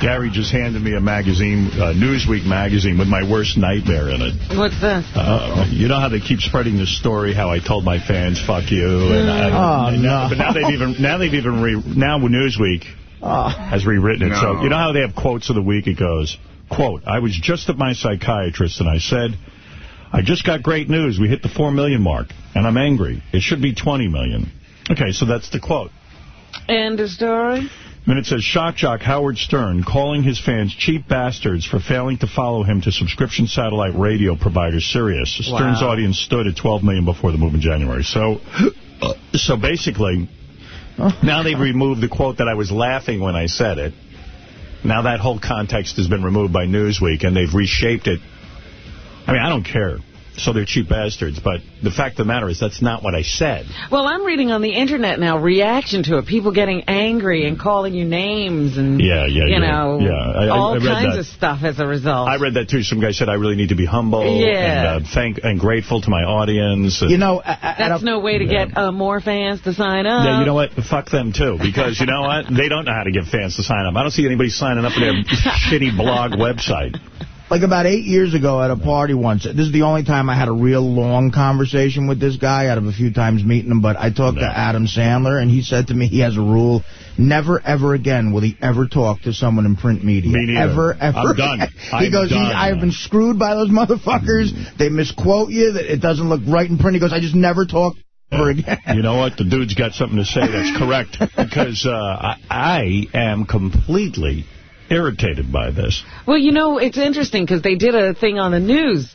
Gary just handed me a magazine, uh, Newsweek magazine, with my worst nightmare in it. What's that? Uh, you know how they keep spreading this story, how I told my fans, fuck you. And, I, Oh, and now, no. But now they've even, now they've even, re, now Newsweek Oh. has rewritten it. So you know how they have quotes of the week? It goes, quote, I was just at my psychiatrist and I said, I just got great news. We hit the 4 million mark, and I'm angry. It should be 20 million. Okay, so that's the quote. End of story? Then it says, Shock Jock Howard Stern calling his fans cheap bastards for failing to follow him to subscription satellite radio provider Sirius. Stern's Wow. audience stood at 12 million before the move in January. So, uh, so basically, now they've removed the quote that I was laughing when I said it. Now that whole context has been removed by Newsweek, and they've reshaped it. I mean, I don't care. So they're cheap bastards. But the fact of the matter is that's not what I said. Well, I'm reading on the Internet now reaction to it. People getting angry and calling you names and, Yeah, yeah, you yeah. know, Yeah, I- I- all I read kinds that. of stuff as a result. I read that, too. Some guy said I really need to be humble Yeah. and uh, thank and grateful to my audience. You know, I, I, That's no way to Yeah. get uh, more fans to sign up. Yeah, you know what? Fuck them, too. Because, you know what? They don't know how to get fans to sign up. I don't see anybody signing up for their shitty blog website. Like about eight years ago at a party once, this is the only time I had a real long conversation with this guy out of a few times meeting him, but I talked No. to Adam Sandler, and he said to me he has a rule, never, ever again will he ever talk to someone in print media. Me neither. Ever, ever. I'm done. I'm he goes, done. I've been screwed by those motherfuckers. They misquote you. that It doesn't look right in print. He goes, I just never talk ever again. You know what? The dude's got something to say that's correct. Because uh, I, I am completely irritated by this. Well, you know, it's interesting because they did a thing on the news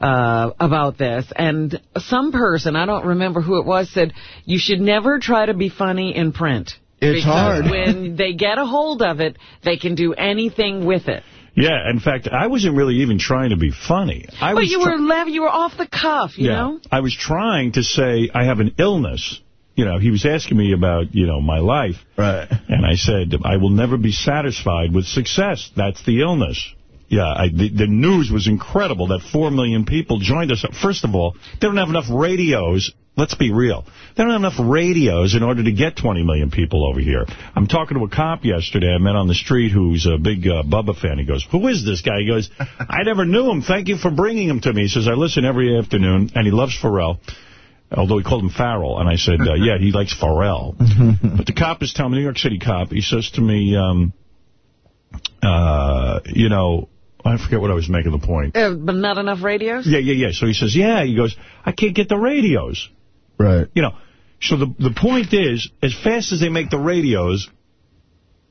uh, about this, and some person, I don't remember who it was, said, you should never try to be funny in print. It's because hard. when they get a hold of it, they can do anything with it. Yeah, in fact, I wasn't really even trying to be funny. I But was you were you were off the cuff, you yeah, know? I was trying to say I have an illness. You know, he was asking me about, you know, my life. Right. And I said, I will never be satisfied with success. That's the illness. Yeah, I, the, the news was incredible that 4 million people joined us. First of all, they don't have enough radios. Let's be real. They don't have enough radios in order to get 20 million people over here. I'm talking to a cop yesterday I met on the street who's a big uh, Bubba fan. He goes, who is this guy? He goes, I never knew him. Thank you for bringing him to me. He says, I listen every afternoon, and he loves Pharrell. Although he called him Farrell. And I said, uh, yeah, he likes Farrell. but the cop is telling me, New York City cop, he says to me, um, uh, you know, I forget what I was making the point. Uh, but not enough radios? Yeah, yeah, yeah. So he says, yeah. He goes, I can't get the radios. Right. You know, so the the point is, as fast as they make the radios,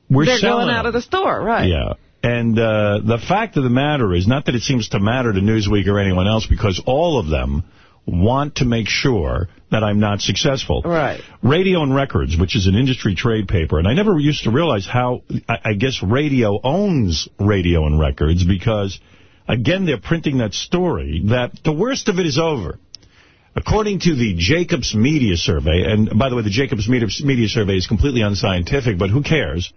we're They're selling going out them. of the store, right? Yeah. And uh, the fact of the matter is, not that it seems to matter to Newsweek or anyone else, because all of them want to make sure that I'm not successful. Right. Radio and Records, which is an industry trade paper, and I never used to realize how, I, I guess radio owns Radio and Records, because, again, they're printing that story that the worst of it is over. According to the Jacobs Media Survey, and by the way, the Jacobs Media, Media Survey is completely unscientific, but who cares?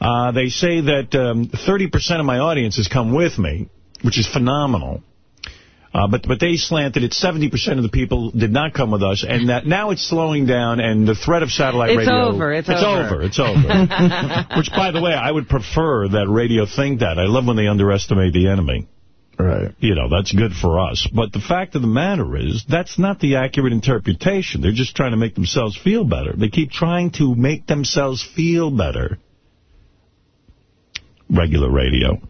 Uh, they say that um, 30% of my audience has come with me, which is phenomenal. Uh, but but they slanted it. 70% of the people did not come with us, and that now it's slowing down, and the threat of satellite radio, It's radio... over, it's it's over. over. It's over. Which, by the way, I would prefer that radio think that. I love when they underestimate the enemy. Right. You know, that's good for us. But the fact of the matter is, that's not the accurate interpretation. They're just trying to make themselves feel better. They keep trying to make themselves feel better. Regular radio.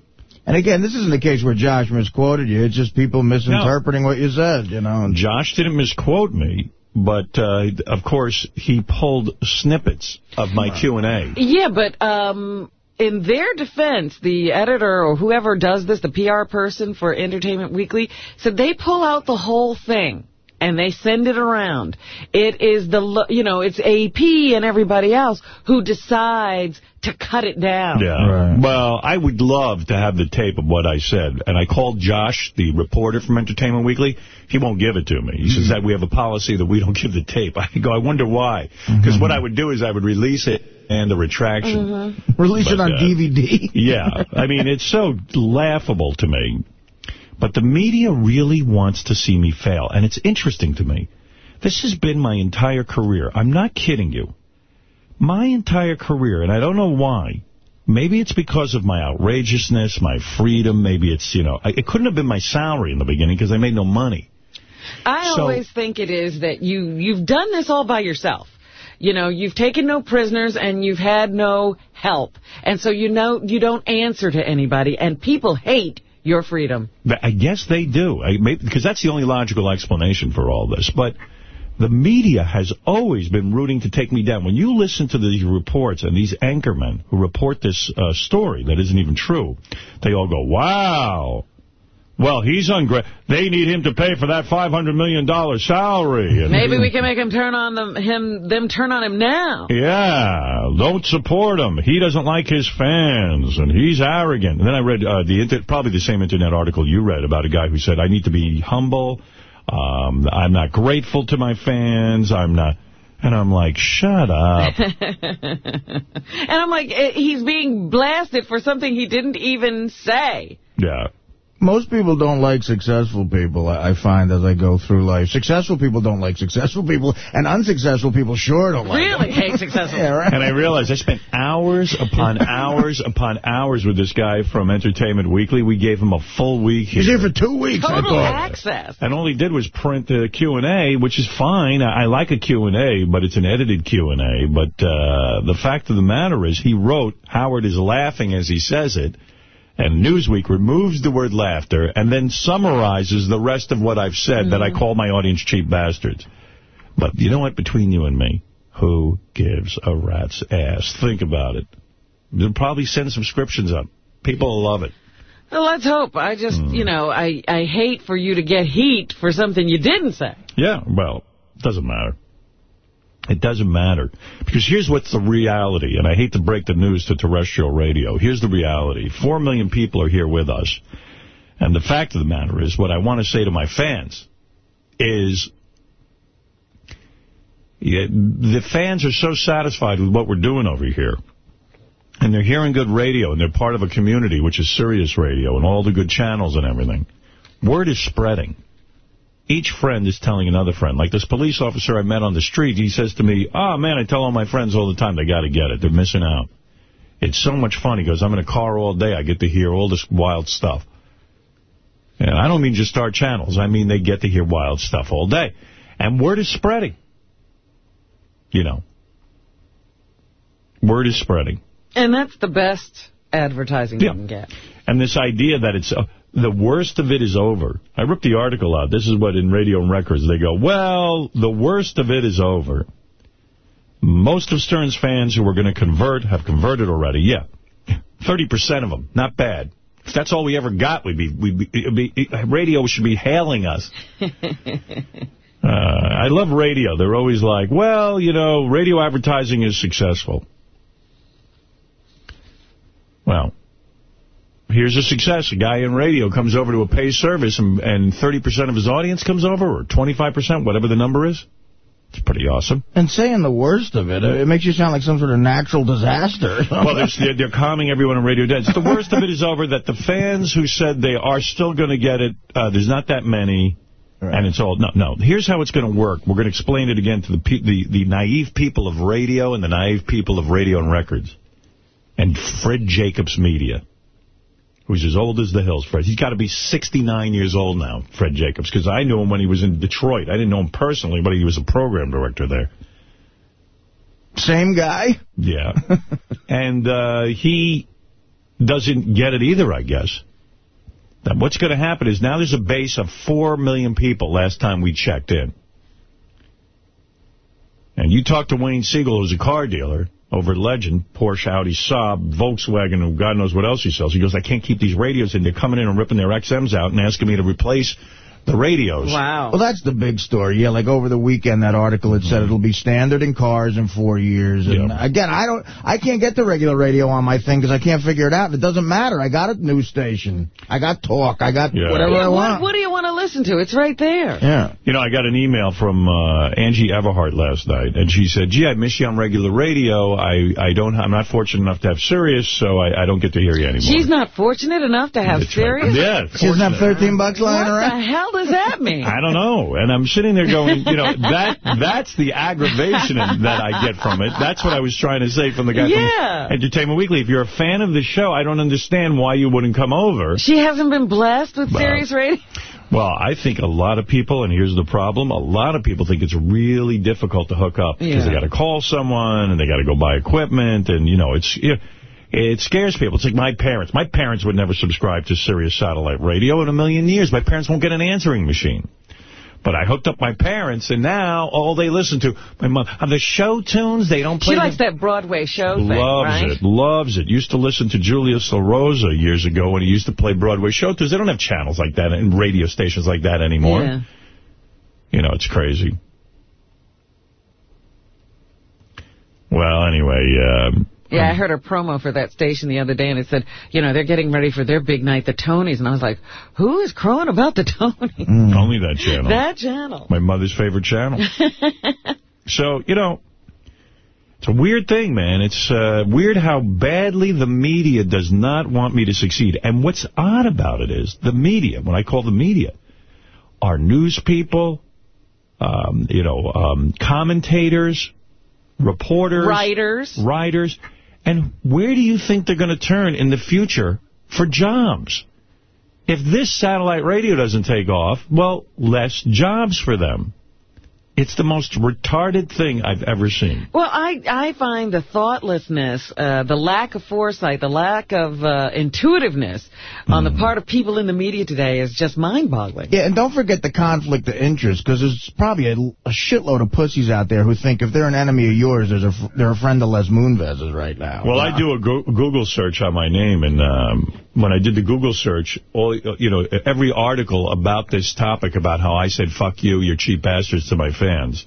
And again, this isn't a case where Josh misquoted you. It's just people misinterpreting what you said, you know. Josh didn't misquote me, but, uh, of course, he pulled snippets of my Q&A. Yeah, but um, in their defense, the editor or whoever does this, the PR person for Entertainment Weekly, said they pull out the whole thing and they send it around. It is the, lo- you know, it's AP and everybody else who decides to cut it down. Yeah. Right. Well, I would love to have the tape of what I said. And I called Josh, the reporter from Entertainment Weekly. He won't give it to me. He says hmm. that we have a policy that we don't give the tape. I go, I wonder why. Mm-hmm. Because what I would do is I would release it and the retraction. Mm-hmm. Release it on uh, DVD. Yeah. I mean, it's so laughable to me. But the media really wants to see me fail. And it's interesting to me. This has been my entire career. I'm not kidding you. My entire career, and I don't know why, Maybe it's because of my outrageousness, my freedom. Maybe it's, you know, it couldn't have been my salary in the beginning because I made no money. I so, always think it is that you, you've done this all by yourself. You know, you've taken no prisoners and you've had no help. And so you know you don't answer to anybody. And people hate your freedom. I guess they do. I, maybe, because that's the only logical explanation for all this. But the media has always been rooting to take me down. When you listen to these reports and these anchormen who report this uh, story that isn't even true, they all go, wow, well, he's ungrateful. They need him to pay for that $500 million salary. Maybe we can make him turn on them, him, them turn on him now. Yeah, don't support him. He doesn't like his fans, and he's arrogant. And then I read uh, the probably the same Internet article you read about a guy who said, I need to be humble. Um, I'm not grateful to my fans. I'm not... And I'm like, shut up. and I'm like, eh, he's being blasted for something he didn't even say. Yeah. Most people don't like successful people, I find, as I go through life. Successful people don't like successful people, and unsuccessful people sure don't like Really them. hate successful yeah, right. And I realized I spent hours upon hours upon hours with this guy from Entertainment Weekly. We gave him a full week here. He's here for two weeks, Total access. And all he did was print the Q&A, which is fine. I, I like a Q&A, but it's an edited Q&A. But uh, the fact of the matter is he wrote, Howard is laughing as he says it, and Newsweek removes the word laughter and then summarizes the rest of what I've said mm. that I mm. call my audience cheap bastards. But you know what? Between you and me, who gives a rat's ass? Think about it. They'll probably send subscriptions up. People will love it. Well, let's hope. I just, mm. you know, I, I hate for you to get heat for something you didn't say. Yeah, well, doesn't matter. It doesn't matter. Because here's what's the reality, and I hate to break the news to terrestrial radio. Here's the reality. Four million people are here with us. And the fact of the matter is, what I want to say to my fans is, yeah, the fans are so satisfied with what we're doing over here. And they're hearing good radio, and they're part of a community, which is Sirius Radio, and all the good channels and everything. Word is spreading each friend is telling another friend. Like this police officer I met on the street, he says to me, oh, man, I tell all my friends all the time, they got to get it. They're missing out. It's so much fun. He goes, I'm in a car all day. I get to hear all this wild stuff. And I don't mean just our channels. I mean they get to hear wild stuff all day. And word is spreading. You know. Word is spreading. And that's the best advertising yeah. you can get. And this idea that it's... Uh, the worst of it is over. I ripped the article out. This is what in Radio and Records they go, well, the worst of it is over. Most of Stern's fans who were going to convert have converted already. Yeah, 30% of them. Not bad. If that's all we ever got, we'd be, we'd be, be radio should be hailing us. uh, I love radio. They're always like, well, you know, radio advertising is successful. Well, here's a success. A guy in radio comes over to a pay service and, and 30% of his audience comes over, or 25%, whatever the number is. It's pretty awesome. And saying the worst of it, it makes you sound like some sort of natural disaster. well, they're, they're calming everyone on Radio Dead. The worst of it is over that the fans who said they are still going to get it, uh, there's not that many, right. and it's all... No, no. Here's how it's going to work. We're going to explain it again to the, the, the naive people of radio and the naive people of radio and records. And Fred Jacobs Media who's as old as the hills, Fred. He's got to be 69 years old now, Fred Jacobs, because I knew him when he was in Detroit. I didn't know him personally, but he was a program director there. Same guy? Yeah. and uh, he doesn't get it either, I guess. Now, what's going to happen is now there's a base of 4 million people last time we checked in. And you talk to Wayne Siegel, who's a car dealer, over Legend, Porsche, Audi, Saab, Volkswagen, and God knows what else he sells. He goes, I can't keep these radios in. They're coming in and ripping their XMs out and asking me to replace the radios. Wow. Well, that's the big story. Yeah, like over the weekend, that article had said it'll be standard in cars in four years. And yep. again, I don't, I can't get the regular radio on my thing because I can't figure it out. It doesn't matter. I got a news station. I got talk. I got yeah. whatever yeah, I want. What, what, do you want to listen to? It's right there. Yeah. You know, I got an email from uh, Angie Everhart last night, and she said, gee, I miss you on regular radio. I, I don't, I'm not fortunate enough to have Sirius, so I, I don't get to hear you anymore. She's not fortunate enough to have Sirius? Right. Yeah. She doesn't have 13 bucks lying what around? What the hell does that mean? I don't know. And I'm sitting there going, you know, that that's the aggravation that I get from it. That's what I was trying to say from the guy yeah. from Entertainment Weekly. If you're a fan of the show, I don't understand why you wouldn't come over. She hasn't been blessed with well, Sirius Radio? Well, I think a lot of people, and here's the problem, a lot of people think it's really difficult to hook up because yeah. they got to call someone and they got to go buy equipment and, you know, it's... You know, it scares people. It's like my parents. My parents would never subscribe to Sirius Satellite Radio in a million years. My parents won't get an answering machine. But I hooked up my parents, and now all they listen to, my mom, are the show tunes. They don't play She likes that Broadway show loves thing, right? it, loves it. Used to listen to Julius LaRosa years ago when he used to play Broadway show tunes. They don't have channels like that and radio stations like that anymore. Yeah. You know, it's crazy. Well, anyway, um, yeah, I heard a promo for that station the other day, and it said, you know, they're getting ready for their big night, the Tonys. And I was like, who is crowing about the Tonys? Mm. Only that channel. That channel. My mother's favorite channel. so, you know, it's a weird thing, man. It's uh, weird how badly the media does not want me to succeed. And what's odd about it is the media, when I call the media, are news people, um, you know, um, commentators, reporters. Writers. Writers. And where do you think they're going to turn in the future for jobs? If this satellite radio doesn't take off, well, less jobs for them. It's the most retarded thing I've ever seen. Well, I I find the thoughtlessness, uh, the lack of foresight, the lack of uh, intuitiveness mm. on the hmm. part of people in the media today is just mind-boggling. Yeah, and don't forget the conflict of interest, because there's probably a, a, shitload of pussies out there who think if they're an enemy of yours, there's a, they're a friend of Les Moonves's right now. Well, I do a go Google search on my name, and um, when I did the Google search, all you know, every article about this topic, about how I said, fuck you, you're cheap bastards to my fans,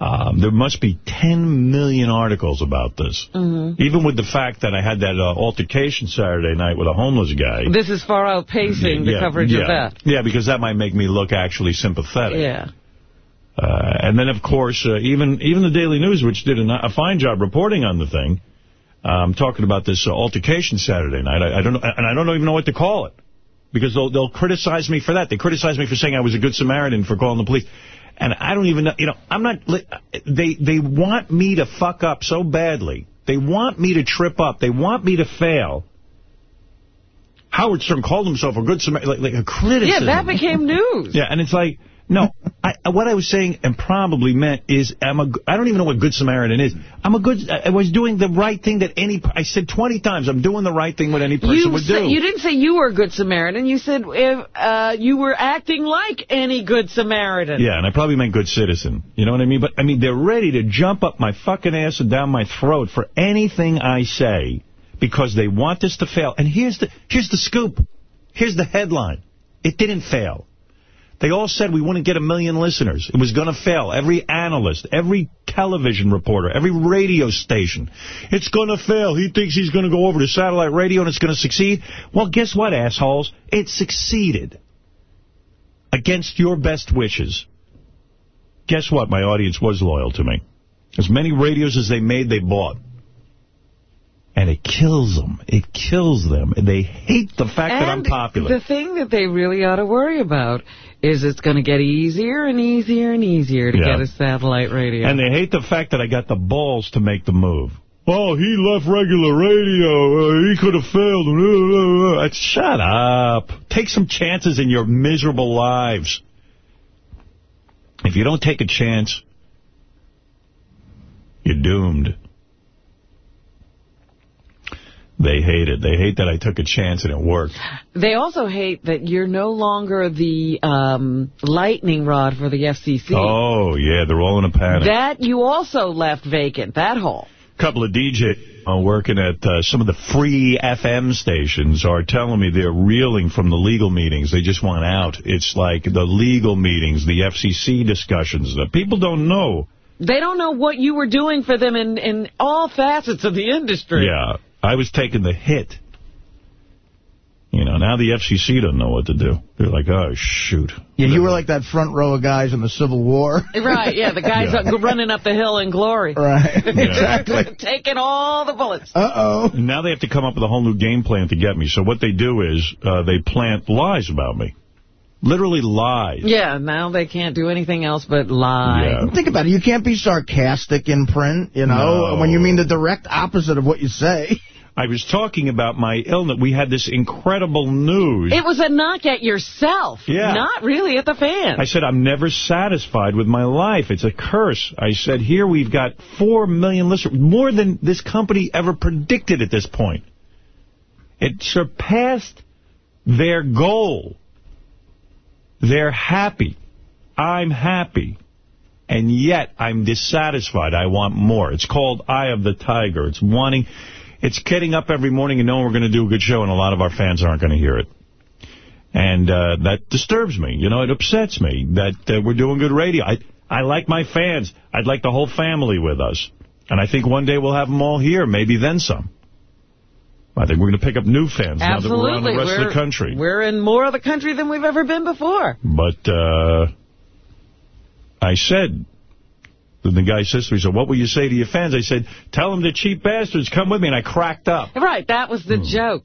um, there must be 10 million articles about this. Mm -hmm. Even with the fact that I had that uh, altercation Saturday night with a homeless guy. This is far outpacing the coverage yeah. of that. Yeah, because that might make me look actually sympathetic. Yeah. Uh, and then, of course, uh, even even the Daily News, which did a, a fine job reporting on the thing, um, talking about this uh, altercation Saturday night. I, I, don't know, and I don't even know what to call it because they'll they'll criticize me for that. They criticize me for saying I was a good Samaritan for calling the police. And I don't even know, you know, I'm not, they, they want me to fuck up so badly. They want me to trip up. They want me to fail. Howard Stern called himself a good Samaritan, like, like a criticism. Yeah, that became news. yeah, and it's like, no, I, what I was saying and probably meant is I'm a, I don't even know what Good Samaritan is. I'm a good, I was doing the right thing that any, I said 20 times, I'm doing the right thing what any person you would do. You didn't say you were a Good Samaritan. You said if uh, you were acting like any Good Samaritan. Yeah, and I probably meant good citizen. You know what I mean? But, I mean, they're ready to jump up my fucking ass and down my throat for anything I say because they want this to fail. And here's the, here's the scoop. Here's the headline. It didn't fail. They all said we wouldn't get a million listeners. It was going to fail. Every analyst, every television reporter, every radio station. It's going to fail. He thinks he's going to go over to satellite radio and it's going to succeed. Well, guess what, assholes? It succeeded. Against your best wishes. Guess what? My audience was loyal to me. As many radios as they made, they bought. And it kills them. It kills them. And they hate the fact and that I'm popular. the thing that they really ought to worry about is it's going to get easier and easier and easier to yeah. get a satellite radio. And they hate the fact that I got the balls to make the move. Oh, he left regular radio. Uh, he could have failed. Uh, uh, uh. Shut up. Take some chances in your miserable lives. If you don't take a chance, you're doomed. They hate it. They hate that I took a chance and it worked. They also hate that you're no longer the um, lightning rod for the FCC. Oh, yeah, they're all in a panic. That you also left vacant, that hole. A couple of DJs uh, working at uh, some of the free FM stations are telling me they're reeling from the legal meetings. They just want out. It's like the legal meetings, the FCC discussions. that People don't know. They don't know what you were doing for them in, in all facets of the industry. Yeah. I was taking the hit. You know, now the FCC doesn't know what to do. They're like, oh, shoot. Yeah, you were like that front row of guys in the Civil War. Right, yeah, the guys yeah. running up the hill in glory. Right, exactly. Taking all the bullets. Uh-oh. Now they have to come up with a whole new game plan to get me. So what they do is uh, they plant lies about me. Literally lies. Yeah, now they can't do anything else but lie. Yeah. Think about it. You can't be sarcastic in print, you know, no. when you mean the direct opposite of what you say. I was talking about my illness. We had this incredible news. It was a knock at yourself, yeah. not really at the fans. I said, I'm never satisfied with my life. It's a curse. I said, here we've got 4 million listeners, more than this company ever predicted at this point. It surpassed their goal. They're happy. I'm happy. And yet, I'm dissatisfied. I want more. It's called Eye of the Tiger. It's wanting... It's getting up every morning and knowing we're going to do a good show, and a lot of our fans aren't going to hear it. And uh, that disturbs me. You know, it upsets me that uh, we're doing good radio. I, I like my fans. I'd like the whole family with us. And I think one day we'll have them all here, maybe then some. I think we're going to pick up new fans Absolutely. now that we're on the rest we're, of the country. We're in more of the country than we've ever been before. But uh, I said, the guy says to me, so what will you say to your fans? I said, tell them the cheap bastards, come with me. And I cracked up. Right, that was the hmm. joke.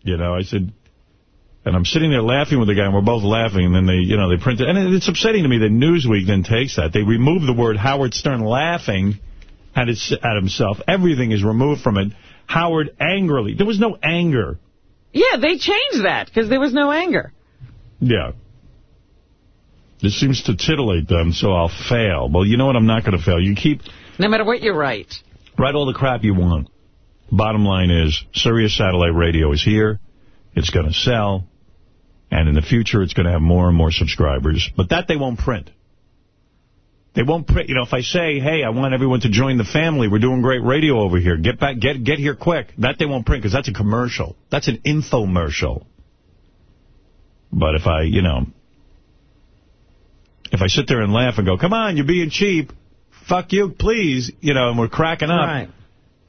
You know, I said, and I'm sitting there laughing with the guy, and we're both laughing, and then they, you know, they print it. And it's upsetting to me that Newsweek then takes that. They remove the word Howard Stern laughing at, his, at himself. Everything is removed from it. Howard angrily. There was no anger. Yeah, they changed that because there was no anger. Yeah. This seems to titillate them, so I'll fail. Well, you know what? I'm not going to fail. You keep... No matter what you write. Write all the crap you want. Bottom line is, Sirius Satellite Radio is here. It's going to sell. And in the future, it's going to have more and more subscribers. But that they won't print. They won't print. You know, if I say, hey, I want everyone to join the family. We're doing great radio over here. Get back, get get here quick. That they won't print because that's a commercial. That's an infomercial. But if I, you know, if I sit there and laugh and go, come on, you're being cheap, fuck you, please, you know, and we're cracking up. Right.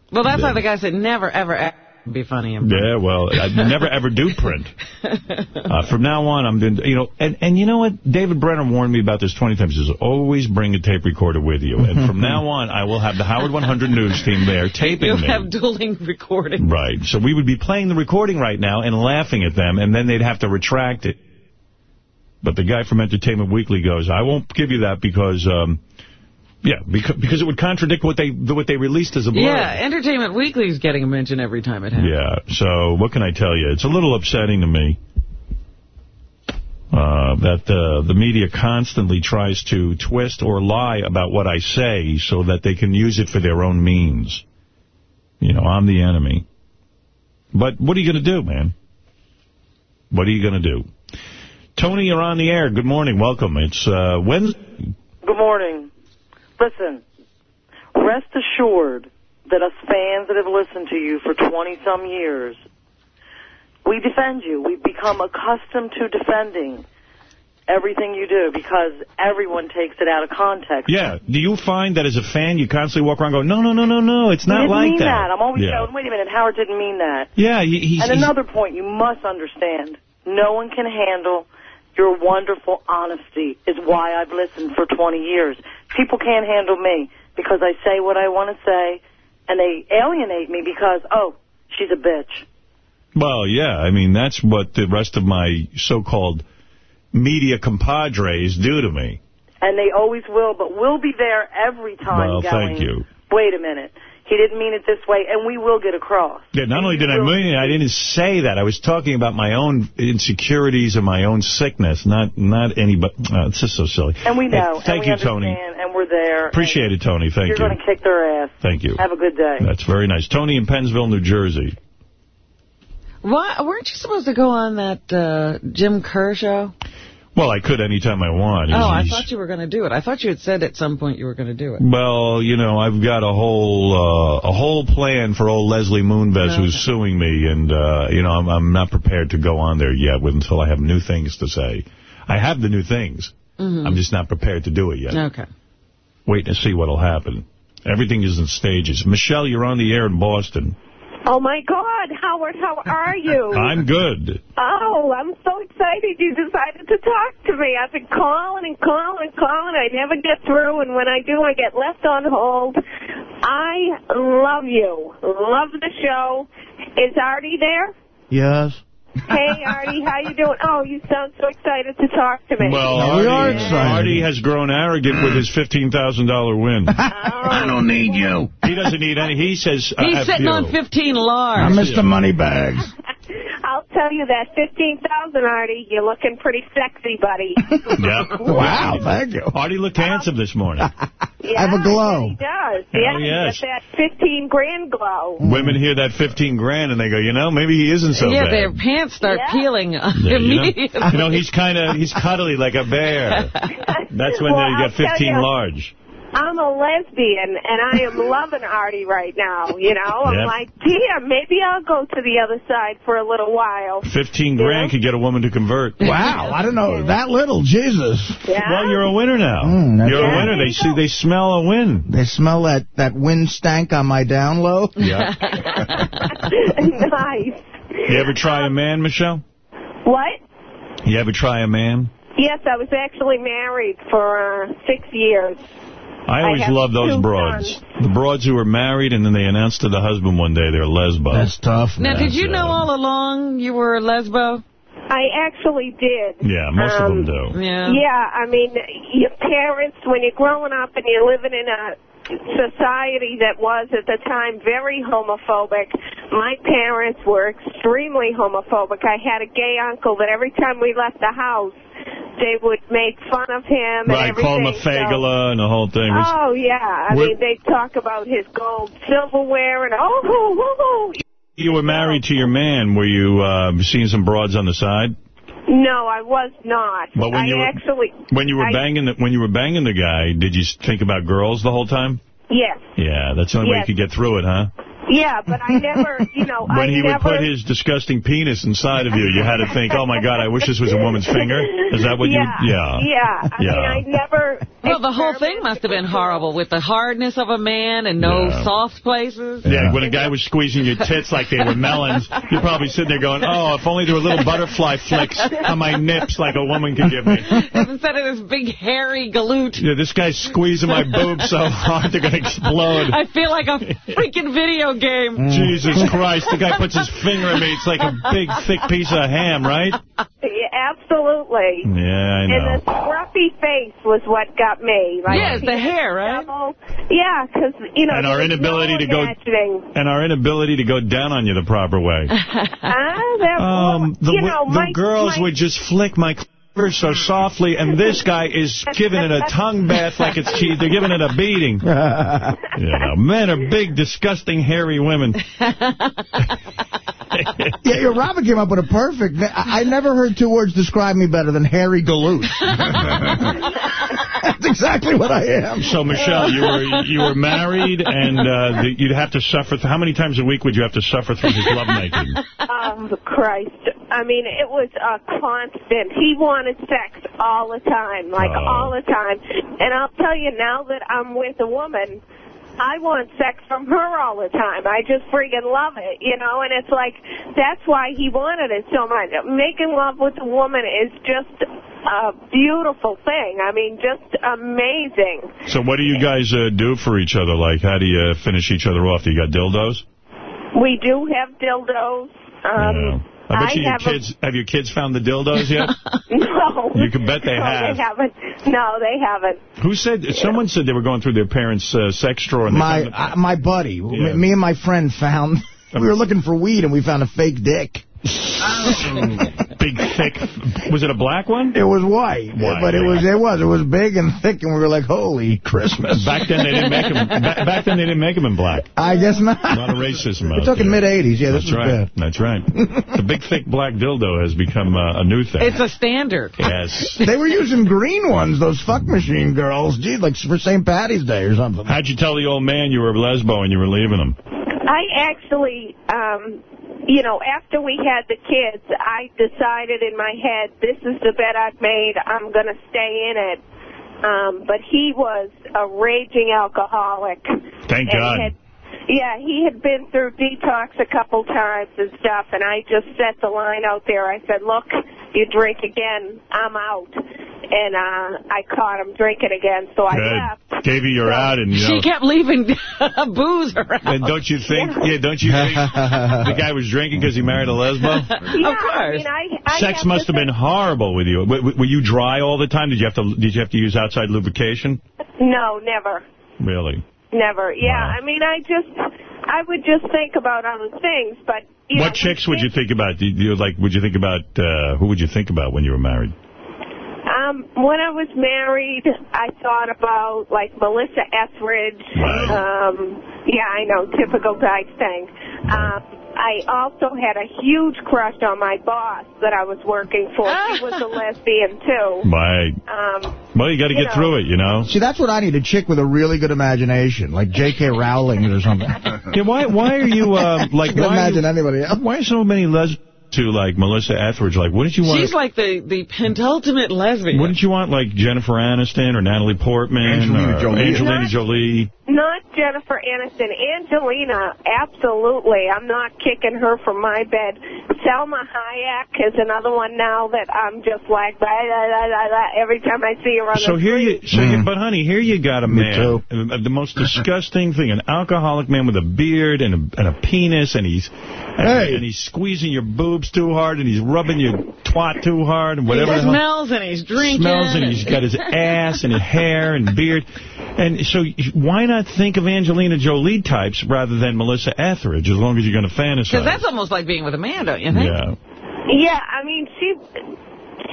Well, that's why the guy said never, ever, ever be funny in print. Yeah, well, I never ever do print. Uh, from now on, I'm doing, you know, and, and you know what? David Brenner warned me about this 20 times. He says, always bring a tape recorder with you. And from now on, I will have the Howard 100 News team there taping You'll me. have dueling recording. Right. So we would be playing the recording right now and laughing at them, and then they'd have to retract it. But the guy from Entertainment Weekly goes, I won't give you that because... Um, yeah, because, because it would contradict what they what they released as a blurb. Yeah, Entertainment Weekly is getting a mention every time it happens. Yeah, so what can I tell you? It's a little upsetting to me uh, that uh, the media constantly tries to twist or lie about what I say so that they can use it for their own means. You know, I'm the enemy. But what are you going to do, man? What are you going to do? Tony, you're on the air. Good morning. Welcome. It's uh, Wednesday. Good morning. Listen, rest assured that us fans that have listened to you for 20-some years, we defend you. We've become accustomed to defending everything you do because everyone takes it out of context. Yeah. Do you find that as a fan you constantly walk around going, no, no, no, no, no, it's not like mean that. that. I'm always yeah. going, wait a minute, Howard didn't mean that. Yeah. He, and another point you must understand, no one can handle your wonderful honesty is why I've listened for 20 years. People can't handle me because I say what I want to say, and they alienate me because, oh, she's a bitch. Well, yeah, I mean, that's what the rest of my so-called media compadres do to me. And they always will, but we'll be there every time well, going, thank you. wait a minute. He didn't mean it this way, and we will get across. Yeah, not only did I mean it, I didn't say that. I was talking about my own insecurities and my own sickness, not not anybody. Uh, it's just so silly. And we know. Hey, thank you, Tony. And we're there. Appreciate it, Tony. Thank you're you. You're going to kick their ass. Thank you. Have a good day. That's very nice. Tony in Pennsville, New Jersey. Why, weren't you supposed to go on that uh, Jim Kerr show? Well, I could anytime I want. oh, I thought you were going to do it. I thought you had said at some point you were going to do it. Well, you know, I've got a whole uh, a whole plan for old Leslie Moonves who's suing me, and, uh, you know, I'm, I'm not prepared to go on there yet until I have new things to say. I have the new things. Mm -hmm. I'm just not prepared to do it yet. Okay. Wait and see what will happen. Everything is in stages. Michelle, you're on the air in Boston. Oh, my God, Howard, how are you? I'm good. Oh, I'm so excited you decided to talk to me. I've been calling and calling and calling. I never get through, and when I do, I get left on hold. I love you. Love the show. Is Artie there? Yes. Hey, Artie, how you doing? Oh, you sound so excited to talk to me. Well, Artie, we are excited. Artie has grown arrogant with his $15,000 win. I don't need you. He doesn't need any. He says... uh, He's F sitting you. on 15 large. I'm large. Mr. Moneybags. I'll tell you that 15000 Artie, you're looking pretty sexy, buddy. Yeah. Wow, thank you. Artie looked handsome this morning. Yeah, I have a glow. He does. Hell Yeah, he yes. got that 15 grand glow. Women hear that 15 grand and they go, you know, maybe he isn't so yeah, bad. their pants start Yeah. peeling Yeah, you, know, immediately. you know, he's kind of, he's cuddly like a bear. That's when Well, they I'll got 15 you. large. I'm a lesbian, and I am loving Artie right now, you know? I'm Yep. like, damn, maybe I'll go to the other side for a little while. 15 grand Yeah. could get a woman to convert. Wow, I don't know. That little, Jesus. Yeah? Well, you're a winner now. Mm, you're a winner. They see, they smell a win. They smell that, that wind stank on my down low. Yeah. nice. You ever try a man, Michelle? What? You ever try a man? Yes, I was actually married for uh, six years. I always have love those broads. sons. The broads who were married and then they announced to the husband one day they're lesbo. That's tough. Now, man. did you know all along you were a lesbo? I actually did. yeah, most of them Um, do. Yeah. Yeah, I mean, your parents, when you're growing up and you're living in a society that was at the time very homophobic, my parents were extremely homophobic. I had a gay uncle that every time we left the house, they would make fun of him Right, and call him a everything. so- and the whole thing. Was- Oh, yeah. I mean, they talk about his gold silverware and, oh, hoo, hoo. you were married to your man. Were you uh, seeing some broads on the side? No, I was not. But when I you were- actually, When you were I- banging the, when you were banging the guy, did you think about girls the whole time? yes. Yeah, that's the only way you could get through it, huh? Yeah, but I never, you know, When I he never... would put his disgusting penis inside of you, you had to think, oh, my God, I wish this was a woman's finger. Is that what yeah, you... Yeah. Yeah. I Yeah. mean, I never... Well, the whole thing must have been horrible with the hardness of a man and no Yeah. soft places. Yeah, when a guy was squeezing your tits like they were melons, you're probably sitting there going, oh, if only there were little butterfly flicks on my nips like a woman could give me. Instead of this big hairy galoot. Yeah, this guy's squeezing my boobs so hard they're going to explode. I feel like a freaking video game. Jesus Christ, the guy puts his finger in me. It's like a big, thick piece of ham, right? Yeah, absolutely. Yeah, I know. And the scruffy face was what got me. Like, Yeah, the hair, right? double- Yeah, because, you know, And our inability no to go- imagining. And our inability to go down on you the proper way. Ah, that, Um, the, you know, the my, girls my, would just flick my clitoris so softly, and this guy is giving it a tongue bath like it's cheese. They're giving it a beating. You know, men are big, disgusting, hairy women. Yeah, yeah, Robin came up with a perfect. I, I never heard two words describe me better than hairy galoot. That's exactly what I am. So, Michelle, you were you were married, and uh, the, you'd have to suffer. Th how many times a week would you have to suffer through his lovemaking? Oh, Christ. I mean, it was a constant. He wanted sex all the time, like Oh. all the time. And I'll tell you, now that I'm with a woman, I want sex from her all the time. I just freaking love it, you know? And it's like, that's why he wanted it so much. Making love with a woman is just a beautiful thing. I mean, just amazing. So, what do you guys uh, do for each other? Like, how do you finish each other off? Do you got dildos? We do have dildos. Um, yeah. I bet you your have kids have your kids found the dildos yet? No. You can bet they no, have. They haven't. No, they haven't. Who said? Someone said they were going through their parents' uh, sex drawer. And My the- uh, my buddy, Yeah. me and my friend found. We were looking for weed and we found a fake dick. big, thick. Was it a black one? It was white, White, but it was it was it was big and thick, and we were like, "Holy Christmas!" Back then they didn't make them. Back, back then they didn't make them in black. I guess not. A lot of racism. We're out talking mid '80s. Yeah, this That's right. bad. That's right. the big, thick black dildo has become uh, a new thing. It's a standard. yes. They were using green ones, those fuck machine girls. Gee, like for St. Patty's Day or something. How'd you tell the old man you were a lesbo and you were leaving him? I actually, um, you know, after we had the kids, I decided in my head, this is the bet I've made. I'm going to stay in it. Um, but he was a raging alcoholic. Thank God. Had, yeah, he had been through detox a couple times and stuff, and I just set the line out there. I said, look, you drink again, I'm out. and uh, I caught him drinking again, so I Good. left. Gave you your out, and you know. She kept leaving booze around. And don't you think? Yeah, don't you think the guy was drinking because he married a lesbo? Yeah, Of course. I mean, I, I Sex must have been horrible with you. W were you dry all the time? Did you have to? Did you have to use outside lubrication? No, never. Really? Never. Yeah, Wow. I mean, I just, I would just think about other things, but, you what know, chicks would you think about? Did you like? Would you think about? Uh, who would you think about when you were married? Um, when I was married, I thought about, like, Melissa Etheridge. Right. Um, yeah, I know, typical type thing. Um, I also had a huge crush on my boss that I was working for. She was a lesbian, too. Right. Um, Well, you got to get know. through it, you know. See, that's what I need, a chick with a really good imagination, like J.K. Rowling or something. Yeah, why? Why are you uh, like? Why imagine you- anybody else. Why are so many lesbians to like Melissa Etheridge? Like, wouldn't you want? She's like the, the pentultimate lesbian. Wouldn't you want like Jennifer Aniston or Natalie Portman Angelina or Jolie. Angelina Not- Jolie? Not Jennifer Aniston. Angelina, absolutely. I'm not kicking her from my bed. Salma Hayek is another one now that I'm just like, blah, blah, blah, blah, blah, every time I see her on So the here you, street. so here, but honey, here you got a man, uh, the most disgusting thing, an alcoholic man with a beard and a, and a penis, and he's Hey. and he's squeezing your boobs too hard, and he's rubbing your twat too hard, and whatever. he smells and he's drinking. smells and he's got his ass and his hair and beard. And so why not think of Angelina Jolie types rather than Melissa Etheridge as long as you're going to fantasize? Because that's almost like being with a man, don't you think? yeah. Yeah, I mean, she,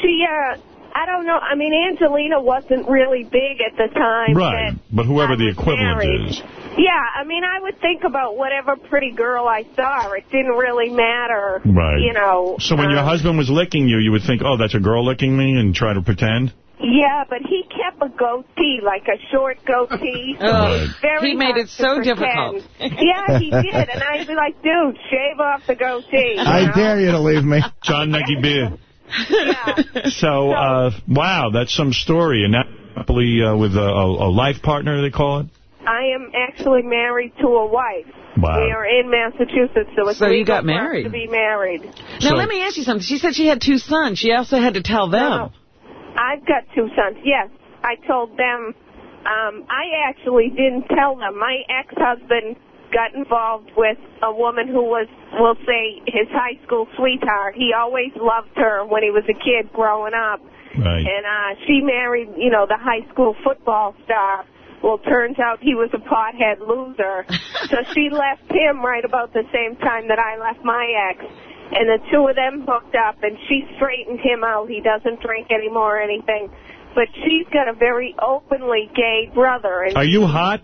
she, uh, I don't know. I mean, Angelina wasn't really big at the time. Right, but whoever the equivalent married. is. Yeah, I mean, I would think about whatever pretty girl I saw. It didn't really matter. Right. You know. So when your um, husband was licking you, you would think, oh, that's a girl licking me and try to pretend? Yeah, but he kept a goatee, like a short goatee. Oh, Right. Very he made it so to difficult. yeah, he did. And I'd be like, dude, shave off the goatee. I know? dare you to leave me. John Nucky Beer. Yeah. So, uh, wow, that's some story. And now happily uh, with a, a, a life partner, they call it? I am actually married to a wife. Wow. We are in Massachusetts, so it's So you got married. to be married. Now, So- let me ask you something. She said she had two sons. She also had to tell them. No, no. I've got two sons. Yes, I told them. Um, I actually didn't tell them. My ex-husband got involved with a woman who was, we'll say, his high school sweetheart. He always loved her when he was a kid growing up. Right. And uh, she married, you know, the high school football star. Well, turns out he was a pothead loser. so she left him right about the same time that I left my ex. And the two of them hooked up, and she straightened him out. He doesn't drink anymore or anything. But she's got a very openly gay brother. And Are you hot?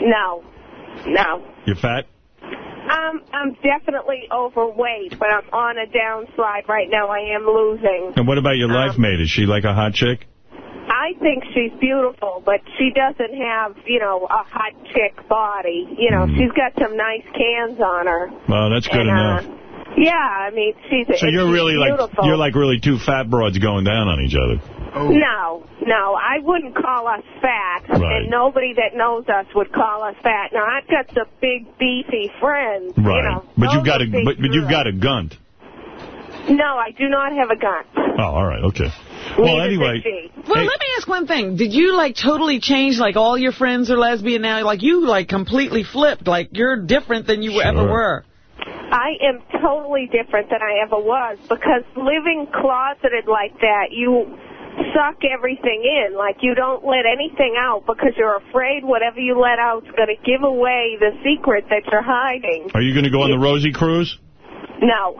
No. No. You're fat? Um, I'm definitely overweight, but I'm on a downslide right now. I am losing. And what about your Um, life mate? Is she like a hot chick? I think she's beautiful, but she doesn't have, you know, a hot chick body. You know, Mm. she's got some nice cans on her. Well, that's good and, enough. Uh, yeah, I mean, she's So you're she's really like you're like really two fat broads going down on each other. Oh. No, no, I wouldn't call us fat, Right. and nobody that knows us would call us fat. Now I've got some big beefy friends, Right. you know. but you've got a but, but you've got a gunt. No, I do not have a gun. Oh, all right, okay. Well, Neither anyway. Well, Hey. let me ask one thing. Did you, like, totally change, like, all your friends are lesbian now? Like, you, like, completely flipped. Like, you're different than you ever Sure. were. I am totally different than I ever was because living closeted like that, you suck everything in. Like you don't let anything out because you're afraid whatever you let out's going to give away the secret that you're hiding. are you going to go on the Rosie cruise? No.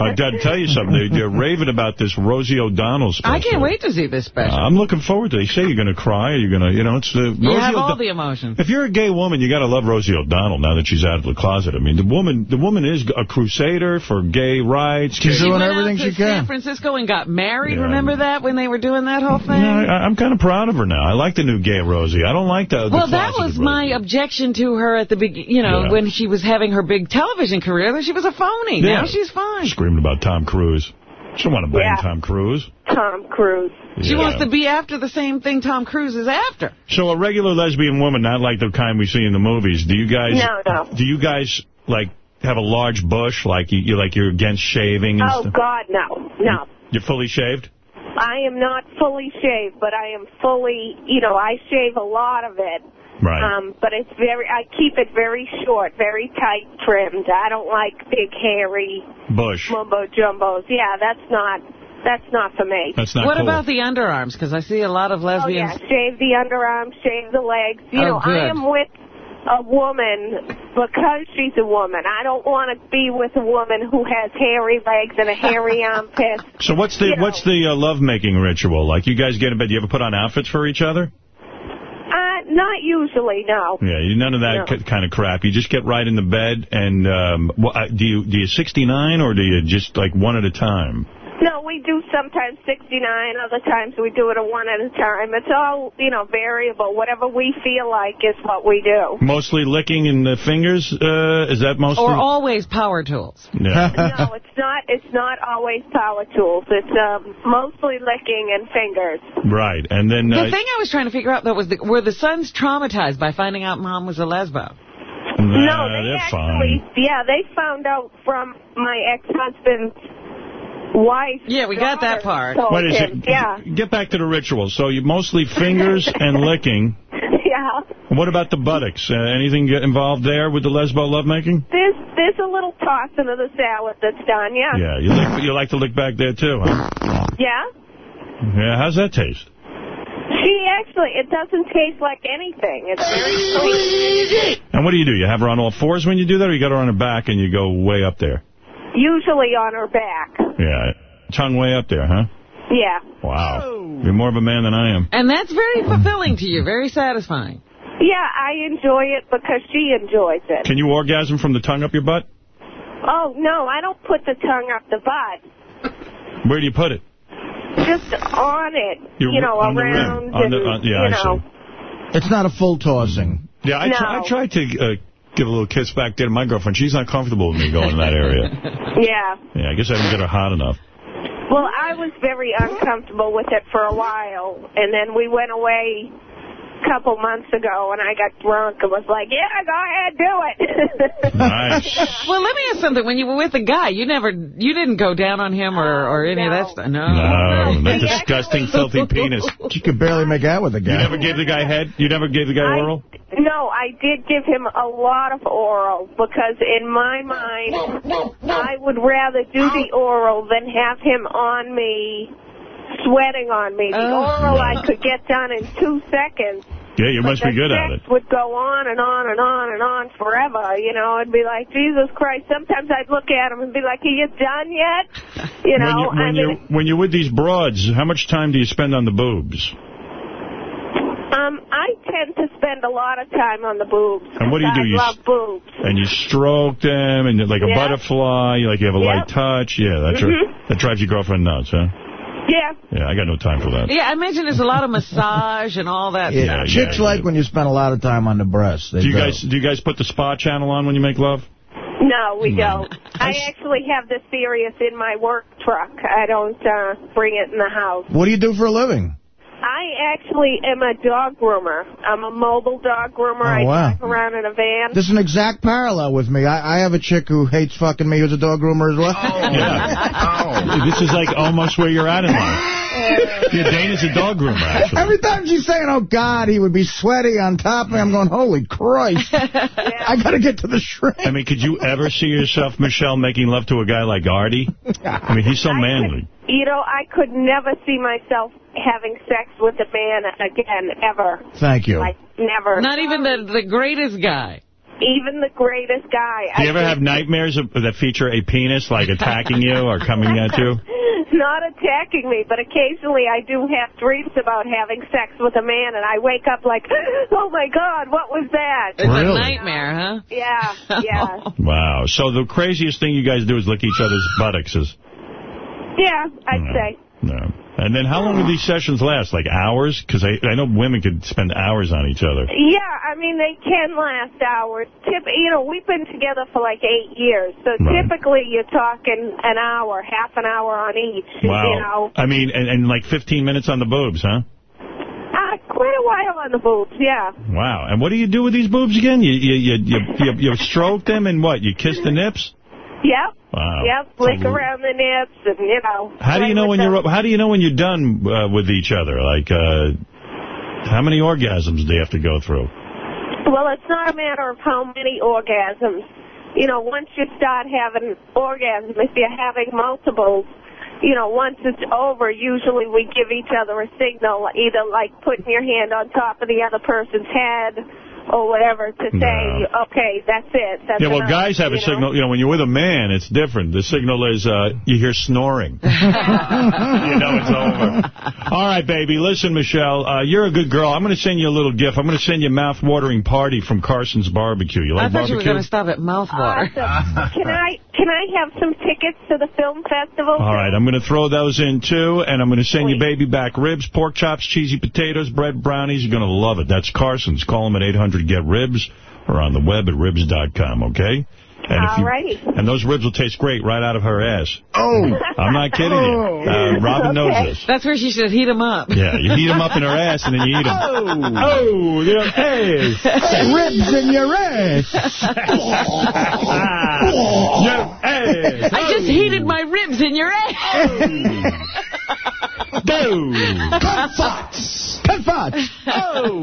I got to tell you something. They, they're raving about this Rosie O'Donnell special. I can't wait to see this special. Uh, I'm looking forward to it. They say you're going to cry. Or you're going to, you know, it's the you Rosie have all the emotions. If you're a gay woman, you got to love Rosie O'Donnell now that she's out of the closet. I mean, the woman, the woman is a crusader for gay rights. She's gay- doing went everything out to she can. San Francisco and got married. Yeah. Remember that when they were doing that whole thing? No, I, I'm kind of proud of her now. I like the new gay Rosie. I don't like the, the well, that closeted was my objection to her at the beginning, you know, Yeah. when she was having her big television career, that she was a phony. Yeah. Now she's fine. She's screaming about Tom Cruise. She don't want to bang Yeah. Tom Cruise. Tom Cruise. She wants to be after the same thing Tom Cruise is after. So a regular lesbian woman, not like the kind we see in the movies. Do you guys? No, no. Do you guys like have a large bush? Like you, you like you're against shaving and Oh stuff? God, no, no. You're fully shaved. I am not fully shaved, but I am fully, you know, I shave a lot of it. Right. Um, but it's very, I keep it very short, very tight trimmed. I don't like big, hairy Bush. mumbo jumbos. Yeah, that's not, that's not for me. That's not What cool. about the underarms? Because I see a lot of lesbians. Oh, yeah, shave the underarms, shave the legs. You Oh, know, good. I am with a woman because she's a woman. I don't want to be with a woman who has hairy legs and a hairy armpit. So what's the you know. what's the uh, lovemaking ritual? Like you guys get in bed, you ever put on outfits for each other? Uh, not usually, no. Yeah, you none of that No. kind of crap. You just get right in the bed and um, uh, do you do you 69 or do you just like one at a time? No, we do sometimes 69, other times we do it a one at a time. It's all, you know, variable. Whatever we feel like is what we do. Mostly licking in the fingers. Uh, is that mostly? Or always power tools. Yeah. no, it's not. It's not always power tools. It's um, mostly licking and fingers. right, and then uh, The thing I was trying to figure out, though, was the, were the sons traumatized by finding out mom was a lesbo? nah, no, they actually, fine. yeah, they found out from my ex-husband's wife. Yeah, we got that part. Told What is him. it? Yeah, Get back to the ritual. So you mostly fingers and licking. yeah. What about the buttocks? Uh, anything get involved there with the lesbo lovemaking? There's there's a little tossing of the salad that's done. Yeah. Yeah, you like you like to lick back there too, huh? Yeah. Yeah, how's that taste? She actually, it doesn't taste like anything. It's very sweet. And what do you do? You have her on all fours when you do that, or you got her on her back and you go way up there? Usually on her back. Yeah, tongue way up there, huh? Yeah. Wow. You're more of a man than I am. And that's very fulfilling to you, very satisfying. Yeah, I enjoy it because she enjoys it. Can you orgasm from the tongue up your butt? Oh, no, I don't put the tongue up the butt. Where do you put it? Just on it, Your- you know, on the around rim. On and, the- on- yeah, you I know. see. It's not a full tossing. Yeah, I, try, No. I tried to uh, give a little kiss back there to my girlfriend. She's not comfortable with me going in that area. Yeah. Yeah, I guess I didn't get her hot enough. Well, I was very uncomfortable with it for a while, and then we went away couple months ago, and I got drunk and was like, yeah, go ahead, do it. Nice. Well, let me ask something. When you were with the guy, you never, you didn't go down on him or, or any of that stuff. No. No, that disgusting, filthy penis. She could barely make out with the guy. You never gave the guy head? You never gave the guy I- oral? No, I did give him a lot of oral because in my mind, I would rather do the oral than have him on me, sweating on me. The Oh. oral I could get done in two seconds. Yeah, you must be good at it. sex would go on and on and on and on forever, you know. It'd be like, Jesus Christ. Sometimes I'd look at him and be like, are you done yet? You know, when you, when I you mean, when you're with these broads, how much time do you spend on the boobs? um, I tend to spend a lot of time on the boobs. And what do you do? I You love boobs. And you stroke them, and like a Yeah. butterfly, you like you have a Yep. light touch. Yeah, that dri- Mhm. that drives your girlfriend nuts, huh? Yeah. Yeah, I got no time for that. Yeah, I imagine there's a lot of massage and all that Yeah, stuff. yeah, chicks yeah. like when you spend a lot of time on the breast. They Do you do. guys do you guys put the spa channel on when you make love? No, we No. don't. I actually have the Sirius in my work truck. I don't uh, bring it in the house. What do you do for a living? I actually am a dog groomer. I'm a mobile dog groomer. Oh, I wow. drive around in a van. This is an exact parallel with me. I, I have a chick who hates fucking me who's a dog groomer as well. Oh. Yeah. oh. This is like almost where you're at in life. Yeah, Dana's a dog groomer, actually. Every time she's saying, oh, God, he would be sweaty on top of me, I'm going, holy Christ. I got to get to the shrink. I mean, could you ever see yourself, Michelle, making love to a guy like Artie? I mean, he's so manly. You know, I could never see myself having sex with a man again, ever. Thank you. Like, never. Not even the, the greatest guy. Even the greatest guy. Do you I ever have nightmares that feature a penis, like attacking you or coming at you? Not attacking me, but occasionally I do have dreams about having sex with a man, and I wake up like, oh my God, what was that? It's a nightmare, huh? Yeah, yeah, Wow. So the craziest thing you guys do is lick each other's buttocks. Is, yeah, I'd No. say. No. And then how long do these sessions last? Like hours? Because I, I know women could spend hours on each other. Yeah, I mean, they can last hours. Tip, you know, we've been together for like eight years, so Right. typically you're talking an hour, half an hour on each, Wow. you know. I mean, and, and like 15 minutes on the boobs, huh? Uh, quite a while on the boobs, yeah. Wow. And what do you do with these boobs again? You you you you, you, you stroke them and what? You kiss the nips? Yep. Wow. Yep. Lick around the nips and, you know. How do you know when you're How do you know when you're done uh, with each other? Like, uh, how many orgasms do you have to go through? Well, it's not a matter of how many orgasms. You know, once you start having orgasms, if you're having multiples, you know, once it's over, usually we give each other a signal, either like putting your hand on top of the other person's head or whatever to say, okay, that's it. That's yeah, well, enough, guys have a know? signal. You know, when you're with a man, it's different. The signal is uh, you hear snoring. you know it's over. All right, baby. Listen, Michelle, uh, you're a good girl. I'm going to send you a little gift. I'm going to send you a mouth-watering party from Carson's Barbecue. You like I thought barbecue? you were going to stop at mouthwater. Awesome. can I can I have some tickets to the film festival? All right, I'm going to throw those in, too, and I'm going to send you baby back ribs, pork chops, cheesy potatoes, bread brownies. You're going to love it. That's Carson's. Call them at 800-GET-RIBS or on the web at ribs.com, okay? And if you, Alrighty. And those ribs will taste great right out of her ass. Oh. I'm not kidding you. Uh, Robin knows this. That's where she should heat them up. Yeah, you heat them up in her ass and then you eat them. Oh. Oh, you know, hey. Ribs in your ass. no, hey. I just heated my ribs in your ass. Confats. Confats. Oh.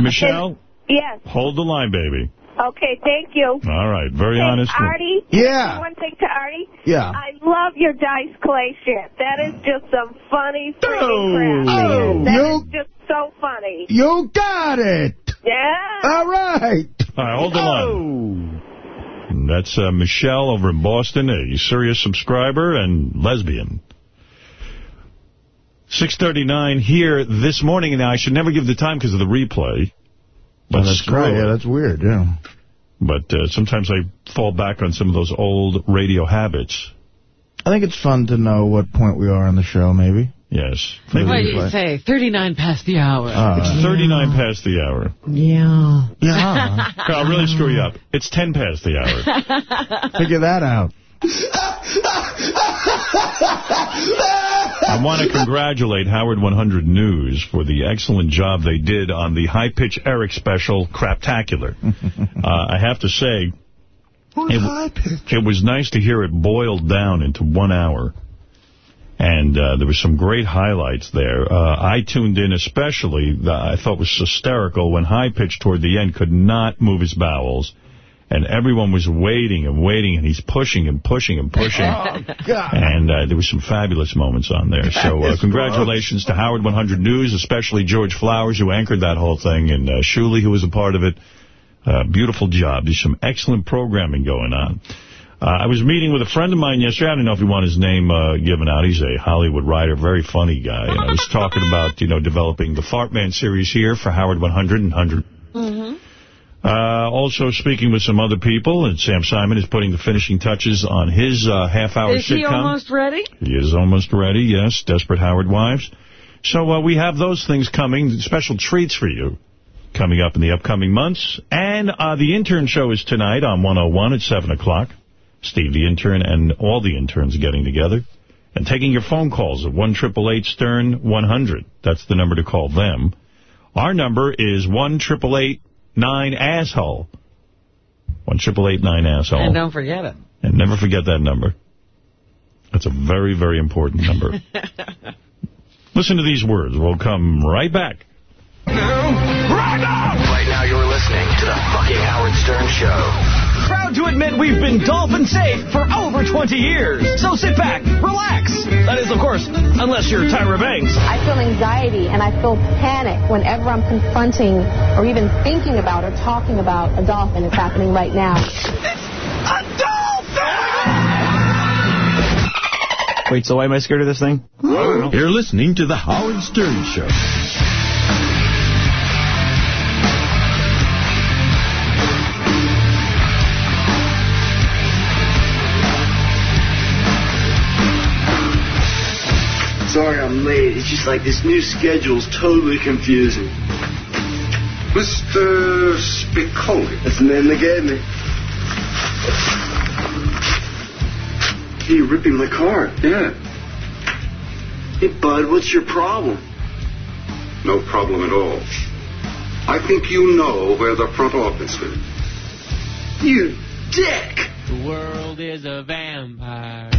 Michelle, Yes. hold the line, baby. Okay, thank you. All right, very Hey, honest. Artie? Yeah. One thing to Artie. Yeah. I love your Dice Clay shit. That is just some funny freaking Oh. crap. Oh. That You- is just so funny. You got it. Yeah. All right. All right, hold the line. And That's uh, Michelle over in Boston, a Sirius subscriber and lesbian. 639 here this morning. Now, I should never give the time because of the replay. But Oh, that's screw right. it. Yeah, that's weird. Yeah. But uh, sometimes I fall back on some of those old radio habits. I think it's fun to know what point we are on the show, maybe. Yes. For the What do you replay. say? 39 past the hour. Uh, It's 39 past the hour. yeah. yeah. I'll really screw you up. It's 10 past the hour. Figure that out. I want to congratulate Howard 100 News for the excellent job they did on the High Pitch Eric special, Craptacular. uh, I have to say, it, it was nice to hear it boiled down into one hour. And uh, there were some great highlights there. Uh, I tuned in especially, the, I thought was hysterical, when High Pitch toward the end could not move his bowels. And everyone was waiting and waiting, and he's pushing and pushing and pushing. And uh, there were some fabulous moments on there. So uh, congratulations to Howard 100 News, especially George Flowers, who anchored that whole thing, and uh, Shuli, who was a part of it. Uh, beautiful job. There's some excellent programming going on. Uh, I was meeting with a friend of mine yesterday. I don't know if you want his name uh, given out. He's a Hollywood writer, very funny guy. And I was talking about, you know, developing the Fart Man series here for Howard 100 and 100 uh, also speaking with some other people, and Sam Simon is putting the finishing touches on his uh, half-hour sitcom. Is he almost ready? He is almost ready, yes. Desperate Howard Wives. So uh, we have those things coming, special treats for you coming up in the upcoming months. And uh, the intern show is tonight on 101 at 7 o'clock. Steve the intern and all the interns getting together and taking your phone calls at 1-888-STERN-100. That's the number to call them. Our number is 1-888-9-ASSHOLE. 1-888-9-ASSHOLE. And don't forget it. And never forget that number. That's a very, very important number. Listen to these words. We'll come right back. Right now, Right now you're listening to the fucking Howard Stern Show. Proud to admit we've been dolphin safe for over 20 years. So sit back, relax. That is, of course, unless you're Tyra Banks. I feel anxiety and I feel panic whenever I'm confronting or even thinking about or talking about a dolphin. It's happening right now. A dolphin! Wait, so why am I scared of this thing? You're listening to The Howard Stern Show. I'm late. It's just like this new schedule's totally confusing. Mr. Spicoli. That's the name they gave me. Hey, you're ripping my car. Yeah, Hey, bud, what's your problem? no problem at all. I think you know where the front office is. You dick! The world is a vampire.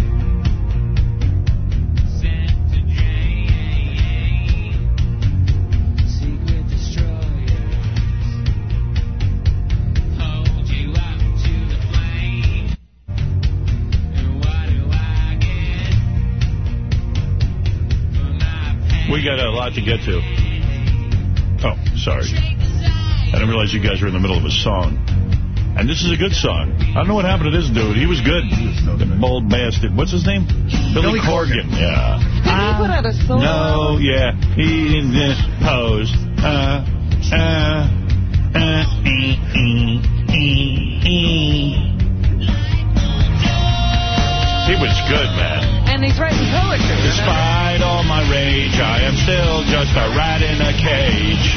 We got a lot to get to. Oh, sorry. I didn't realize you guys were in the middle of a song. And this is a good song. I don't know what happened to this dude. He was good. The bold bastard. What's his name? Billy, Corgan. Yeah. Did he put out a solo? No, yeah. He in this pose. Uh, uh, uh, ee, ee, ee, ee. He was good, man. And he's writing poetry. Despite all my rage, I am still just a rat in a cage.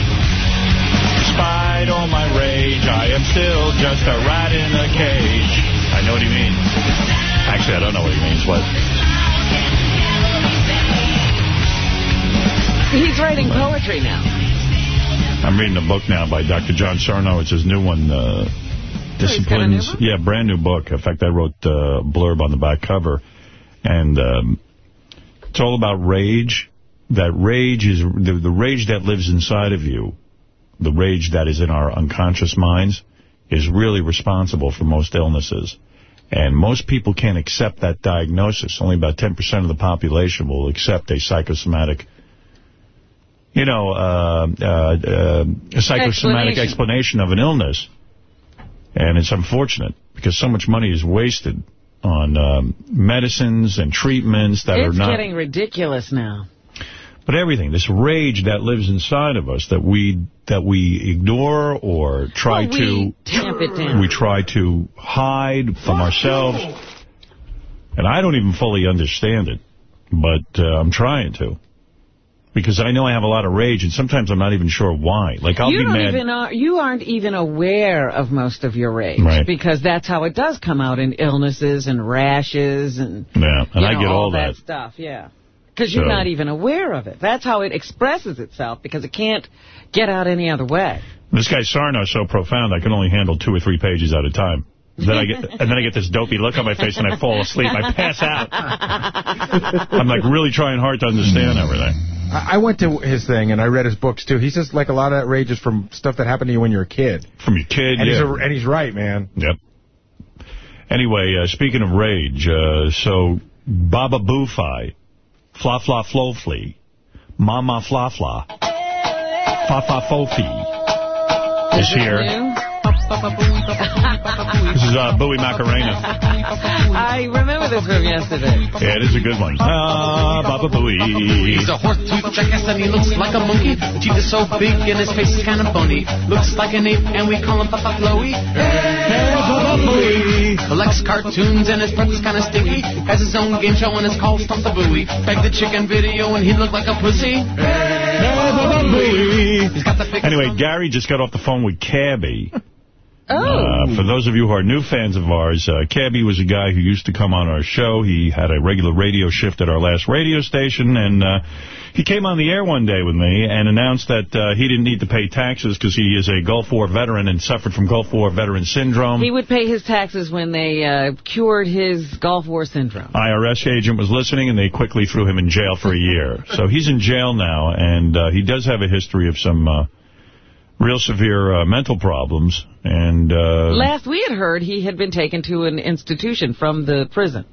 Despite all my rage, I am still just a rat in a cage. I know what he means. Actually, I don't know what he means. What? He's writing poetry now. I'm reading a book now by Dr. John Sarno. It's his new one, uh, Disciplines. yeah, brand new book. In fact, I wrote uh, a blurb on the back cover. And um, it's all about rage. That rage is the, the rage that lives inside of you, the rage that is in our unconscious minds, is really responsible for most illnesses. And most people can't accept that diagnosis. Only about 10% of the population will accept a psychosomatic you know, uh, uh, uh, a psychosomatic Explanation. explanation of an illness. And it's unfortunate because so much money is wasted on um, medicines and treatments that it's are not... It's getting ridiculous now. But everything, this rage that lives inside of us that we that we ignore or try Well, we to tamp it down. we try to hide from ourselves. And I don't even fully understand it, but uh, I'm trying to. Because I know I have a lot of rage, and sometimes I'm not even sure why. Like, I'll you be don't mad. even are, you aren't even aware of most of your rage Right. because that's how it does come out in illnesses and rashes and Yeah, and I know, get all that that. stuff. Yeah, because you're not even aware of it. That's how it expresses itself because it can't get out any other way. This guy Sarno is so profound, I can only handle two or three pages at a time. Then I get, and then I get this dopey look on my face, and I fall asleep. I pass out. I'm like really trying hard to understand everything. I I went to his thing, and I read his books, too. He says, like, a lot of that rage is from stuff that happened to you when you were a kid. From your kid, And, yeah. he's, a, and he's right, man. Yep. Anyway, uh, speaking of rage, uh, so Baba Boofy, Fla Fla Flo Flea, Mama Fla Fla, Fa Fa Fofi is here. This is uh, Bowie Macarena. I remember this from yesterday. Yeah, it is a good one. Ah, Baba Booey. He's a horse-tooth jackass and he looks like a monkey. Teeth are so big and his face is kind of bony. Looks like an ape and we call him Papa Flowy. Hey, Papa Flowy. Likes cartoons and his breath is kind of stinky. Has his own game show and it's called Stomp the Buoy. Beg the chicken video and he looked like a pussy. Hey, Papa Flowy. He's got the Anyway, Gary just got off the phone with Cabby. Oh. Uh, for those of you who are new fans of ours, uh, Cabby was a guy who used to come on our show. He had a regular radio shift at our last radio station, and uh, he came on the air one day with me and announced that uh, he didn't need to pay taxes because he is a Gulf War veteran and suffered from Gulf War veteran syndrome. He would pay his taxes when they uh, cured his Gulf War syndrome. IRS agent was listening, and they quickly threw him in jail for a year. So he's in jail now, and uh, he does have a history of some uh, real severe uh, mental problems. And uh, Last we had heard, he had been taken to an institution from the prison.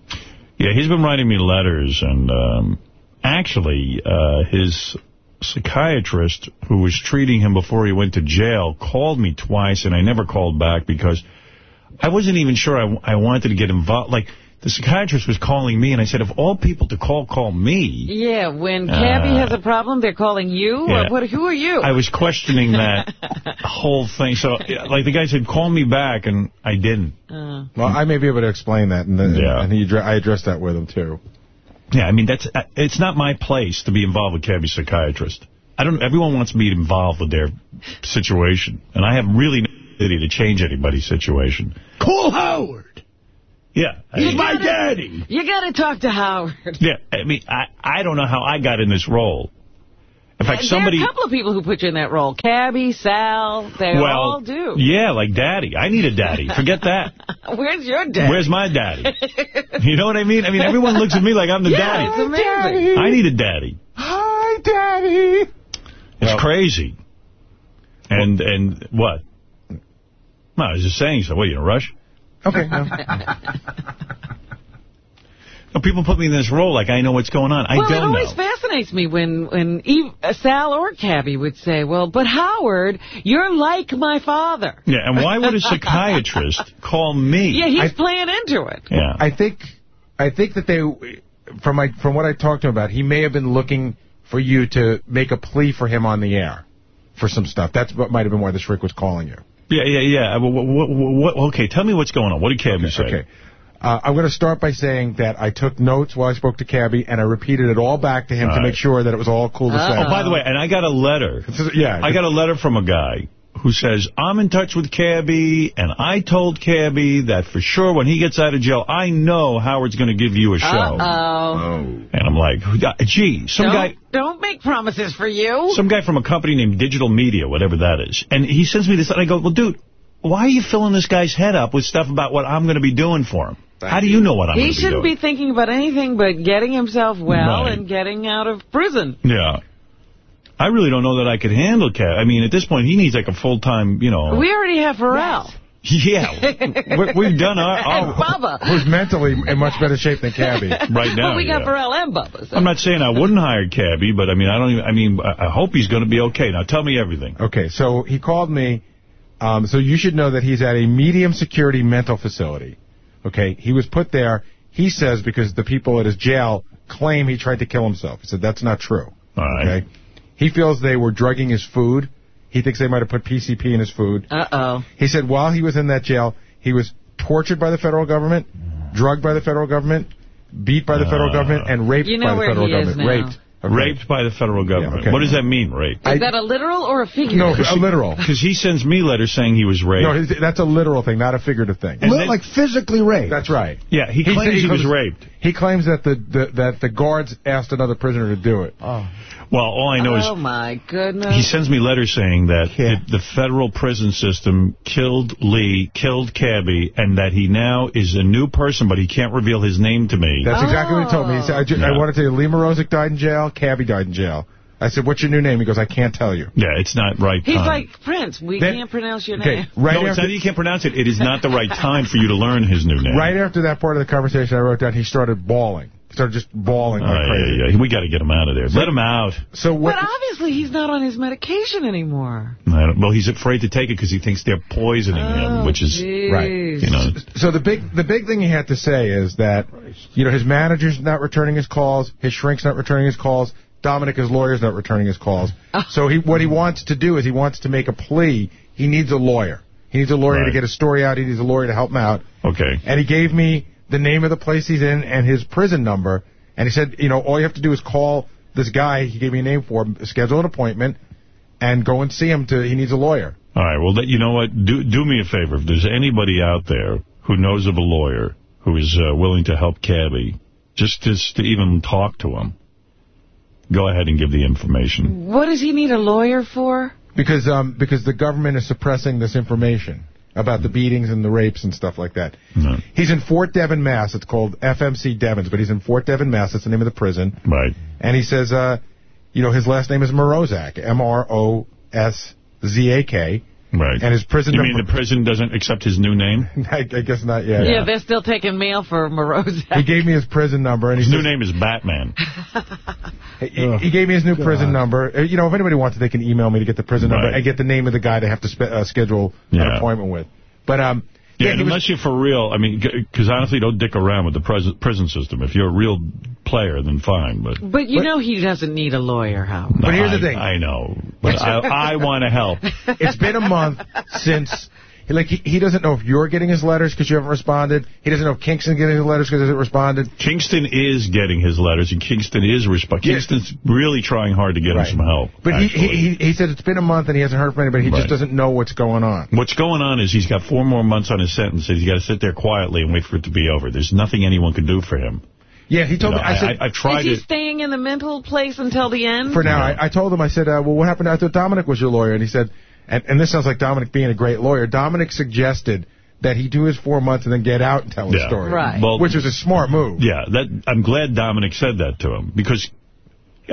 yeah, he's been writing me letters, and um, actually, uh, his psychiatrist who was treating him before he went to jail called me twice, and I never called back because I wasn't even sure I, I wanted to get involved. Like, the psychiatrist was calling me, and I said, of all people to call, call me. Yeah, when Cabby Uh, has a problem, they're calling you? yeah. Or what, who are you? I was questioning that whole thing. So, like, the guy said, call me back, and I didn't. Uh, Well, I may be able to explain that, and, then, Yeah. and he, I addressed that with him, too. Yeah, I mean, that's uh, it's not my place to be involved with Cabby's psychiatrist. I don't. Everyone wants to be involved with their situation, and I have really no ability to change anybody's situation. Call Howard. Yeah, He's I- my daddy. you got to talk to Howard. Yeah, I mean, I I don't know how I got in this role, In fact, there somebody... are a couple of people who put you in that role. Cabby, Sal, they well, all do. Yeah, like daddy. I need a daddy. Forget that. Where's your daddy? Where's my daddy? you know what I mean? I mean, everyone looks at me like I'm the yeah, daddy. it's amazing. I need a daddy. Hi, Daddy. It's Well- crazy. And and what? No, I was just saying so. What, you in a rush? Okay. no. No, people put me in this role like I know what's going on. I well, it don't know. Well, it always know. fascinates me when, when Eve, uh, Sal or Cabby would say, well, but Howard, you're like my father. Yeah, and why would a psychiatrist call me? Yeah, he's I- playing into it. Yeah. I think I think that they, from my from what I talked to him about, he may have been looking for you to make a plea for him on the air for some stuff. That's what might have been why the Shriek was calling you. Yeah, yeah, yeah. What, what, what, okay, tell me what's going on. What did Cabby say? Okay. Uh, I'm going to start by saying that I took notes while I spoke to Cabby, and I repeated it all back to him All to right. make sure that it was all cool to say. Oh, by the way, and I got a letter. yeah. I got a letter from a guy who says, I'm in touch with Cabby, and I told Cabby that for sure when he gets out of jail, I know Howard's going to give you a show. Uh-oh. And I'm like, gee, some don't, guy... Don't make promises for you. Some guy from a company named Digital Media, whatever that is. And he sends me this, and I go, well, dude, why are you filling this guy's head up with stuff about what I'm going to be doing for him? How do you know what I'm going He to be shouldn't doing? be thinking about anything but getting himself well Right. and getting out of prison. Yeah. I really don't know that I could handle Cabby. I mean, at this point, he needs like a full-time, you know... We already have Pharrell. Yeah. we- We've done our... and Bubba. Who's mentally in much better shape than Cabby. right now, But we got yeah. Pharrell and Bubba. so- I'm not saying I wouldn't hire Cabby, but I mean, I don't even, I mean, I I hope he's going to be okay. Now, tell me everything. Okay, so he called me. Um, so you should know that he's at a medium security mental facility. Okay, he was put there, he says, because the people at his jail claim he tried to kill himself. He said that's not true. All right. Okay, he feels they were drugging his food. He thinks they might have put PCP in his food. Uh-oh. He said while he was in that jail, he was tortured by the federal government, drugged by the federal government, beat by the federal uh. government, and raped You know by the where federal he is government. now. Raped. Raped by the federal government. okay. What does that mean, rape? Is that a literal or a figurative? No, a literal. Because he sends me letters saying he was raped. No, that's a literal thing, not a figurative thing. And then- like physically raped. That's right. yeah, he claims he, was raped. He claims that the, the that the guards asked another prisoner to do it. Oh. Well, all I know is Oh, my goodness. He sends me letters saying that it, the federal prison system killed Lee, killed Cabby, and that he now is a new person, but he can't reveal his name to me. That's exactly what he told me. He said, I, ju- I Yeah. want to tell you, Lee Morozic died in jail, Cabby died in jail. I said, what's your new name? He goes, I can't tell you. Yeah, it's not right He's time. like, Prince, we Then- can't pronounce your Okay, name. right no, it's after, not you can't pronounce it. It is not the right time for you to learn his new name. right after that part of the conversation I wrote down, he started bawling. He started just bawling Oh, like yeah, crazy. yeah, yeah. We got to get him out of there. Let him out. So what? But obviously he's not on his medication anymore. I don't- well, he's afraid to take it because he thinks they're poisoning him, Oh, which is, jeez. Right. you know. So the big the big thing he had to say is that, you know, his manager's not returning his calls, his shrink's not returning his calls, Dominic, his lawyer's not returning his calls. Oh. So he what he wants to do is he wants to make a plea. He needs a lawyer. He needs a lawyer Right. to get his story out. He needs a lawyer to help him out. Okay. And he gave me the name of the place he's in and his prison number. And he said, you know, all you have to do is call this guy. He gave me a name for him, schedule an appointment, and go and see him. To he needs a lawyer. All right, well, that- you know what? Do do me a favor. If there's anybody out there who knows of a lawyer who is uh, willing to help Cabby, just, just to even talk to him, go ahead and give the information. What does he need a lawyer for? Because um because the government is suppressing this information about the beatings and the rapes and stuff like that. No. He's in Fort Devon, Mass. It's called FMC Devens, but he's in Fort Devon, Mass. That's the name of the prison. Right. And he says, uh, you know, his last name is Morozak, M-R-O-S-Z-A-K. Right. And his prison You mean the prison doesn't accept his new name? I, I guess not yet. Yeah, they're still taking mail for Moroza. He gave me his prison number, and His new says- name is Batman. He, he gave me his new prison number. Uh, You know, if anybody wants it, they can email me to get the prison number Right. and get the name of the guy they have to spe- uh, schedule an appointment with. But um, Yeah, yeah, and unless you're for real, I mean, because honestly, don't dick around with the pres prison system. If you're a real player, then fine. But But you know he doesn't need a lawyer, Howard. But here's the thing. I know, but I, I want to help. it's been a month since. Like he, he doesn't know if you're getting his letters because you haven't responded. He doesn't know if Kingston's getting his letters because he hasn't responded. Kingston is getting his letters, and Kingston is responding. Yeah. Kingston's really trying hard to get Right. him some help. But he, actually. he he he said it's been a month and he hasn't heard from anybody. He Right. just doesn't know what's going on. What's going on is he's got four more months on his sentence. He's got to sit there quietly and wait for it to be over. There's nothing anyone can do for him. Yeah, he told You know, me. I said, I, have tried Is he it. staying in the mental place until the end? For now, I, I told him, I said, uh, well, what happened? after Dominic was your lawyer. And he said, and, and this sounds like Dominic being a great lawyer. Dominic suggested that he do his four months and then get out and tell his Yeah. story. Right. Well- which was a smart move. Yeah, that I'm glad Dominic said that to him because,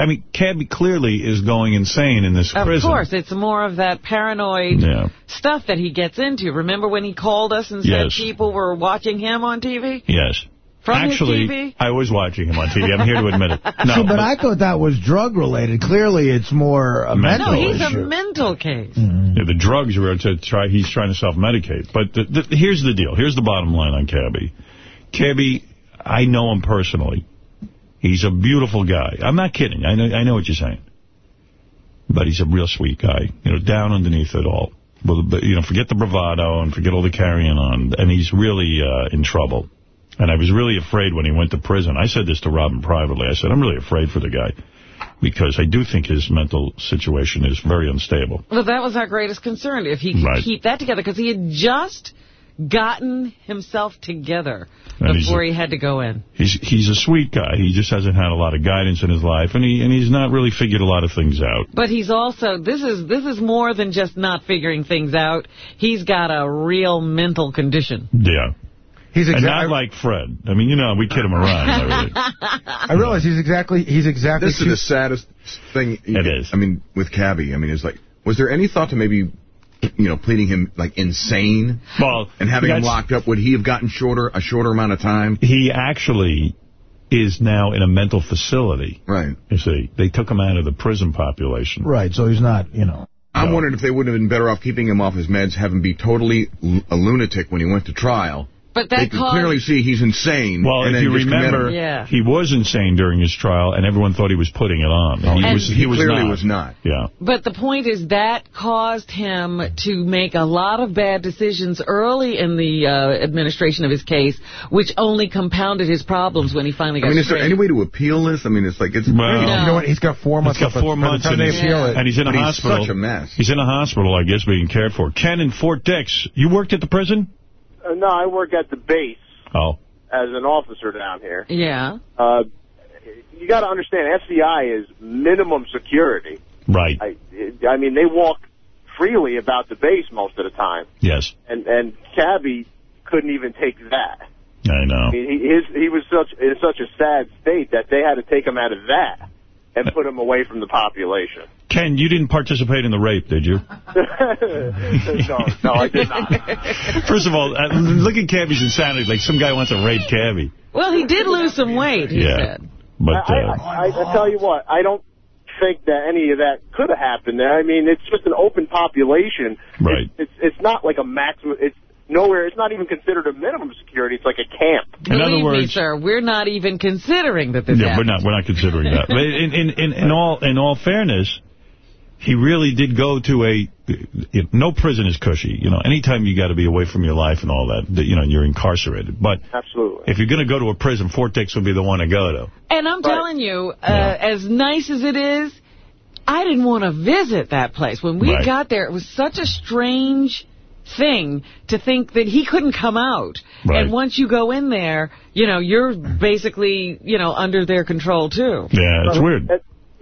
I mean, Cabby clearly is going insane in this Of prison. course, it's more of that paranoid Yeah. stuff that he gets into. Remember when he called us and said Yes. people were watching him on TV? Yes. From his Actually, TV? I was watching him on TV. I'm here to admit it. No, See, but I thought that was drug-related. Clearly, it's more a Mental No, mental he's a mental case. Yeah, the drugs were to try. He's trying to self-medicate. But the, the, here's the deal. Here's the bottom line on Cabby. Cabby, I know him personally. He's a beautiful guy. I'm not kidding. I know. I know what you're saying. But he's a real sweet guy. You know, down underneath it all. Well, but, you know, forget the bravado and forget all the carrying on. And he's really uh, in trouble. And I was really afraid when he went to prison. I said this to Robin privately. I said, I'm really afraid for the guy because I do think his mental situation is very unstable. Well, that was our greatest concern, if he could Right. keep that together, because he had just gotten himself together And before a- he had to go in. He's he's a sweet guy. He just hasn't had a lot of guidance in his life, and he and he's not really figured a lot of things out. But he's also, this is this is more than just not figuring things out. He's got a real mental condition. Yeah. He's And exactly. not like Fred. I mean, you know, we kid him around and. I realize he's exactly. He's exactly. This is the saddest thing. It is. I mean, with Cabby, I mean, it's like, was there any thought to maybe, you know, pleading him like insane Well, and having him locked up? Would he have gotten shorter, a shorter amount of time? He actually is now in a mental facility. Right. You see, they took him out of the prison population. Right, so he's not, you know. I'm wondering if they wouldn't have been better off keeping him off his meds, have him be totally l- a lunatic when he went to trial. But They that could caused... clearly see he's insane. Well, and if you remember. Yeah. he was insane during his trial, and everyone thought he was putting it on. And he And- was. he, He was clearly not. was not. Yeah. But the point is that caused him to make a lot of bad decisions early in the uh, administration of his case, which only compounded his problems when he finally got I mean, is there any way to appeal this? I mean, it's like, it's Well, crazy. You know what? He's got four months. He's got four months, time and they he's, appeal it. and he's in a But he's hospital. such a mess. He's in a hospital, I guess, being cared for. Ken in Fort Dix, you worked at the prison? Uh, no, I work at the base Oh, as an officer down here. Yeah. Uh, you got to understand, FCI is minimum security. right. I, I mean, they walk freely about the base most of the time, Yes, and and Cabby couldn't even take that. I know. I mean, he his, he was such in such a sad state that they had to take him out of that and put him away from the population. Ken, you didn't participate in the rape, did you? no, no, I did not. First of all, uh, look at Cabby's insanity. Like some guy wants to rape Cabby. Well, he did lose some weight, he Yeah. said. But I, uh, I, I, I tell you what, I don't think that any of that could have happened there. I mean, it's just an open population. Right. It's it's, it's not like a maximum. It's nowhere. It's not even considered a minimum security. It's like a camp. in other Believe me, words, sir, we're not even considering that this yeah, we're not we're not considering that. But in, in in in all in all fairness, he really did go to a you know, no prison is cushy. You know, anytime you got to be away from your life and all that, that, you know, you're incarcerated. But Absolutely. if you're going to go to a prison, Fort Dix would be the one to go to. And I'm telling you, uh, as nice as it is, I didn't want to visit that place. When we Right. got there, it was such a strange thing to think that he couldn't come out. Right. And once you go in there, you know, you're basically, you know, under their control, too. Yeah, it's weird.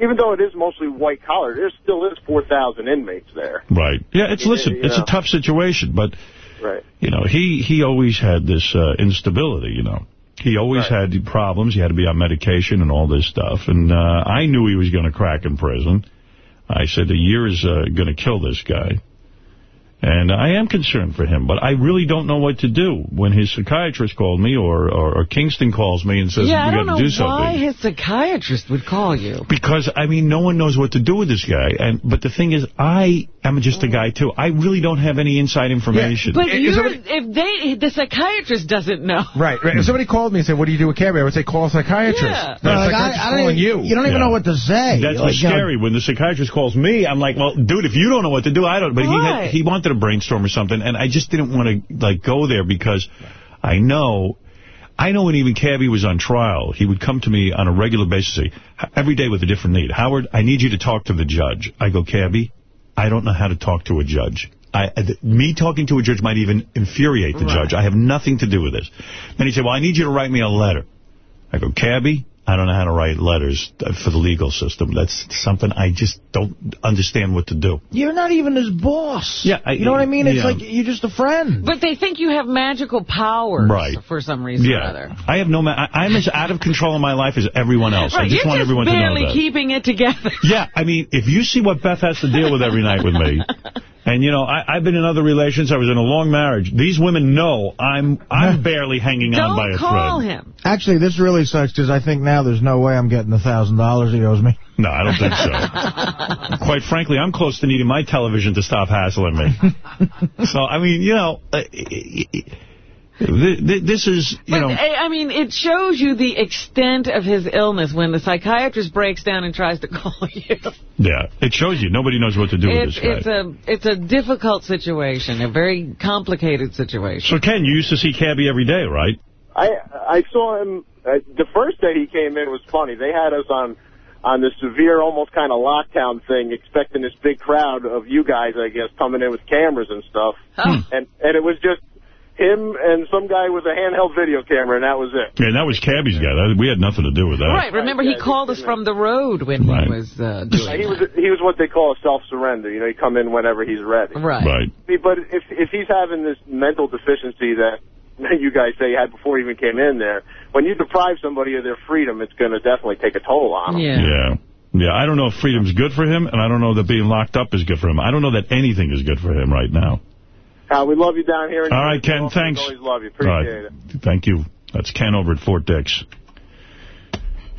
Even though it is mostly white collar, there still is 4,000 inmates there. Right. Yeah, it's You- listen, you it's a tough situation, but Right. you know, he he always had this uh, instability, you know. He always had problems. He had to be on medication and all this stuff. And uh, I knew he was going to crack in prison. I said, a year is uh, going to kill this guy. And I am concerned for him, but I really don't know what to do. When his psychiatrist called me or, or, or Kingston calls me and says, yeah, I we don't got know to do something. why his psychiatrist would call you. Because, I mean, no one knows what to do with this guy. and But the thing is, I am just a guy, too. I really don't have any inside information. But Is somebody- if they, the psychiatrist doesn't know. Right, right. If somebody called me and said, what do you do with Cabby? I would say, call a psychiatrist. Yeah. No, Like, the uh, I, I calling even, you. you don't even Yeah. know what to say. That's Like, what's you know, scary. When the psychiatrist calls me, I'm like, well, dude, if you don't know what to do, I don't. But he had, he wanted to brainstorm or something, and I just didn't want to like go there because I know. I know when even Cabby was on trial, he would come to me on a regular basis, say, every day with a different need. Howard, I need you to talk to the judge. I go, Cabby, I don't know how to talk to a judge. I, me talking to a judge might even infuriate the judge. I have nothing to do with this. Then he said, well, I need you to write me a letter. I go, Cabby, I don't know how to write letters for the legal system. That's something I just don't understand what to do. You're not even his boss. Yeah, I, You know what I mean? It's yeah. like you're just a friend. But they think you have magical powers Right. for some reason or Yeah, other. I have no. Ma I, I'm as out of control in my life as everyone else. I just you're want just everyone to know that. barely that. keeping it together. Yeah, I mean, if you see what Beth has to deal with every night with me, and, you know, I, I've been in other relations, I was in a long marriage. These women know I'm I'm barely hanging on by a thread. Don't call thread. him. Actually, this really sucks because I think now there's no way I'm getting the $1,000 he owes me. No, I don't think so. Quite frankly, I'm close to needing my television to stop hassling me. so, I mean, you know, uh, th- th- this is, you But, know... I I mean, it shows you the extent of his illness when the psychiatrist breaks down and tries to call you. Yeah, it shows you. Nobody knows what to do It's, with this guy. it's a it's a difficult situation, a very complicated situation. So, Ken, you used to see Cabby every day, right? I I saw him uh, the first day he came in was funny. They had us on on this severe, almost kind of lockdown thing, expecting this big crowd of you guys, I guess, coming in with cameras and stuff. And and it was just him and some guy with a handheld video camera, and that was it. Yeah, that was Cabby's guy. That- We had nothing to do with that. Right, remember he called us from the road when Right. he was uh, doing He was he was what they call a self surrender. You know, he come in whenever he's ready. Right. Right. But if if he's having this mental deficiency that you guys say he had before he even came in there, when you deprive somebody of their freedom, it's going to definitely take a toll on them. Yeah. Yeah, I don't know if freedom's good for him, and I don't know that being locked up is good for him. I don't know that anything is good for him right now. Uh, we love you down here. in All right, Ken, Always- thanks. Always love you. All right. Appreciate it. Thank you. That's Ken over at Fort Dix.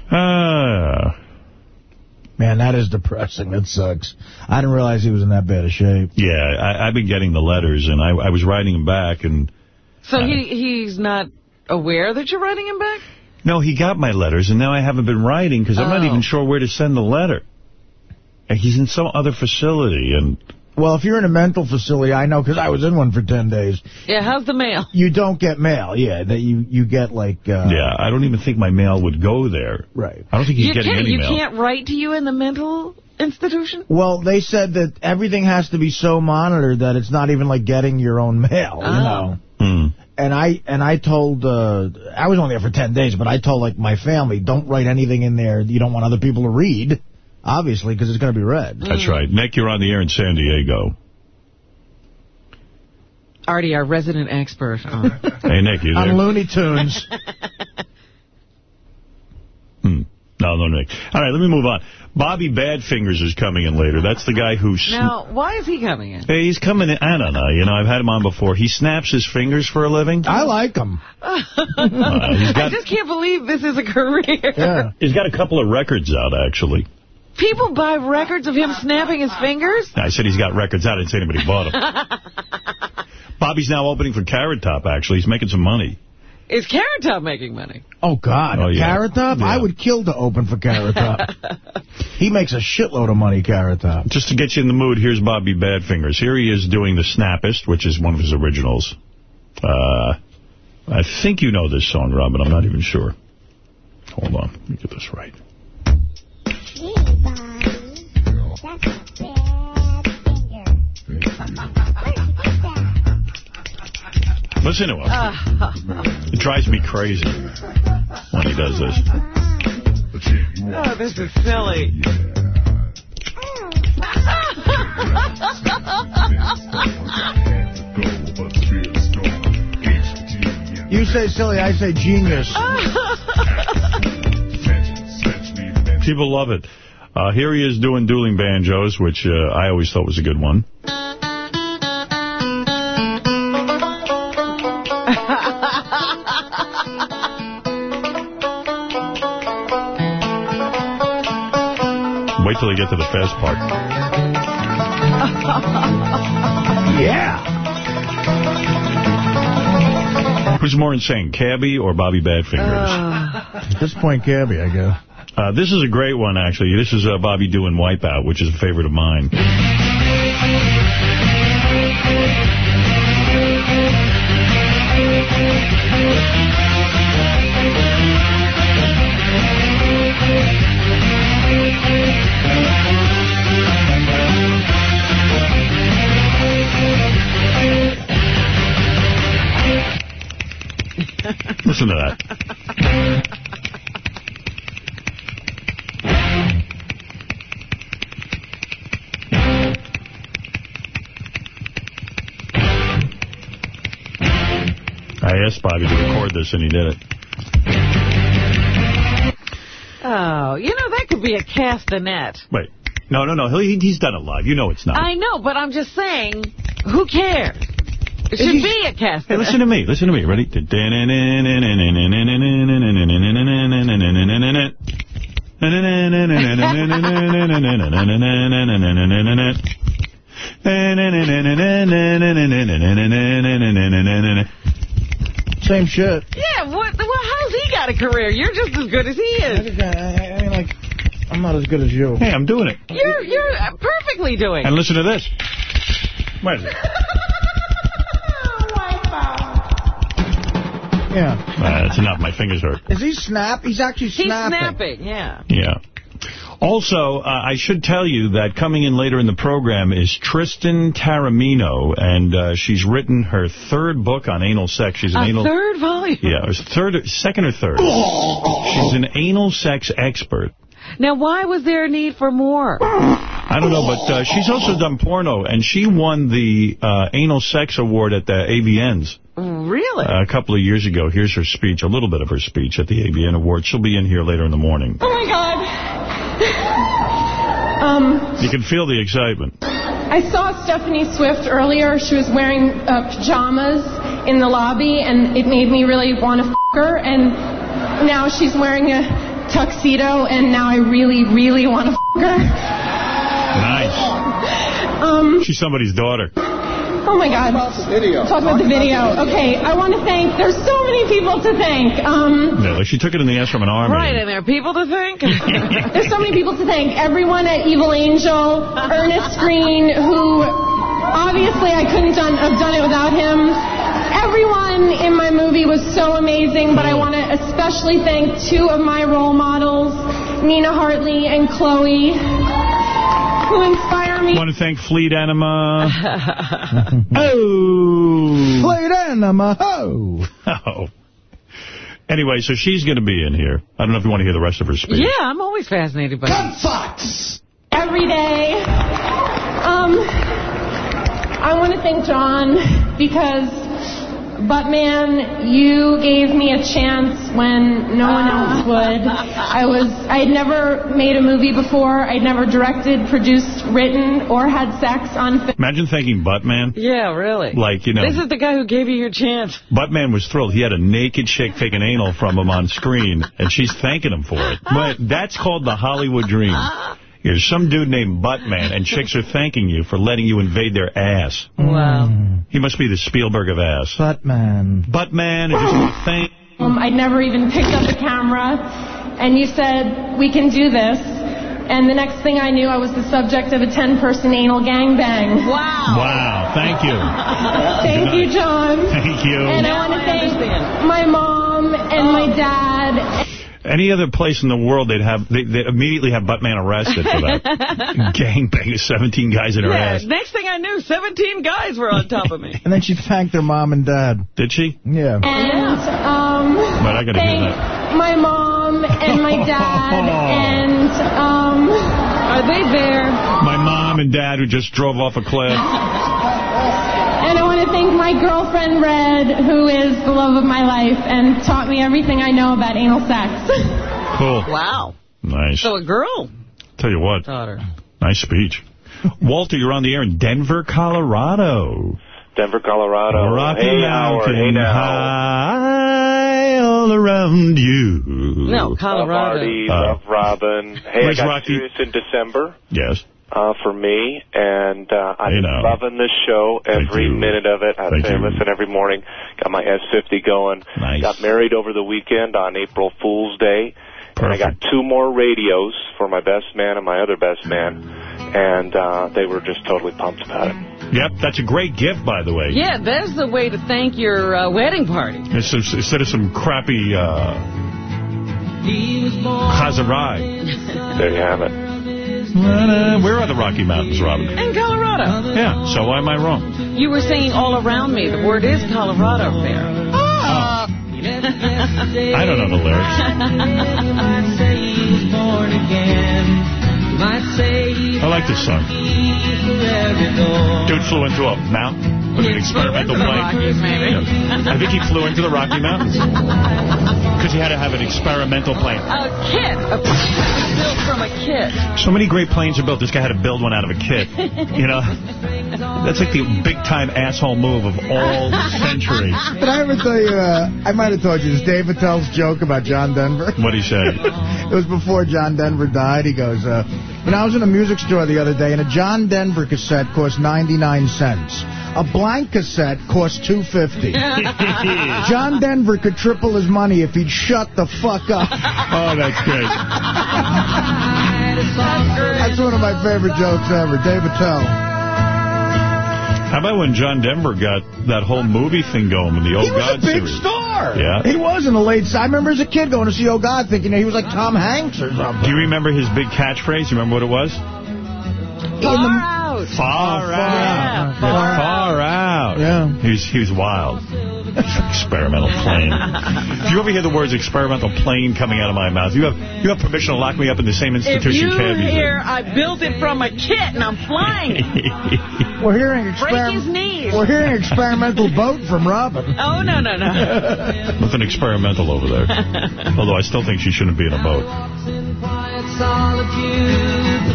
Ah. Man, that is depressing. That sucks. I didn't realize he was in that bad of shape. Yeah, I, I've been getting the letters, and I, I was writing them back, and So he he's not aware that you're writing him back? no, he got my letters, and now I haven't been writing because I'm not Oh. even sure where to send the letter. And he's in some other facility, and Well, if you're in a mental facility, I know because I was in one for 10 days. Yeah, how's the mail? You don't get mail, yeah. That you, you get like... Uh, yeah, I don't even think my mail would go there. Right. I don't think he's you getting can't, any you mail. can't write to you in the mental institution? Well, they said that everything has to be so monitored that it's not even like getting your own mail, you Oh. know. Hmm. And I and I told uh, I was only there for ten days, but I told like my family, don't write anything in there you don't want other people to read, obviously, because it's going to be read. That's right. Nick, you're on the air in San Diego. Artie, our resident expert on Hey, Nick, you there? On Looney Tunes. Hmm. No, no, Nick. All right, let me move on. Bobby Badfingers is coming in later. That's the guy who... Now, why is he coming in? Hey, he's coming in. I don't know. You know, I've had him on before. He snaps his fingers for a living. I like him. Uh, he's I just can't believe this is a career. Yeah. he's got a couple of records out, actually. People buy records of him snapping his fingers? I said he's got records out. I didn't say anybody bought them. Bobby's now opening for Carrot Top, actually. He's making some money. Is Carrot Top making money? Oh, God. Oh, yeah. Carrot Top? Yeah. I would kill to open for Carrot Top. he makes a shitload of money, Carrot Top. Just to get you in the mood, here's Bobby Badfingers. Here he is doing The Snappist, which is one of his originals. Uh, I think you know this song, Robin. I'm not even sure. Hold on. Let me get this right. Listen to him. It drives me crazy when he does this. oh, this is silly. You say silly, I say genius. People love it. Uh, here he is doing dueling banjos, which uh, I always thought was a good one. Till they get to the fast part. yeah. Who's more insane, Cabby or Bobby Badfingers? At this point, Cabby, I guess. Uh, this is a great one, actually. This is uh, Bobby doing Wipeout, which is a favorite of mine. Listen to that. I asked Bobby to record this, and he did it. Oh, you know, that could be a castanet. Wait. No, no, no. He, he's done it live. You know it's not. I know, but I'm just saying, who cares? It should He's- be a castanet. Hey, listen to me. Listen to me. Ready? Same shit. Yeah, what, well, how's he got a career? You're just as good as he is. I mean, like, I'm not as good as you. Hey, I'm doing it. You're, you're uh, perfectly doing And listen to this. What is it? Yeah. Uh, that's enough. My fingers hurt. Is he snap? He's actually snapping. He's snapping. snapping, yeah. Yeah. Also, uh, I should tell you that coming in later in the program is Tristan Taormino, and uh, she's written her third book on anal sex. She's an A anal... third volume. Yeah, it was third, second or third. She's an anal sex expert. Now, why was there a need for more? I don't know, but uh, she's also done porno, and she won the uh, anal sex award at the AVNs Really? uh, a couple of years ago. Here's her speech, a little bit of her speech at the AVN Awards. She'll be in here later in the morning. Oh my god. Um, You can feel the excitement. I saw Stephanie Swift earlier. She was wearing uh, pajamas in the lobby, and it made me really want to f her. And now she's wearing a tuxedo, and now I really, really want to f her. Nice. Um, She's somebody's daughter. Oh my God. Talk about the video. Okay, I want to thank. There's so many people to thank. Um, Yeah, like she took it in the ass from an army. Right, and there are people to thank. There's so many people to thank. Everyone at Evil Angel, Ernest Greene, who obviously I couldn't done, have done it without him. Everyone in my movie was so amazing, but I want to especially thank two of my role models, Nina Hartley and Chloe, who inspire me. want to thank Fleet Anima. oh. Played anima. Oh. Oh. Anyway, so she's going to be in here. I don't know if you want to hear the rest of her speech. yeah, I'm always fascinated by Gun Fox! every day. Um, I want to thank John because, Buttman, you gave me a chance when no one ah. else would. I was, I had never made a movie before. I'd never directed, produced, written, or had sex on film. Imagine thanking Buttman. Yeah, really. Like, you know, This is the guy who gave you your chance. Buttman was thrilled. He had a naked chick taking anal from him on screen, and she's thanking him for it. But that's called the Hollywood dream. Ah. There's some dude named Buttman, and chicks are thanking you for letting you invade their ass. Wow. He must be the Spielberg of ass. Buttman. Buttman, and just want thank Um, I'd never even picked up a camera, and you said, we can do this. And the next thing I knew, I was the subject of a 10-person anal gangbang. Wow. Wow, thank you. Thank you, John. Thank you. And I want to thank my mom and my dad. Any other place in the world, they'd have they they immediately have Buttman arrested for that. Gangbang 17 guys in her Yeah, ass. next thing I knew, 17 guys were on top of me. And then she thanked her mom and dad. Did she? Yeah. And um, But I gotta hear thank that. my mom and my dad. and um, are they there? My mom and dad who just drove off a cliff. And I want to thank my girlfriend Red, who is the love of my life and taught me everything I know about anal sex. Cool. Wow. Nice. So a girl Tell you what, Daughter. nice speech. Walter, you're on the air in Denver, Colorado. Denver, Colorado. Rocky hey, Mountain Hey, now. high all around you. No, Colorado. Love Artie, Uh, love Robin. Hey, I got Rocky? Sirius in December Yes. Uh, for me, and uh, I've Hey, been now. loving this show, every minute of it. I Thank say, you. listen every morning. Got my S50 going. Nice. Got married over the weekend on April Fool's Day. And I got two more radios for my best man and my other best man, and uh, they were just totally pumped about it. Yep, that's a great gift, by the way. Yeah, there's the way to thank your uh, wedding party. Instead of some crappy uh, Chazarai. There you have it. Uh, where are the Rocky Mountains, Robin? In Colorado. Yeah, so why am I wrong? You were singing all around me. The word is Colorado there. Ah! I don't know the lyrics. I like this song. Dude flew into a mountain. With an experimental into the plane. I think he flew into the Rocky Mountains. Because he had to have an experimental plane. A kit. A, built from a kit. So many great planes are built. This guy had to build one out of a kit. You know, that's like the big-time asshole move of all century. Did I ever tell you, uh, I might have told you this, Dave Attell's joke about John Denver. What'd he say? it was before John Denver died. He goes, uh, know, I was in a music store the other day, and a John Denver cassette cost 99 cents. A blank cassette cost 250 John Denver could triple his money if he'd shut the fuck up. Oh, that's great. That's one of my favorite jokes ever. Dave Attell. How about when John Denver got that whole movie thing going in the Old He was God a big series? star. Yeah. He was in the late... I remember as a kid going to see Oh God thinking he was like Tom Hanks or something. Do you remember his big catchphrase? You remember what it was? Far out. Far Oh, out. far out. Far out. Yeah. He was, he was wild. experimental plane. If you ever hear the words experimental plane coming out of my mouth, you have you have permission to lock me up in the same institution. If institution you Candy's in. hear, I built it from a kit and I'm flying. We're hearing Break exper- his knees. We're hearing experimental boat from Robin. Oh, no, no, no. Nothing experimental over there. Although I still think she shouldn't be in a boat.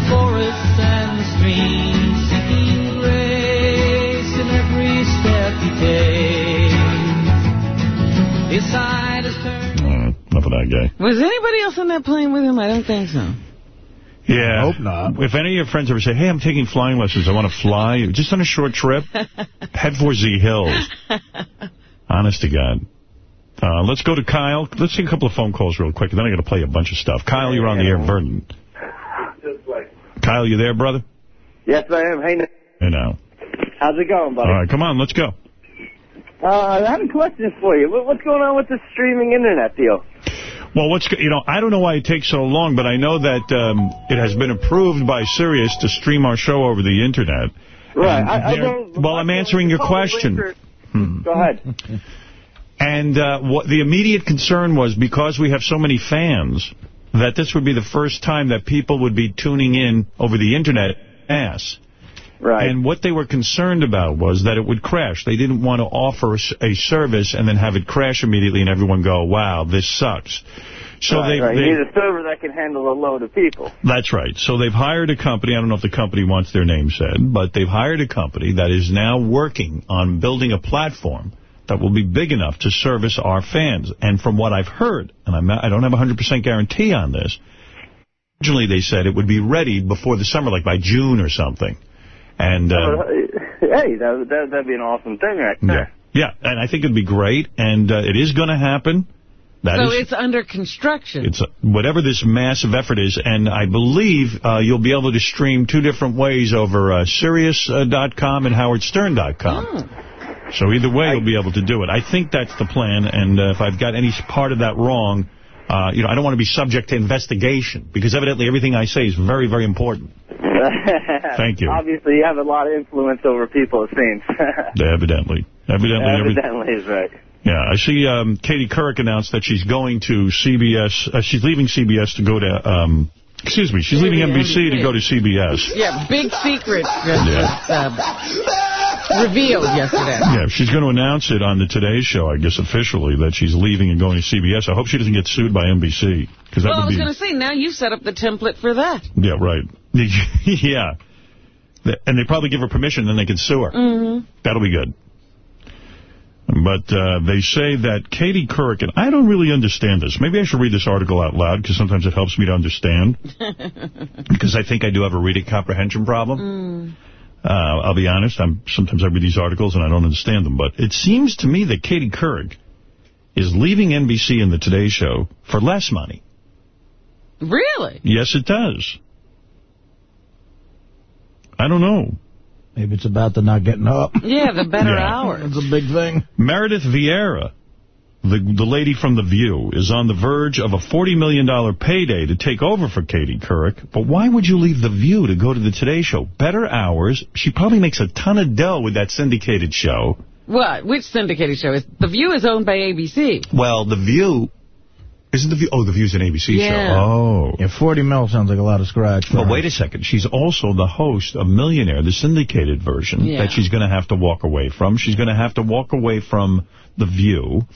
Solitude, the forests and the streams, seeking grace in every step you take. His side is turned. Enough of that guy. Was anybody else on that plane with him? I don't think so. Yeah. I hope not. If any of your friends ever say, hey, I'm taking flying lessons, I want to fly, just on a short trip, head for Z Hills. Honest to God. Uh, let's go to Kyle. Let's take a couple of phone calls real quick, and then I got to play a bunch of stuff. Kyle, you're on the air, Verdant. Kyle, you there, brother? Yes, I am. Hey, Nick. Hey, now. How's it going, buddy? All right, come on, let's go. Uh, I have a question for you. What's going on with the streaming internet deal? Well, what's you know, I don't know why it takes so long, but I know that um, it has been approved by Sirius to stream our show over the internet. Right. I, I don't, well, I'm answering your question. Hmm. Go ahead. And uh, what the immediate concern was, because we have so many fans, that this would be the first time that people would be tuning in over the internet ass. Right. And what they were concerned about was that it would crash. They didn't want to offer a service and then have it crash immediately and everyone go, wow, this sucks. So right, they, right. they need a server that can handle a load of people. that's right. So they've hired a company. I don't know if the company wants their name said, but they've hired a company that is now working on building a platform that will be big enough to service our fans. And from what I've heard, and I'm not, I don't have a 100% guarantee on this, originally they said it would be ready before the summer, like by June or something. And uh, Uh, hey, that, that, that'd be an awesome thing right there. yeah, and I think it'd be great. And uh, it is going to happen. That so is- it's under construction. It's uh, whatever this massive effort is, and I believe uh, you'll be able to stream two different ways over uh, Sirius.com and HowardStern.com. So either way, you'll be able to do it. I think that's the plan, and uh, if I've got any part of that wrong, uh, you know, I don't want to be subject to investigation, because evidently everything I say is very, very important. Thank you. Obviously, you have a lot of influence over people, it seems. Evidently. Evidently. every- Evidently is right. Yeah, I see um, Katie Couric announced that she's going to CBS. Uh, she's leaving CBS to go to, um, excuse me, she's leaving NBC to go to CBS. Yeah, big secret just uh, revealed yesterday. Yeah, she's going to announce it on the Today Show, I guess, officially, that she's leaving and going to CBS. I hope she doesn't get sued by NBC. Because that Well, I would was be... going to say, now you set up the template for that. Yeah, right. yeah. And they probably give her permission, then they can sue her. Mm-hmm. That'll be good. But uh, they say that Katie Couric, and I don't really understand this. Maybe I should read this article out loud, because sometimes it helps me to understand. because I think I do have a reading comprehension problem. Uh, I'll be honest, I'm sometimes I read these articles and I don't understand them. But it seems to me that Katie Couric is leaving NBC and the Today Show for less money. Really? Yes, it does. I don't know. Maybe it's about the not getting up. Yeah, the better Yeah. hours. That's a big thing. Meredith Vieira, the the lady from The View, is on the verge of a $40 million payday to take over for Katie Couric. But why would you leave The View to go to the Today Show? Better hours. She probably makes a ton of dough with that syndicated show. What? Which syndicated show? is The View is owned by ABC. Well, The View Isn't the View? Oh, the View's an ABC Yeah. show. Oh. Yeah, 40 mil sounds like a lot of scratch. for But her. wait a second. She's also the host of Millionaire, the syndicated version, Yeah. that she's going to have to walk away from. She's going to have to walk away from The View.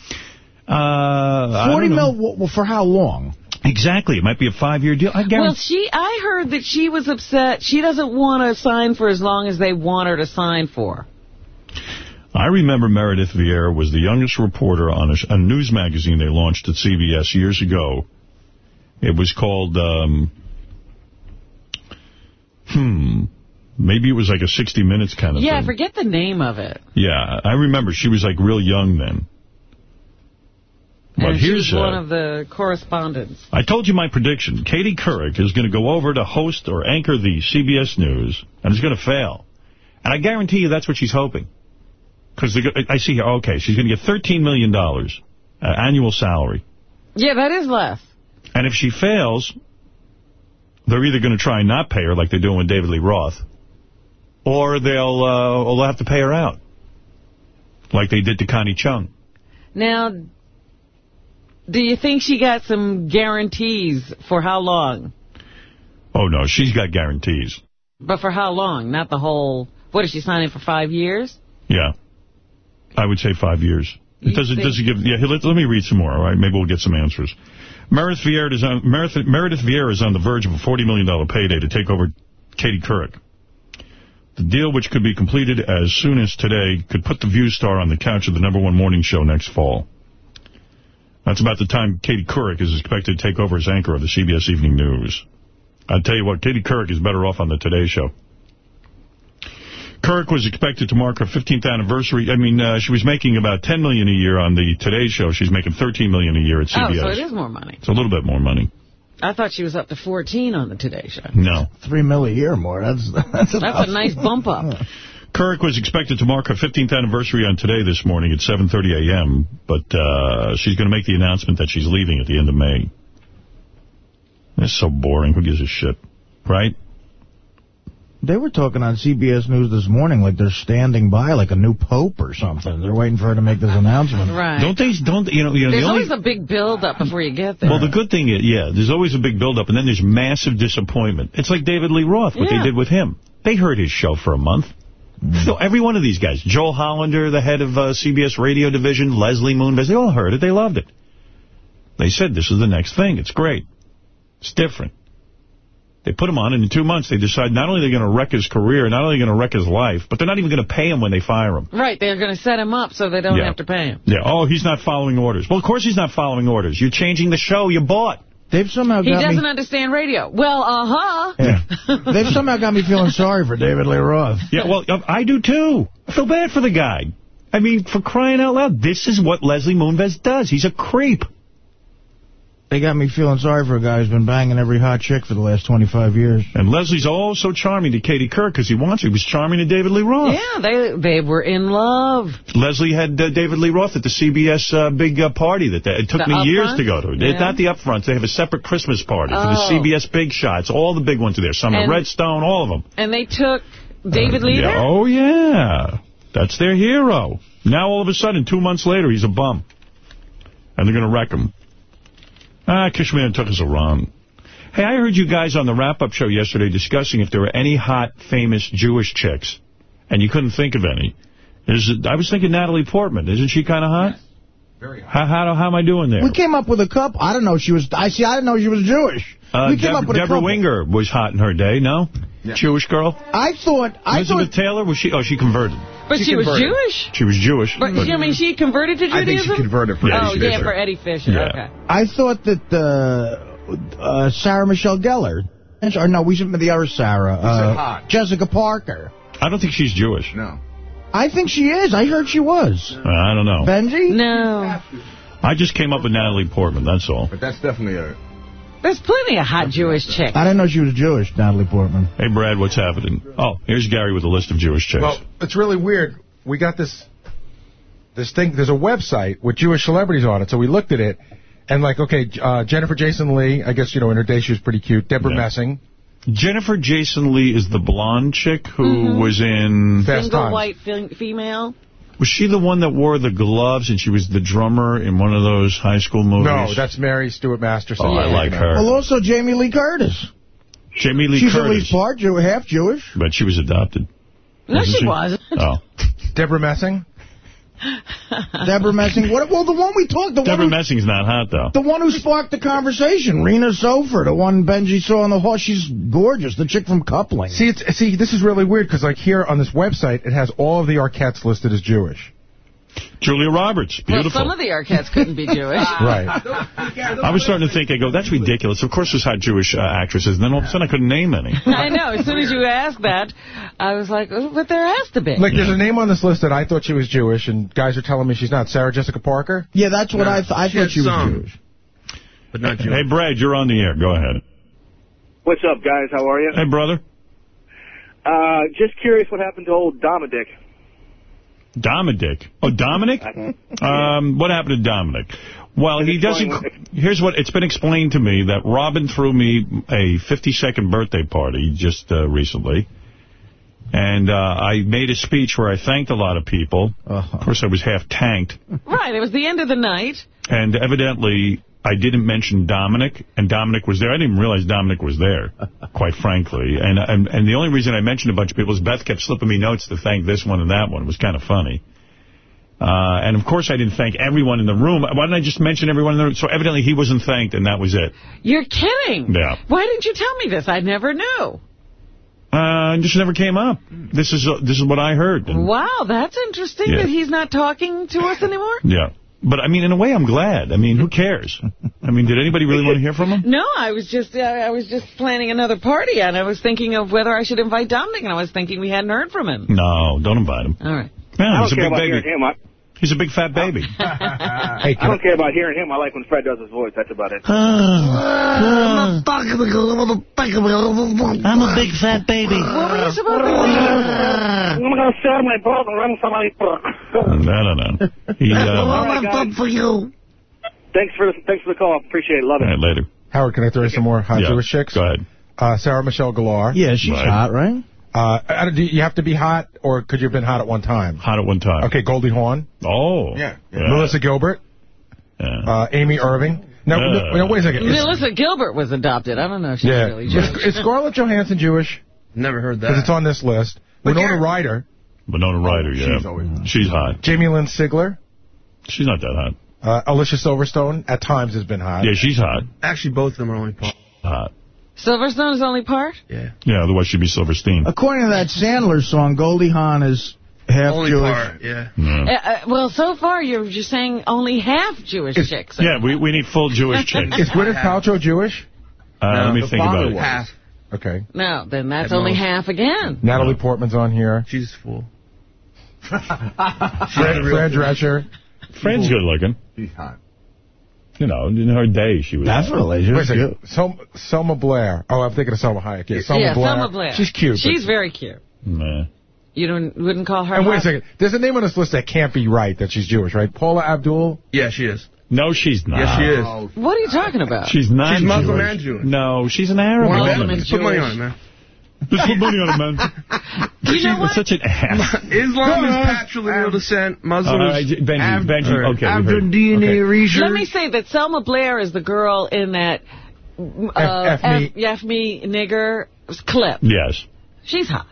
Uh, 40 mil, well, for how long? Exactly. It might be a five-year deal. I Well, she, I heard that she was upset. She doesn't want to sign for as long as they want her to sign for. I remember Meredith Vieira was the youngest reporter on a, a news magazine they launched at CBS years ago. It was called, um, hmm, maybe it was like a 60 Minutes kind of Yeah, I thing. forget the name of it. Yeah, I remember she was like real young then. But and here's one uh, of the correspondents. I told you my prediction. Katie Couric is going to go over to host or anchor the CBS News, and it's going to fail. And I guarantee you that's what she's hoping. Because I see here, okay, she's going to get $13 million, uh, annual salary. Yeah, that is less. And if she fails, they're either going to try and not pay her like they're doing with David Lee Roth, or they'll, uh, or they'll have to pay her out, like they did to Connie Chung. Now, do you think she got some guarantees for how long? Oh, no, she's got guarantees. But for how long? Not the whole... What, is she signing for five years? Yeah. I would say five years. It doesn't think- doesn't give. Yeah, let, let me read some more. All right, maybe we'll get some answers. Meredith Vieira is on Meredith, Meredith Vieira is on the verge of a $40 million payday to take over Katie Couric. The deal, which could be completed as soon as today, could put the View star on the couch of the number one morning show next fall. That's about the time Katie Couric is expected to take over as anchor of the CBS Evening News. I'll tell you what, Katie Couric is better off on the Today Show. Couric was expected to mark her 15th anniversary. I mean, uh, she was making about 10 million a year on the Today Show. She's making 13 million a year at CBS. Oh, CBS. so it is more money. It's a little bit more money. I thought she was up to 14 on the Today Show. No. Three mil a year more. That's that's, That's a nice bump up. Couric was expected to mark her 15th anniversary on Today this morning at 7.30 a.m., but uh, she's going to make the announcement that she's leaving at the end of May. That's so boring. Who gives a shit? Right? They were talking on CBS News this morning like they're standing by like a new pope or something. They're waiting for her to make this announcement. Right. Don't they, don't, you know, you know There's the only... always a big build-up before you get there. Well, the good thing is, yeah, there's always a big buildup, and then there's massive disappointment. It's like David Lee Roth, what Yeah. they did with him. They heard his show for a month. So every one of these guys, Joel Hollander, the head of uh, CBS radio division, Leslie Moonves, they all heard it. They loved it. They said, this is the next thing. It's great. It's different. They put him on, and in two months, they decide not only they're going to wreck his career, not only they're going to wreck his life, but they're not even going to pay him when they fire him. Right, they're going to set him up so they don't Yeah. have to pay him. Yeah, oh, he's not following orders. Well, of course he's not following orders. You're changing the show you bought. They've somehow He doesn't me. understand radio. Well, uh-huh. Yeah. They've somehow got me feeling sorry for David Lee Roth. Yeah, well, uh, I do too. I feel bad for the guy. I mean, for crying out loud, this is what Leslie Moonves does. He's a creep. They got me feeling sorry for a guy who's been banging every hot chick for the last 25 years. And Leslie's oh so charming to Katie Couric because he wants her. He was charming to David Lee Roth. Yeah, they they were in love. Leslie had uh, David Lee Roth at the CBS uh, big uh, party that they, it took The me years upfront? to go to. Yeah. Not the upfront. They have a separate Christmas party for Oh. the CBS big shots. All the big ones are there. Sumner And- Redstone, all of them. And they took David Lee Yeah. Oh, yeah. That's their hero. Now, all of a sudden, two months later, he's a bum. And they're going to wreck him. Ah, Kishman took us around. Hey, I heard you guys on the wrap-up show yesterday discussing if there were any hot, famous Jewish chicks, and you couldn't think of any. Is it, I was thinking Natalie Portman. Isn't she kind of hot? Very hot. How, how, how am I doing there? We came up with a couple. I don't know. She was. I see. I didn't know she was Jewish. Uh, we came Deb- up with a Deborah couple. Winger was hot in her day, no? Jewish girl? I thought. I Elizabeth thought. Taylor? Was she? Oh, she converted. But she, was Jewish? She was Jewish. But, I mean, she converted to I Judaism? think she converted for Oh, Eddie yeah, Fisher. for Eddie Fisher. Yeah. Okay. I thought that uh, uh, Sarah Michelle Gellar. Or no, we should be the other Sarah. Uh, hot. Jessica Parker. I don't think she's Jewish. No. I think she is. I heard she was. Uh, I don't know. Benji? No. I just came up with Natalie Portman, that's all. But that's definitely a... There's plenty of hot Jewish chicks. I didn't know she was Jewish, Natalie Portman. Hey, Brad, what's happening? Oh, here's Gary with a list of Jewish chicks. Well, it's really weird. We got this this thing. There's a website with Jewish celebrities on it. So we looked at it, and like, okay, uh, Jennifer Jason Lee. I guess you know in her day she was pretty cute. Deborah Yeah. Messing. Jennifer Jason Lee is the blonde chick who Mhm. was in... Fast Single Times. white female. Was she the one that wore the gloves and she was the drummer in one of those high school movies? No, that's Mary Stuart Masterson. Oh, I like her. Well, also Jamie Lee Curtis. Jamie Lee She's Curtis. at least part Jew, half Jewish. But she was adopted. No, Wasn't she wasn't. Oh. Deborah Messing? Deborah Messing. What, well, the one we talked, the Deborah one who, Messing's not hot, though. the one who sparked the conversation, Rena Sofer, the one Benji saw on the horse. She's gorgeous, the chick from Coupling. See, it's, see, this is really weird, because like here on this website, it has all of the Arquettes listed as Jewish. Julia Roberts. Well, Beautiful. some of the Arquettes couldn't be Jewish. Right. I was starting to think, I go, that's ridiculous. Of course there's hot Jewish uh, actresses. And then all of a sudden I couldn't name any. I know. As soon as you asked that, I was like, oh, but there has to be. Like, there's a name on this list that I thought she was Jewish, and guys are telling me she's not. Sarah Jessica Parker? Yeah, that's what No, I, th I she thought she was some. Jewish. But not Jewish. Hey, Brad, you're on the air. Go ahead. What's up, guys? How are you? Hey, brother. Uh, just curious what happened to old Dominic. Dominic. Oh, Dominic? Um, what happened to Dominic? Well, he doesn't... Here's what... It's been explained to me that Robin threw me a 50-second birthday party just uh, recently. And uh, I made a speech where I thanked a lot of people. Of course, I was half tanked. Right. It was the end of the night. And evidently, I didn't mention Dominic, and Dominic was there. I didn't even realize Dominic was there, quite frankly. And, and and the only reason I mentioned a bunch of people is Beth kept slipping me notes to thank this one and that one. It was kind of funny. Uh, and, of course, I didn't thank everyone in the room. Why didn't I just mention everyone in the room? So evidently he wasn't thanked, and that was it. You're kidding. Yeah. Why didn't you tell me this? I never knew. Uh, it just never came up. This is uh, this is what I heard. And- Wow, that's interesting Yeah. that he's not talking to us anymore. yeah. But, I mean, in a way, I'm glad. I mean, who cares? I mean, did anybody really want to hear from him? No, I was just uh, I was just planning another party, and I was thinking of whether I should invite Dominic, and I was thinking we hadn't heard from him. No, don't invite him. All right. Yeah, I don't a care big about baby. hearing him. I, He's a big fat baby. I don't care about hearing him. I like when Fred does his voice. That's about it. I'm a big fat baby. What were you supposed to I'm going to share my balls and run somebody. I don't know. He, uh, All right, guys. for you. Thanks for thanks for the call. Appreciate it. Love it. All right, later. Howard, can I throw you some more hot Yeah, Jewish chicks? Go ahead. Uh, Sarah Michelle Gellar. Yeah, she's Right. hot, right? Uh, don't- you have to be hot, or could you have been hot at one time? Hot at one time. Okay, Goldie Hawn. Oh. Yeah. Melissa Gilbert. Yeah. Uh, Amy Irving. No, Uh. no, no, wait a second. Is, Melissa Gilbert was adopted. I don't know if she's yeah. really Is, Jewish. is Scarlett Johansson Jewish? Never heard that. Because that. it's on this list. Winona Ryder. Winona Ryder, yeah. she's always She's hot. Jamie Lynn Sigler. She's not that hot. Uh, Alicia Silverstone at times has been hot. Yeah, she's hot. Actually, both of them are only part. Hot. Silverstone's only part? Yeah. Yeah, otherwise she'd be Silverstein. According to that Sandler song, Goldie Hawn is half Only Jewish. part, yeah. Yeah. Uh, uh, well, so far you're just saying only half Jewish chicks. Yeah, we, we need full Jewish chicks. Is Gwyneth Paltrow Jewish? Uh, let me think about it. Half. Okay. No, then that's At only most. half again. Natalie Portman's on here. She's full. Fran, Fran Drescher. Fran's good looking. He's hot. You know, in her day, she was. Definitely. She Wait a was second. good. Selma, Selma Blair. Oh, I'm thinking of Salma Hayek. Yeah, Selma yeah, Blair. Selma Blair. She's cute. She's very cute. Nah. You don't, wouldn't call her And wait a second. There's a name on this list that can't be right that she's Jewish, right? Paula Abdul. Yeah, she is. No, she's not. Yes, she is. What are you talking about? She's not She's Muslim Jewish. and Jewish. No, she's an Arab One of Muslim woman. put money Jewish. on it, man. Just put money on it, man. You she's know what? such an ass. Islam is patrilineal descent. Muslim All right, is... Benji, Ab- Benji, okay. we heard. DNA research. Let me say that Selma Blair is the girl in that uh, F- F me. F, F me nigger clip. Yes. She's hot.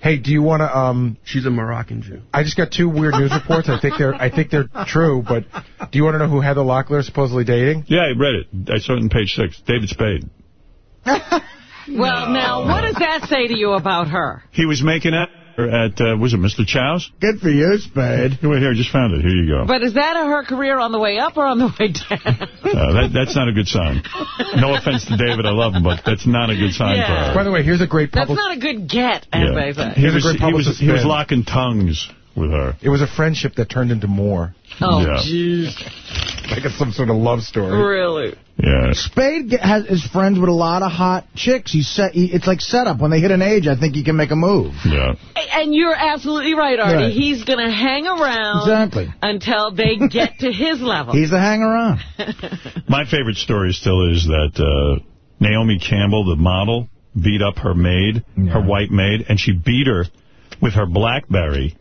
Hey, do you want to? Um, She's a Moroccan Jew. I just got two weird news reports. I think they're I think they're true, but do you want to know who Heather Locklear is supposedly dating? Yeah, I read it. I saw it on page six. David Spade. Well, now, what does that say to you about her? He was making it at, uh, was it Mr. Chow's? Good for you, Spade. Wait, here, I just found it. Here you go. But is that her career on the way up or on the way down? Uh, that, that's not a good sign. No offense to David, I love him, but that's not a good sign Yeah. for her. By the way, here's a great That's not a good get, as Yeah. they say. He Here's a great he, was, he was locking tongues with her. It was a friendship that turned into more, Oh, Yeah. jeez. like it's some sort of love story. Really? Yeah. Spade has, is friends with a lot of hot chicks. He's set. He, it's like setup. When they hit an age, I think he can make a move. Yeah. And you're absolutely right, Artie. Right. He's going to hang around Exactly. until they get to his level. He's the hanger-on. My favorite story still is that uh, Naomi Campbell, the model, beat up her maid, her white maid, and she beat her with her BlackBerry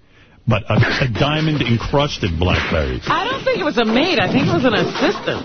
but a, a diamond-encrusted BlackBerry. I don't think it was a maid. I think it was an assistant.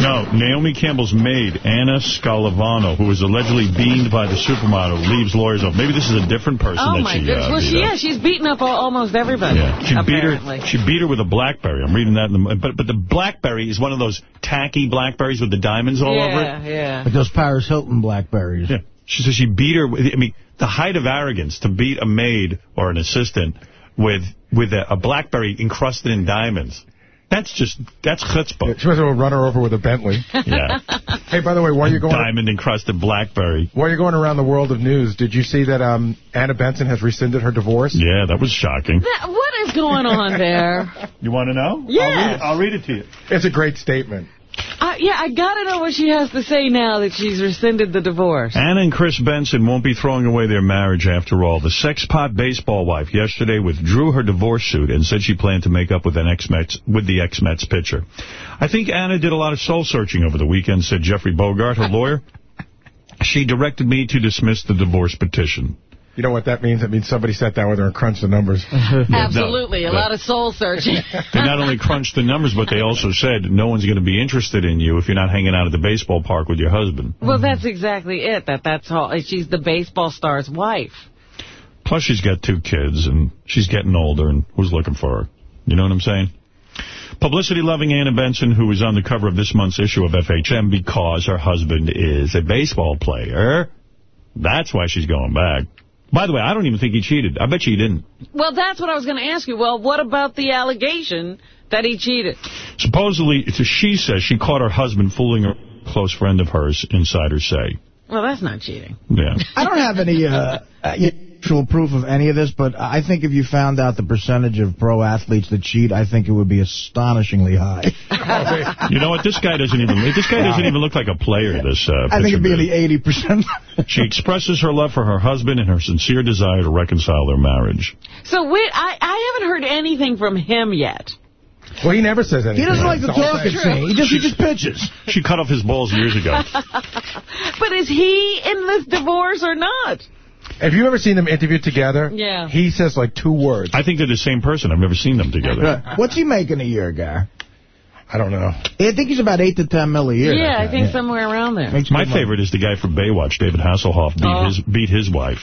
No, Naomi Campbell's maid, Anna Scolavino, who was allegedly beamed by the supermodel, leaves lawyers off. Maybe this is a different person Oh, that my she goodness. uh, well, beat she, up. yeah, she's beaten up almost everybody, Yeah, she beat her. She beat her with a BlackBerry. I'm reading that, in the, but but the BlackBerry is one of those tacky Blackberries with the diamonds all over it. Yeah, yeah. Like those Paris Hilton Blackberries. Yeah. She says she beat her. with- I mean, the height of arrogance to beat a maid or an assistant with with a, a BlackBerry encrusted in diamonds. That's just that's chutzpah. She was going to run her over with a Bentley. Yeah. Hey, by the way, while you're going diamond encrusted BlackBerry. while you're going around the world of news, did you see that um, Anna Benson has rescinded her divorce? Yeah, that was shocking. That- what is going on there? You want to know? Yes. I'll read, I'll read it to you. It's a great statement. Uh, yeah, I got to know what she has to say now that she's rescinded the divorce. Anna and Chris Benson won't be throwing away their marriage after all. The sex-pot baseball wife yesterday withdrew her divorce suit and said she planned to make up with an ex-Mets with the ex-Mets pitcher. I think Anna did a lot of soul-searching over the weekend, said Jeffrey Bogart, her lawyer. She directed me to dismiss the divorce petition. You know what that means? It means somebody sat down with her and crunched the numbers. Absolutely, a lot of soul searching. They not only crunched the numbers, but they also said no one's going to be interested in you if you're not hanging out at the baseball park with your husband. well, that's exactly it. That that's all. She's the baseball star's wife. Plus, she's got two kids, and she's getting older, and who's looking for her? You know what I'm saying? Publicity-loving Anna Benson, who is on the cover of this month's issue of FHM because her husband is a baseball player. That's why she's going back. By the way, I don't even think he cheated. I bet you he didn't. Well, that's what I was going to ask you. Well, what about the allegation that he cheated? Supposedly, it's a she says she caught her husband fooling a close friend of hers, insiders say. Well, that's not cheating. Yeah. I don't have any uh, actual proof of any of this, but I think if you found out the percentage of pro athletes that cheat, I think it would be astonishingly high. You know what? This guy doesn't even this guy doesn't even look like a player. This uh, I think it'd be picture in the 80%. She expresses her love for her husband and her sincere desire to reconcile their marriage. So wait, I, I haven't heard anything from him yet. Well, he never says anything. He doesn't like to That's all talk, I'm it saying. seems. He just, he just pitches. She cut off his balls years ago. But is he in this divorce or not? Have you ever seen them interviewed together? Yeah. He says like two words. I think they're the same person. I've never seen them together. What's he making a year, guy? I don't know. I think he's about 8 to 10 mil a year. yeah, I guy, think somewhere around there. Makes My good money. favorite is the guy from Baywatch, David Hasselhoff, beat Oh. his beat his wife.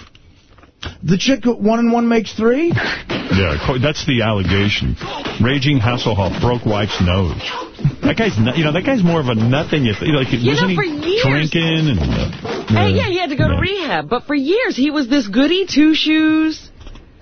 The chick one and one makes three? Yeah, that's the allegation. Raging Hasselhoff broke wife's nose. That guy's, nut- you know, that guy's more of a nut than you think. Like, You wasn't know, he for years- drinking and? Uh, Hey, yeah, he had to go to rehab. But for years, he was this goody two-shoes,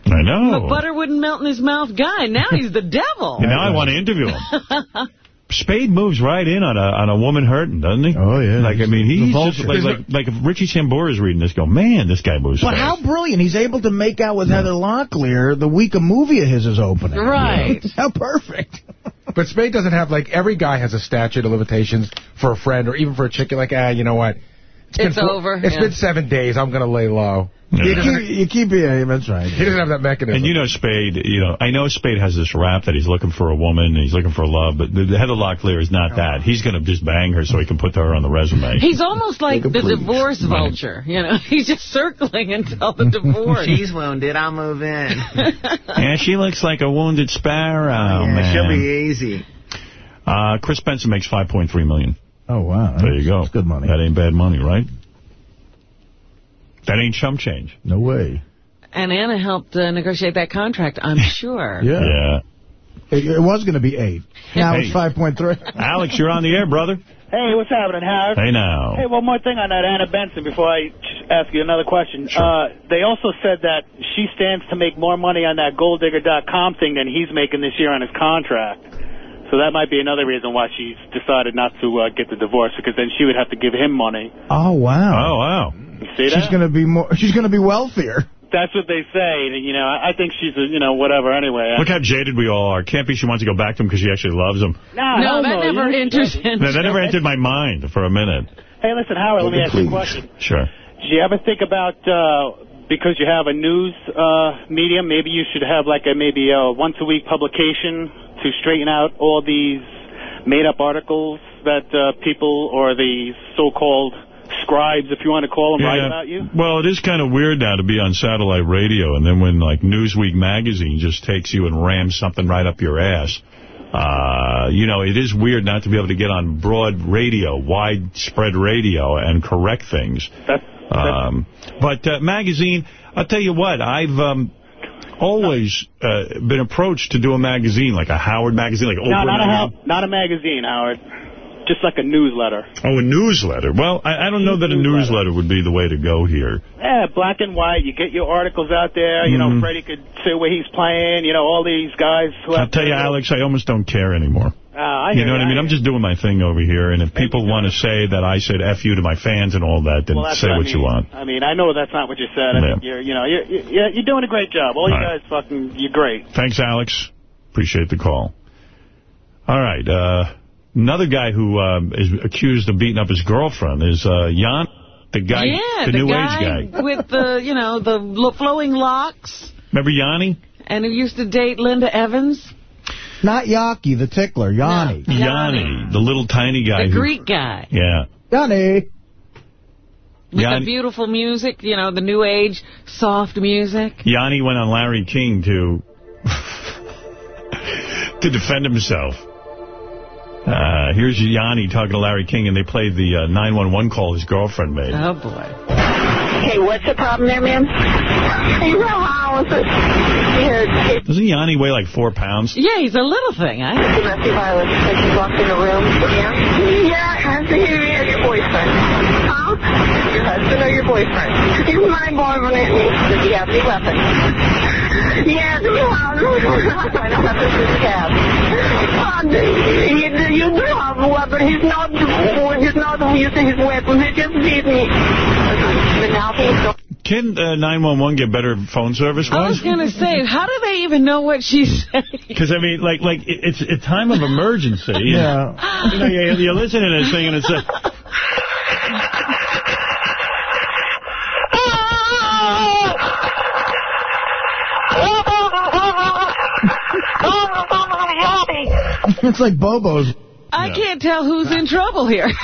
I know. the butter wouldn't melt in his mouth guy. Now he's the devil. And now I want to interview him. Spade moves right in on a on a woman hurting, doesn't he? Oh, yeah. Like I mean, The he's just like, like like if Richie Sambora is reading this, go, man, this guy moves But fast. how brilliant. He's able to make out with Heather Locklear the week a movie of his is opening. Right. How perfect. But Spade doesn't have, like, every guy has a statute of limitations for a friend or even for a chick. You're like, ah, you know what? Been It's four- over, It's yeah. been seven days. I'm going to lay low. Yeah. You keep, you keep yeah, that's right. he doesn't have that mechanism. And you know Spade, you know, I know Spade has this rap that he's looking for a woman and he's looking for love, but the, the Heather Locklear is not that. He's going to just bang her so he can put her on the resume. He's almost like the Completely. divorce vulture. You know, he's just circling until the divorce. She's wounded. I'll move in. yeah, she looks like a wounded sparrow, yeah, man. she'll be easy. Uh, Chris Benson makes $5.3 million. Oh, wow. There you go. That's good money. That ain't bad money, right? That ain't chump change. No way. And Anna helped uh, negotiate that contract, I'm sure. Yeah. Yeah. It, it was going to be 8. Now Hey. it's 5.3. Alex, you're on the air, brother. Hey, what's happening, Howard? Hey, now. Hey, one more thing on that Anna Benson before I ask you another question. Uh, they also said that she stands to make more money on that golddigger.com thing than he's making this year on his contract. So that might be another reason why she's decided not to uh, get the divorce, because then she would have to give him money. Oh, wow. Oh, wow. You see that? She's going to be more. She's going to be wealthier. That's what they say. You know, I I think she's a, you know, whatever anyway. Look how jaded we all are. Can't be she wants to go back to him because she actually loves him. Nah, No, hell that no. never You- enters into No, that never entered my mind for a minute. Hey, listen, Howard, let me ask you a question. Sure. Do you ever think about uh, because you have a news uh, medium, maybe you should have like a maybe a once a week publication to straighten out all these made up articles that uh, people or the so-called scribes, if you want to call them, write about you? Well, it is kind of weird now to be on satellite radio, and then when, like, Newsweek magazine just takes you and rams something right up your ass, uh, you know, it is weird not to be able to get on broad radio, widespread radio, and correct things. Um, but uh, magazine, I'll tell you what, I've um, always uh, been approached to do a magazine, like a Howard magazine, like No, not a, magazine. not a magazine, Howard. Just like a newsletter. Oh, a newsletter. Well, I, I don't know that a newsletter would be the way to go here. Yeah, black and white. You get your articles out there. You know, Mhm. Freddie could say where he's playing. You know, all these guys who I'll tell you, Alex, I almost don't care anymore. Uh, I You know what I mean? I'm just doing my thing over here, and if people want to say that I said F you to my fans and all that, then Well, say what I what you want. I mean, I know that's not what you said. I Yeah. you're, you know, you're, you're, you're doing a great job. All you All right. guys fucking, you're great. Thanks, Alex. Appreciate the call. All right. Uh, another guy who um, is accused of beating up his girlfriend is uh, Jan, the guy, yeah, the, the new guy, age guy. with the, you know, the flowing locks, Remember Yanni? and who used to date Linda Evans, Not Yaki, the tickler. Yanni. Yanni, the little tiny guy. the who, Greek guy. Yeah. Yanni. With Yanni- the beautiful music, you know, the new age soft music. Yanni went on Larry King to to defend himself. Uh, here's Yanni talking to Larry King, and they played the uh, 911 call his girlfriend made. Oh, boy. Hey, what's the problem there, ma'am? Hey, well, how is it? Doesn't Yanni weigh like four pounds? Yeah, he's a little thing. I domestic violence. Like you walked in a room. Yeah? Yeah, I see you and your boyfriend. Huh? Your husband or your boyfriend? He's my boyfriend. Does he have any weapons? Yes, he has. What kind of weapons does he have? Uh, you, you do have a weapon. He's not, he's not using his weapon. He just beat me. But now he's Can uh, 911 get better phone service? I was going to say, how do they even know what she's saying? Because, I mean, like, like it- it's a time of emergency. Yeah. You know, you, you listen to this thing, and it's a... it's like Bobo's. I can't tell who's in trouble here.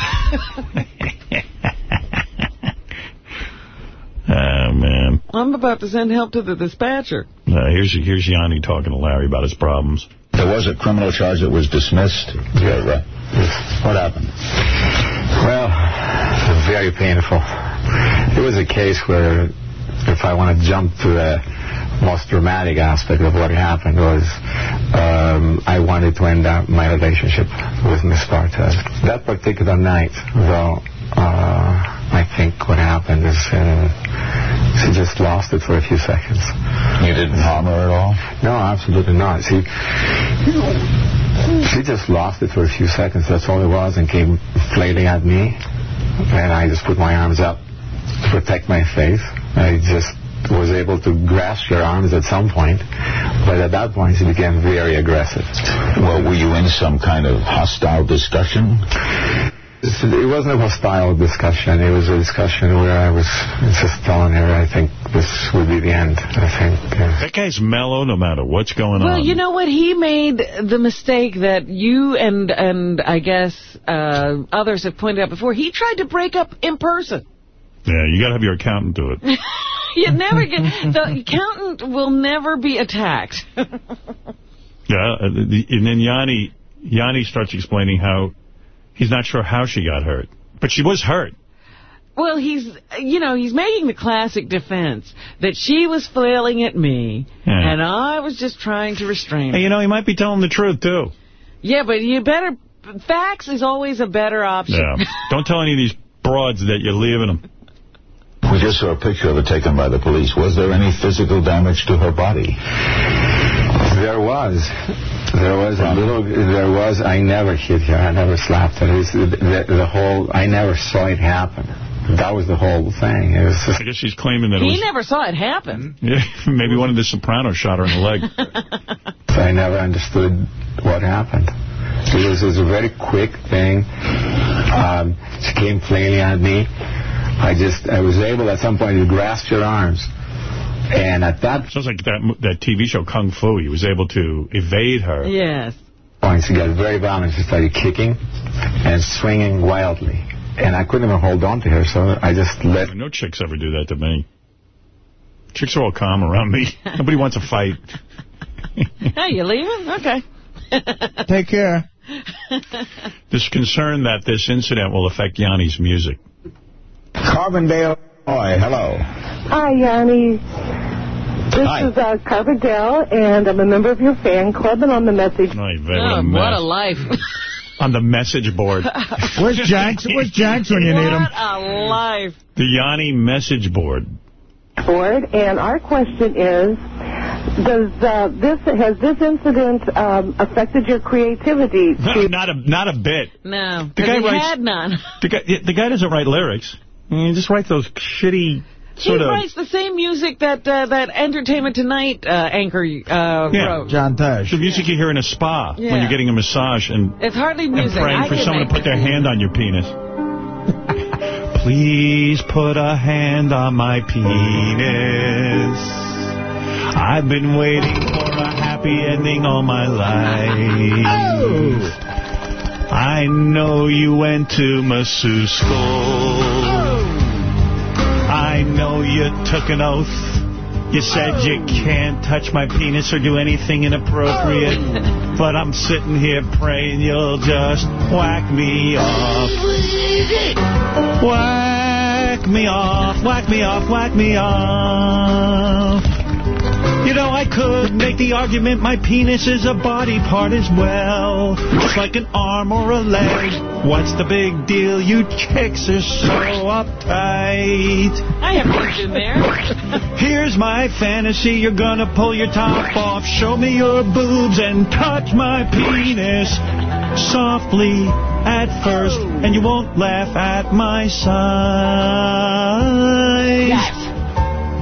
Oh, man. I'm about to send help to the dispatcher. Uh, here's, here's Yanni talking to Larry about his problems. There was a criminal charge that was dismissed. Yeah, right. What happened? Well, very painful. It was a case where, if I want to jump to the most dramatic aspect of what happened was um, I wanted to end up my relationship with Miss Bartez. That particular night, though, uh, I think what happened is uh, she just lost it for a few seconds. You didn't harm her at all? No, absolutely not. She, she just lost it for a few seconds. That's all it was, and came flailing at me. And I just put my arms up to protect my face. I just was able to grasp your arms at some point, but at that point she became very aggressive. Well, were you in some kind of hostile discussion? It wasn't a hostile discussion. It was a discussion where I was just telling her I think this would be the end. I think. Uh, That guy's mellow no matter what's going Well, on. Well, you know what? He made the mistake that you and, and I guess uh, others have pointed out before. He tried to break up in person. Yeah, you got to have your accountant do it. You never get... The accountant will never be attacked. Yeah, uh, and then Yanni, Yanni starts explaining how he's not sure how she got hurt. But she was hurt. Well, he's, you know, he's making the classic defense that she was flailing at me, Yeah. and I was just trying to restrain her. Hey, you know, he might be telling the truth, too. Yeah, but you better... Facts is always a better option. Yeah. Don't tell any of these broads that you're leaving them. We just saw a picture of it taken by the police. Was there any physical damage to her body? There was. There was a little, there was, I never hit her, I never slapped her. It's, the, the, the whole, I never saw it happen. That was the whole thing. It was just, I guess she's claiming that it He was... never saw it happen. Yeah, maybe one of the Sopranos shot her in the leg. I never understood what happened. It was, it was a very quick thing. Um, she came flailing at me. I just, I was able at some point to grasp her arms. And at that Sounds like that that TV show Kung Fu. He was able to evade her. Yes. point, she got very violent. She started kicking and swinging wildly. and I couldn't even hold on to her, so I just let... No chicks ever do that to me. Chicks are all calm around me. Nobody wants to fight. hey, you leaving? Okay. Take care. There's concern that this incident will affect Yanni's music. Carbondale, Boy, hello. Hi, Yanni. This Hi. is uh, Carbondale, and I'm a member of your fan club, and on the message. Oh, Oh, what a life. On the message board. Where's Jackson? Where's Jackson when you need him? What a life. The Yanni message board. board, and our question is, does uh, this has this incident um, affected your creativity? To, not a not a bit. No, The guy he writes- had none. The guy, the guy doesn't write lyrics. He just writes those shitty He sort of... writes the same music that uh, that Entertainment Tonight uh, anchor uh, Yeah. wrote. John Tesh. The music you hear in a spa Yeah. when you're getting a massage and, It's hardly music. and music. praying I for someone to put their hand on your penis. Please put a hand on my penis. I've been waiting for a happy ending all my life. I know you went to masseuse school. I know you took an oath. You said you oh. can't touch my penis or do anything inappropriate. Oh. But I'm sitting here praying you'll just whack me off. Whack me off, whack me off, whack me off. You know, I could make the argument my penis is a body part as well. Just like an arm or a leg. What's the big deal? You chicks are so uptight. I have worked in there. Here's my fantasy. You're gonna pull your top off, show me your boobs, and touch my penis softly at first, and you won't laugh at my size.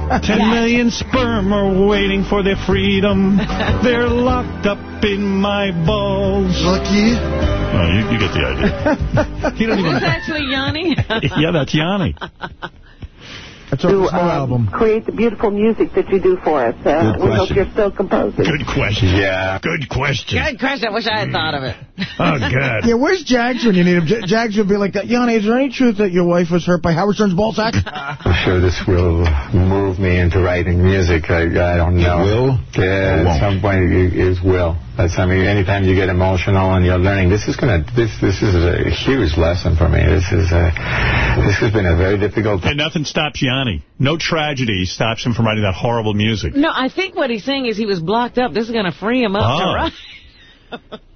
Ten million sperm are waiting for their freedom. They're locked up in my balls. Lucky. Oh, you, you get the idea. he don't Is even. this actually Yanni? yeah, that's Yanni. That's to um, create the beautiful music that you do for us. Uh, Good we hope question. you're still composing. Good question. Yeah. Good question. Good question. I wish I had thought of it. Oh, God. Yeah, where's Jags when you need him? J- Jags would be like, that, Yanni, is there any truth that your wife was hurt by Howard Stern's ball sack? I'm sure this will move me into writing music. I, I don't know. It will? Yeah, Or at some point it, it will. That's, I mean, anytime you get emotional and you're learning, this is gonna, this, this is a huge lesson for me. This is a, this has been a very difficult. And nothing stops Yanni. No tragedy stops him from writing that horrible music. No, I think what he's saying is he was blocked up. This is going to free him up Oh. to ah. write.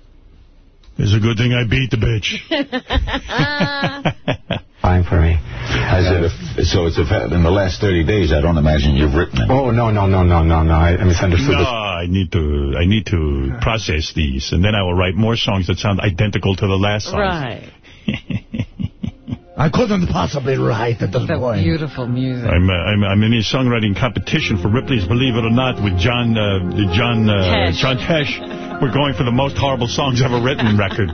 It's a good thing I beat the bitch. Fine for me. As if, so it's a, fa- in the last 30 days, I don't imagine you've written it. Oh, no, no, no, no, no, no. I, I misunderstood. No. I need to I need to process these, and then I will write more songs that sound identical to the last song. Right. I couldn't possibly write at this The point. beautiful music. I'm, uh, I'm I'm in a songwriting competition for Ripley's Believe It or Not with John uh, John uh, Tesh. John Tesh. We're going for the most horrible songs ever written record.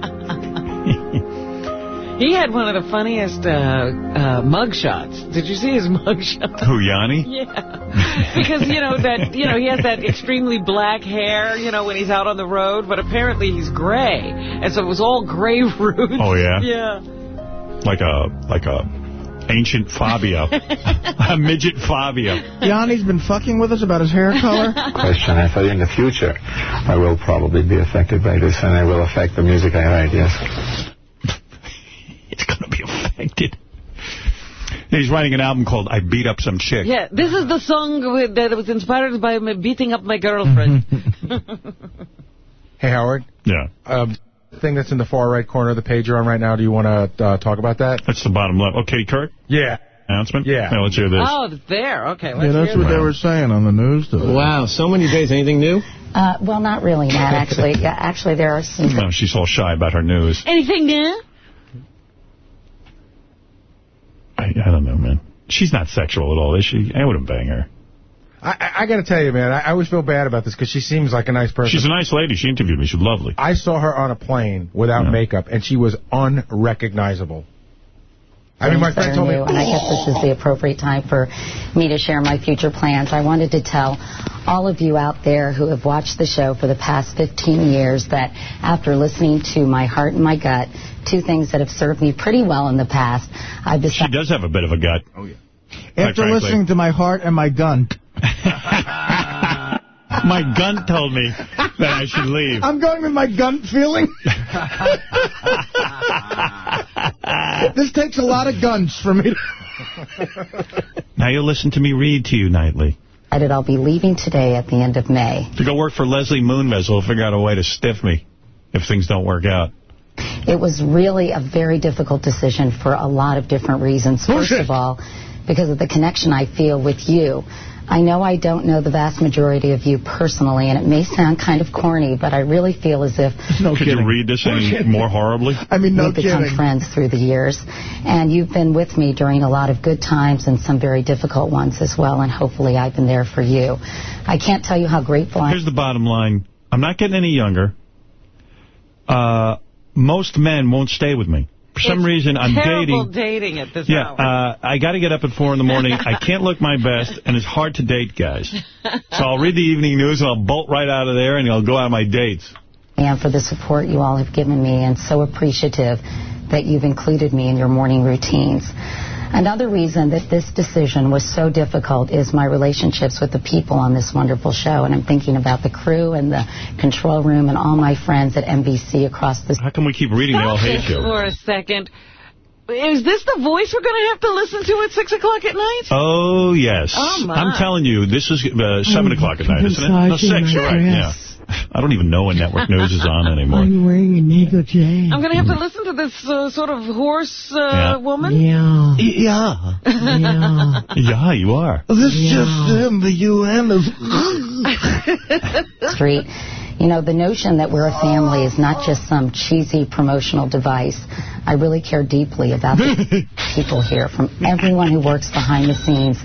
He had one of the funniest uh, uh, mug shots. Did you see his mug shot? Who, Yanni? Yeah. Because, you know, that you know he has that extremely black hair, you know, when he's out on the road, but apparently he's gray. And so it was all gray roots. Oh, yeah? Yeah. Like a like a ancient Fabio, a midget Fabio. Yanni's been fucking with us about his hair color. question. I thought in the future I will probably be affected by this and I will affect the music I write, yes. It's going to be affected. He's writing an album called I Beat Up Some Chick. Yeah, this is the song with, that was inspired by me beating up my girlfriend. Hey, Howard. Yeah. Um, thing that's in the far right corner of the page you're on right now, do you want to uh, talk about that? That's the bottom left. Okay, Kurt? Yeah. Announcement? Yeah. Now let's hear this. oh, it's there. Okay, let's Yeah, that's hear what this. they were saying on the news today. Wow, so many days. Anything new? Uh, well, not really, Matt, actually. Yeah, actually, there are some... No, she's all shy about her news. Anything new? I, I don't know, man. She's not sexual at all, is she? I wouldn't bang her. I, I, I got to tell you, man, I, I always feel bad about this because she seems like a nice person. She's a nice lady. She interviewed me. She's lovely. I saw her on a plane without makeup, and she was unrecognizable. I, I mean, my things friend are told me- and I guess this is the appropriate time for me to share my future plans. I wanted to tell all of you out there who have watched the show for the past 15 years that after listening to my heart and my gut, two things that have served me pretty well in the past, I've She does have a bit of a gut. Oh, yeah. After listening to my heart and my gun. My gun told me that I should leave. I'm going with my gun feeling. this takes a lot of guns for me. Now you'll listen to me read to you nightly. decided I'll be leaving today at the end of May. To go work for Leslie Moonves will figure out a way to stiff me if things don't work out. It was really a very difficult decision for a lot of different reasons. First of all, because of the connection I feel with you. I know I don't know the vast majority of you personally, and it may sound kind of corny, but I really feel as if No Could you read this any more horribly? I mean, we've become friends through the years. And you've been with me during a lot of good times and some very difficult ones as well, and hopefully I've been there for you. I can't tell you how grateful I am. Here's the bottom line. I'm not getting any younger. Uh, most men won't stay with me. For some reason, I'm Terrible dating. dating at this Yeah, hour. uh, I got to get up at 4 in the morning. I can't look my best, and it's hard to date guys. So I'll read the evening news, and I'll bolt right out of there, and I'll go on my dates. and for the support you all have given me and so appreciative that you've included me in your morning routines. Another reason that this decision was so difficult is my relationships with the people on this wonderful show. And I'm thinking about the crew and the control room and all my friends at NBC across the... How come we keep reading they all hate you? For a second. Is this the voice we're going to have to listen to at 6 o'clock at night? Oh, yes. Oh, my. I'm telling you, this is uh, 7 o'clock at night, isn't it? No, 6, you're right, yeah. I don't even know when network news is on anymore. I'm wearing a negligee. I'm going to have to listen to this uh, sort of horse uh, Yeah. woman? Yeah. Yeah. Yeah. Yeah, you are. This just in, the UN is... street. You know, the notion that we're a family is not just some cheesy promotional device. I really care deeply about the people here, from everyone who works behind the scenes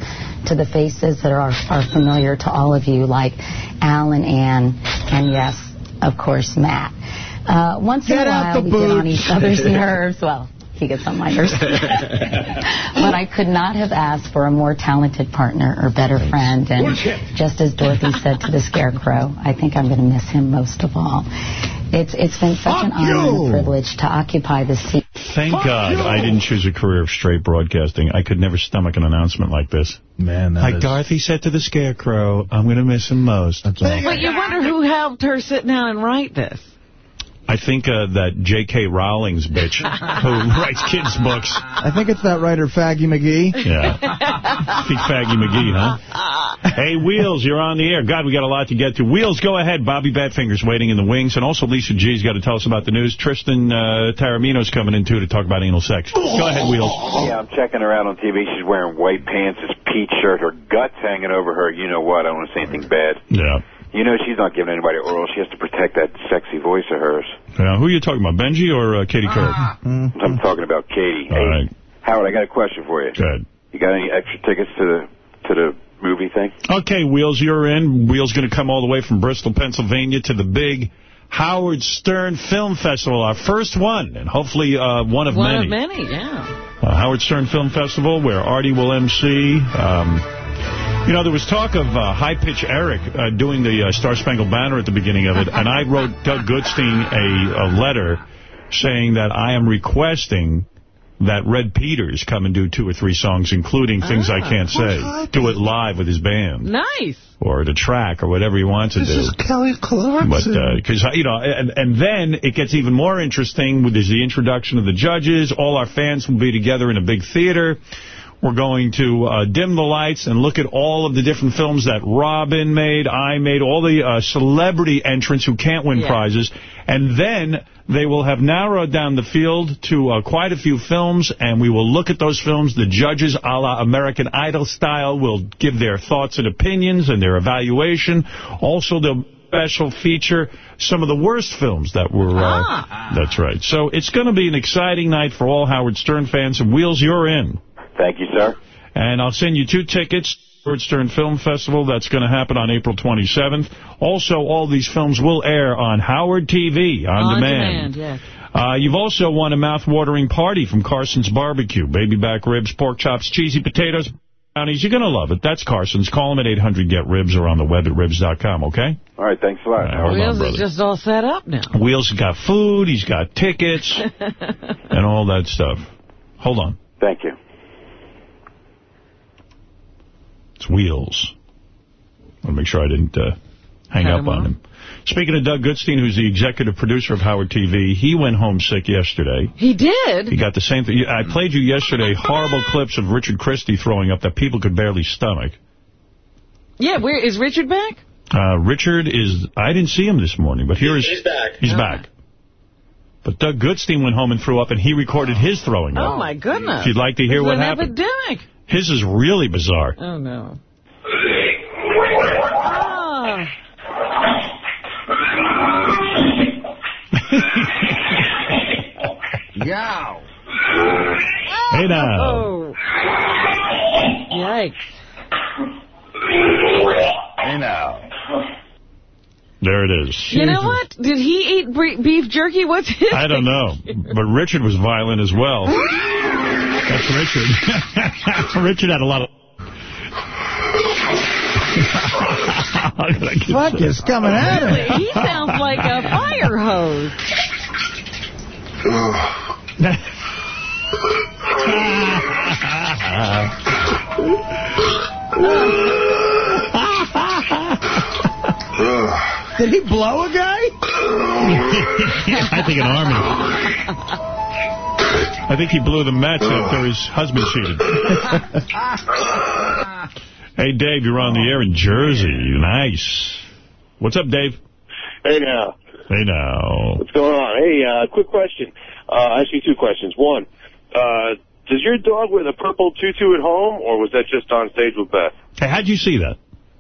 to the faces that are, are familiar to all of you, like Al and Ann, and yes, of course, Matt. Uh, once Get in a while, we get on each other's nerves. Well, he gets on my nerves. but I could not have asked for a more talented partner or better friend. And just as Dorothy said to the Scarecrow, I think I'm going to miss him most of all. It's It's been such an honor and a privilege to occupy the seat. Thank God I didn't choose a career of straight broadcasting. I could never stomach an announcement like this. Man, that Like is- Dorothy said to the Scarecrow, I'm going to miss him most. But you wonder who helped her sit down and write this. I think uh, that J.K. Rowling's bitch, who writes kids' books. I think it's that writer, Faggy McGee. Yeah. Think Faggy McGee, huh? Hey, Wheels, you're on the air. God, we got a lot to get to. Wheels, go ahead. Bobby Badfinger's waiting in the wings. And also Lisa G's got to tell us about the news. Tristan uh, Taormino's coming in, too, to talk about anal sex. Go ahead, Wheels. Yeah, I'm checking her out on TV. She's wearing white pants, this peach shirt, her guts hanging over her. You know what? I don't want to say anything bad. Yeah. You know she's not giving anybody oral. She has to protect that sexy voice of hers. Yeah, who are you talking about, Benji or uh, Katie Couric? I'm talking about Katie. All right. Howard, I got a question for you. Good. You got any extra tickets to the to the movie thing? Okay, Wheels, you're in. Wheels going to come all the way from Bristol, Pennsylvania to the big Howard Stern Film Festival, our first one, and hopefully uh, one of many. One many. of many, yeah. uh, Howard Stern Film Festival, where Artie will MC. Um, you know, there was talk of uh, High Pitch Eric uh, doing the uh, Star Spangled Banner at the beginning of it, and I wrote Doug Goodstein a, a letter saying that I am requesting that Red Peters come and do two or three songs, including Things I Can't Say. Do it live with his band. Nice. Or the track, or whatever he wants to This do. This is Kelly Clarkson. But, because, you know, and, and then it gets even more interesting. There's the introduction of the judges. All our fans will be together in a big theater. We're going to uh, dim the lights and look at all of the different films that Robin made, I made, all the uh, celebrity entrants who can't win Yeah. prizes. And then they will have narrowed down the field to uh, quite a few films, and we will look at those films. The judges, a la American Idol style, will give their thoughts and opinions and their evaluation. Also, they'll special feature some of the worst films that were... Uh, That's right. So it's going to be an exciting night for all Howard Stern fans. And Wheels, you're in. Thank you, sir. And I'll send you two tickets. Howard Stern Film Festival. That's going to happen on April 27th. Also, all these films will air on Howard TV on, On demand, yes. Uh, you've also won a mouth-watering party from Carson's Barbecue. Baby back ribs, pork chops, cheesy potatoes, brownies. You're going to love it. That's Carson's. Call them at 800-GET-RIBS or on the web at ribs.com, okay? All right, thanks a lot. All right, hold on, Wheels brother. is just all set up now. Wheels has got food, he's got tickets, and all that stuff. Hold on. Thank you. It's Wheels. I want to make sure I didn't uh, hang Cut up him on off. him. Speaking of Doug Goodstein, who's the executive producer of Howard TV, he went home sick yesterday. He did? He got the same thing. I played you yesterday horrible clips of Richard Christie throwing up that people could barely stomach. Yeah, where is Richard back? Uh, Richard is, I didn't see him this morning, but here is... He's back. He's Oh. back. But Doug Goodstein went home and threw up, and he recorded his throwing up. Oh, my goodness. If you'd like to hear It's what an happened. epidemic. His is really bizarre. Oh, no. Ah. Yow. Hey now. Oh. Yikes. Hey now. There it is. You know what? Did he eat beef jerky? What's his I don't know. But Richard was violent as well. That's Richard. Richard had a lot of... Fuck is coming at him. He sounds like a fire hose. Did he blow a guy? I think an army. I think he blew the Mets after his husband cheated. hey, Dave, you're on the air in Jersey. Nice. What's up, Dave? Hey now. Hey now. What's going on? Hey, uh, quick question. Uh, actually, two questions. One, uh, does your dog wear the purple tutu at home, or was that just on stage with Beth? Hey, how'd you see that?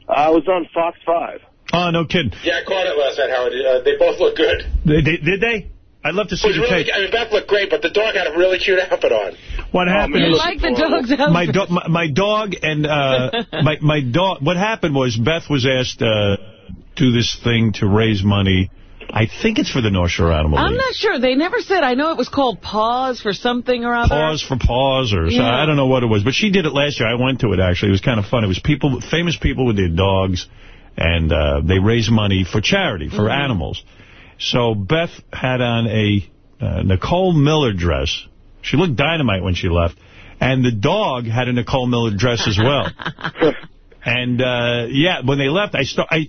I was on Fox 5. Oh, no kidding. Yeah, I caught it last night, Howard. Uh, they both look good. They, they, did they? I'd love to see It was the really, tape. I mean, Beth looked great, but the dog had a really cute outfit on. What happened You was like the dog's my, outfit. do my, my dog and uh, my my dog. What happened was Beth was asked uh, do this thing to raise money. I think it's for the North Shore Animal I'm League. not sure. They never said. I know it was called Pause for something or other. Pause for pause or so, Yeah. I don't know what it was, but she did it last year. I went to it actually. It was kind of fun. It was people, famous people with their dogs, and uh, they raise money for charity for Mm-hmm. animals. So Beth had on a uh, Nicole Miller dress. She looked dynamite when she left, and the dog had a Nicole Miller dress as well. and uh, yeah, when they left, I start. I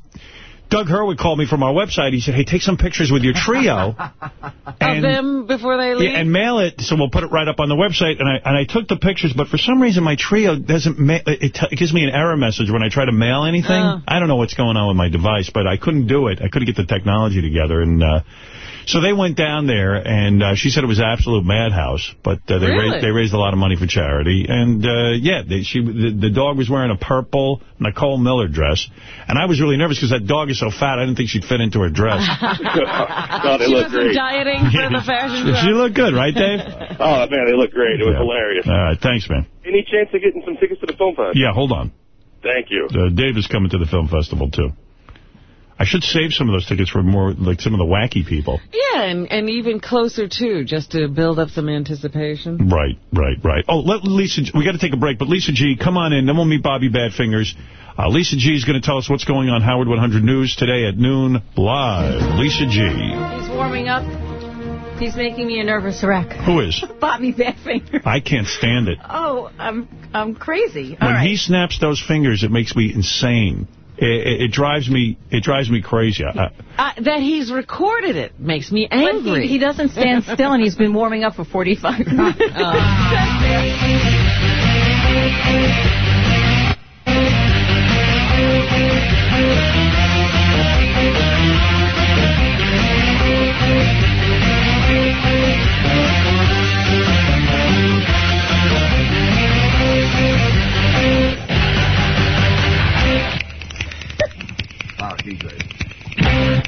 Doug Herwick called me from our website. He said, "Hey, take some pictures with your Treo." of them before they leave. Yeah, and mail it, so we'll put it right up on the website. And I and I took the pictures, but for some reason my Treo doesn't. It, it gives me an error message when I try to mail anything. Oh. I don't know what's going on with my device, but I couldn't do it. I couldn't get the technology together, and uh, so they went down there, and uh, she said it was absolute madhouse. But uh, they Really? raised they raised a lot of money for charity, and uh, yeah, they, she the, the dog was wearing a purple Nicole Miller dress, and I was really nervous because that dog is so fat. I didn't think she'd fit into her dress. no, they she look was great. dieting for the fashion show. she looked good, right, Dave? Oh, man, they look great. It was hilarious. All right, thanks, man. Any chance of getting some tickets to the film fest? Yeah, hold on. Thank you. Uh, Dave is coming to the film festival, too. I should save some of those tickets for more, like, some of the wacky people. Yeah, and, and even closer, too, just to build up some anticipation. Right, right, right. Oh, let Lisa, we got to take a break, but Lisa G, come on in, then we'll meet Bobby Badfingers. Uh, Lisa G is going to tell us what's going on Howard 100 News today at noon, live. Lisa G. He's warming up. He's making me a nervous wreck. Who is? Bobby Badfinger. I can't stand it. Oh, I'm I'm crazy. All When right. he snaps those fingers, it makes me insane. It, it, it drives me, it drives me crazy. I, Uh, that he's recorded it makes me angry. He, he doesn't stand still, and he's been warming up for 45 minutes. Wow, he great.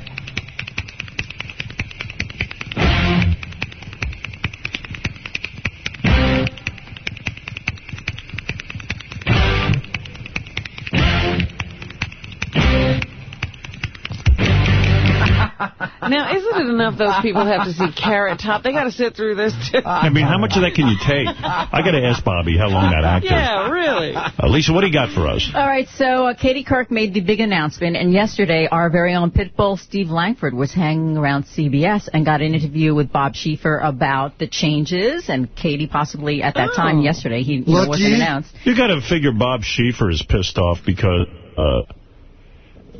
Now, isn't it enough those people have to see Carrot Top? They got to sit through this, too. I mean, how much of that can you take? I got to ask Bobby how long that act is. Yeah, really. Uh, Lisa, what do you got for us? All right, so uh, Katie Couric made the big announcement, and yesterday our very own Pitbull Steve Langford was hanging around CBS and got an interview with Bob Schieffer about the changes, and Katie possibly at that time yesterday, he you know, wasn't announced. You got to figure Bob Schieffer is pissed off because uh,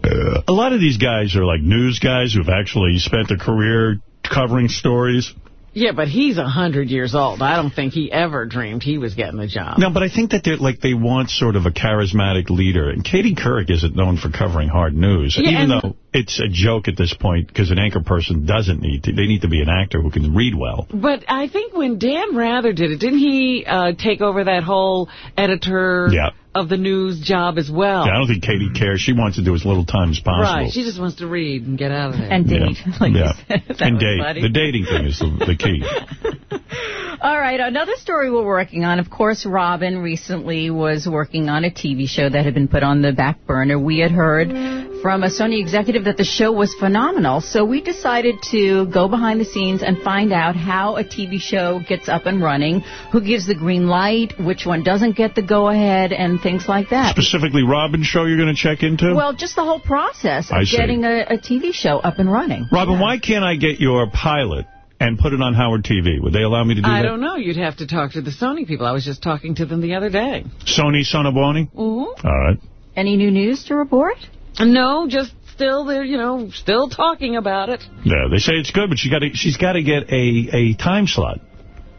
a lot of these guys are like news guys who've actually spent a career covering stories. Yeah, but he's a 100 years old. I don't think he ever dreamed he was getting the job. No, but I think that they're like they want sort of a charismatic leader. And Katie Couric isn't known for covering hard news, Yeah, even though it's a joke at this point because an anchor person doesn't need to. They need to be an actor who can read well. But I think when Dan Rather did it, didn't he uh, take over that whole editor Yeah. Of the news job as well? Yeah, I don't think Katie hmm. cares. She wants to do as little time as possible. Right, she just wants to read and get out of there. And date, like yeah. said. And date. funny. The dating thing is the, the key. All right, another story we're working on. Of course, Robin recently was working on a TV show that had been put on the back burner. We had heard from a Sony executive that the show was phenomenal, so we decided to go behind the scenes and find out how a TV show gets up and running, who gives the green light, which one doesn't get the go-ahead, and things like that. Specifically, Robin show you're going to check into? Well, just the whole process of see. getting a, a TV show up and running. Robin, why can't I get your pilot and put it on Howard TV? Would they allow me to do I that? I don't know. You'd have to talk to the Sony people. I was just talking to them the other day. Sony Sonoboni? Mm-hmm. All right. Any new news to report? No, just still they're, you know, still talking about it. Yeah, they say it's good, but she got she's got to get a, a time slot.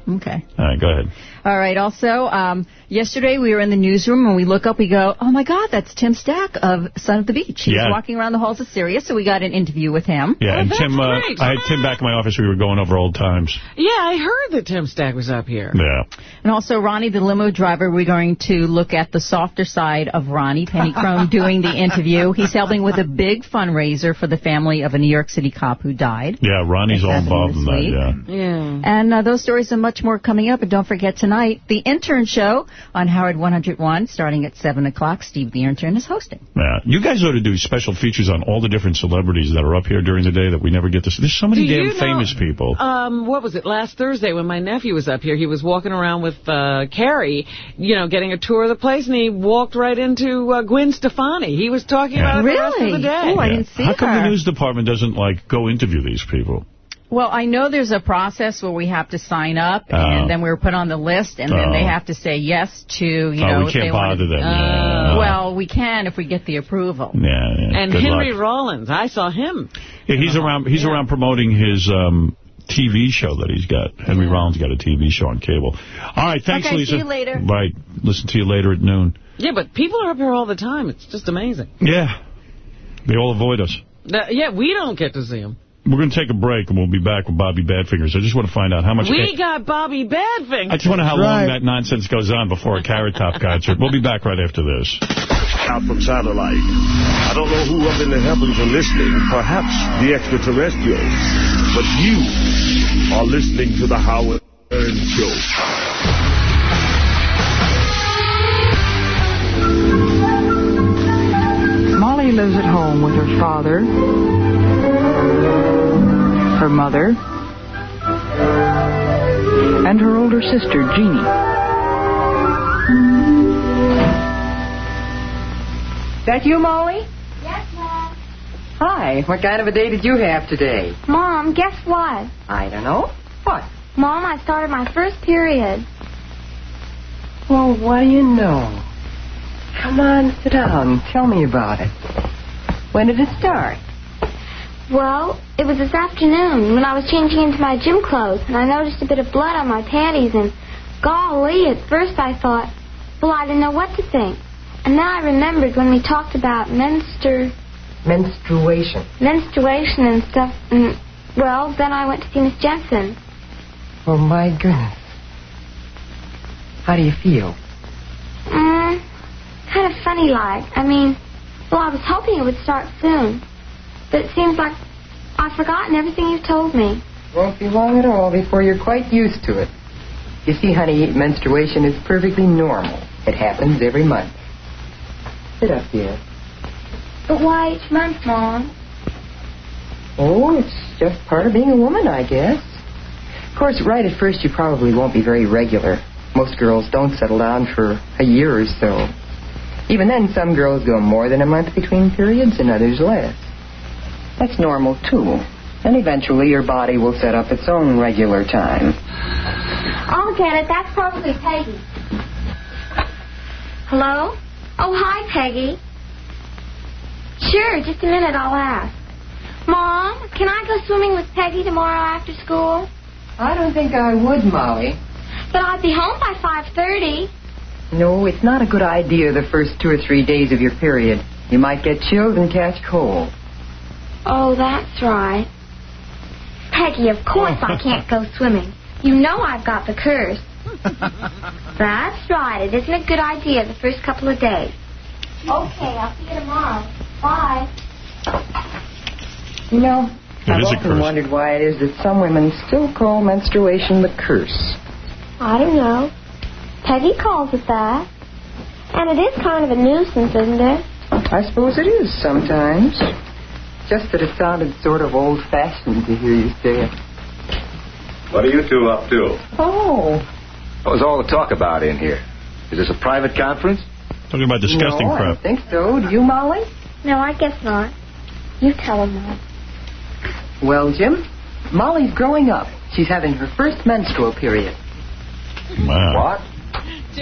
Okay. All right, go ahead. All right. Also, um, yesterday we were in the newsroom and we look up, we go, oh my God, that's Tim Stack of Son of the Beach. He's Yeah. walking around the halls of Sirius, so we got an interview with him. Yeah, and Tim, uh. I had Tim back in my office. We were going over old times. Yeah, I heard that Tim Stack was up here. Yeah. And also, Ronnie, the limo driver, we're going to look at the softer side of Ronnie, Penny Crone, doing the interview. He's helping with a big fundraiser for the family of a New York City cop who died. Yeah, Ronnie's all involved in that, yeah. Yeah. And uh, those stories and much more coming up. And don't forget tonight, the Intern Show on Howard 101, starting at 7 o'clock. Steve the Intern is hosting. Yeah, you guys ought to do special features on all the different celebrities that are up here during the day that we never get to see. There's so many Do you damn know- famous people. Um, what was it, last Thursday when my nephew was up here, he was walking around with uh, Carrie, you know, getting a tour of the place, and he walked right into uh, Gwen Stefani. He was talking Yeah. about it the rest of the day. Oh, I didn't see How come her. the news department doesn't, like, go interview these people? Well, I know there's a process where we have to sign up, Oh. and then we're put on the list, and then Oh. they have to say yes to, you Oh, know, we if can't they want bother them, yeah. Well, we can if we get the approval. Yeah, yeah. And Good Henry luck. Rollins, I saw him. Yeah, he's around. He's around promoting his um, TV show that he's got. Henry Rollins got a TV show on cable. All right, thanks, Okay, Lisa. see you later. Right, listen to you later at noon. Yeah, but people are up here all the time. It's just amazing. Yeah, they all avoid us. That- yeah, we don't get to see him. We're going to take a break, and we'll be back with Bobby Badfingers. I just want to find out how much... We got Bobby Badfinger. I just wonder how long that nonsense goes on before a Carrot Top concert. We'll be back right after this. out from satellite. I don't know who up in the heavens are listening, perhaps the extraterrestrials, but you are listening to the Howard Stern Show. Molly lives at home with her father, her mother, and her older sister, Jeannie. That you, Molly? Yes, Mom. Hi. What kind of a day did you have today? Mom, guess what? I don't know. What? Mom, I started my first period. Well, what do you know? Come on, sit down. Tell me about it. When did it start? Well, it was this afternoon when I was changing into my gym clothes, and I noticed a bit of blood on my panties, and golly, at first I thought, well, I didn't know what to think. And then I remembered when we talked about menster, Menstruation. menstruation and stuff, and, well, then I went to see Miss Jensen. Oh, my goodness. How do you feel? Mm, kind of funny like. I mean, well, I was hoping it would start soon. But it seems like I've forgotten everything you've told me. Won't be long at all before you're quite used to it. You see, honey, menstruation is perfectly normal. It happens every month. Sit up, dear. But why each month, Mom? Oh, it's just part of being a woman, I guess. Of course, right at first you probably won't be very regular. Most girls don't settle down for a year or so. Even then, some girls go more than a month between periods and others less. That's normal, too. And eventually your body will set up its own regular time. I'll get it. That's probably Peggy. Hello? Oh, hi, Peggy. Sure, just a minute, I'll ask. Mom, can I go swimming with Peggy tomorrow after school? I don't think I would, Molly. But I'd be home by 5.30. No, it's not a good idea the first two or three days of your period. You might get chilled and catch cold. Oh, that's right. Peggy, of course I can't go swimming. You know I've got the curse. that's right. It isn't a good idea the first couple of days. Okay, I'll see you tomorrow. Bye. You know, It I've often curse. wondered why it is that some women still call menstruation the curse. I don't know. Peggy calls it that. And it is kind of a nuisance, isn't it? I suppose it is sometimes. Just that it sounded sort of old-fashioned to hear you say it. What are you two up to? Oh. What was all the talk about in here? Is this a private conference? Talking about disgusting no, I crap. don't think so. Do you, Molly? No, I guess not. You tell him, Mom. Well, Jim, Molly's growing up. She's having her first menstrual period. What?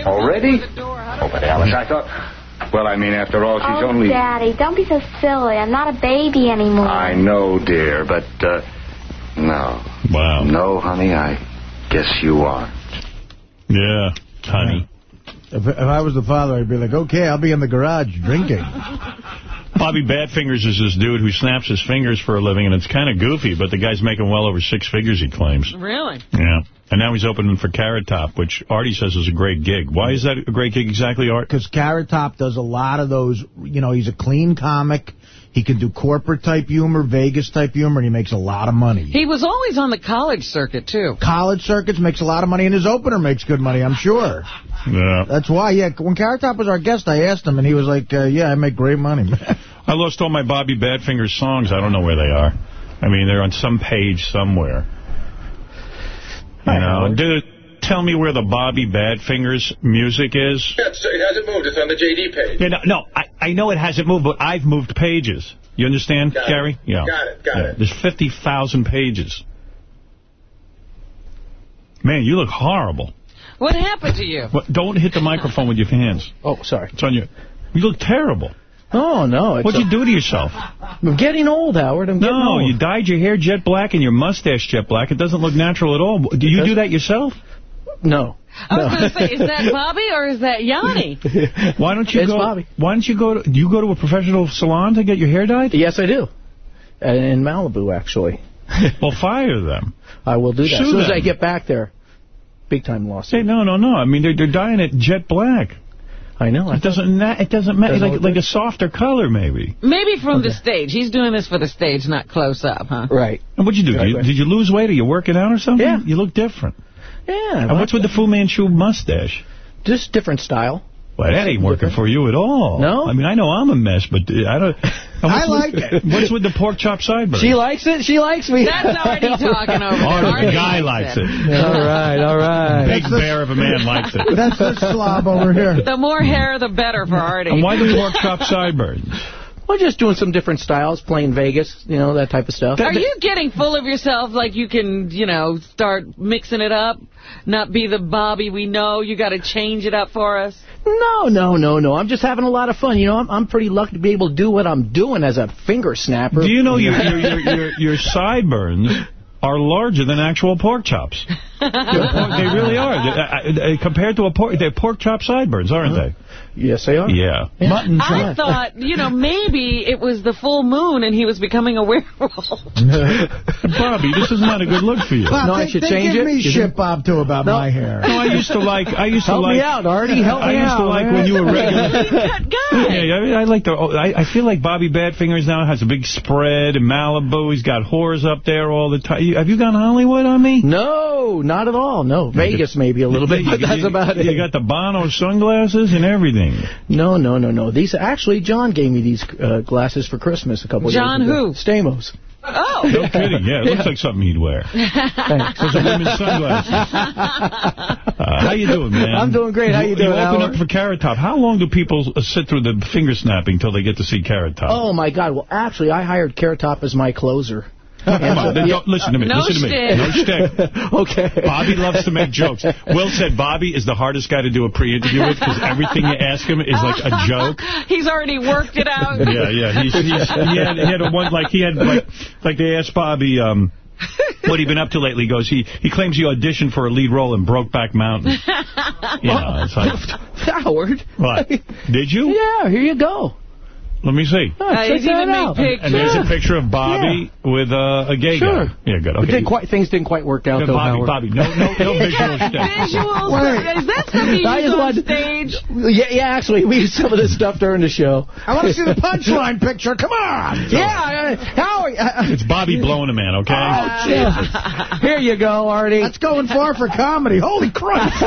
Already? Oh, but Alice, I thought... Well, I mean, after all, she's oh, only... Daddy, don't be so silly. I'm not a baby anymore. I know, dear, but, uh... No. Wow. No, honey, I guess you aren't. Yeah, honey. If, if I was the father, I'd be like, okay, I'll be in the garage drinking. Bobby Badfingers is this dude who snaps his fingers for a living, and it's kind of goofy, but the guy's making well over six figures, he claims. Really? Yeah. And now he's opening for Carrot Top, which Artie says is a great gig. Why is that a great gig exactly, Art? Because Carrot Top does a lot of those, you know, he's a clean comic. He can do corporate-type humor, Vegas-type humor, and he makes a lot of money. He was always on the college circuit, too. College circuits makes a lot of money, and his opener makes good money, I'm sure. Yeah. That's why, yeah, when Carrot Top was our guest, I asked him, and he was like, uh, yeah, I make great money. I lost all my Bobby Badfinger songs. I don't know where they are. I mean, they're on some page somewhere. You know, dude, tell me where the Bobby Badfingers music is. Yeah, it's- it hasn't moved. It's on the JD page. Yeah, no, no I, I know it hasn't moved, but I've moved pages. You understand, Got it. Gary? Yeah. Got it, got Yeah. it. There's 50,000 pages. Man, you look horrible. What happened to you? What, don't hit the microphone with your hands. Oh, sorry. It's on you. You look terrible. Oh, no. It's What'd a- you do to yourself? I'm getting old, Howard. I'm getting No, old. you dyed your hair jet black and your mustache jet black. It doesn't look natural at all. Do you do that yourself? No. I was going to say, is that Bobby or is that Yanni? Why don't you It's go? Bobby. Why don't you go? To, do you go to a professional salon to get your hair dyed? Yes, I do. Uh, In Malibu, actually. Well, fire them. I will do that. Sue as soon as. I get back there. Big time lawsuit. Hey, no, no, no. I mean, they're, they're dyeing it jet black. I know. I It doesn't. Na it doesn't matter. Doesn't Like look like a softer color, maybe. Maybe from the stage. He's doing this for the stage, not close up, huh? Right. And what'd you do? Right, Did you, right. did you lose weight? Are you working out or something? Yeah. You look different. Yeah. And what's with the Fu Manchu mustache? Just different style. Well, that ain't working for you at all. No? I mean, I know I'm a mess, but uh, I don't. I what's like with, it. What's with the pork chop sideburns? She likes it. She likes me. That's already talking over there. Artie, Artie the guy likes it. all right, all right. Big bear of a man likes it. That's the slob over here. The more hair, the better for Artie. And why the pork chop sideburns? We're just doing some different styles, playing Vegas, you know, that type of stuff. Are you getting full of yourself like you can, you know, start mixing it up? Not be the Bobby we know? You got to change it up for us? No, no, no, no. I'm just having a lot of fun. You know, I'm, I'm pretty lucky to be able to do what I'm doing as a finger snapper. Do you know your your, your, your, your sideburns are larger than actual pork chops? They're pork- they really are. They- uh, uh, compared to a pork, they're pork chop sideburns, aren't they? Yes, they are. Yeah. Mutton I thought, you know, maybe it was the full moon and he was becoming a werewolf. Bobby, this is not a good look for you. Bob, No, I they, should they change give it? me You shit, Bob, too, about No. my hair. No, I used to like. I used to Help like. me out, Artie. Help I me used to like man. when you were regular. Good guy. Yeah, I, I like the. oh, I, I feel like Bobby Badfingers now has a big spread in Malibu. He's got whores up there all the time. Have you gone Hollywood on me? No, not at all. No, Vegas maybe a little bit, but that's you- about it. You got the Bono sunglasses and everything. No, no, no, no. These actually, John gave me these uh, glasses for Christmas a couple John years ago. John who? Stamos. Oh. No kidding. Yeah, it looks like something he'd wear. Thanks. Those are women's sunglasses. Uh, how you doing, man? I'm doing great. How you doing, You open Howard? up for Carrot Top. How long do people uh, sit through the finger snapping until they get to see Carrot Top? Oh, my God. Well, actually, I hired Carrot Top as my closer. Come on, Yeah. don't, listen to me. No listen to me. No shtick. okay. Bobby loves to make jokes. Will said Bobby is the hardest guy to do a pre-interview with because everything you ask him is like a joke. He's already worked it out. Yeah, yeah. He's, he's, he had, he had a one like he had like like they asked Bobby um what he been up to lately. He goes he he claims he auditioned for a lead role in Brokeback Mountain. You know, it's like Howard. what? Did you? Yeah, here you go. Let me see. Oh, check even that made out. pictures. And there's a picture of Bobby with uh, a gay Sure. guy. Yeah, good. Okay. didn't quite, things didn't quite work out, Yeah, though, Bobby, Howard. Bobby, no, no, no visual shtick. Visuals. Is that stuff you use on wanted- stage? Yeah, yeah, actually, we used some of this stuff during the show. I want to see the punchline picture. Come on. Yeah, uh, Howard. Uh, It's Bobby blowing a man, okay? oh, Jesus. Here you go, Artie. That's going far for comedy. Holy Christ.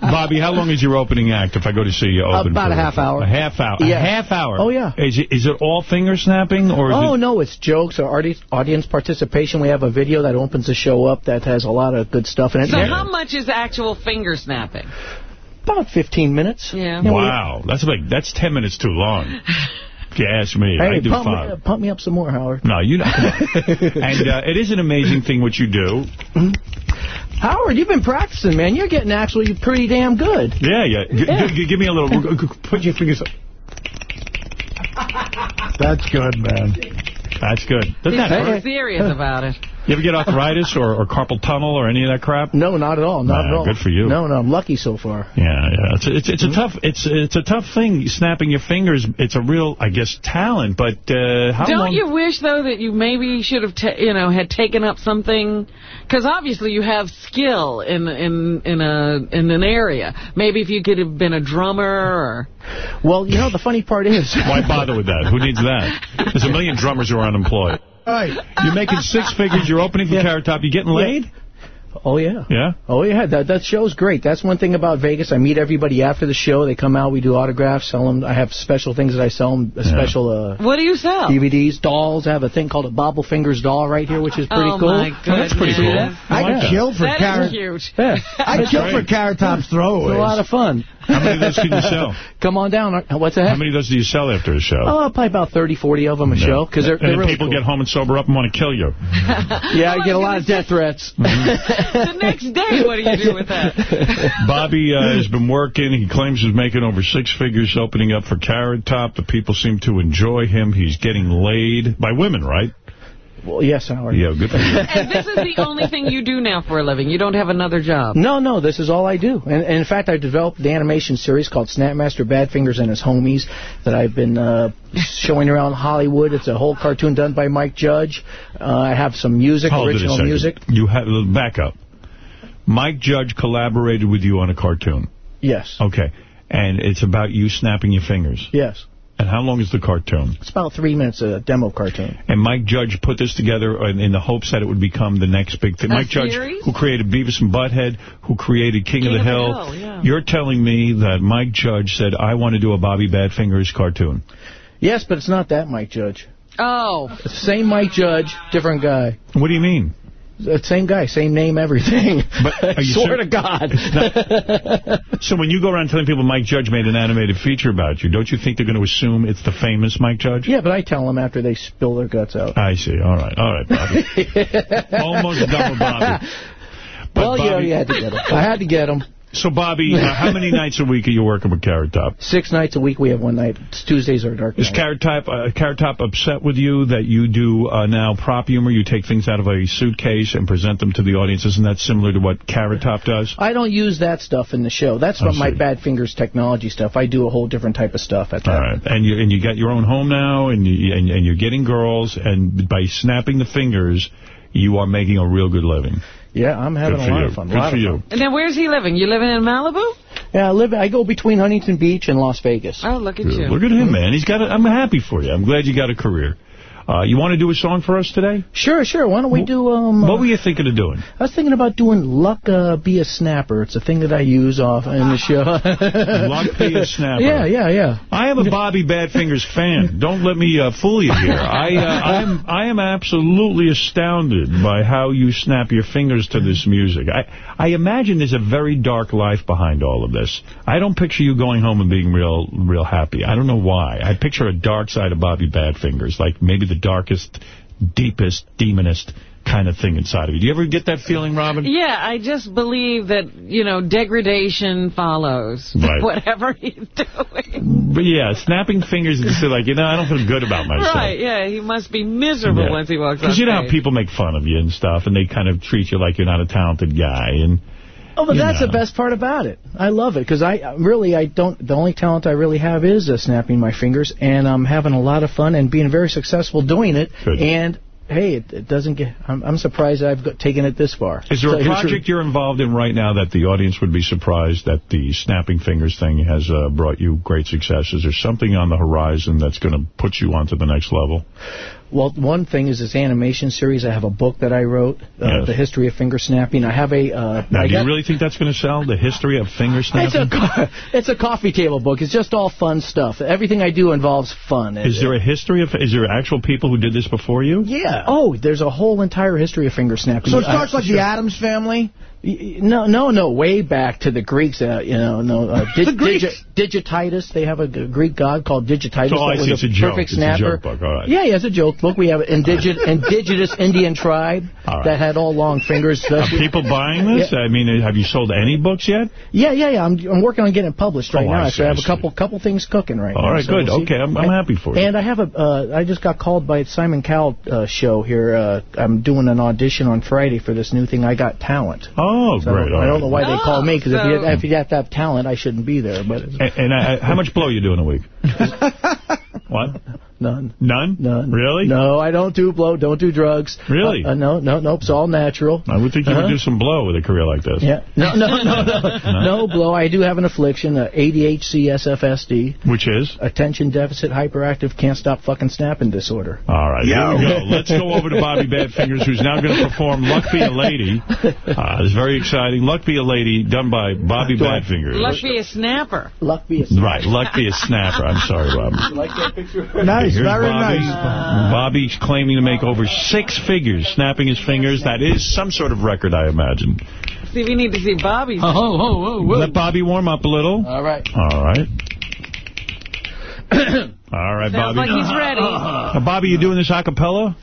Bobby, how long is your opening act if I go to see you open? About for a half hour. A half hour. Yeah. A half hour. Oh, yeah. Is it, is it all finger snapping or is Oh, it... no, it's jokes or audience participation. We have a video that opens the show up that has a lot of good stuff in it. So Yeah. how much is actual finger snapping? About 15 minutes. Yeah. we- Wow, that's like that's 10 minutes too long. If you ask me, Hey, I do pump, five. me, pump me up some more, Howard. No, you know. and uh, it is an amazing thing what you do. Howard, you've been practicing, man. You're getting actually pretty damn good. Yeah, yeah. G- Yeah. give me a little. Put your fingers. up. That's good, man. That's good. Doesn't He's that hurt? serious about it. You ever get arthritis or, or carpal tunnel or any of that crap? No, not at all. Not Nah, at all. good for you. No, no, I'm lucky so far. Yeah, yeah. It's it's, it's a tough it's it's a tough thing. Snapping your fingers. It's a real, I guess, talent. But uh, how Don't long? you wish, though, that you maybe should have, ta you know, had taken up something? Because obviously you have skill in in in a in an area. Maybe if you could have been a drummer or. Well, you know, the funny part is... Why bother with that? Who needs that? There's a million drummers who are unemployed. Right. You're making six figures. You're opening for Carrot Top. You getting laid? Oh, yeah. Yeah. Oh, yeah. That that show's great. That's one thing about Vegas. I meet everybody after the show. They come out. We do autographs, sell them. I have special things that I sell them, a special uh, What do you sell? DVDs, dolls. I have a thing called a Bobble Fingers doll right here, which is pretty oh cool. Oh, my goodness. That's pretty cool. I I'd like that. kill for That Carrot. is huge. Yeah. I'd kill for. Carrot Top's throwaways. It's a lot of fun. How many of those can you sell? Come on down. What's that? How many of those do you sell after a show? Oh, probably about 30, 40 of them a show. Because they're, and they're then really people cool. get home and sober up and want to kill you. Yeah, I get a lot of death threats. the next day, what do you do with that? Bobby uh, has been working. He claims he's making over six figures opening up for Carrot Top. The people seem to enjoy him. He's getting laid by women, right? Well, yes, Howard. Yeah, good for you. And this is the only thing you do now for a living. You don't have another job. No, no, this is all I do. And, and in fact, I developed the animation series called Snapmaster Badfingers and His Homies that I've been uh, showing around Hollywood. It's a whole cartoon done by Mike Judge. Uh, I have some music, Hold original music. You have back up. Mike Judge collaborated with you on a cartoon. Yes, Okay. And it's about you snapping your fingers. yes. And how long is the cartoon? It's about three minutes, a demo cartoon. And Mike Judge put this together in, in the hopes that it would become the next big thing. A Mike Judge, who created Beavis and Butthead, who created King, of the Hill. yeah. You're telling me that Mike Judge said, I want to do a Bobby Badfingers cartoon. Yes, but it's not that Mike Judge. Oh. Same Mike Judge, different guy. What do you mean? The same guy, same name, everything. But are you swear ser- to God. So when you go around telling people Mike Judge made an animated feature about you, don't you think they're going to assume it's the famous Mike Judge? yeah, but I tell them after they spill their guts out. I see. All right. All right, Bobby. Almost done with Bobby. But well, yeah, Bobby- you had to get him. I had to get them. So, Bobby, uh, how many nights a week are you working with Carrot Top? Six nights a week. We have one night. It's Tuesdays are dark Is night. Carrot Top, uh, Carrot Top upset with you that you do uh, now prop humor? You take things out of a suitcase and present them to the audience. Isn't that similar to what Carrot Top does? I don't use that stuff in the show. That's what my. Bad Fingers technology stuff. I do a whole different type of stuff at that. All right, and you and you got your own home now, and you and, and you're getting girls, and by snapping the fingers, you are making a real good living. Yeah, I'm having Good a lot you. of fun. a Good for you. fun. And then where's he living? You living in Malibu? Yeah, I live. I go between Huntington Beach and Las Vegas. Oh, look at Good. you. Look at him, man. He's got. A, I'm happy for you. I'm glad you got a career. Uh, you want to do a song for us today? Sure, sure. Why don't we do... Um, What were you thinking of doing? I was thinking about doing Luck uh, Be a Snapper. It's a thing that I use off in the show. Luck Be a Snapper. Yeah, yeah, yeah. I am a Bobby Badfingers fan. Don't let me uh, fool you here. I uh, I'm I am absolutely astounded by how you snap your fingers to this music. I I imagine there's a very dark life behind all of this. I don't picture you going home and being real real happy. I don't know why. I picture a dark side of Bobby Badfingers, like maybe the darkest, deepest, demonist kind of thing inside of you. Do you ever get that feeling, Robin? Yeah, I just believe that, you know, degradation follows. Right. Whatever he's doing. But yeah, snapping fingers and just like, you know, I don't feel good about myself. Right, yeah, he must be miserable Yeah. once he walks Because you know how people make fun of you and stuff, and they kind of treat you like you're not a talented guy. And Oh, but that's know. the best part about it. I love it because I I really I don't. The only talent I really have is uh, snapping my fingers, and I'm having a lot of fun and being very successful doing it. And hey, it, it doesn't get. I'm, I'm surprised I've got, taken it this far. Is there So a project you're involved in right now that the audience would be surprised that the snapping fingers thing has uh, brought you great success? Is there something on the horizon that's going to put you onto the next level? Well, one thing is this animation series. I have a book that I wrote, uh, Yes. the history of finger snapping. I have a. Uh, Now, I do you really think that's going to sell, the history of finger Snapping? It's a snapping? it's a coffee table book. It's just all fun stuff. Everything I do involves fun. Is there a history of, is there actual people who did this before you? Yeah. Oh, there's a whole entire history of finger snapping. So it starts I- like the Addams family? No, no, no. Way back to the Greeks. Uh, you know, no. Uh, dig, The Greeks? Digi- Digititus. They have a Greek god called Digititus. So, I see, it's a joke. perfect It's a joke book, all right. Yeah, yeah, it's a joke book. We have an indigid, indigenous Indian tribe All right. that had all long fingers. Are people buying this? I mean, have you sold any books yet? Yeah, yeah, yeah. I'm I'm working on getting it published right Oh, now. I so see, I have I a couple couple things cooking right now. All right, so good. we'll. Okay, I'm, I'm happy for you. And I have a, uh, I just got called by Simon Cowell uh, show here. Uh, I'm doing an audition on Friday for this new thing. I got talent. Oh, So great. all I don't right. know why they call me because if, you, so- if you have to have talent, I shouldn't be there. But And, and uh, how much blow you do in a week? what? none. None? None. Really? No, I don't do blow. Don't do drugs. Really? Uh, uh, no, no, nope. It's all natural. I would think you Uh-huh. would do some blow with a career like this. Yeah. No, no, no, no. no blow. I do have an affliction, uh, ADHD, SFSD. Which is? Attention deficit hyperactive can't stop fucking snapping disorder. All right, here we go. Let's go over to Bobby Badfingers, who's now going to perform Luck Be a Lady. Uh, it's very exciting. Luck Be a Lady, done by Bobby Badfingers. Luck be a snapper. Luck be a Right, Luck Be a Snapper. I'm sorry, Rob. You like that picture? Nice, Here's very Bobby. nice. Bobby's claiming to make over six figures, snapping his fingers. That is some sort of record, I imagine. See, we need to see Bobby's. Oh, oh, oh, Let Bobby warm up a little. All right. All right. All right, Sounds Bobby. like he's ready. Uh, Bobby, you doing this a cappella?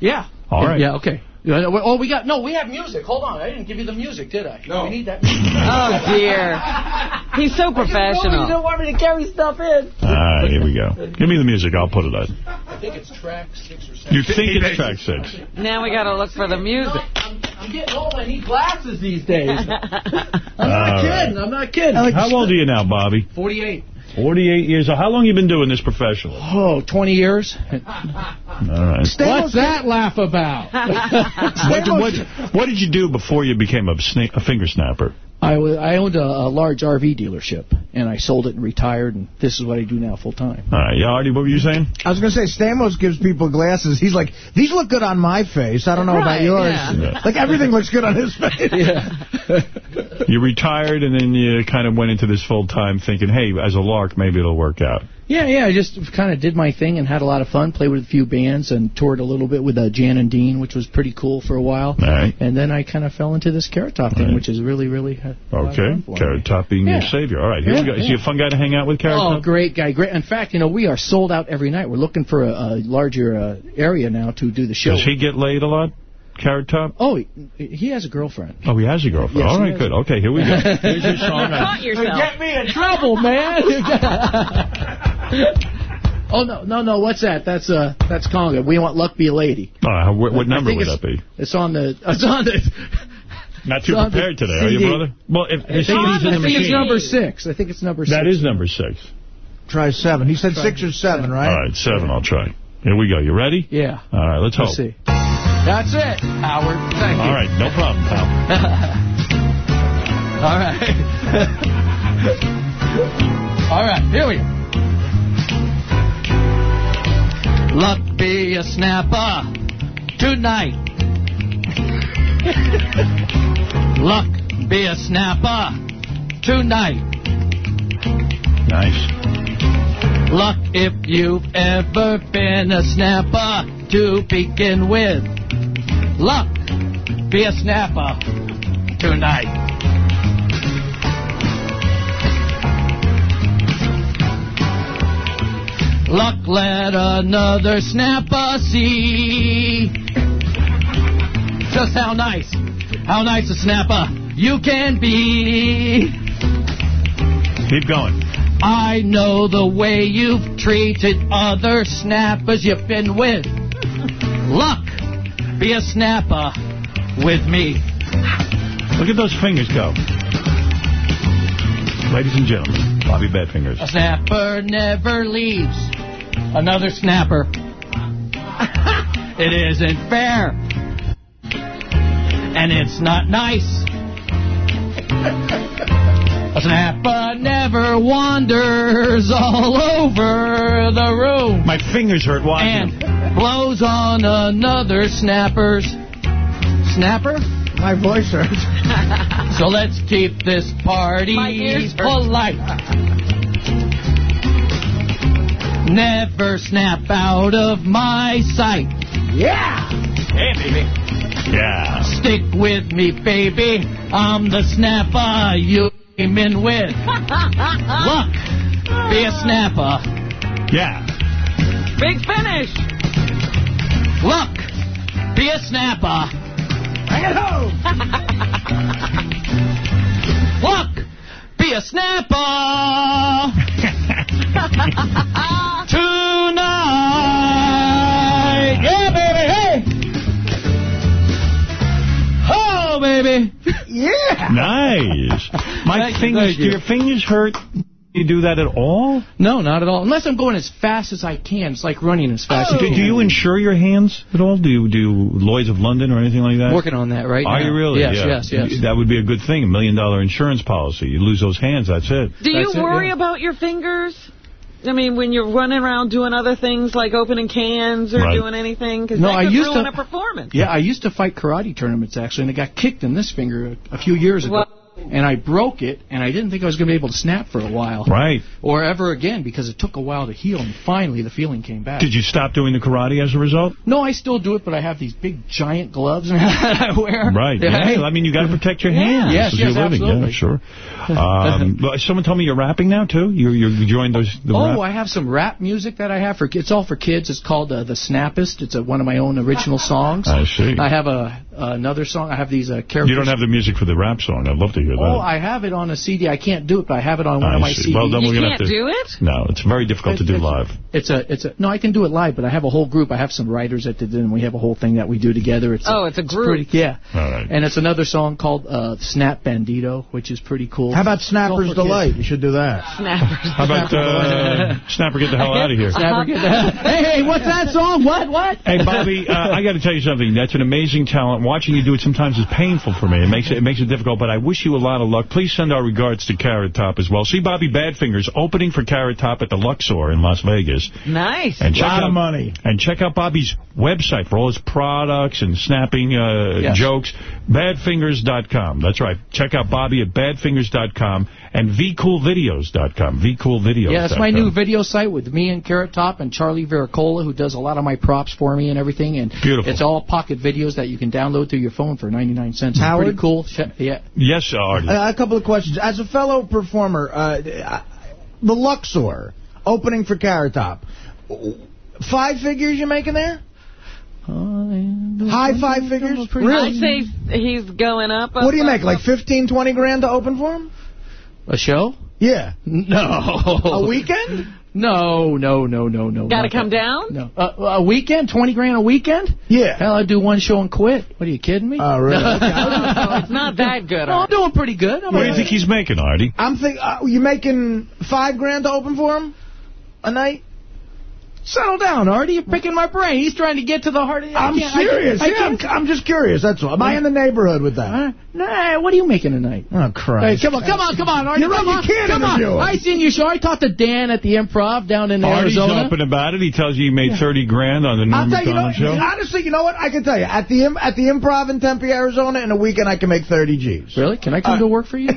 Yeah. All right. Yeah, okay. Yeah, no, Oh, we got, no, we have music. Hold on. I didn't give you the music, did I? No. We need that oh, music. Oh, dear. He's so professional. You professional. don't want me to carry stuff in. All right, here we go. Give me the music. I'll put it on. I think it's track six or seven. You think it's track six? Now we got to look for the music. I'm getting old. I need glasses these days. I'm not All right. kidding. I'm not kidding. How old are you now, Bobby? 48. 48 years. How long you been doing this professionally? Oh, 20 years. All right. What's that laugh about? What, did- what, what did you do before you became a, a finger snapper? I, wa- I owned a, a large RV dealership, and I sold it and retired, and this is what I do now full time. All right, yeah, Artie, what were you saying? I was going to say, Stamos gives people glasses. He's like, these look good on my face. I don't know about yours. yeah. Like, everything looks good on his face. Yeah. You retired and then you kind of went into this full time thinking, hey, as a lark, maybe it'll work out. Yeah, yeah, I just kind of did my thing and had a lot of fun, played with a few bands, and toured a little bit with uh, Jan and Dean, which was pretty cool for a while. All right. And then I kind of fell into this Carrot Top thing, Right. which is really, really a lot of Okay. fun for. Carrot Top being your Yeah. savior. All right, here Yeah, we go. Is he a fun guy to hang out with, Carrot Oh, Top? great guy, great. In fact, you know, we are sold out every night. We're looking for a, a larger uh, area now to do the show. Does he get laid a lot, Carrot Top? Oh, he, he has a girlfriend. Oh, he has a girlfriend. Yes, All he right, has. good. Okay, here we go. Here's your song. Caught yourself. Get me in trouble, man. oh no, no, no. What's that? That's uh, that's Conga. We want luck be a lady. Uh, what, what number would it's- that be? It's on the. It's on the. Not too it's prepared today, are you, brother? Well, if I the think, CD's in I the think it's number six. I think it's number six. That is number six. Try seven. He said six or seven, right? All right, seven. I'll try. Here we go. You ready? Yeah. All right, let's hope. Let's see. That's it, Howard. Thank you. All right, no problem, pal. All right. All right, here we go. Luck be a snapper tonight. Luck be a snapper tonight. Nice. Luck if you've ever been a snapper to begin with. Luck be a snapper tonight. Luck let another snapper see just how nice, how nice a snapper you can be. Keep going. I know the way you've treated other snappers you've been with. Luck, be a snapper with me. Look at those fingers go. Ladies and gentlemen, Bobby Badfingers. A snapper never leaves another snapper. it isn't fair. And it's not nice. A snapper never wanders all over the room. My fingers hurt watching. And blows on another snapper's snapper. My voice hurts. So let's keep this party My ears hurt. polite. Never snap out of my sight. Yeah. Hey, baby. Yeah. Stick with me, baby. I'm the snapper you came in with. Look, be a snapper. Yeah. Big finish. Look, be a snapper. Bring it home. Look, be a snapper. Tonight. Yeah, baby. Hey. Oh, baby. Yeah. Nice. My Thank you, fingers, thank do your fingers hurt? You do that at all? No, not at all. Unless I'm going as fast as I can. It's like running as fast as Do, I do you insure your hands at all? Do you do Lloyd's of London or anything like that? Working on that right Are now. you really? Yes, Yeah. yes, yes. That would be a good thing, a million dollar insurance policy. You lose those hands, that's it. Do you That's it, worry yeah. about your fingers? I mean, when you're running around doing other things like opening cans or Right. doing anything, because No, that I could used ruin to- a performance. Yeah, I used to fight karate tournaments, actually, and I got kicked in this finger a, a few years ago. Well- And I broke it, and I didn't think I was going to be able to snap for a while. Right. Or ever again, because it took a while to heal, and finally the feeling came back. Did you stop doing the karate as a result? No, I still do it, but I have these big, giant gloves that I wear. Right. Yeah. I mean, you got to protect your hands. Yes, yes, you're living. absolutely. Yeah, sure. Um, but someone told me you're rapping now too. You you joined those. The Oh, rap? I have some rap music that I have for kids. It's all for kids. It's called uh, The Snappist. It's a, one of my own original songs. I see. I have a another song. I have these uh, characters. You don't have the music for the rap song. I'd love to hear that. Oh, I have it on a CD. I can't do it, but I have it on one I of my see. CDs. Well, then You we're gonna can't have to, do it? No, it's very difficult to do It's- live. It's a, it's a. No, I can do it live, but I have a whole group. I have some writers that did it, and we have a whole thing that we do together. It's Oh, it's a group. pretty, yeah. All right. And it's another song called uh, Snap Bandito, which is pretty cool. How about Snapper's. Delight? You should do that. Snappers. How about uh, Snapper? Get the hell out of here. Snapper, get that. hey, hey, what's that song? What, what? Hey Bobby, uh, I got to tell you something. That's an amazing talent. Watching you do it sometimes is painful for me. It makes it, it makes it difficult. But I wish you a lot of luck. Please send our regards to Carrot Top as well. See Bobby Badfingers opening for Carrot Top at the Luxor in Las Vegas. Nice. And check Lot out of money. And check out Bobby's website for all his products and snapping uh, Yes. jokes. Badfingers.com. That's right. Check out Bobby at badfingers.com and vcoolvideos.com. vcoolvideos.com. Yeah, that's my new video site with me and Carrot Top and Charlie Vericola, who does a lot of my props for me and everything. And Beautiful. It's all pocket videos that you can download through your phone for 99 cents. It's Howard? pretty cool. Sh- Yeah. Yes, Artie. Uh, a couple of questions. As a fellow performer, uh, the Luxor opening for Carrot Top, five figures you're making there? High five figures? I'd say he's going up. What do you up, make, like 15, 20 grand to open for him? A show? Yeah. No. A weekend? No, no, no, no, no. Got to come that. down? No. Uh, a weekend? 20 grand a weekend? Yeah. Hell, I'd do one show and quit. What are you kidding me? Oh, really? Okay. Oh, it's not that good. No, I'm doing pretty good. I'm What do you think he's making, Artie? I'm think uh, you making five grand to open for him a night? Settle down, Artie. You're picking my brain. He's trying to get to the heart of it. I'm serious. I yeah, I'm, I'm, just curious. That's all. Am I in the neighborhood with that? Nah. What are you making tonight? Oh Christ! Hey, come on, come on, come on, Artie. You're come right. You can't come interview on. him. I seen your show. I talked to Dan at the Improv down in Artie's Arizona. open about it. He tells you he made yeah. 30 grand on the Norm I'll tell you, you know, show. Honestly, you know what? I can tell you at the at the Improv in Tempe, Arizona, in a weekend I can make 30 G's. Really? Can I come uh, to work for you?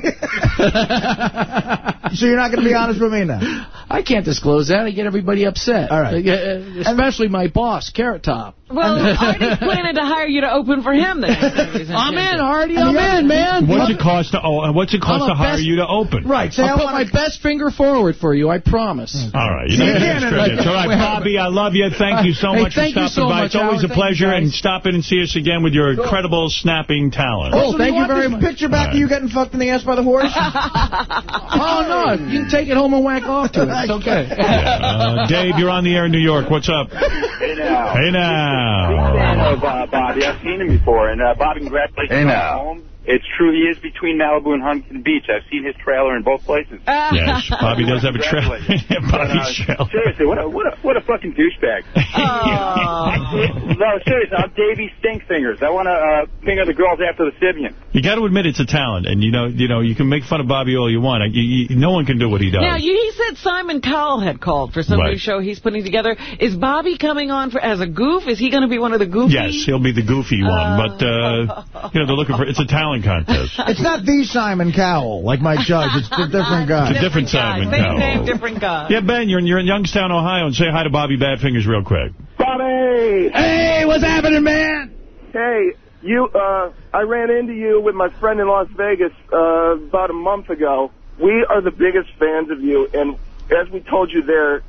so you're not going to be honest with me now? I can't disclose that. I get everybody upset. All right. Uh, especially my boss, Carrot Top. Well, Artie's planning to hire you to open for him the next time. I'm in, Artie. I'm in, man. What's it cost to oh, What's it cost to hire best, you to open? Right. Say I'll put my best finger forward for you. I promise. All right. You know, All right, Bobby. I love you. Thank you so hey, much for stopping so by. Much, it's always Howard. a pleasure, and stop in and see us again with your incredible snapping talent. Oh, so thank you, you very much. much. Picture back of you getting fucked in the ass by the horse. oh no, you can take it home and whack off to it. It's okay. Yeah. Uh, Dave, you're on the air in New York. What's up? Hey now. Hey now. Big fan of uh, Bobby. I've seen him before, and uh, Bobby, congratulations hey on now. Home. It's true, he is between Malibu and Huntington Beach. I've seen his trailer in both places. yes, Bobby does have a trailer. Bobby's but, uh, trailer. Seriously, what a, what a, what a fucking douchebag. no, seriously, I'm Davey Stinkfingers. I want to uh, finger the girls after the Sybian. You got to admit it's a talent, and you know, you know, you can make fun of Bobby all you want. You, you, no one can do what he does. Now, you, he said Simon Cowell had called for some Right. new show he's putting together. Is Bobby coming on for as a goof? Is he going to be one of the goofy? Yes, he'll be the goofy one, but uh, you know they're looking for. It's a talent contest. It's not the Simon Cowell, like my Judge. It's a different guy. It's a different guy. Simon Same Cowell. name, different guy. Yeah, Ben, you're in, you're in Youngstown, Ohio, and say hi to Bobby Badfingers real quick. Bobby! Hey, what's happening, man? Hey, you, uh, I ran into you with my friend in Las Vegas, uh, about a month ago. We are the biggest fans of you, and as we told you there,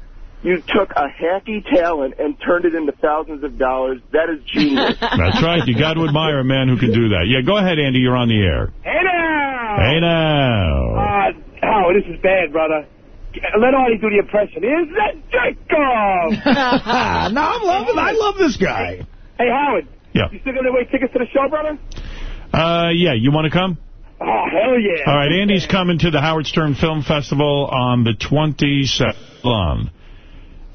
you took a hacky talent and turned it into thousands of dollars. That is genius. That's right. You got to admire a man who can do that. Yeah, go ahead, Andy. You're on the air. hey now! Hey now. Uh, Howard, this is bad, brother. Let Artie do the impression. Is that Jacob? no, I'm loving. I love this guy. Hey, Howard. Yeah. You still gonna wait tickets to the show, brother? Uh, yeah, you want to come? Oh, hell yeah. All right, Andy's coming to the Howard Stern Film Festival on the 27th.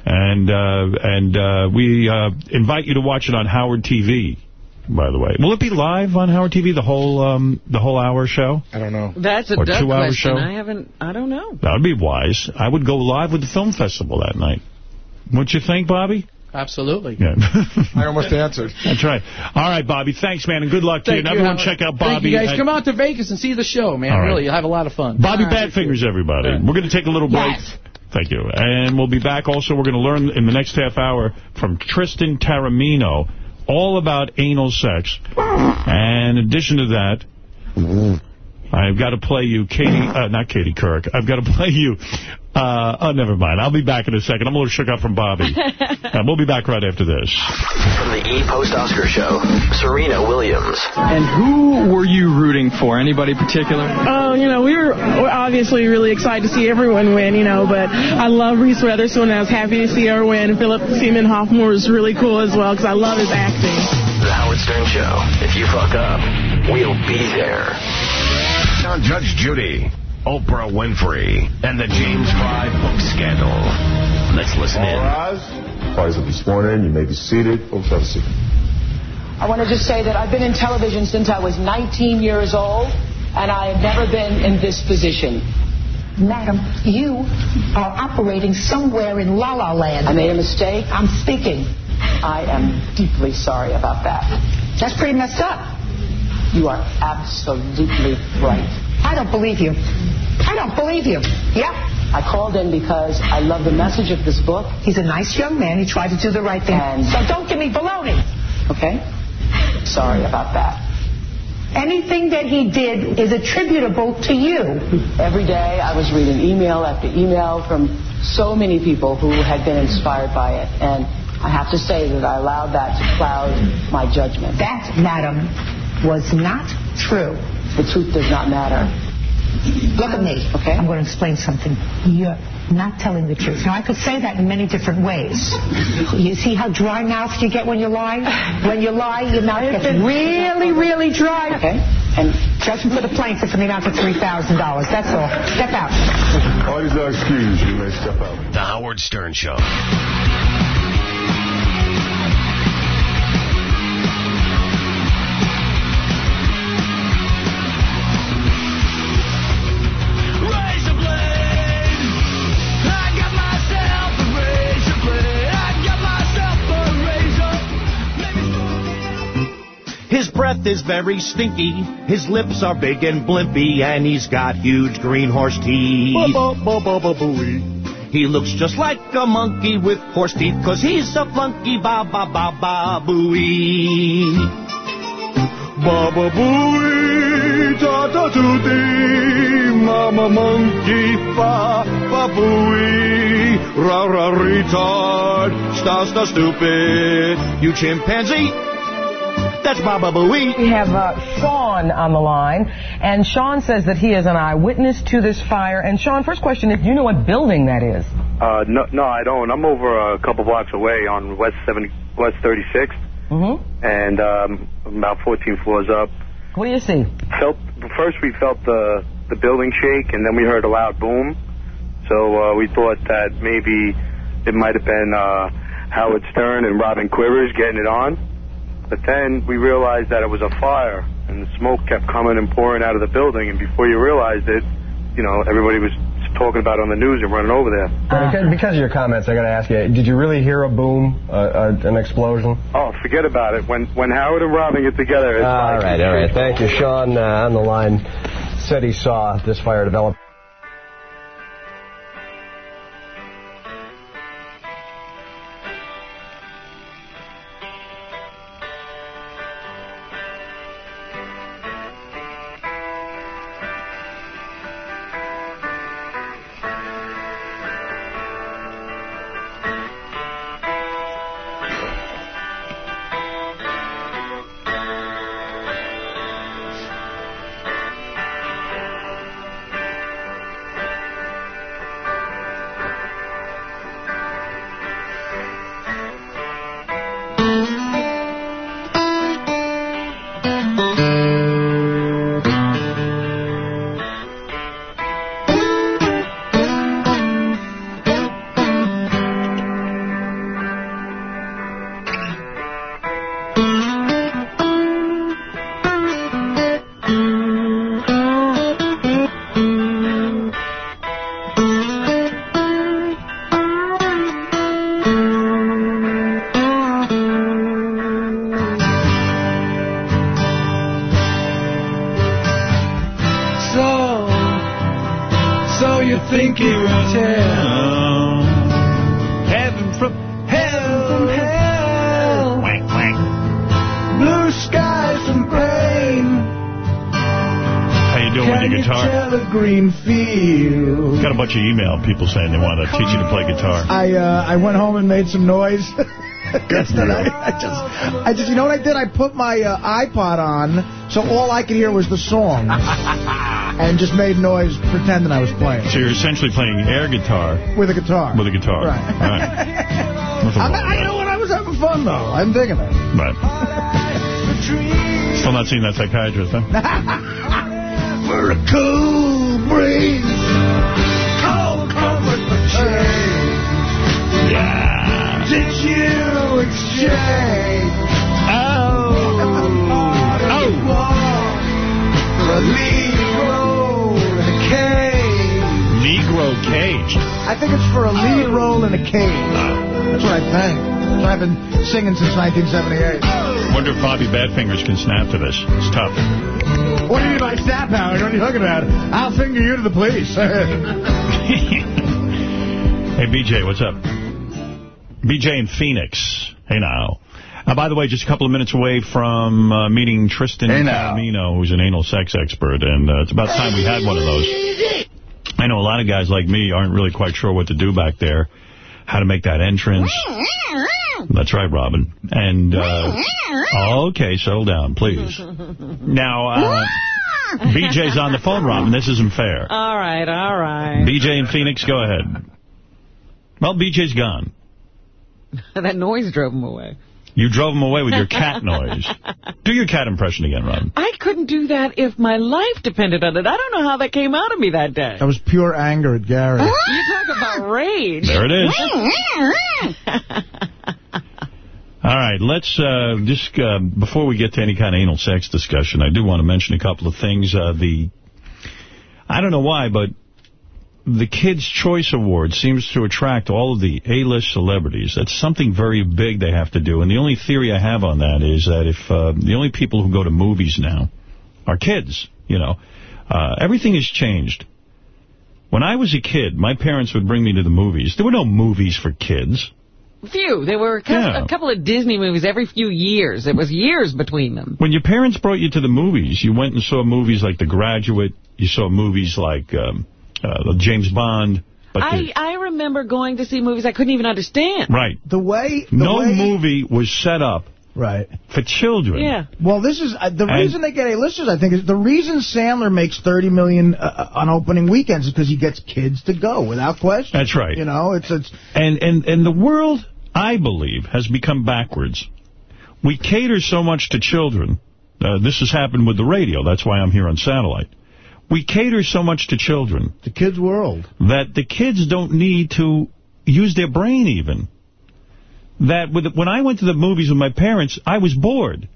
And uh, and uh, we uh, invite you to watch it on Howard TV, by the way. Will it be live on Howard TV, the whole um, the whole hour show? I don't know. That's a Or duck two-hour question. show? I haven't. I don't know. That would be wise. I would go live with the film festival that night. Wouldn't you think, Bobby? Absolutely. Yeah. I almost answered. That's right. All right, Bobby. Thanks, man, and good luck to you. And you, everyone check out Thank Bobby. you guys. at- Come out to Vegas and see the show, man. All right. Really, you'll have a lot of fun. Bobby All right. Badfingers, everybody. We're going to take a little break. Yes. Thank you. And we'll be back also. We're going to learn in the next half hour from Tristan Taormino all about anal sex. And in addition to that, I've got to play you Katie, uh, not Katie Kirk. I've got to play you, uh, oh, never mind. I'll be back in a second. I'm a little shook up from Bobby. and we'll be back right after this. From the E! Post Oscar Show, Serena Williams. And who were you rooting for? Anybody particular? Oh, you know, we were we're obviously really excited to see everyone win, you know, but I love Reese Witherspoon. I was happy to see her win. And Philip Seymour Hoffman was really cool as well because I love his acting. The Howard Stern Show. If you fuck up, we'll be there. On Judge Judy, Oprah Winfrey, and the James Frey book scandal. Let's listen in. Parties will be sworn in. You may be seated. Folks, have a seat. I want to just say that I've been in television since I was 19 years old, and I have never been in this position. Madam, you are operating somewhere in La La Land. I made a mistake. I'm speaking. I am deeply sorry about that. That's pretty messed up. You are absolutely right. I don't believe you. I don't believe you. Yeah. I called in because I love the message of this book. He's a nice young man. He tried to do the right thing. And- so don't give me baloney. Okay? Sorry about that. Anything that he did is attributable to you. Every day I was reading email after email from so many people who had been inspired by it. And I have to say that I allowed that to cloud my judgment. That, madam, was not true. The truth does not matter. Look at me. Okay. I'm going to explain something. You're not telling the truth. Now, I could say that in many different ways. You see how dry mouthed you get when you lie? When you lie, your mouth gets really, really dry. Okay. And judgment for the plaintiff for me down for $3,000. That's all. Step out. Parties are excused. You may step out. The Howard Stern Show. Breath is very stinky. His lips are big and blimpy, and he's got huge green horse teeth. He looks just like a monkey with horse teeth, cause he's a flunky ba ba ba ba booey. Baba Booey, ta ta tootie, Mama Monkey, fa fa booey, ra ra retard, sta sta stupid, you chimpanzee. That's Baba Booey. We have uh, Sean on the line, and Sean says that he is an eyewitness to this fire. And Sean, first question is, do you know what building that is? Uh, no, no, I don't. I'm over a couple blocks away on West 70, West 36th, Mm-hmm. and um, about 14 floors up. What do you see? Felt first we felt the the building shake, and then we heard a loud boom. So uh, we thought that maybe it might have been uh, Howard Stern and Robin Quivers getting it on. But then we realized that it was a fire, and the smoke kept coming and pouring out of the building. And before you realized it, you know, everybody was talking about it on the news and running over there. Because, because of your comments, I got to ask you, did you really hear a boom, uh, uh, an explosion? Oh, forget about it. When when Howard and Robin get together, it's All like right, all right. Thank you. Sean uh, on the line said he saw this fire develop. People saying they want to teach you to play guitar. I uh, I went home and made some noise. Yesterday, I just, I just, you know what I did? I put my uh, iPod on, so all I could hear was the song, and just made noise pretending I was playing So you're essentially playing air guitar with a guitar. with a guitar. Right. Right. Nothing I, I know what I was having fun though. I'm digging it. Right. Still not seeing that psychiatrist, huh? For a cool breeze, Yeah. Did you exchange? Oh. Oh. For a lead role in a cage. Negro caged. I think it's for a lead role in a cage. That's what I think. That's what I've been singing since 1978. Wonder if Bobby Badfingers can snap to this. It's tough. What do you mean by snap, Howard? What are you talking about? I'll finger you to the police. Hey, BJ, what's up? BJ in Phoenix. Hey, now. Uh, by the way, just a couple of minutes away from uh, meeting Tristan Hey, now. Palomino, who's an anal sex expert, and uh, it's about time we had one of those. I know a lot of guys like me aren't really quite sure what to do back there, how to make that entrance. That's right, Robin. And, uh, okay, settle down, please. Now, uh, BJ's on the phone, Robin. This isn't fair. All right, all right. BJ in Phoenix, go ahead. Well, BJ's gone. that noise drove him away. You drove him away with your cat noise. Do your cat impression again, Robin. I couldn't do that if my life depended on it. I don't know how that came out of me that day. That was pure anger at Gary. You talk about rage. There it is. All right, let's uh, just, uh, before we get to any kind of anal sex discussion, I do want to mention a couple of things. Uh, the, I don't know why, but the Kids' Choice Award seems to attract all of the A-list celebrities. That's something very big they have to do. And the only theory I have on that is that if uh, the only people who go to movies now are kids, you know, uh, everything has changed. When I was a kid, my parents would bring me to the movies. There were no movies for kids. Few. There were a couple, Yeah. a couple of Disney movies every few years. It was years between them. When your parents brought you to the movies, you went and saw movies like The Graduate. You saw movies like um, uh, James Bond. But I, the- I remember going to see movies I couldn't even understand. right. The way... The No way, movie was set up Right. for children. Yeah. Well, this is uh, the And- reason they get A-listers. I think is the reason Sandler makes $30 million uh, on opening weekends is because he gets kids to go without question. That's right. You know, it's it's And, and, and the world, I believe, has become backwards. We cater so much to children. Uh, this has happened with the radio. That's why I'm here on satellite. We cater so much to children. the kids' world. that the kids don't need to use their brain even. That with, when I went to the movies with my parents, I was bored.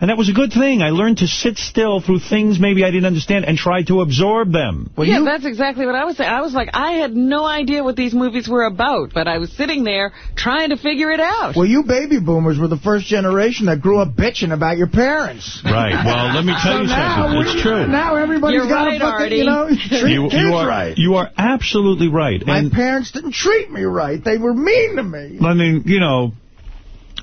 And that was a good thing. I learned to sit still through things maybe I didn't understand and try to absorb them. yeah, that's exactly what I was saying. I was like, I had no idea what these movies were about, but I was sitting there trying to figure it out. Well, you baby boomers were the first generation that grew up bitching about your parents. Right. Well, let me tell So you now something. It's true. Now everybody's You're got right, to fucking, Artie. you know, treat You, kids you are right. you are absolutely right. My And parents didn't treat me right. They were mean to me. I mean, you know,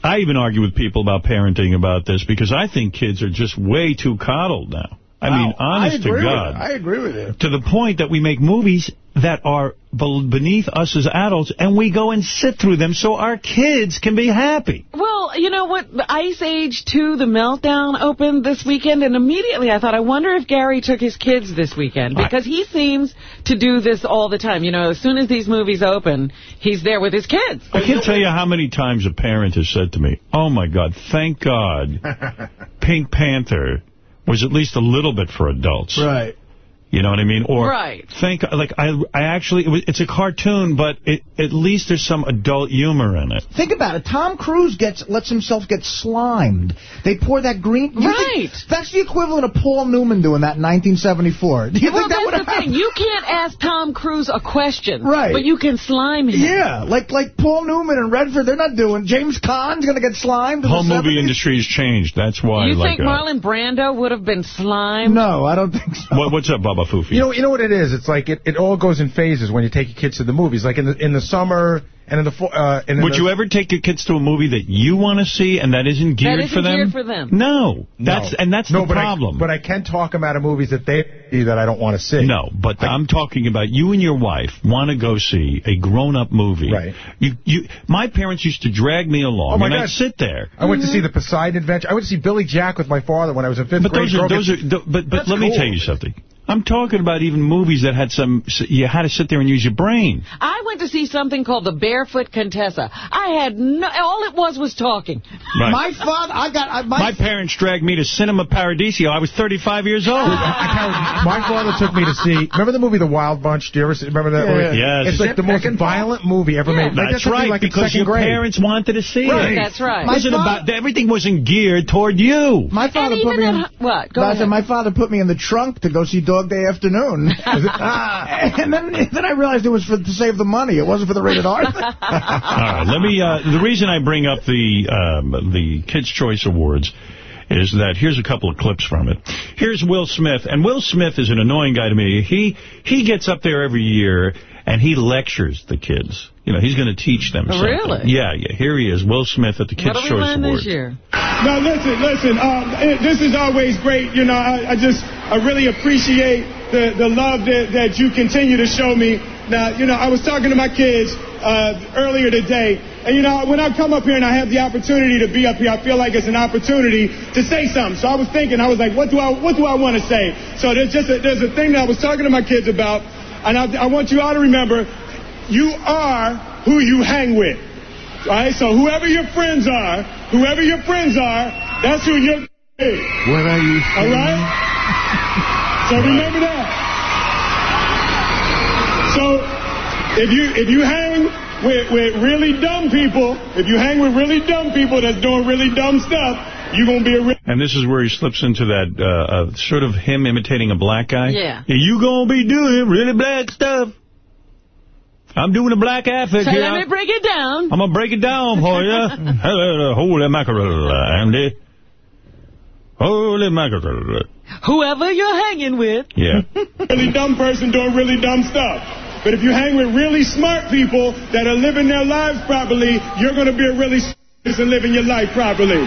I even argue with people about parenting about this because I think kids are just way too coddled now. I mean, honest I to God. I agree with you. to the point that we make movies that are beneath us as adults, and we go and sit through them so our kids can be happy. Well, you know what? The Ice Age 2, The Meltdown, opened this weekend, and immediately I thought, I wonder if Gary took his kids this weekend, because he seems to do this all the time. You know, as soon as these movies open, he's there with his kids. I can't tell you how many times a parent has said to me, oh, my God, thank God Pink Panther was at least a little bit for adults. Right. You know what I mean? Or Right. Thank, like, I I actually, it was, it's a cartoon, but it, at least there's some adult humor in it. Think about it. Tom Cruise gets lets himself get slimed. They pour that green. you think- Right. that's the equivalent of Paul Newman doing that in 1974. Do you well, think that would that's the thing. You can't ask Tom Cruise a question, Right. but you can slime him. Yeah, like like Paul Newman and Redford, they're not doing. James Caan's going to get slimed. The whole movie 70s? industry has changed. That's why, You like, think uh, Marlon Brando would have been slimed? No, I don't think so. what, what's up, Bubba Foofy? You know, you know what it is? It's like it, it all goes in phases when you take your kids to the movies. Like in the in the summer and in the fo- uh, and in Would the, you ever take your kids to a movie that you want to see and that isn't geared isn't for them? geared for them. No. That's No. and that's no, the but problem. I, but I can talk them out of movies that they see that I don't want to see. no, but I'm talking about you and your wife want to go see a grown-up movie. Right. You, you, my parents used to drag me along, Oh, my and God. I'd sit there. I went to see the Poseidon Adventure. I went to see Billy Jack with my father when I was in fifth But grade. those are those are. But but That's let me tell you something. I'm talking about even movies that had some. You had to sit there and use your brain. I went to see something called The Barefoot Contessa. I had no, all it was was talking. Right. My father, I got I, my, My parents dragged me to Cinema Paradiso. I was 35 years old. My father took me to see. Remember the movie The Wild Bunch? Do you ever see, remember that Yeah, movie? Yes. It's like the most violent movie ever made. Like, that That's right, like, because your grade. parents wanted to see Right. it. That's right. It wasn't My about everything wasn't geared toward you. my father And put me in. what? Go ahead. my father put me in the trunk to go see Dog Day Afternoon, and then then I realized it was for to save the money. It wasn't for the rated R. thing. All right, let me. Uh, the reason I bring up the um, the Kids' Choice Awards is that here's a couple of clips from it. Here's Will Smith, and Will Smith is an annoying guy to me. He he gets up there every year and he lectures the kids. You know, he's going to teach them something. Really? Yeah, yeah. Here he is, Will Smith at the Kids' What do we Choice learn Awards. this year? No, listen, listen. Um, it, this is always great. You know, I, I just, I really appreciate the, the love that, that you continue to show me. Now, you know, I was talking to my kids uh, earlier today, and you know, when I come up here and I have the opportunity to be up here, I feel like it's an opportunity to say something. So I was thinking, I was like, what do I, what do I want to say? So there's just, a, there's a thing that I was talking to my kids about, and I, I want you all to remember, you are who you hang with. All right, so whoever your friends are, whoever your friends are, that's who you're is. What are you All right? So remember that. So if you if you hang with, with really dumb people, if you hang with really dumb people that's doing really dumb stuff, you're going to be a real... And this is where he slips into that uh, uh, sort of him imitating a black guy. Yeah. You gonna be doing really black stuff. I'm doing a black affect So here. let me break it down. I'm going to break it down for you. Holy mackerel, Andy. Holy mackerel. Whoever you're hanging with. Yeah. really dumb person doing really dumb stuff. But if you hang with really smart people that are living their lives properly, you're going to be a really smart person living your life properly.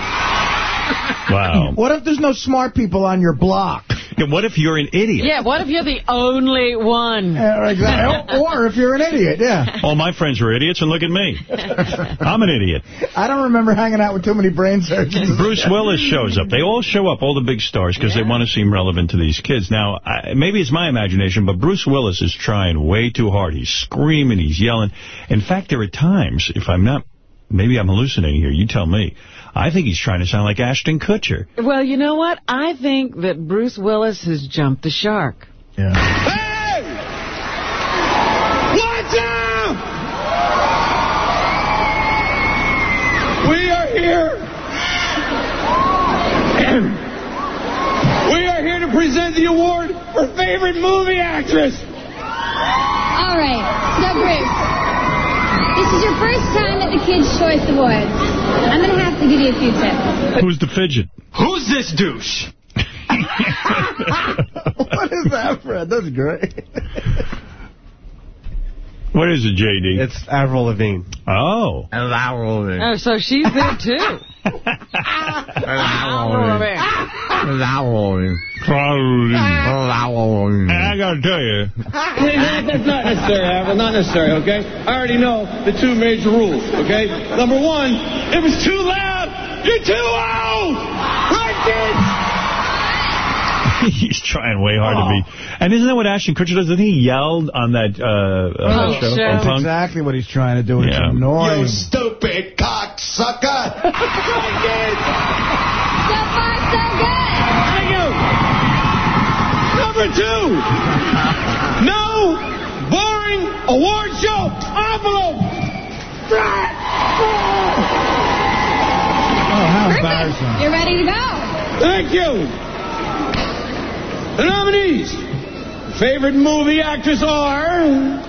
Wow. What if there's no smart people on your block? Yeah, what if you're an idiot? Yeah, what if you're the only one? Yeah, exactly. or if you're an idiot, yeah. All my friends are idiots, and look at me. I'm an idiot. I don't remember hanging out with too many brain surgeons. Bruce Willis shows up. They all show up, all the big stars, because they want to seem relevant to these kids. Now, I, maybe it's my imagination, but Bruce Willis is trying way too hard. He's screaming, he's yelling. In fact, there are times, if I'm not, maybe I'm hallucinating here, you tell me, I think he's trying to sound like Ashton Kutcher. Well, you know what? I think that Bruce Willis has jumped the shark. Yeah. Hey! Watch out! We are here. we are here to present the award for favorite movie actress. All right, so Bruce, this is your first time at the Kids' Choice Awards. I'm going to have to give you a few tips. Who's the fidget? Who's this douche? what is that, Fred? That's great. What is it, J.D.? It's Avril Lavigne. Oh. And Avril Lavigne. Oh, so she's there, too. I gotta tell you. That's not necessary, Avril. Not necessary, okay? I already know the two major rules, okay? Number one, if it's too loud, you're too old! Right, kids? He's trying way hard to be. And isn't that what Ashton Kutcher does? Didn't he yell on that, uh, uh, Punk show? show. That's Punk? exactly what he's trying to do. It's Yeah. annoying. You stupid cocksucker! So far, so good. Thank you! Number two, no boring award show envelope! Oh, how embarrassing. You're ready to go. Thank you. The nominees. Favorite movie actress are...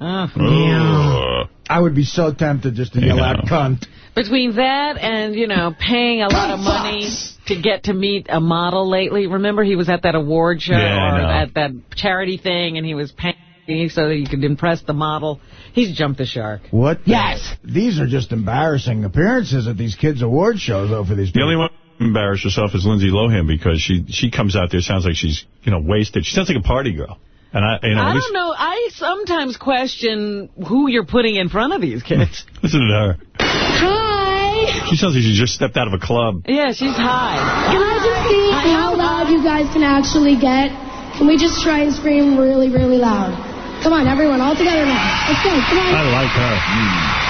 Ah, oh. Ugh. I would be so tempted just to yell Yeah. out cunt. Between that and, you know, paying a lot of money to get to meet a model lately. Remember he was at that award show Yeah, or at that charity thing and he was paying so that you could impress the model. He's jumped the shark. What? Yes. These are just embarrassing appearances at these kids' award shows, though, for these The only one who embarrassed herself as Lindsay Lohan because she she comes out there, sounds like she's, you know, wasted. She sounds like a party girl. And I, you know, I don't know. I sometimes question who you're putting in front of these kids. listen to her. Hi. She sounds like she just stepped out of a club. Yeah, she's high. Can I just see how loud you guys can actually get? Can we just try and scream really, really loud? Come on, everyone, all together now. Let's go. Come on. I like her. Mm.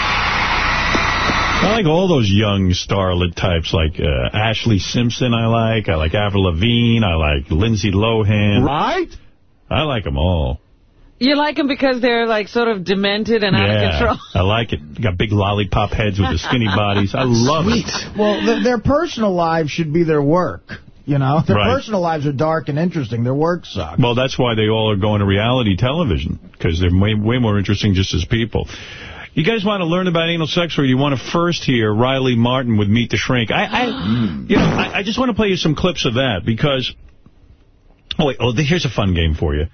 I like all those young starlet types, like uh, Ashlee Simpson I like. I like Avril Lavigne. I like Lindsay Lohan. Right? I like them all. You like them because they're like sort of demented and out of yeah, control. I like it. You got big lollipop heads with the skinny bodies. I love it. Well, th their personal lives should be their work. You know, their Right. personal lives are dark and interesting. Their work sucks. Well, that's why they all are going to reality television, because they're way, way more interesting just as people. You guys want to learn about anal sex, or you want to first hear Riley Martin with Meet the Shrink? I, I you know, I, I just want to play you some clips of that, because... Oh, wait, oh, here's a fun game for you.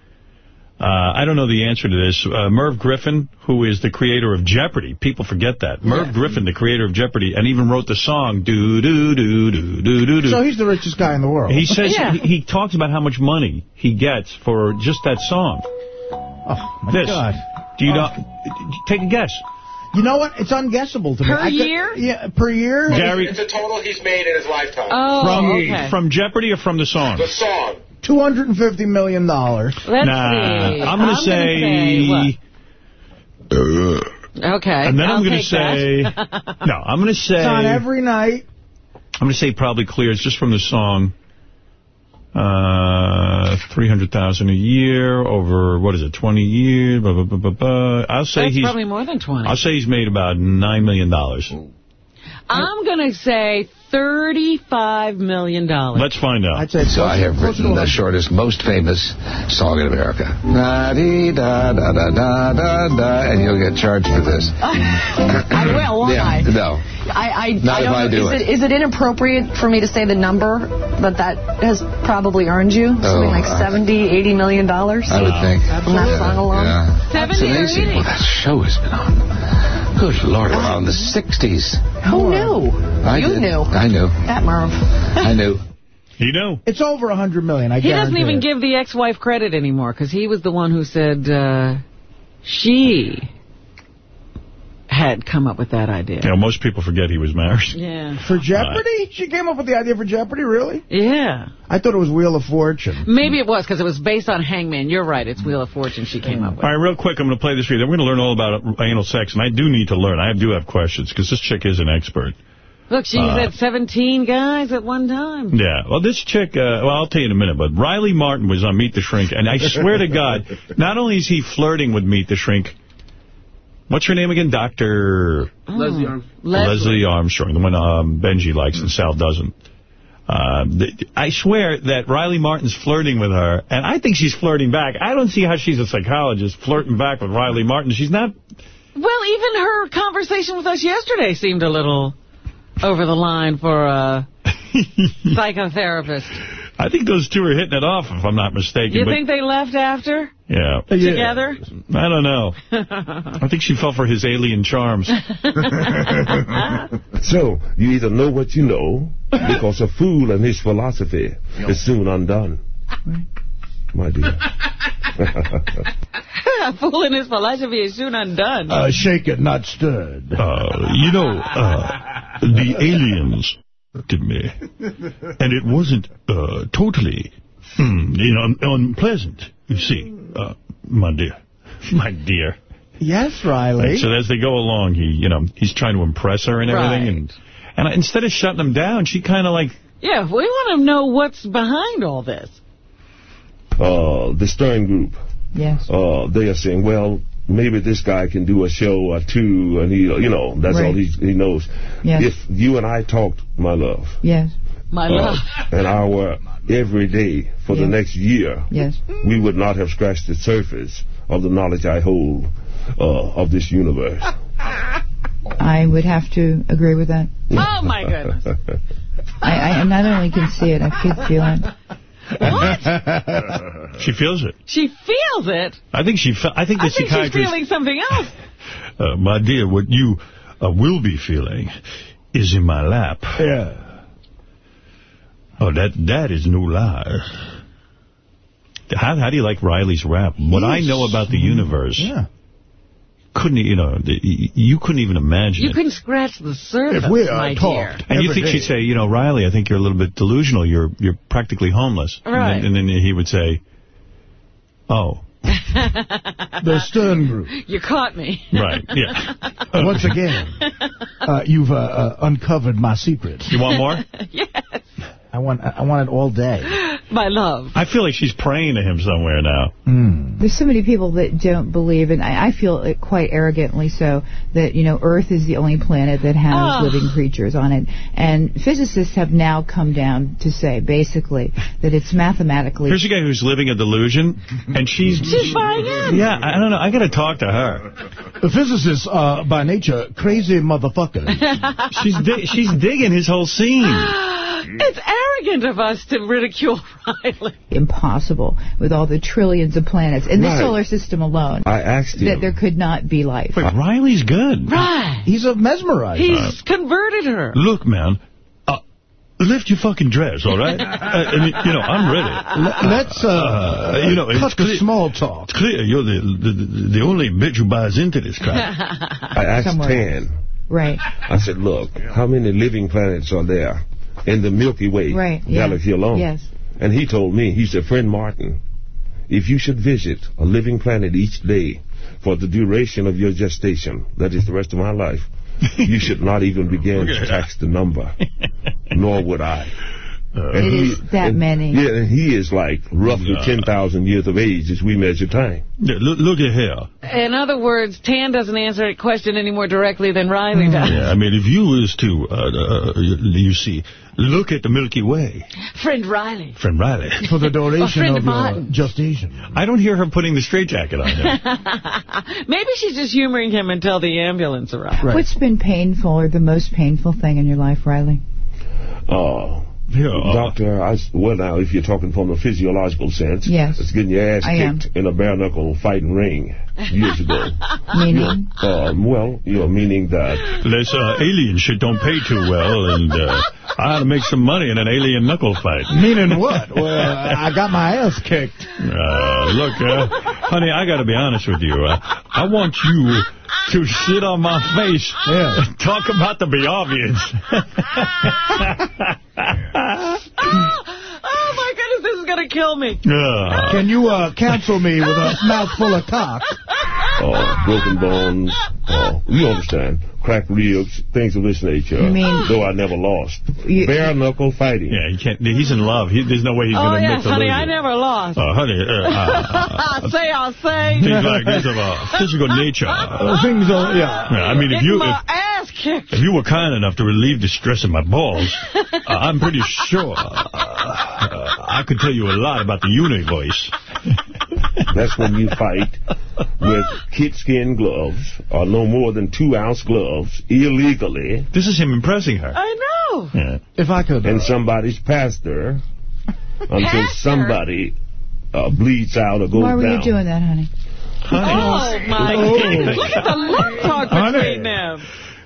Uh, I don't know the answer to this. Uh, Merv Griffin, who is the creator of Jeopardy, people forget that. Merv Griffin, the creator of Jeopardy, and even wrote the song, do do do do do do do. So he's the richest guy in the world. He says Yeah. he, he talks about how much money he gets for just that song. Oh, my this. God. Do you oh. know? Take a guess. You know what? It's unguessable to me. Per I could- year? yeah, per year. Gary, It's a total he's made in his lifetime. Oh, from okay. from Jeopardy or from the song? The song. $250 million. Let's nah, see. I'm going to say. Uh. Okay. and then I'll I'm going to say. no, I'm going to say. It's on every night. I'm going to say probably clears just from the song. Uh, 300000 a year over, what is it, 20 years? Blah, blah, blah, blah, blah. I'll say That's he's probably more than 20. I'll say he's made about $9 million. dollars. I'm going to say $35 million. Let's find out. I'd say So I have written the shortest, most famous song in America. Da dee da da da da da da, and you'll get charged for this. I will, won't yeah, I? no. I, I, Not I if don't I know. do is it. Is it inappropriate for me to say the number that that has probably earned you? Something like uh, 70, 80 million dollars? I would think. From that song alone? Yeah. 70 It's or amazing. 80? Well, that show has been on. Good Lord, around the 60s. Who knew? I you did. knew. I knew. That Merv. I knew. You know. It's over a 100 million, I He doesn't even it. give the ex-wife credit anymore because he was the one who said uh, she had come up with that idea. You know, most people forget he was married. Yeah. For Jeopardy? She came up with the idea for Jeopardy, really? Yeah. I thought it was Wheel of Fortune. Maybe it was because it was based on Hangman. You're right. It's Wheel of Fortune she came up with. All right, real quick, I'm going to play this for you. Then we're going to learn all about anal sex, and I do need to learn. I do have questions, because this chick is an expert. Look, she's Uh, had 17 guys at one time. Yeah, well, this chick, uh, well, I'll tell you in a minute, but Riley Martin was on Meet the Shrink, and I swear to God, not only is he flirting with Meet the Shrink, what's her name again? Dr. Leslie Armstrong. Leslie Armstrong, the one um, Benji likes and Sal doesn't. Uh, I swear that Riley Martin's flirting with her, and I think she's flirting back. I don't see how she's a psychologist flirting back with Riley Martin. She's not... Well, even her conversation with us yesterday seemed a little over the line for a psychotherapist. I think those two are hitting it off, if I'm not mistaken. You but, think they left after? Yeah. Together? I don't know. I think she fell for his alien charms. So, you either know what you know, because a fool and his philosophy is soon undone. My dear. a fool and his philosophy is soon undone. Uh, shaken, not stirred. Uh, you know, uh, the aliens did me, and it wasn't uh, totally, hmm, you know, un unpleasant. You see, uh, my dear, my dear. Yes, Riley. So as they go along, he, you know, he's trying to impress her and everything, and and instead of shutting him down, she kind of like, Yeah, we want to know what's behind all this. Uh, the Stern Group. Yes. Uh, they are saying, well, maybe this guy can do a show or two, and he, you know, that's all he, he knows. Yes. If you and I talked, my love, Yes. My uh, love. an hour every day for the next year, Yes. we would not have scratched the surface of the knowledge I hold uh, of this universe. I would have to agree with that. Oh, my goodness. I, I not only can see it, I can feel it. she feels it. She feels it. I think she, I think the I think she's feeling something else. Uh, my dear, what you uh, will be feeling is in my lap. Yeah. Oh, that that is no lie. How, how do you like Riley's rap? What I know about the universe, Yeah. Couldn't you know? You couldn't even imagine You it. couldn't scratch the surface, If we uh, my talked dear. And you think day- she'd say, you know, Riley, I think you're a little bit delusional. You're you're practically homeless. Right. And then, and then he would say, oh, The Stern Group. You caught me. right, yeah. Once again, uh, you've uh, uh, uncovered my secrets. You want more? yes, I want I want it all day. my love. I feel like she's praying to him somewhere now. Hmm. There's so many people that don't believe, and I, I feel it quite arrogantly so, that, you know, Earth is the only planet that has Oh. living creatures on it. And physicists have now come down to say, basically, that it's mathematically... Here's a guy who's living a delusion, and she's... She's buying in. Yeah, I don't know. I got to talk to her. The physicists are, by nature, crazy motherfuckers. She's di she's digging his whole scene. It's arrogant of us to ridicule Riley. impossible with all the trillions of planets in the solar system alone I asked you. that there could not be life. Wait, Riley's good. Right. He's a mesmerizer. He's converted her. Look, man, uh, lift your fucking dress, all right? uh, I mean, you know, I'm ready. Let's uh, Uh, you know, cut it's the small talk. It's clear you're the, the the only bitch who buys into this crap. I asked Somewhere. Tan. Right. I said, look, how many living planets are there in the Milky Way Right, yeah. galaxy alone? Yes. And he told me, he said, friend Martin, if you should visit a living planet each day for the duration of your gestation, that is the rest of my life, you should not even begin to tax the number, nor would I. And It he- is that and- many. Yeah, and he is like roughly 10,000 years of age as we measure time. Yeah, look, look at here. In other words, Tan doesn't answer a question any more directly than Riley does. Yeah, I mean, if you was to, uh, uh, you see, look at the Milky Way, Friend Riley. friend Riley. For the A donation of of uh, gestation. I don't hear her putting the straitjacket on him. Maybe she's just humoring him until the ambulance arrives. What's been painful or the most painful thing in your life, Riley? Uh, Doctor, I, s- well, now, if you're talking from a physiological sense, Yes. it's getting your ass I am. kicked in a bare knuckle fighting ring years ago. Meaning? Um, well, you know, meaning that This uh, alien shit don't pay too well, and uh, I ought to make some money in an alien knuckle fight. Meaning what? Well, I got my ass kicked. Uh, look, uh, honey, I got to be honest with you. Uh, I want you to sit on my face and talk about the Biavians. Oh, my goodness, this is going to kill me. Can you uh, counsel me with a mouthful of cock? uh, broken bones, uh, you understand, cracked ribs, things of this nature. You mean- Though I never lost. bare knuckle fighting. Yeah, he can't. He's in love. He, there's no way he's Oh, going to yes, admit to honey, losing. I never lost. Uh, honey, uh, uh, say, I'll say. things like this of a physical nature. things are, yeah. I mean, if Get you my if, ass kicked. if you were kind enough to relieve the stress of my balls, uh, I'm pretty sure uh, uh, I could tell you a lot about the univoice. That's when you fight with kid skin gloves or no more than two ounce gloves illegally. This is him impressing her. I know. Yeah. If I could. And somebody's pastor until somebody uh, bleeds out or goes down. Why were down. you doing that, honey? Oh, my Oh. goodness. Look at the love talk Honey. between them.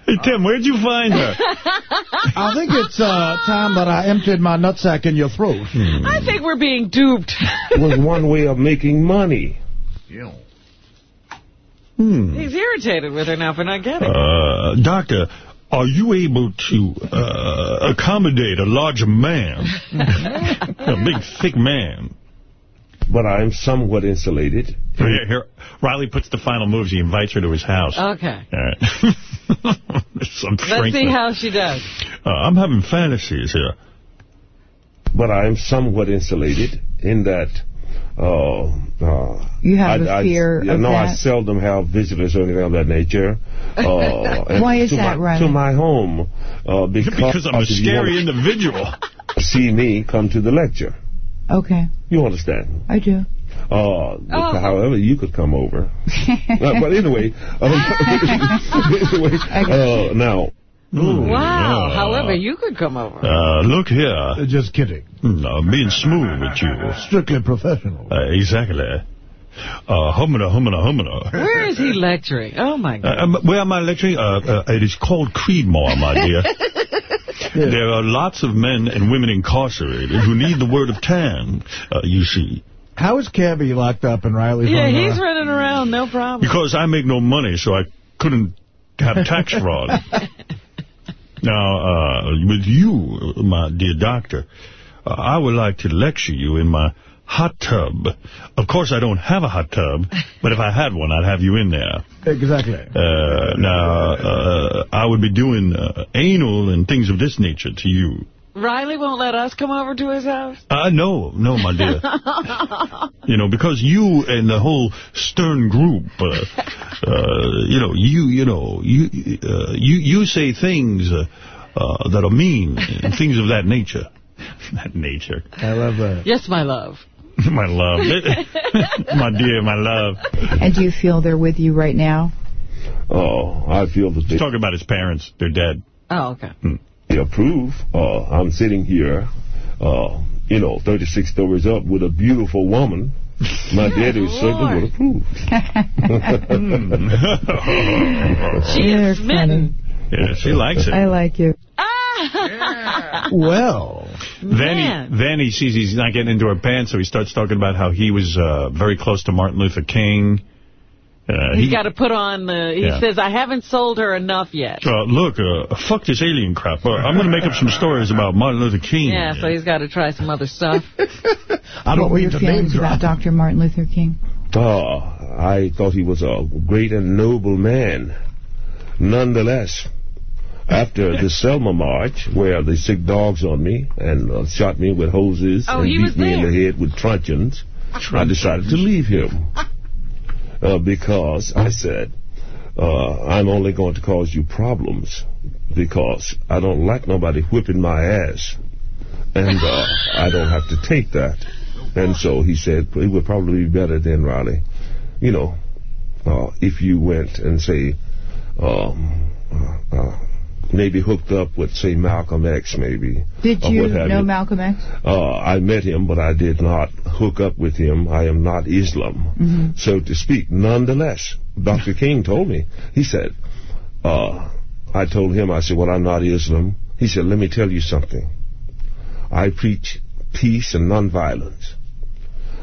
Hey, Tim, where'd you find her? I think it's uh, time that I emptied my nutsack in your throat. I think we're being duped. It was one way of making money. Hmm. He's irritated with her now for not getting it. Uh, doctor, are you able to uh, accommodate a larger man? a big, thick man. But I'm somewhat insulated. Here, here, Riley puts the final moves. He invites her to his house. Okay. All right. Some Let's strength see there. how she does. Uh, I'm having fantasies here. But I'm somewhat insulated in that. Uh, uh, You have I, a I- fear yeah, of No, I seldom have visitors or anything of that nature. Uh, Why is that, my, Riley? To my home. Uh, because, Because I'm a scary individual. See me come to the lecture. Okay, You understand? I do. Uh, Oh. However, you could come over. uh, but anyway, um, anyway uh, now. Wow. yeah. However, you could come over. Uh, look here. Just kidding. No, I'm being smooth with you. Strictly professional. Uh, exactly. Uh, humana, humana, humana. Where is he lecturing? Oh, my Uh, God. um, where am I lecturing? Uh, uh, it is called Creedmoor, my dear. There are lots of men and women incarcerated who need the word of tan, uh, you see. How is Cabby locked up in Riley's Yeah, home? he's running around, no problem. Because I make no money, so I couldn't have tax fraud. now, uh, with you, my dear doctor, uh, I would like to lecture you in my hot tub. Of course, I don't have a hot tub, but if I had one, I'd have you in there. Exactly. Uh, now, uh, I would be doing uh, anal and things of this nature to you. Riley won't let us come over to his house? Uh, no, no, my dear. You know, because you and the whole Stern group, uh, uh, you know, you, you know, you, uh, you, you say things uh, uh, that are mean and things of that nature. that nature. I love that. yes, my love. my love. my dear, my love. And do you feel they're with you right now? Oh, I feel the... He's talking about his parents. They're dead. Oh, okay. they approve. Uh, I'm sitting here, uh, you know, 36 stories up with a beautiful woman. My daddy certainly would approve. She You're is smitten. Yeah, she likes it. I like you. Well. Then he, then he sees he's not getting into her pants, so he starts talking about how he was uh, very close to Martin Luther King. Uh, He's he- got to put on the... He Yeah. says, I haven't sold her enough yet. Uh, look, uh, fuck this alien crap. Uh, I'm going to make up some stories about Martin Luther King. Yeah, so he's got to try some other stuff. I don't were mean your to feelings name about. Dr. Martin Luther King? Oh, I thought he was a great and noble man. Nonetheless, after the Selma March, where they sick dogs on me and uh, shot me with hoses Oh, and beat me in the head with truncheons, I decided to leave him uh, because I said, uh, I'm only going to cause you problems because I don't like nobody whipping my ass. And uh, I don't have to take that. And so he said, it would probably be better then, Riley, you know, uh, if you went and say, um, uh, uh, maybe hooked up with, say, Malcolm X, maybe. Did you know you. Malcolm X? Uh, I met him, but I did not hook up with him. I am not Islam, Mm-hmm. so to speak. Nonetheless, Dr. King told me, he said, uh, I told him, I said, well, I'm not Islam. He said, let me tell you something. I preach peace and nonviolence.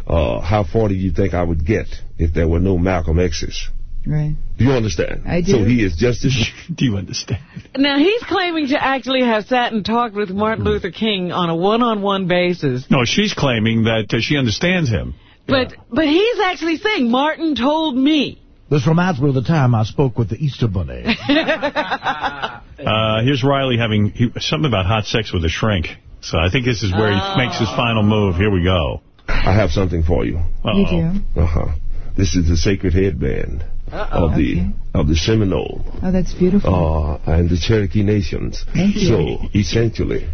Uh, how far do you think I would get if there were no Malcolm X's? Right. Do you understand? I do. So he is just as... do you understand? Now, he's claiming to actually have sat and talked with Martin Luther King on a one-on-one basis. No, she's claiming that uh, she understands him. But but he's actually saying, Martin told me. This reminds me of the time I spoke with the Easter Bunny. Uh, here's Riley having he, something about hot sex with a shrink. So I think this is where Oh. he makes his final move. Here we go. I have something for you. Uh-oh. You do? Uh-huh. This is the sacred headband of the Okay. of the Seminole Oh, that's beautiful. uh, and the Cherokee nations. Thank you. So essentially,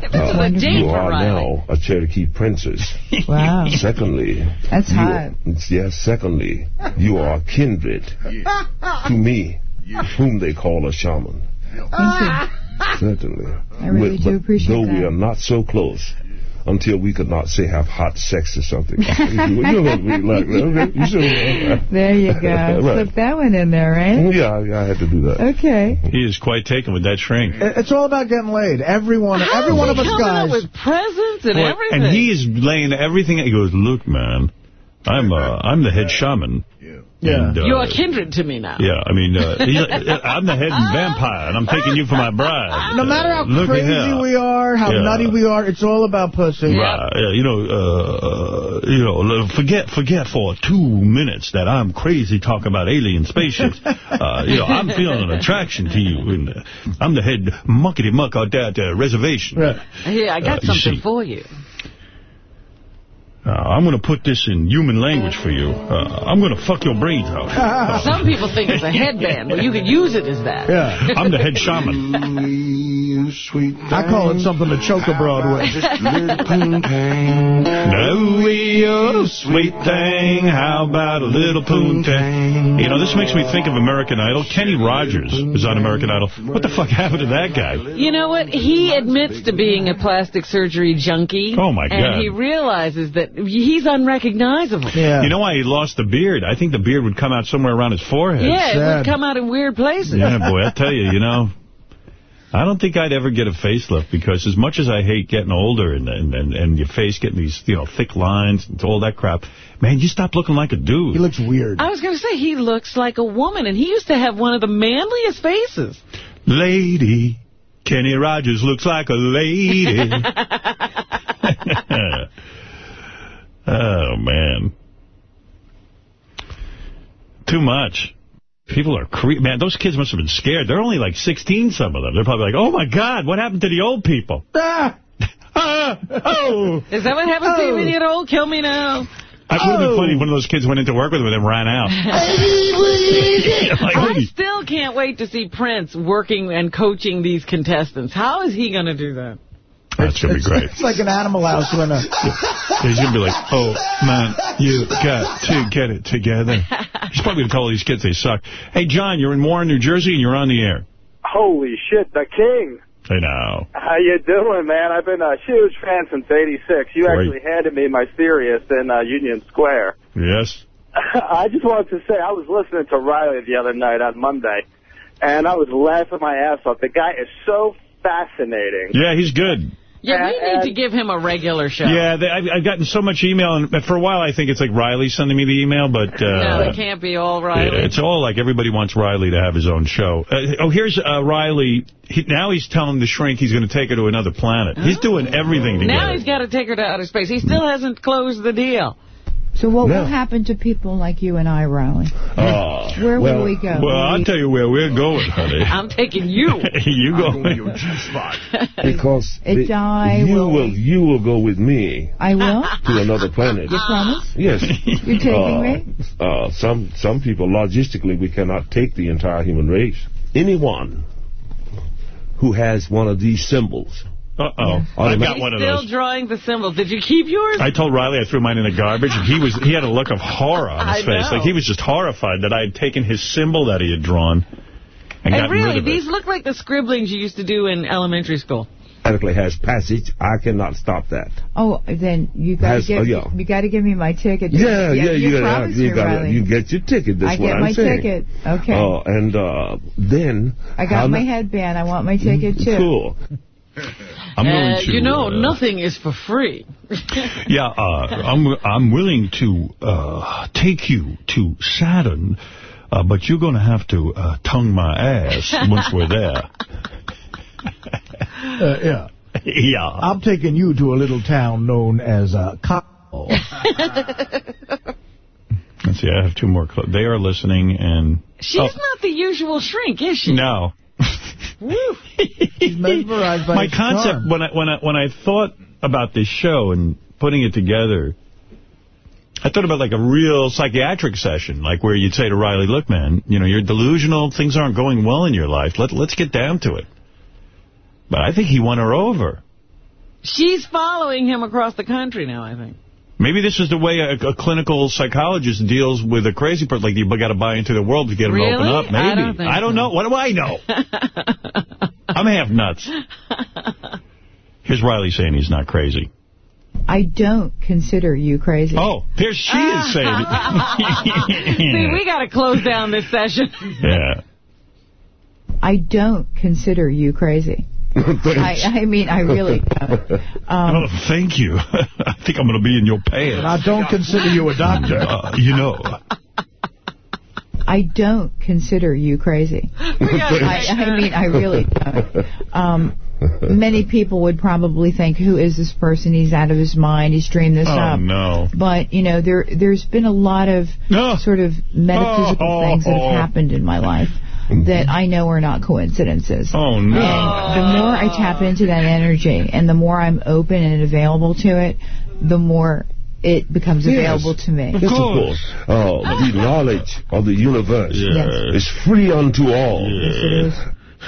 This is a uh, you are now a Cherokee princess. Wow. Secondly, That's you, hot. Yes. Secondly, you are kindred to me, whom they call a shaman. Certainly. I really With- do appreciate Though we are not so close. Until we could not say have hot sex or something. you know what we like. Okay, you should- There you go. Right. Slip that one in there, right? Yeah, I, I had to do that. Okay. He is quite taken with that shrink. It's all about getting laid. Every one, every one of us coming guys. up with presents and Boy, everything. and he is laying everything. He goes, look, man, I'm uh, I'm the head shaman. Yeah. And, uh, you are kindred to me now. Yeah, I mean, uh, I'm the head vampire, and I'm taking you for my bride. no matter how look crazy here. we are, how Yeah. nutty we are, it's all about pussy. Right, yeah, you know, uh, you know, forget, forget for two minutes that I'm crazy talking about alien spaceships. Uh, you know, I'm feeling an attraction to you, and uh, I'm the head muckety muck out there at the reservation. Right. Here, I got Uh, you something see. for you. Uh, I'm going to put this in human language for you. Uh, I'm going to fuck your brains out. Some people think it's a headband, but you could use it as that. Yeah. I'm the head shaman. I call it something to choke a broad with. No, we a sweet thing. How about a little poontang? You know, this makes me think of American Idol. Kenny Rogers is on American Idol. What the fuck happened to that guy? You know what? He admits to being a plastic surgery junkie. Oh, my God. And he realizes that he's unrecognizable. Yeah. You know why he lost the beard? I think the beard would come out somewhere around his forehead. Yeah, it would come out in weird places. Yeah, boy, I tell you, you know, I don't think I'd ever get a facelift because as much as I hate getting older and and, and, and your face getting these, you know, thick lines and all that crap, man, you stop looking like a dude. He looks weird. I was going to say, he looks like a woman, and he used to have one of the manliest faces. Lady, Kenny Rogers looks like a lady. oh, man. Too much. People are cre Man, those kids must have been scared. They're only like 16, some of them. They're probably like, oh, my God, what happened to the old people? Ah! Ah, oh. Is that what happens to you when you get old? Kill me now. It would have been funny if one of those kids went into work with him and then ran out. Like, I still can't wait to see Prince working and coaching these contestants. How is he going to do that? That's going to be great. it's like an animal house when a... He's going to be like, oh, man, you got to get it together. He's probably going to tell all these kids they suck. Hey, John, you're in Warren, New Jersey, and you're on the air. Holy shit, the king. I know. How you doing, man? I've been a huge fan since '86. You Great. actually handed me my Sirius in uh, Union Square. Yes? I just wanted to say I was listening to Riley the other night on Monday, and I was laughing my ass off. The guy is so fascinating. Yeah, he's good. Yeah, we need to give him a regular show. Yeah, they, I've, I've gotten so much email, and for a while I think it's like Riley sending me the email, but... Uh, no, it can't be all right. Yeah, it's all like everybody wants Riley to have his own show. Uh, oh, here's uh, Riley. He, now he's telling the shrink he's going to take her to another planet. He's doing everything to Now get he's her. got to take her to outer space. He still hasn't closed the deal. So what Now- will happen to people like you and I, Riley? Uh, Where well, will we go? Well, I'll tell you where we're going, honey. I'm taking you. you go. Because It the- I you will- will you will go with me I will? to another planet. You promise? Yes. You're taking Uh, me? Uh, some some people logistically we cannot take the entire human race. Anyone who has one of these symbols. Uh-oh. I got He's one of those. still drawing the symbols. Did you keep yours? I told Riley I threw mine in the garbage, and he was he had a look of horror on his I face. know. Like he was just horrified that I had taken his symbol that he had drawn and, and rid really, of it. these look like the scribblings you used to do in elementary school. Automatically has passage. I cannot stop that. Oh, then you got to Has- give oh, yeah. you got to give me my ticket. Yeah, yeah, you, you, gotta, you me, gotta, Riley. you get your ticket. That's I what get I'm my ticket. Okay. Oh, and uh, then I got my mu- headband. I want my ticket too. Cool. I'm Uh, to, you know, uh, nothing is for free. Yeah, uh, I'm I'm willing to uh, take you to Saturn, uh, but you're going to have to uh, tongue my ass once we're there. Uh, yeah. Yeah. I'm taking you to a little town known as uh, Co- Let's see, I have two more. Cl- they are listening, and She's Oh, not the usual shrink, is she? no. He's mesmerized by My his concept charm. when I when I when I thought about this show and putting it together, I thought about like a real psychiatric session, like where you'd say to Riley, "Look, man, you know you're delusional. Things aren't going well in your life. Let let's get down to it." But I think he won her over. She's following him across the country now, I think. Maybe this is the way a, a clinical psychologist deals with a crazy person. Like, you've got to buy into the world to get him to open up. Maybe. I don't think I don't so. know. What do I know? I'm half nuts. Here's Riley saying he's not crazy. I don't consider you crazy. Oh, here she is saying it. See, we got to close down this session. yeah. I don't consider you crazy. I, I mean, I really don't. Um, oh, thank you. I think I'm going to be in your pants. I don't consider you a doctor. Uh, you know. I don't consider you crazy. I, I mean, I really don't. Um, many people would probably think, who is this person? He's out of his mind. He's dreamed this Oh, up. no. But, you know, there, there's been a lot of sort of metaphysical Oh, things that oh. have happened in my life that I know are not coincidences. Oh, no. And the more I tap into that energy and the more I'm open and available to it, the more it becomes Yes. available to me. Yes, of course. Oh, the knowledge of the universe Yes. is free unto all.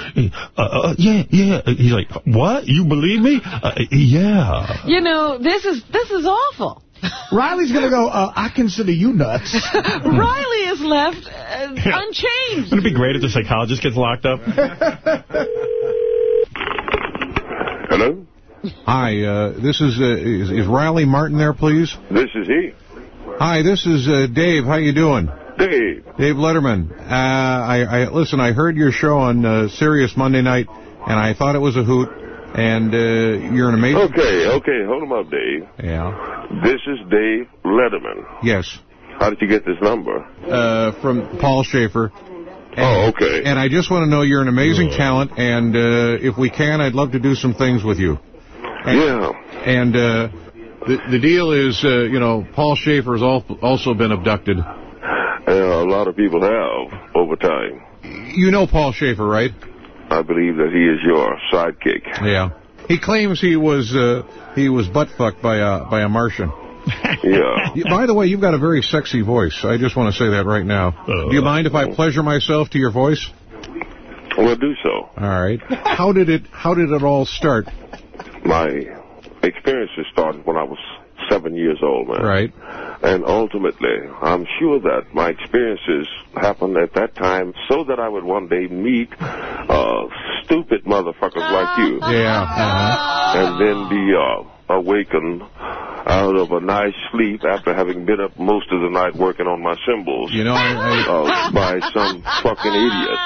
Uh, uh, yeah, yeah. He's like, what? You believe me? Uh, yeah. You know, this is this is awful. Riley's going to go, uh, I consider you nuts. Riley is left uh, unchanged. Wouldn't it be great if the psychologist gets locked up? Hello? Hi, uh, this is, uh, is is Riley Martin there, please? This is he. Hi, this is uh, Dave. How you doing? Dave. Dave Letterman. Uh, I, I listen. I heard your show on uh, Sirius Monday night, and I thought it was a hoot. And uh, you're an amazing. Okay, okay, hold him up, Dave. Yeah. This is Dave Letterman. Yes. How did you get this number? Uh, from Paul Shaffer. Oh, okay. And I just want to know you're an amazing talent, and uh, if we can, I'd love to do some things with you. And, Yeah. And uh, the the deal is, uh, you know, Paul Shaffer has al also been abducted. Uh, a lot of people have over time. You know Paul Shaffer, right? I believe that he is your sidekick. Yeah. He claims he was uh, he was butt fucked by a by a Martian. Yeah. By the way, you've got a very sexy voice. I just want to say that right now. Do you mind if I pleasure myself to your voice? We'll do so. All right. How did it How did it all start? My experiences started when I was seven years old, man. Right. And ultimately, I'm sure that my experiences happened at that time so that I would one day meet uh, stupid motherfuckers like you. Yeah. Uh-huh. And then be uh, awakened out of a nice sleep after having been up most of the night working on my symbols. You know, I, uh, by some fucking idiot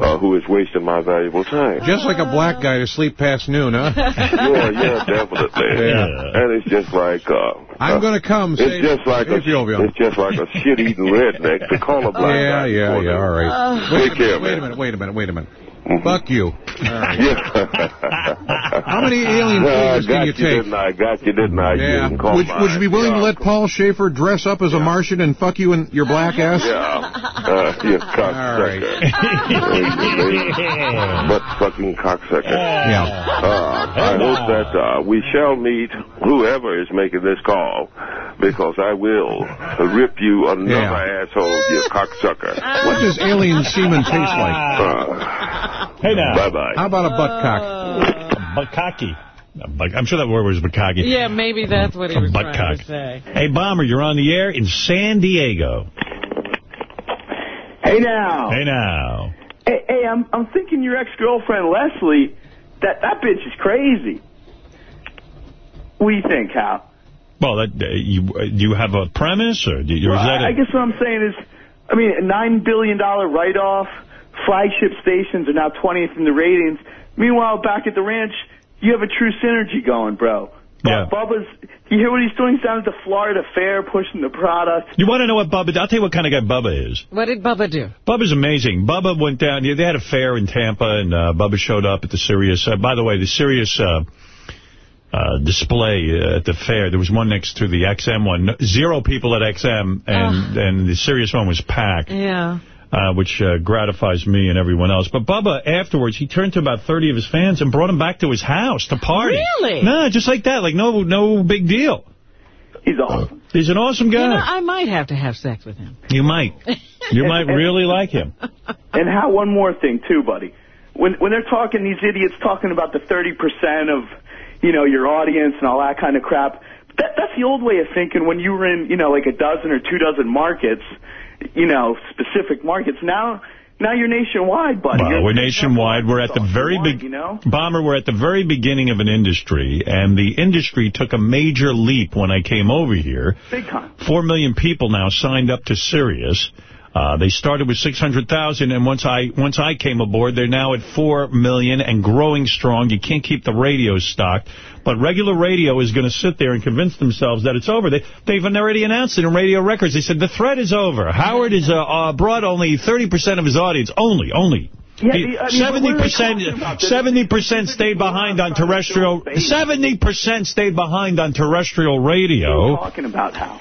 uh, who is wasting my valuable time. Just like a black guy to sleep past noon, huh? yeah, yeah, definitely. Yeah. And it's just like uh, I'm going to come. it's say- just like a it's just like a shit-eating redneck to call a black Yeah, guy. yeah, yeah. All right. Uh, wait, Take a care, minute, wait a man. minute. Wait a minute. Wait a minute. Fuck you. All right. How many alien Uh, flavors can you you, take? didn't I? Got you, didn't I? You Yeah. didn't call Would, would you be willing to let Paul Shaffer dress up as a Martian and fuck you in your black ass? Yeah. Uh, you cocksucker. but fucking cocksucker. Yeah. Uh, I hope that uh, we shall meet whoever is making this call, because I will rip you another Yeah. asshole, you cocksucker. What does alien semen taste like? Uh, Hey now. Bye-bye. How about a butt cock? Bukkake. A buck- I'm sure that word was bukkake. Yeah, maybe that's what he was Butt trying cock. to say. Hey, Bomber, you're on the air in San Diego. Hey now. Hey now. Hey, hey, I'm I'm thinking your ex-girlfriend Leslie, that that bitch is crazy. What do you think, Hal? Well, that, uh, you uh, do you have a premise, or do you, Well, is that I, I a, guess what I'm saying is, I mean, a nine billion dollar write-off. Flagship stations are now 20th in the ratings. Meanwhile, back at the ranch, you have a true synergy going, bro. Yeah. Bubba's, you hear what he's doing? He's down at the Florida Fair pushing the product. You want to know what Bubba... I'll tell you what kind of guy Bubba is. What did Bubba do? Bubba's amazing. Bubba went down... Yeah, they had a fair in Tampa, and uh, Bubba showed up at the Sirius... Uh, by the way, the Sirius uh, uh, display uh, at the fair, there was one next to the XM one. Zero people at XM, and, and the Sirius one was packed. Yeah. Uh, which uh, gratifies me and everyone else. But Bubba, afterwards, he turned to about 30 of his fans and brought them back to his house to party. Really? No, just like that. Like, no no big deal. He's awesome. He's an awesome guy. You know, I might have to have sex with him. you might. You might really like him. And how one more thing too, buddy. When when they're talking, these idiots talking about the 30% of, you know, your audience and all that kind of crap. That that's the old way of thinking when you were in, you know, like a dozen or two dozen markets, you know, specific markets. Now now you're nationwide, buddy. Well, You're- we're nationwide. We're at the very big you know? Bomber, we're at the very beginning of an industry, and the industry took a major leap when I came over here. Big time. Four million people now signed up to Sirius. Uh, they started with 600,000, and once I once I came aboard, they're now at 4 million and growing strong. You can't keep the radios stocked. But regular radio is going to sit there and convince themselves that it's over. They, they've already announced it in radio records. They said the threat is over. Howard has uh, uh, brought only 30% of his audience. Only, only. Yeah, He- I mean, what are they 70% 70% stayed behind on terrestrial 70% stayed behind on terrestrial radio. talking about how.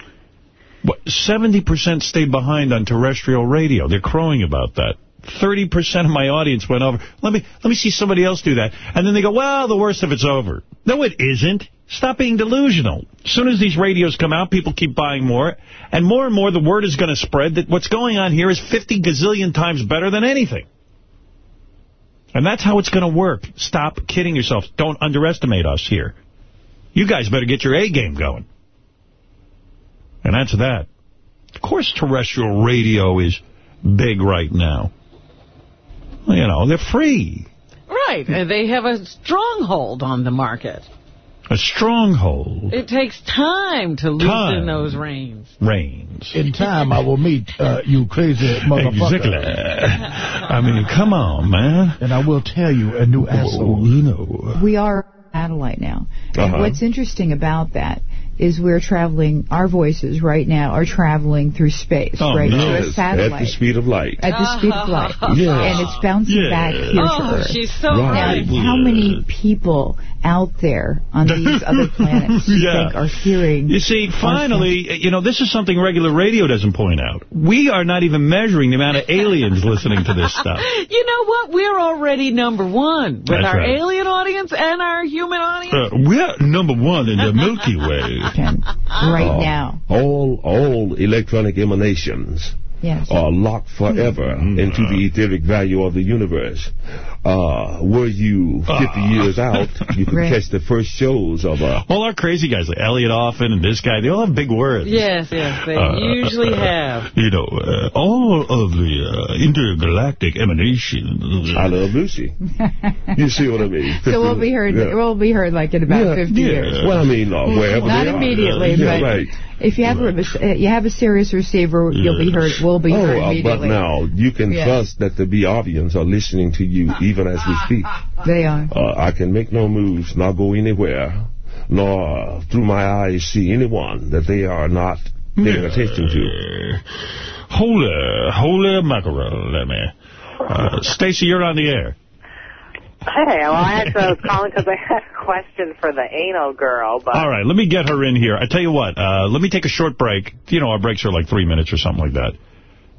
What, 70% stayed behind on terrestrial radio. They're crowing about that. 30% of my audience went over. Let me let me see somebody else do that. And then they go, well, the worst of it's over. No, it isn't. Stop being delusional. As soon as these radios come out, people keep buying more. And more and more, the word is going to spread that what's going on here is 50 gazillion times better than anything. And that's how it's going to work. Stop kidding yourself. Don't underestimate us here. You guys better get your A game going. And that's that. Of course terrestrial radio is big right now. You know, they're free. Right. And they have a stronghold on the market. A stronghold It takes time to loosen Time. those reins. reigns. In time, I will meet uh, you crazy motherfucker. Exactly. I mean, come on, man. And I will tell you a new asshole. You know. We are satellite now. Uh-huh. what's interesting about that is we're traveling, our voices right now are traveling through space, Oh, right? Through a Yes, at satellite. the speed of light. At the speed of light. Yes. And it's bouncing Yes. back here to Oh, Earth. she's so Right. right. Now, how many people out there on these other planets you Yeah. think are hearing? You see, finally, you know, this is something regular radio doesn't point out. We are not even measuring the amount of aliens listening to this stuff. You know what? We're already number one with That's our right. alien audience and our human audience. Uh, we're number one in the Milky Way. right Uh, now. All all electronic emanations Yes. are locked forever into the etheric value of the universe. Uh, were you 50 years out, you could Right. catch the first shows of a All our crazy guys, like Elliot Offen and this guy, they all have big words. Yes, yes, they Uh, usually uh, have. You know, uh, all of the uh, intergalactic emanations. I love Lucy. You see what I mean? So we'll be heard. Yeah. We'll be heard like in about Yeah, 50 yeah. years. Well, I mean, uh, wherever Not they are. immediately, yeah, but right. If you have a, uh, you have a Sirius receiver, you'll be heard. We'll be heard Oh, uh, immediately. but now you can Yes. trust that the Beavians are listening to you even as we speak. They are. Uh, I can make no moves, nor go anywhere, nor uh, through my eyes see anyone that they are not paying attention to. Holy, holy mackerel, let me. Uh, Stacy, you're on the air. Hey, well, I had to call because I had a question for the anal girl. But All right, let me get her in here. I tell you what, uh, let me take a short break. You know, our breaks are like three minutes or something like that.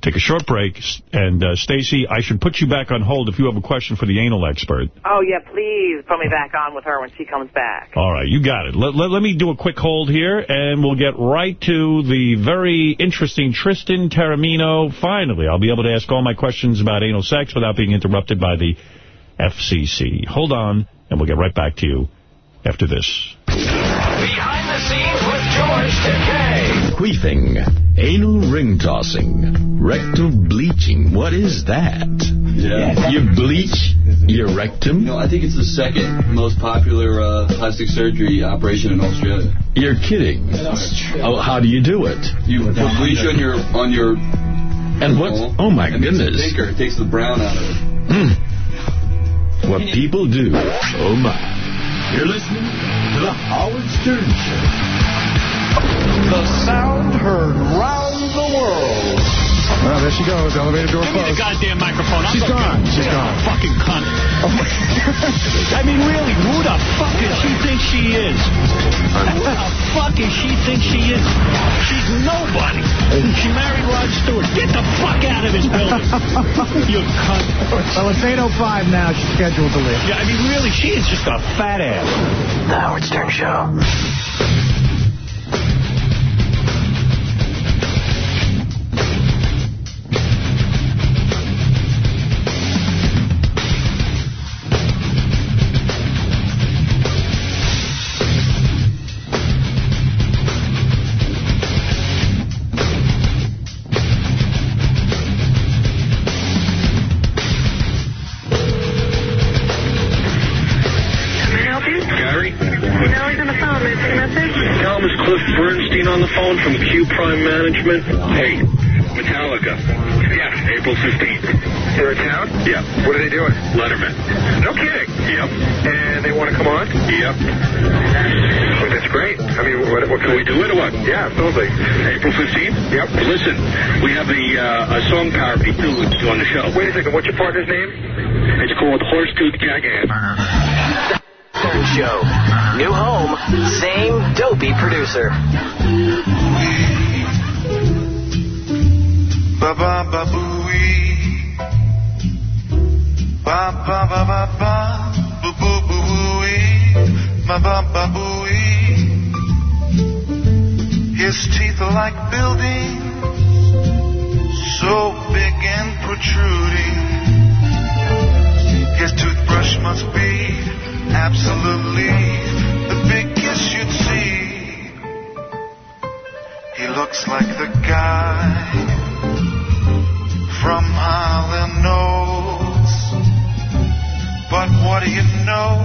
Take a short break, and uh, Stacy, I should put you back on hold if you have a question for the anal expert. Oh, yeah, please put me back on with her when she comes back. All right, you got it. Let, let, let me do a quick hold here, and we'll get right to the very interesting Tristan Taormino. Finally, I'll be able to ask all my questions about anal sex without being interrupted by the FCC. Hold on, and we'll get right back to you after this. Behind the scenes with George Takei. Queefing, anal ring tossing, rectal bleaching. What is that? Yeah. You bleach your rectum? No, I think it's the second most popular uh, plastic surgery operation in Australia. You're kidding. Oh, how do you do it? You put bleach on your on your And what? Oh my and it goodness. thicker. It takes the brown out of it. Hmm. What people do. Oh my. You're listening to the Howard Stern Show. The sound heard round the world. Well, there she goes. Elevator door Give me the closed. goddamn microphone. I'm She's fucking- gone. She's Yeah, gone. Fucking cunt. Oh I mean, really, who the fuck does she think she is? Who the fuck does she think she is? She's nobody. She married Rod Stewart. Get the fuck out of this building. you cunt. Well, it's 8.05 now. She's scheduled to leave. Yeah, I mean, really, she is just a fat ass. The Howard Stern Show. Q Prime Management. Hey, Metallica. Yeah, April 15th. They're in town? Yeah. What are they doing? Letterman. No kidding? Yep. And they want to come on? Yep. Well, that's great. I mean, what, what can we do it or what? Yeah, absolutely. April 15th? Yep. Listen, we have a, uh, a song parody too on the show. Wait a second. What's your partner's name? It's called Horsetooth Jackass. Stern Show. New home, same dopey producer. Ba ba ba booey. Ba ba ba ba ba. Boo boo boo booey. Ba ba ba booey. His teeth are like buildings, so big and protruding. His toothbrush must be absolutely the biggest you'd see. He looks like the guy from Island Oaks. But what do you know?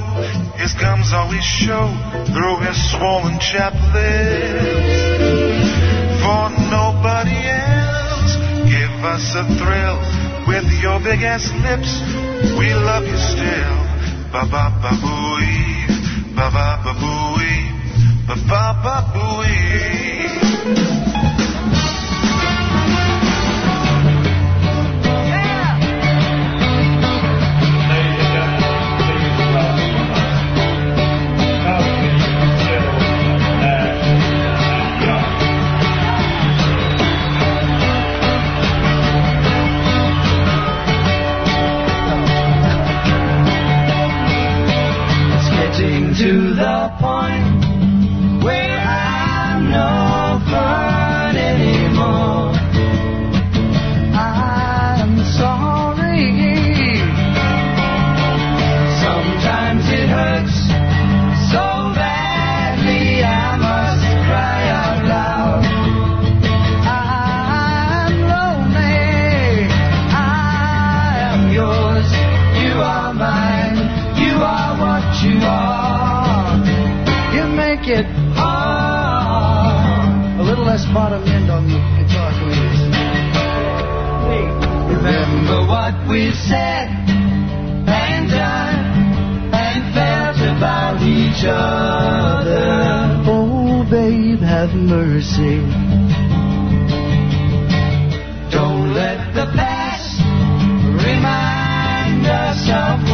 His gums always show through his swollen chap lips. For nobody else give us a thrill with your big ass lips. We love you still. Ba ba ba booey, ba ba ba booey, ba ba ba booey. To the point bottom end on the guitar, please. Remember what we've said and done and felt about each other. Oh, babe, have mercy. Don't let the past remind us of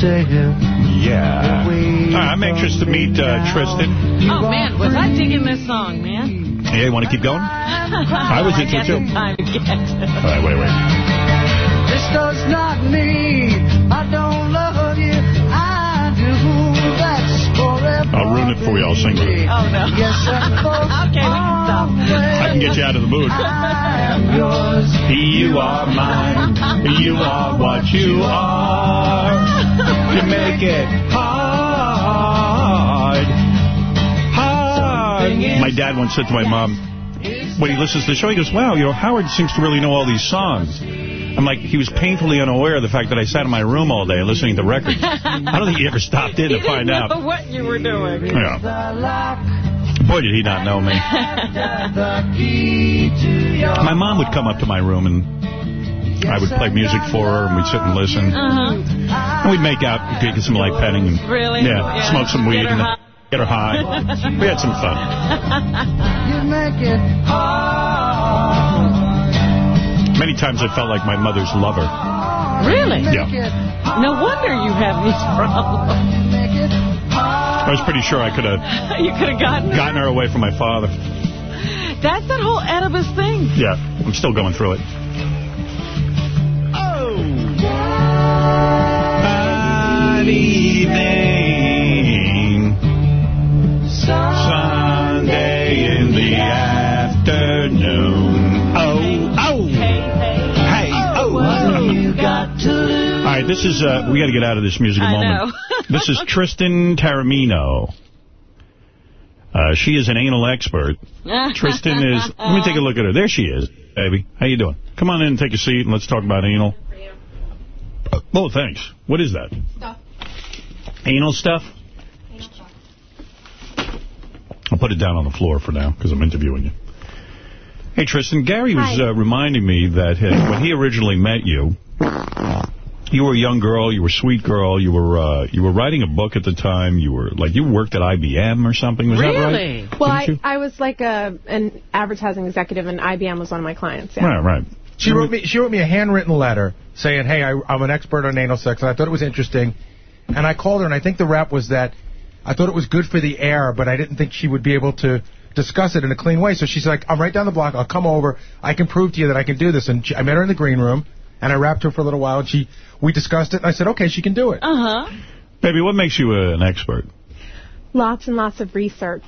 Hearing yourself. Yeah. All right, I'm anxious to meet uh, Tristan. Oh, man, was I digging this song, man? Yeah, you want to keep going? I was into it, too. Time to get. All right, wait, wait. This does not mean I don't love you. I do. That's forever. I'll ruin it for you. I'll sing with it. Oh, no. Yes, okay, we can stop. I can get you out of the mood. You are mine. You are what you are. You make it hard. Hard. My dad once said to my mom, when he listens to the show, he goes, wow, you know, Howard seems to really know all these songs. I'm like, he was painfully unaware of the fact that I sat in my room all day listening to records. I don't think he ever stopped in He to find didn't out. know what you were doing. Yeah. Boy, did he not know me. My mom would come up to my room and I would play music for her and we'd sit and listen. Uh-huh. And we'd make out, get some light petting. And, Really? Yeah, Yeah. smoke some weed. Get her and high. Get her high. we had some fun. You make it hard. Many times I felt like my mother's lover. Really? Yeah. No wonder you have these problems. I was pretty sure I could have you could have gotten gotten her away from my father. That's that whole Oedipus thing. Yeah, I'm still going through it. Evening, Sunday in the afternoon. Oh, oh, hey, oh. All right, this is, uh, we got to get out of this musical I moment. know. this is Tristan Taormino. Uh, she is an anal expert. Tristan is, let me take a look at her. There she is, baby. How you doing? Come on in and take a seat and let's talk about anal. Oh, thanks. What is that? Stuff. Anal stuff? I'll put it down on the floor for now because I'm interviewing you. Hey, Tristan, Gary was uh, reminding me that uh, when he originally met you, you were a young girl, you were a sweet girl, you were uh, you were writing a book at the time, you were like you worked at IBM or something, was that right? Well, I, Didn't you? I was like a an advertising executive, and IBM was one of my clients. Yeah. Right, right. She wrote me. She wrote me a handwritten letter saying, "Hey, I, I'm an expert on anal sex, and I thought it was interesting." And I called her, and I think the rap was that I thought it was good for the air, but I didn't think she would be able to discuss it in a clean way. So she's like, "I'm right down the block. I'll come over. I can prove to you that I can do this." And she, I met her in the green room, and I rapped her for a little while, and she we discussed it, and I said, "Okay, she can do it." Uh-huh. Baby, what makes you uh, an expert? Lots and lots of research.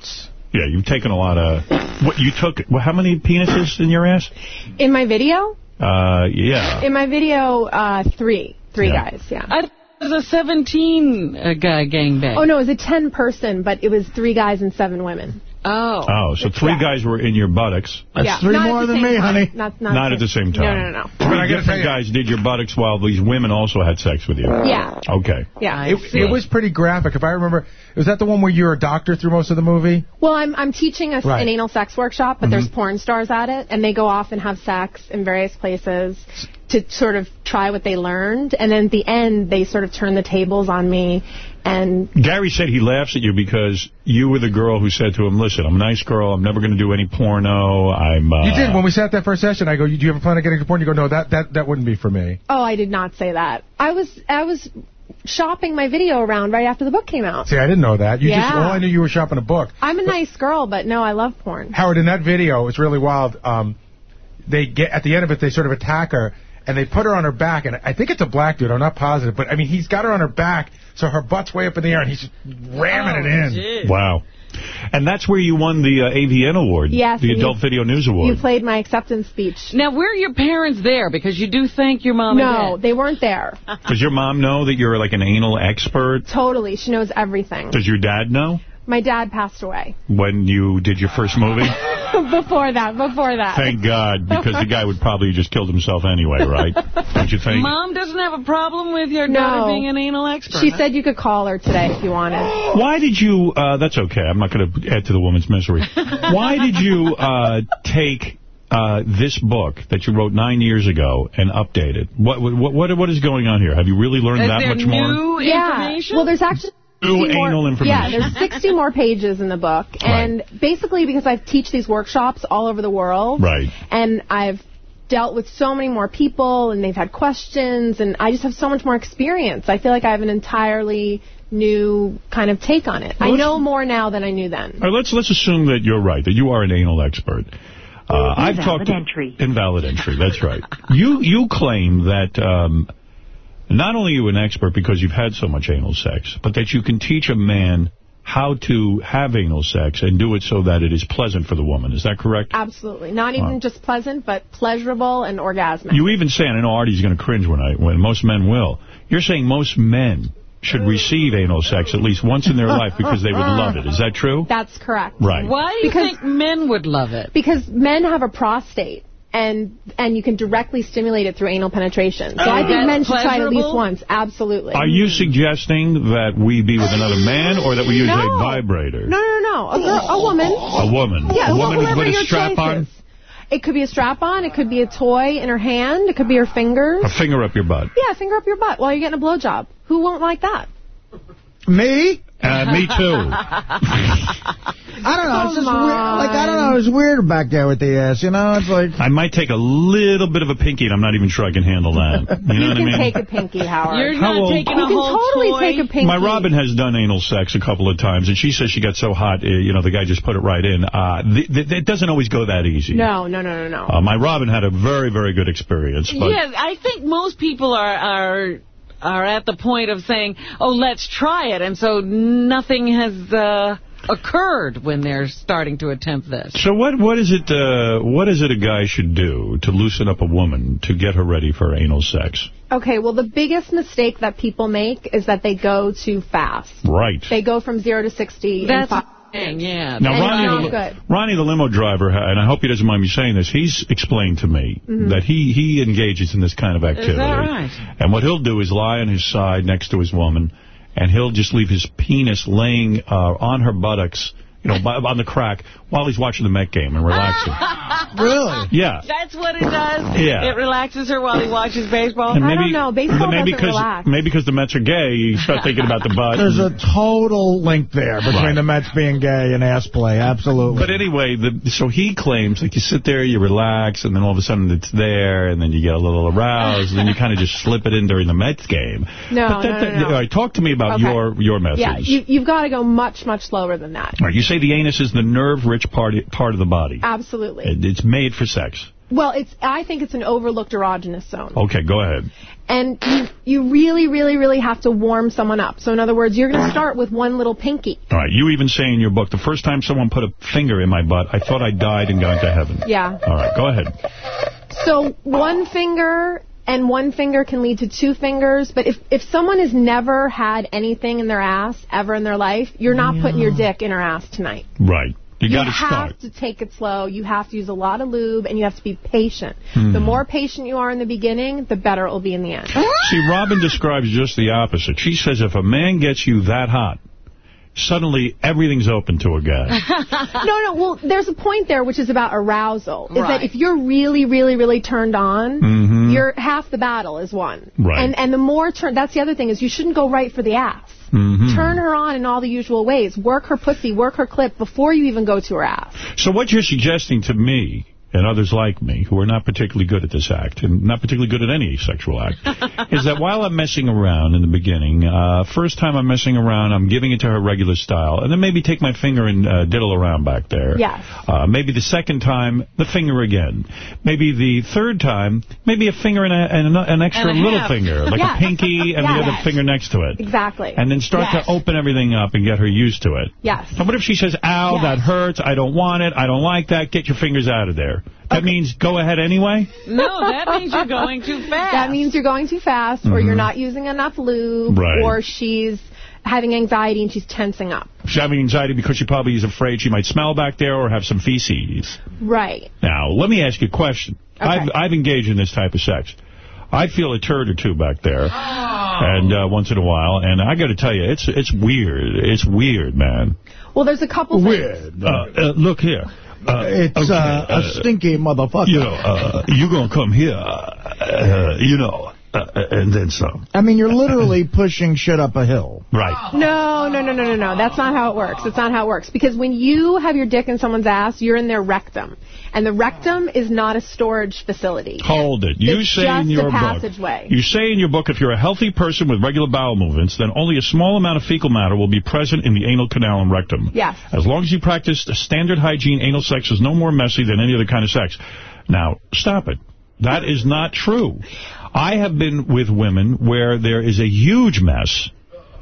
Yeah, you've taken a lot of... What you took... Well, how many penises in your ass? In my video, Uh, yeah. in my video, uh, three, three Yeah. guys. Yeah. I, it was a 17 uh, guy gangbang. Oh no, it was a ten person, but it was three guys and seven women. Oh. Oh, so three guys were in your buttocks. yeah. Not at the same time. Not, not, Not at the same time. No, no, no. Three different guys did your buttocks while these women also had sex with you. Yeah. Okay. Yeah. It, it was pretty graphic. If I remember, was that the one where you were a doctor through most of the movie? Well, I'm I'm teaching a, Right. an anal sex workshop, but there's porn stars at it, and they go off and have sex in various places to sort of try what they learned, and then at the end they sort of turn the tables on me, and Gary said he laughs at you because you were the girl who said to him, listen, I'm a nice girl. I'm never going to do any porno. I'm... Uh, You did. When we sat that first session, I go, do you have a plan on getting to porn? You go, no, that, that, that wouldn't be for me. oh, I did not say that. I was I was shopping my video around right after the book came out. See, I didn't know that. You just, Yeah. all I knew you were shopping a book. I'm a nice girl, but no, I love porn. Howard, in that video, it's really wild. Um, they get at the end of it, they sort of attack her, and they put her on her back, and I think it's a black dude. I'm not positive, but I mean, he's got her on her back, so her butt's way up in the air, and he's just ramming it in. Wow. And that's where you won the uh, AVN Award. Yes, The Adult you- Video News Award. You played my acceptance speech. Now, were your parents there? Because you do thank your mom No, and they weren't there. Does your mom know that you're like an anal expert? Totally, she knows everything. Does your dad know My dad passed away. when you did your first movie? before that, before that. Thank God, because the guy would probably just killed himself anyway, right? Don't you think? Mom doesn't have a problem with your No. daughter being an anal expert. She huh? said you could call her today if you wanted. Why did you, uh, that's okay, I'm not going to add to the woman's misery. Why did you uh, take uh, this book that you wrote nine years ago and update it? What, what, what, what is going on here? Have you really learned Is that there much more? new yeah. Well, there's actually more, anal information. Yeah, there's 60 more pages in the book. And basically because I teach these workshops all over the world. Right. And I've dealt with so many more people and they've had questions and I just have so much more experience. I feel like I have an entirely new kind of take on it. I know more now than I knew then. All right, let's let's assume that you're right, that you are an anal expert. Uh, I've talked to, entry. Invalid entry, that's right. You you claim that um, not only are you an expert because you've had so much anal sex, but that you can teach a man how to have anal sex and do it so that it is pleasant for the woman. Is that correct? Absolutely. Not even Wow. just pleasant, but pleasurable and orgasmic. You even say, and I know Artie's going to cringe when I when most men will. You're saying most men should mm. receive anal sex at least once in their life because they would love it. Is that true? That's correct. Right. Why do you Because- think men would love it? Because men have a prostate. And and you can directly stimulate it through anal penetration. So Oh, I think men should try it at least once. Absolutely. Are you suggesting that we be with another man or that we use a vibrator? No, no, no. A, girl, a woman. A woman. Yeah, a well, woman whoever with a strap choice on? It could be a strap on. It could be a toy in her hand. It could be her fingers. A finger up your butt. Yeah, finger up your butt while you're getting a blowjob. Who won't like that? Me? Uh, me too. I don't know. It's just Come weird. Like, I don't know. It's weird back there with the ass, you know? It's like... I might take a little bit of a pinky, and I'm not even sure I can handle that. You know You what I can mean? take a pinky, Howard. You're How not old- taking you a can whole totally toy. take a pinky. My Robin has done anal sex a couple of times, and she says she got so hot, uh, you know, the guy just put it right in. Uh, th th it doesn't always go that easy. No, no, no, no, no. Uh, my Robin had a very, very good experience. But Yeah, I think most people are are are at the point of saying, "Oh, let's try it," and so nothing has uh, occurred when they're starting to attempt this. So what what is it uh, what is it a guy should do to loosen up a woman to get her ready for anal sex? Okay, well, the biggest mistake that people make is that they go too fast. Right. They go from 0 to 60 in five the thing, yeah. Now, Ronnie the. Ronnie, the limo driver, and I hope he doesn't mind me saying this, he's explained to me Mhm. that he, he engages in this kind of activity. right? And what he'll do is lie on his side next to his woman, and he'll just leave his penis laying uh, on her buttocks, you know, by, on the crack, while he's watching the Met game and relaxing. Really? Yeah. That's what it does? Yeah. It relaxes her while he watches baseball? And I don't know. Baseball maybe doesn't because, relax. Maybe because the Mets are gay, you start thinking about the butt. There's a total link there between Right. the Mets being gay and ass play. Absolutely. But anyway, the, so he claims, like, you sit there, you relax, and then all of a sudden it's there, and then you get a little aroused, and then you kind of just slip it in during the Mets game. No, but that, no, that- no, no. All right, talk to me about Okay. your, your methods. Yeah, you, you've got to go much, much slower than that. All right, you say the anus is the nerve-rich part, part of the body. Absolutely. It, it's made for sex. Well, it's. I think it's an overlooked erogenous zone. Okay, go ahead. And you, you really, really, really have to warm someone up. So in other words, you're going to start with one little pinky. All right, you even say in your book, the first time someone put a finger in my butt, I thought I died and got to heaven. Yeah. All right, go ahead. So one finger and one finger can lead to two fingers. But if, if someone has never had anything in their ass ever in their life, you're not putting your dick in her ass tonight. Right. You got to have start. to take it slow. You have to use a lot of lube, and you have to be patient. Hmm. The more patient you are in the beginning, the better it will be in the end. See, Robin describes just the opposite. She says if a man gets you that hot, suddenly everything's open to a guy. no, no. Well, there's a point there which is about arousal. Is Right. that if you're really, really, really turned on, Mhm. you're half the battle is won. Right. And and the more turn, that's the other thing is you shouldn't go right for the ass. Mhm. Turn her on in all the usual ways. Work her pussy, work her clip before you even go to her ass. So what you're suggesting to me and others like me who are not particularly good at this act and not particularly good at any sexual act is that while I'm messing around in the beginning, uh, first time I'm messing around, I'm giving it to her regular style, and then maybe take my finger and uh, diddle around back there. Yes. Uh, maybe the second time, the finger again. Maybe the third time, maybe a finger and, a, and an, an extra And little half. finger, like Yes. a pinky and the other finger next to it. Exactly. And then start Yes. to open everything up and get her used to it. Yes. And what if she says, ow, that hurts, I don't want it, I don't like that, get your fingers out of there. That means go ahead anyway? No, that means you're going too fast. That means you're going too fast, or Mhm. you're not using enough lube, Right. or she's having anxiety and she's tensing up. She's having anxiety because she probably is afraid she might smell back there or have some feces. Right. Now, let me ask you a question. I've, I've engaged in this type of sex. I feel a turd or two back there, and uh, once in a while, and I got to tell you, it's it's weird. It's weird, man. Well, there's a couple Weird. things. Uh, uh, look here. Uh, It's okay, uh, a uh, stinky motherfucker. You know, uh, you gonna come here, uh, you know, uh, and then some. I mean, you're literally pushing shit up a hill. Right. No, no, no, no, no, no. That's not how it works. That's not how it works. Because when you have your dick in someone's ass, you're in their rectum. And the rectum is not a storage facility. Hold it. You It's say just in your a book. passageway. You say in your book if you're a healthy person with regular bowel movements, then only a small amount of fecal matter will be present in the anal canal and rectum. Yes. As long as you practice the standard hygiene, anal sex is no more messy than any other kind of sex. Now, stop it. That is not true. I have been with women where there is a huge mess.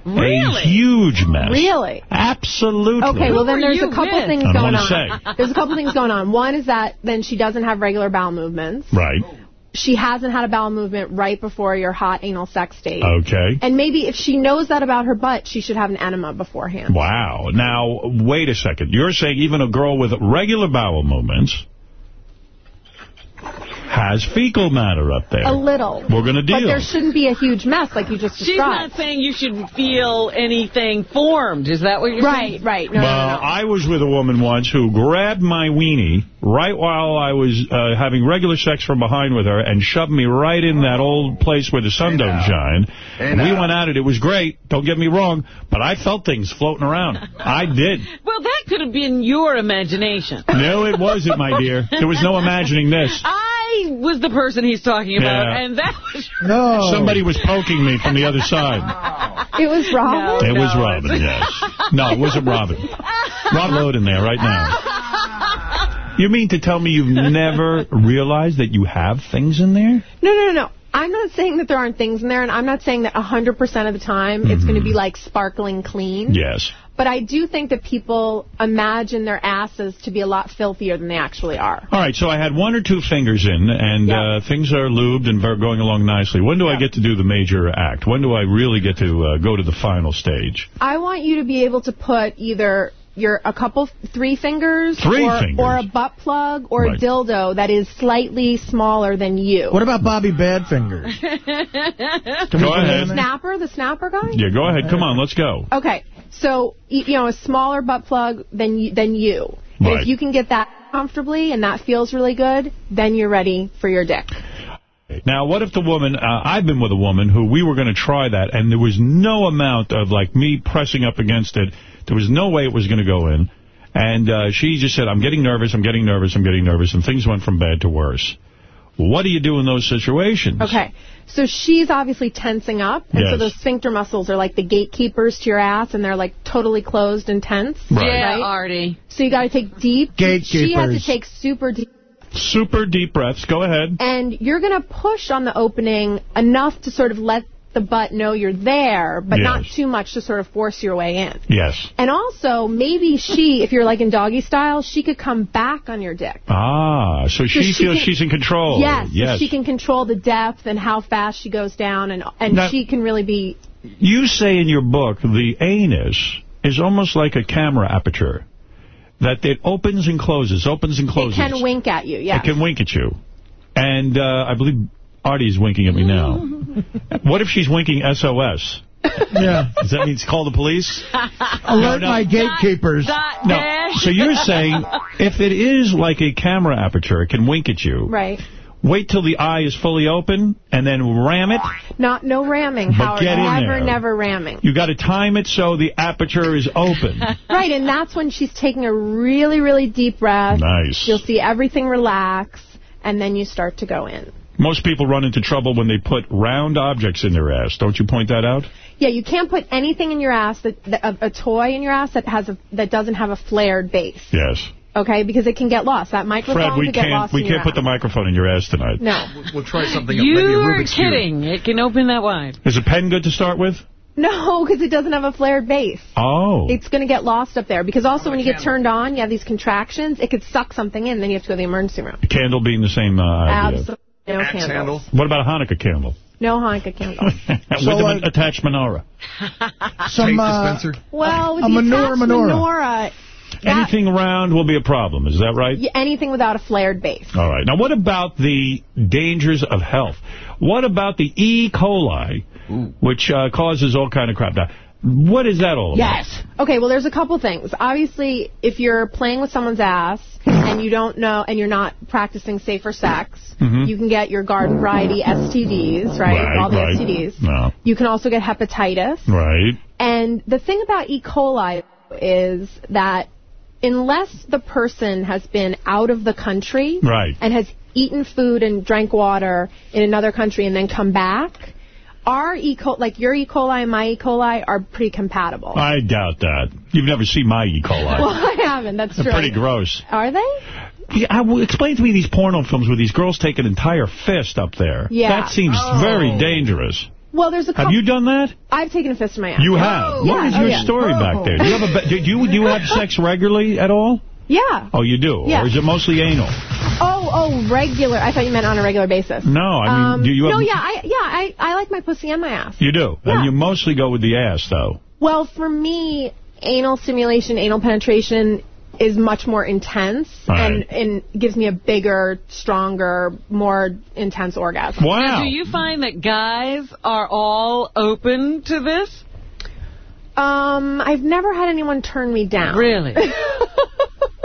Really? A huge mess. Really? Absolutely. Okay, well then there's a couple with? things going on. say. There's a couple things going on. One is that then she doesn't have regular bowel movements. Right. She hasn't had a bowel movement right before your hot anal sex date. Okay. And maybe if she knows that about her butt, she should have an enema beforehand. Wow. Now, wait a second. You're saying even a girl with regular bowel movements has fecal matter up there. A little. We're going to deal. But there shouldn't be a huge mess like you just described. She's not saying you should feel anything formed. Is that what you're right, saying? right. right. No, well, no, no. I was with a woman once who grabbed my weenie right while I was uh, having regular sex from behind with her and shoved me right in that old place where the sun don't shine. And we went at it. It was great. Don't get me wrong. But I felt things floating around. I did. Well, that could have been your imagination. No, it wasn't, my dear. There was no imagining this. I was the person he's talking about, Yeah. and that was... No. Somebody was poking me from the other side. It was Robin? It was No, Robin, yes. No, it wasn't Robin. Rob Lowe in there right now. You mean to tell me you've never realized that you have things in there? No, no, no, no. I'm not saying that there aren't things in there, and I'm not saying that 100% of the time it's going to mm-hmm. be, like, sparkling clean. Yes. But I do think that people imagine their asses to be a lot filthier than they actually are. All right, so I had one or two fingers in, and uh, things are lubed and going along nicely. When do I get to do the major act? When do I really get to uh, go to the final stage? I want you to be able to put either your a couple, three fingers, Three or, fingers. or a butt plug, or Right. a dildo that is slightly smaller than you. What about Bobby Badfingers? Go ahead. Snapper, the snapper guy? Yeah, go ahead. Come on, let's go. Okay, so you know a smaller butt plug than you, than you. And Right. if you can get that comfortably and that feels really good, then you're ready for your dick. Now, what if the woman, uh, I've been with a woman who we were going to try that, and there was no amount of, like, me pressing up against it. There was no way it was going to go in. And uh, she just said, I'm getting nervous, I'm getting nervous, I'm getting nervous, and things went from bad to worse. What do you do in those situations? Okay, so she's obviously tensing up, and so those sphincter muscles are like the gatekeepers to your ass, and they're like totally closed and tense. Right. Yeah, Right? Artie. So you got to take deep. Gatekeepers. She has to Gatekeepers. take super deep. Super deep breaths. Go ahead. And you're going to push on the opening enough to sort of let the butt know you're there, but not too much to sort of force your way in. Yes. And also, maybe she, if you're like in doggy style, she could come back on your dick. Ah, so she, she feels can- she's in control. Yes, so she can control the depth and how fast she goes down, and and Now- she can really be. You say in your book the anus is almost like a camera aperture. That it opens and closes, opens and closes. It can wink at you. Yes. It can wink at you. And uh, I believe Artie's winking at me now. what if she's winking SOS? Yeah. Does that mean to call the police? Alert my gatekeepers. No. So you're saying if it is like a camera aperture, it can wink at you. Right. Wait till the eye is fully open and then ram it. Not no ramming, But Howard. get in never, there. never ramming. You got to time it so the aperture is open. Right, and that's when she's taking a really, really deep breath. Nice. You'll see everything relax, and then you start to go in. Most people run into trouble when they put round objects in their ass. Don't you point that out? Yeah, you can't put anything in your ass that, that a, a toy in your ass that has a that doesn't have a flared base. Yes. Okay, because it can get lost. That microphone Fred, we could get can't lost we can't your put the microphone in your ass tonight. No. We'll try something else. You are Rubik's Cube. kidding. It can open that wide. Is a pen good to start with? No, because it doesn't have a flared base. Oh. It's going to get lost up there. Because also when you get turned on, you have these contractions. It could suck something in, then you have to go to the emergency room. A candle being the same uh, idea. Absolutely. No candles. What about a Hanukkah candle? No Hanukkah candle. With an attached menorah. Some, uh, Well, with A the manure attached menorah. menorah, that- Anything round will be a problem. Is that right? y- anything without a flared base. All right. Now, what about the dangers of health? What about the E. coli, which uh, causes all kind of crap? Now, what is that all about? Yes. Okay, well, there's a couple things. Obviously, if you're playing with someone's ass and you don't know, and you're not practicing safer sex, Mhm. you can get your garden variety STDs, right? Right, All the right. STDs. No. You can also get hepatitis. Right. And the thing about E. coli is that unless the person has been out of the country Right. and has eaten food and drank water in another country and then come back, our E. coli, like your E. coli and my E. coli, are pretty compatible. I doubt that. You've never seen my E. coli. well, I haven't. That's They're true. pretty gross. Are they? Yeah, I, explain to me these porno films where these girls take an entire fist up there. Yeah. That seems Oh. very dangerous. Well, there's a couple. Have you done that? I've taken a fist in my ass. You have. What is Yeah. Oh, your Oh, yeah. story back there? Do you have a? Do you do you have sex regularly at all? Yeah. Oh, you do. Yeah. Or is it mostly anal? Oh, oh, regular. I thought you meant on a regular basis. No, I mean, um, do you have? No, yeah, I, yeah, I, I like my pussy and my ass. You do. And you mostly go with the ass, though. Well, for me, anal stimulation, anal penetration is much more intense and, and gives me a bigger, stronger, more intense orgasm. Now, do you find that guys are all open to this? Um, I've never had anyone turn me down. Really?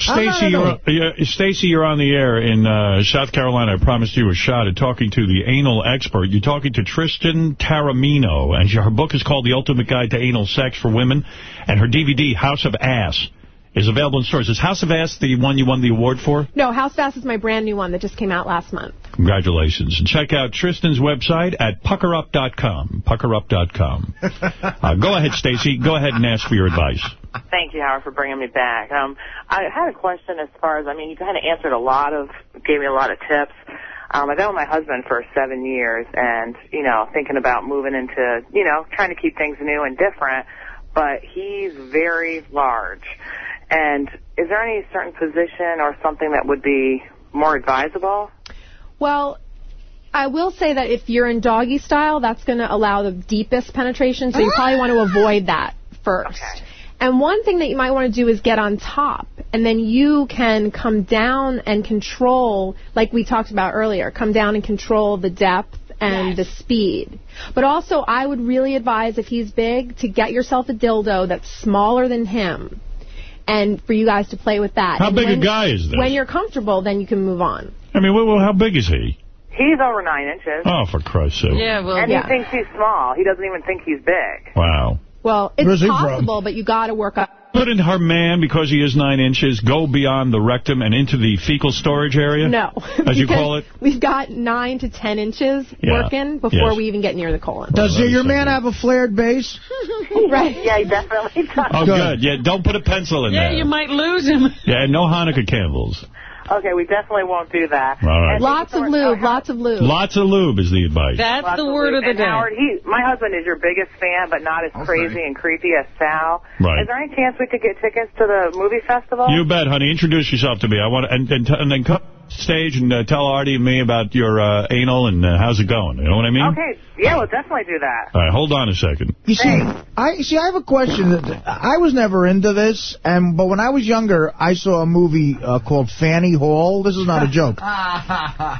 Stacy, you're, yeah, Stacy, you're on the air in uh, South Carolina. I promised you a shot at talking to the anal expert. You're talking to Tristan Taormino, and her book is called The Ultimate Guide to Anal Sex for Women, and her DVD, House of Ass, is available in stores. Is House of Ass the one you won the award for? No, House of Ass is my brand new one that just came out last month. Congratulations. And check out Tristan's website at puckerup.com. Puckerup.com. uh, go ahead, Stacy. Go ahead and ask for your advice. Thank you, Howard, for bringing me back. Um, I had a question as far as, I mean, you kind of answered a lot of, gave me a lot of tips. Um, I've been with my husband for seven years and, you know, thinking about moving into, you know, trying to keep things new and different, but he's very large. And is there any certain position or something that would be more advisable? Well, I will say that if you're in doggy style, that's going to allow the deepest penetration, so you probably want to avoid that first. And one thing that you might want to do is get on top, and then you can come down and control, like we talked about earlier, come down and control the depth and the speed. But also, I would really advise if he's big to get yourself a dildo that's smaller than him, and for you guys to play with that. How And big a when- guy is this? When you're comfortable, then you can move on. I mean, well, well, how big is he? He's over nine inches. Oh, for Christ's sake. well, and yeah. he thinks he's small. He doesn't even think he's big. Wow. Well, it's Where's he from? possible, but you got to work up. Couldn't her man, because he is nine inches, go beyond the rectum and into the fecal storage area? No. As you call it? We've got nine to ten inches Yeah. working before Yes. we even get near the colon. Does your man have a flared base? right. Yeah, he definitely does. Oh, good. Yeah, don't put a pencil in Yeah, there. Yeah, you might lose him. Yeah, and no Hanukkah candles. Okay, we definitely won't do that. All right. And Lots of lube, lots of lube. Lots of lube is the advice. That's Lots the word lube. of the and day. Howard, he, my husband is your biggest fan, but not as crazy and creepy as Sal. Right. Is there any chance we could get tickets to the movie festival? You bet, honey. Introduce yourself to me. I want to, and, and, and then come stage and uh, tell Artie and me about your uh, anal and uh, how's it going. You know what I mean? Okay, yeah, we'll definitely do that. All right, hold on a second. You see, I see. I have a question. That I was never into this, and but when I was younger, I saw a movie uh, called Fanny Hall. This is not a joke.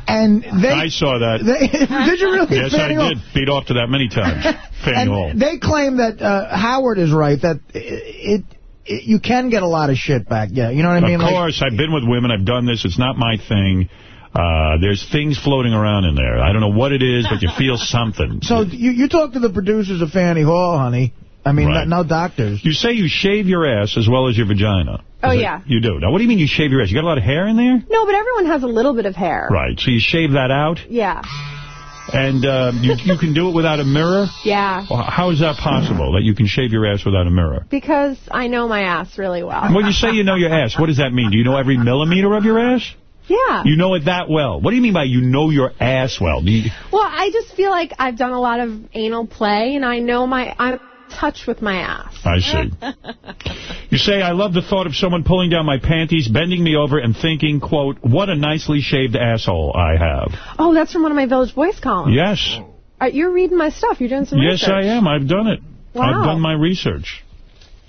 And they, I saw that. They, did you really? Yes, Fanny I Hall? did. Beat off to that many times. Fanny And Hall. they claim that uh, Howard is right that it, it you can get a lot of shit back. Yeah, you know what I mean. Of Like- course, I've been with women. I've done this. It's not my thing. Uh, there's things floating around in there. I don't know what it is, but you feel something. so you you talk to the producers of Fanny Hall, honey. I mean, Right. no, no doctors. You say you shave your ass as well as your vagina. Oh, Is it- yeah. You do. Now, what do you mean you shave your ass? You got a lot of hair in there? No, but everyone has a little bit of hair. Right. So you shave that out, Yeah. And uh, you, you can do it without a mirror? Yeah. How is that possible, that you can shave your ass without a mirror? Because I know my ass really well. When you say you know your ass, what does that mean? Do you know every millimeter of your ass? Yeah. You know it that well. What do you mean by you know your ass well? You, Well, I just feel like I've done a lot of anal play, and I know my I'm touch with my ass. I see. You say, I love the thought of someone pulling down my panties, bending me over, and thinking, quote, what a nicely shaved asshole I have. Oh, that's from one of my Village Voice columns. Yes. Uh, you're reading my stuff. You're doing some Yes, research. I am. I've done it. Wow. I've done my research.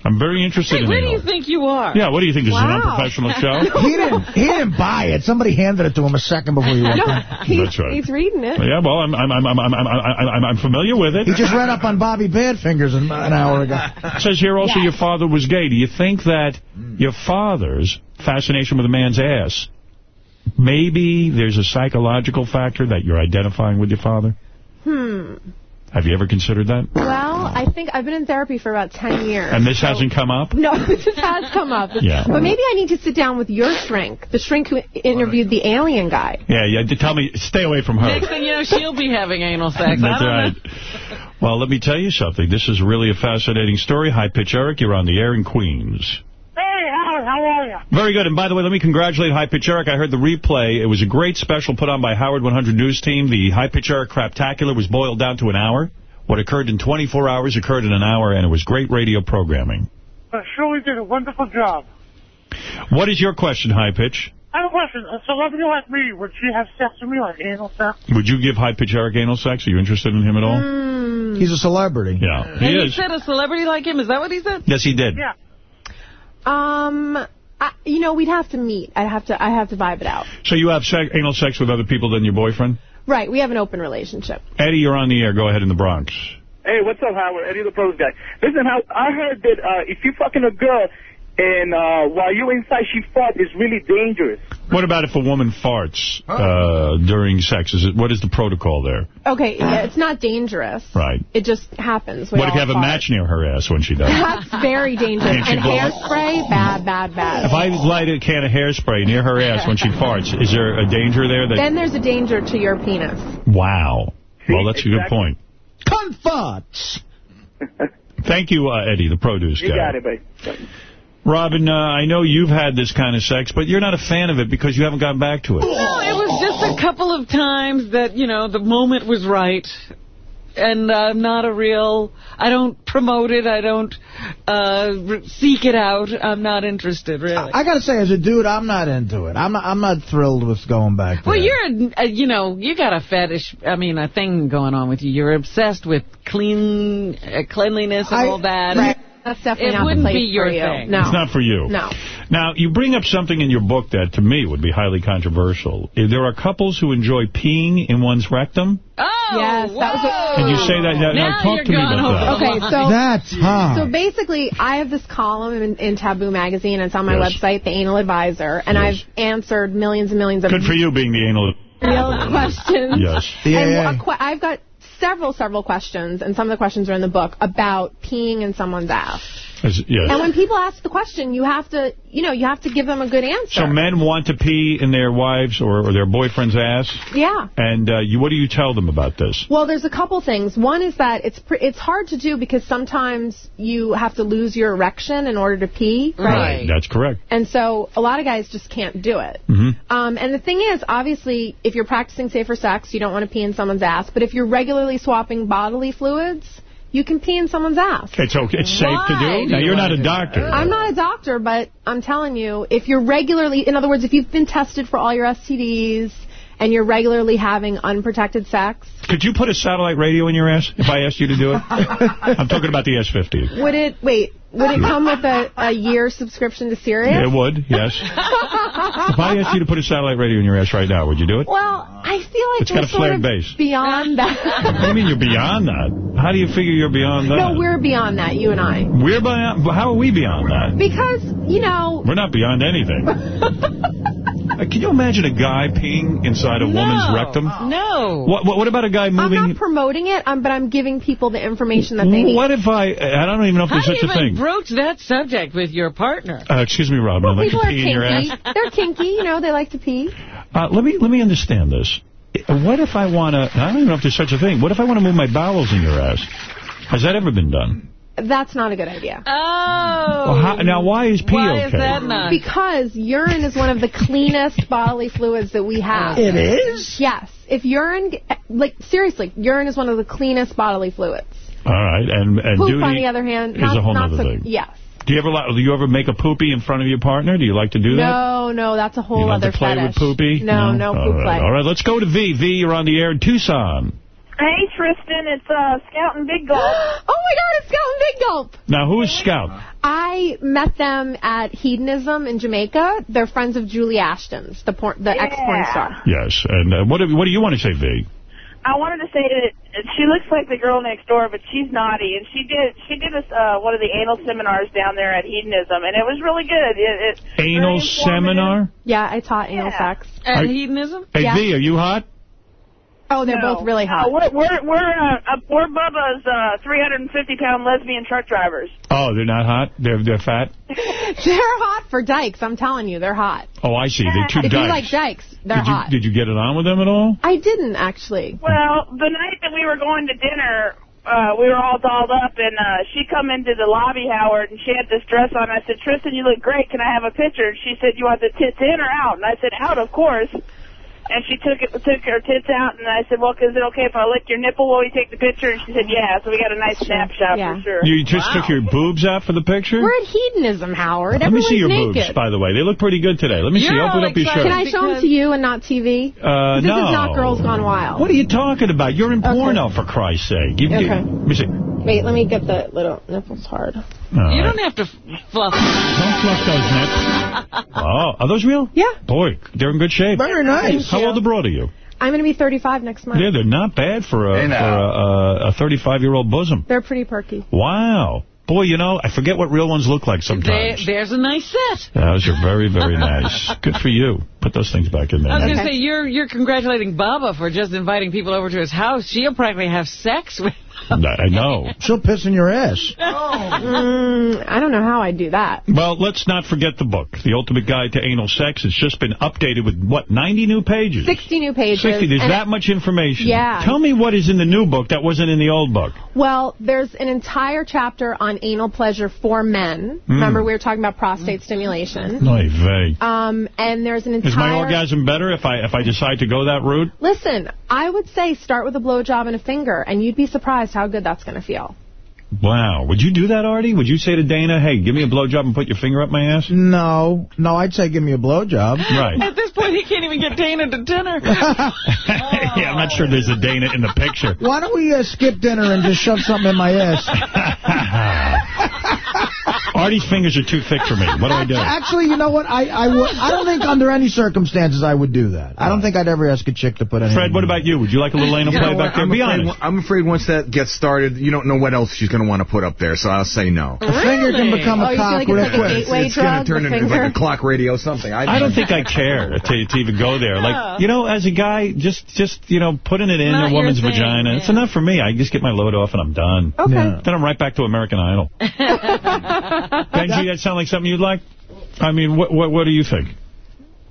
I'm very interested Hey, in where it. do you think you are? Yeah, what do you think? This is an unprofessional show? he didn't. He didn't buy it. Somebody handed it to him a second before he walked No, in. he's, That's right. he's reading it. Yeah, well, I'm I'm I'm I'm I'm I'm, I'm, I'm familiar with it. He just read up on Bobby Badfingers an, an hour ago. It says here also your father was gay. Do you think that your fathers fascination with a man's ass, maybe there's a psychological factor that you're identifying with your father? Hmm. Have you ever considered that? Well, I think I've been in therapy for about 10 years. And this hasn't come up? No, this has come up. Yeah. But maybe I need to sit down with your shrink, the shrink who interviewed the alien guy. Yeah, yeah. Tell me, stay away from her. Next thing you know, she'll be having anal sex. I That's don't right. know. Well, let me tell you something. This is really a fascinating story. High Pitch Eric, you're on the air in Queens. Hey, Howard, how are you? Very good. And by the way, let me congratulate High Pitch Eric. I heard the replay. It was a great special put on by Howard 100 News Team. The High Pitch Eric Craptacular was boiled down to an hour. What occurred in 24 hours occurred in an hour, and it was great radio programming. Uh, Shuli did a wonderful job. What is your question, High Pitch? I have a question. A celebrity like me, would she have sex with me, like anal sex? Would you give High Pitch Eric anal sex? Are you interested in him at all? Hmm. He's a celebrity. Yeah, And he he said a celebrity like him? Is that what he said? Yes, he did. Yeah. Um, I, you know, we'd have to meet. I'd have to. I have to vibe it out. So you have sex, anal sex with other people than your boyfriend? Right. We have an open relationship. Eddie, you're on the air. Go ahead in the Bronx. Hey, what's up, Howard? Eddie the Pros guy. Listen, how I heard that uh, if you fucking a girl and uh, while you're inside she fart, it's really dangerous. What about if a woman farts uh, during sex? Is it what is the protocol there? Okay. Yeah, it's not dangerous. Right. It just happens. We what if you all have a match near her ass when she does? That's very dangerous. Can't And hairspray, bad, bad, bad. If I light a can of hairspray near her ass when she farts, is there a danger there? That Then there's a danger to your penis. Wow. Well, that's a good exactly. point. Confarts. Thank you, uh, Eddie, the produce You guy. got it, babe. Robin, uh, I know you've had this kind of sex, but you're not a fan of it because you haven't gotten back to it. No, it was just a couple of times that, you know, the moment was right. And I'm not a real, I don't promote it, I don't uh, seek it out. I'm not interested, really. I gotta say, as a dude, I'm not into it. I'm not. I'm not thrilled with going back. To well, that. you're, a, you know, you got a fetish, I mean, a thing going on with you. You're obsessed with clean, uh, cleanliness and I- all that. Right. That's definitely It not wouldn't place be your you. thing. No. It's not for you. No. Now, you bring up something in your book that, to me, would be highly controversial. Eh, there are couples who enjoy peeing in one's rectum. Oh, Yes, that was a- Can you say that? Now, Now talk to me about that. Okay, so That's hot. So basically, I have this column in, in Taboo magazine. It's on my Yes. website, The Anal Advisor, and Yes. I've answered millions and millions of Good for you being the anal... real questions. Yes. And Yeah. a que- I've got several, several questions, and some of the questions are in the book about peeing in someone's ass. Yes. And when people ask the question, you have to, you know, you have to give them a good answer. So men want to pee in their wives' or, or their boyfriend's ass, yeah. and uh, you, what do you tell them about this? Well, there's a couple things. One is that it's pr- it's hard to do because sometimes you have to lose your erection in order to pee, right? That's correct. And so a lot of guys just can't do it. Mhm. Um, and the thing is, obviously, if you're practicing safer sex, you don't want to pee in someone's ass. But if you're regularly swapping bodily fluids, you can pee in someone's ass. It's okay. It's safe to do. Now you're not a doctor. I'm not a doctor, but I'm telling you, if you're regularly, in other words, if you've been tested for all your STDs and you're regularly having unprotected sex, Could you put a satellite radio in your ass if I asked you to do it? I'm talking about the S50. would it, wait, would it come with a, a year subscription to Sirius? It would, yes. If I asked you to put a satellite radio in your ass right now, would you do it? Well, I feel like It's got a sort flared of base. beyond What do that. you mean you're beyond that? How do you figure you're beyond that? no, we're beyond that, you and I. We're beyond. How are we beyond that? Because, you know, We're not beyond anything. Uh, Can you imagine a guy peeing inside a woman's rectum? No. What, what, what about a guy moving... I'm not promoting it, um, but I'm giving people the information that they need. What if I? I don't even know if How there's do you such a even thing. broach that subject with your partner? Uh, excuse me, Robin. Well, I'd like people to are pee in kinky. They're kinky, you know, they like to pee. Uh, let me let me understand this. What if I want to? I don't even know if there's such a thing. What if I want to move my bowels in your ass? Has that ever been done? That's not a good idea. Oh. Well, how, now, why is pee Why okay? is that not? Because urine is one of the cleanest bodily fluids that we have. It is? Yes. If urine, like, seriously, urine is one of the cleanest bodily fluids. All right, and and Poop, duty on the other hand, is not, a whole not other so, thing. Yes. Do you ever do you ever make a poopy in front of your partner? Do you like to do that? No, no, that's a whole you like other to play fetish. with poopy? No, no, All poop right. play. All right, let's go to V. V, you're on the air in Tucson. Hey, Tristan, it's uh, Scout and Big Gulp. oh my God, it's Scout and Big Gulp. Now, who is Scout? I met them at Hedonism in Jamaica. They're friends of Julie Ashton's, the porn, the ex-porn star. Yes, and uh, what do, what do you want to say, V? I wanted to say that she looks like the girl next door, but she's naughty. And she did she did this uh, one of the anal seminars down there at Hedonism, and it was really good. It, it Anal seminar? Yeah, I taught anal sex. Are- hedonism? Hey, Yeah. V, are you hot? Oh, they're No. both really hot. No, we're we're we're, uh, uh, we're Bubba's uh, 350 pound lesbian truck drivers. Oh, they're not hot? They're they're fat? they're hot for dykes. I'm telling you, they're hot. Oh, I see. They're two if dykes. you like dykes, they're did you, hot. Did you get it on with them at all? I didn't actually. Well, the night that we were going to dinner, uh, we were all dolled up, and uh, she come into the lobby, Howard, and she had this dress on. I said, Tristan, you look great. Can I have a picture? And she said, you want the tits in or out? And I said, out, of course. And she took it, took her tits out, and I said, well, is it okay if I lick your nipple while we take the picture? And she said, yeah. So we got a nice snapshot Yeah. for sure. You just took your boobs out for the picture? We're at hedonism, Howard. Let me see your naked. boobs, by the way. They look pretty good today. Let me see. Open up your shirt. Can I show them to you and not TV? Uh, this no. is not Girls Gone Wild. What are you talking about? You're in porno, for Christ's sake. You, you- Okay. let me see. Wait, let me get the little nipples hard. All You right. don't have to fluff. Don't fluff those nips. Oh, are those real? Yeah. Boy, they're in good shape. Very nice. How old abroad are you? I'm going to be 35 next month. Yeah, they're not bad for a, Hey, for now. a, a 35-year-old bosom. They're pretty perky. Wow. Boy, you know, I forget what real ones look like There, sometimes. there's a nice set. Those are very, very nice. Good for you. Put those things back in there. I was going to say, you're you're congratulating Baba for just inviting people over to his house. She'll probably have sex with I know. She'll piss in your ass. Mm, I don't know how I'd do that. Well, let's not forget the book, The Ultimate Guide to Anal Sex. It's just been updated with, what, 90 new pages? 60 new pages. 60. There's and- that much information. Yeah. Tell me what is in the new book that wasn't in the old book. Well, there's an entire chapter on anal pleasure for men. Mm. Remember, we were talking about prostate stimulation. Oy vey. Um, and there's an entire... Is my orgasm better if I if I decide to go that route? Listen, I would say start with a blowjob and a finger, and you'd be surprised how good that's going to feel. Wow. Would you do that, Artie? Would you say to Dana, hey, give me a blowjob and put your finger up my ass? No. No, I'd say give me a blowjob. Right. At this point, he can't even get Dana to dinner. yeah, I'm not sure there's a Dana in the picture. Why don't we uh, skip dinner and just shove something in my ass? Artie's fingers are too thick for me. What do I do? Actually, you know what? I I, would, I don't think under any circumstances I would do that. I don't think I'd ever ask a chick to put anything. Fred, what about you? Would you like a little anal play back there? I'm Be afraid, honest. I'm afraid once that gets started, you don't know what else she's going to want to put up there, so I'll say no. A finger can become Oh, a you cock like it's real like quick. gateway it's going to turn into like a clock radio or something. I don't think I care to, to even go there. Like, you know, as a guy, just, just you know, putting it in Not a woman's thing, vagina, it's enough for me. I just get my load off and I'm done. Okay. Yeah. Then I'm right back to American Idol. Benji, that sound like something you'd like? I mean, what, what, what do you think?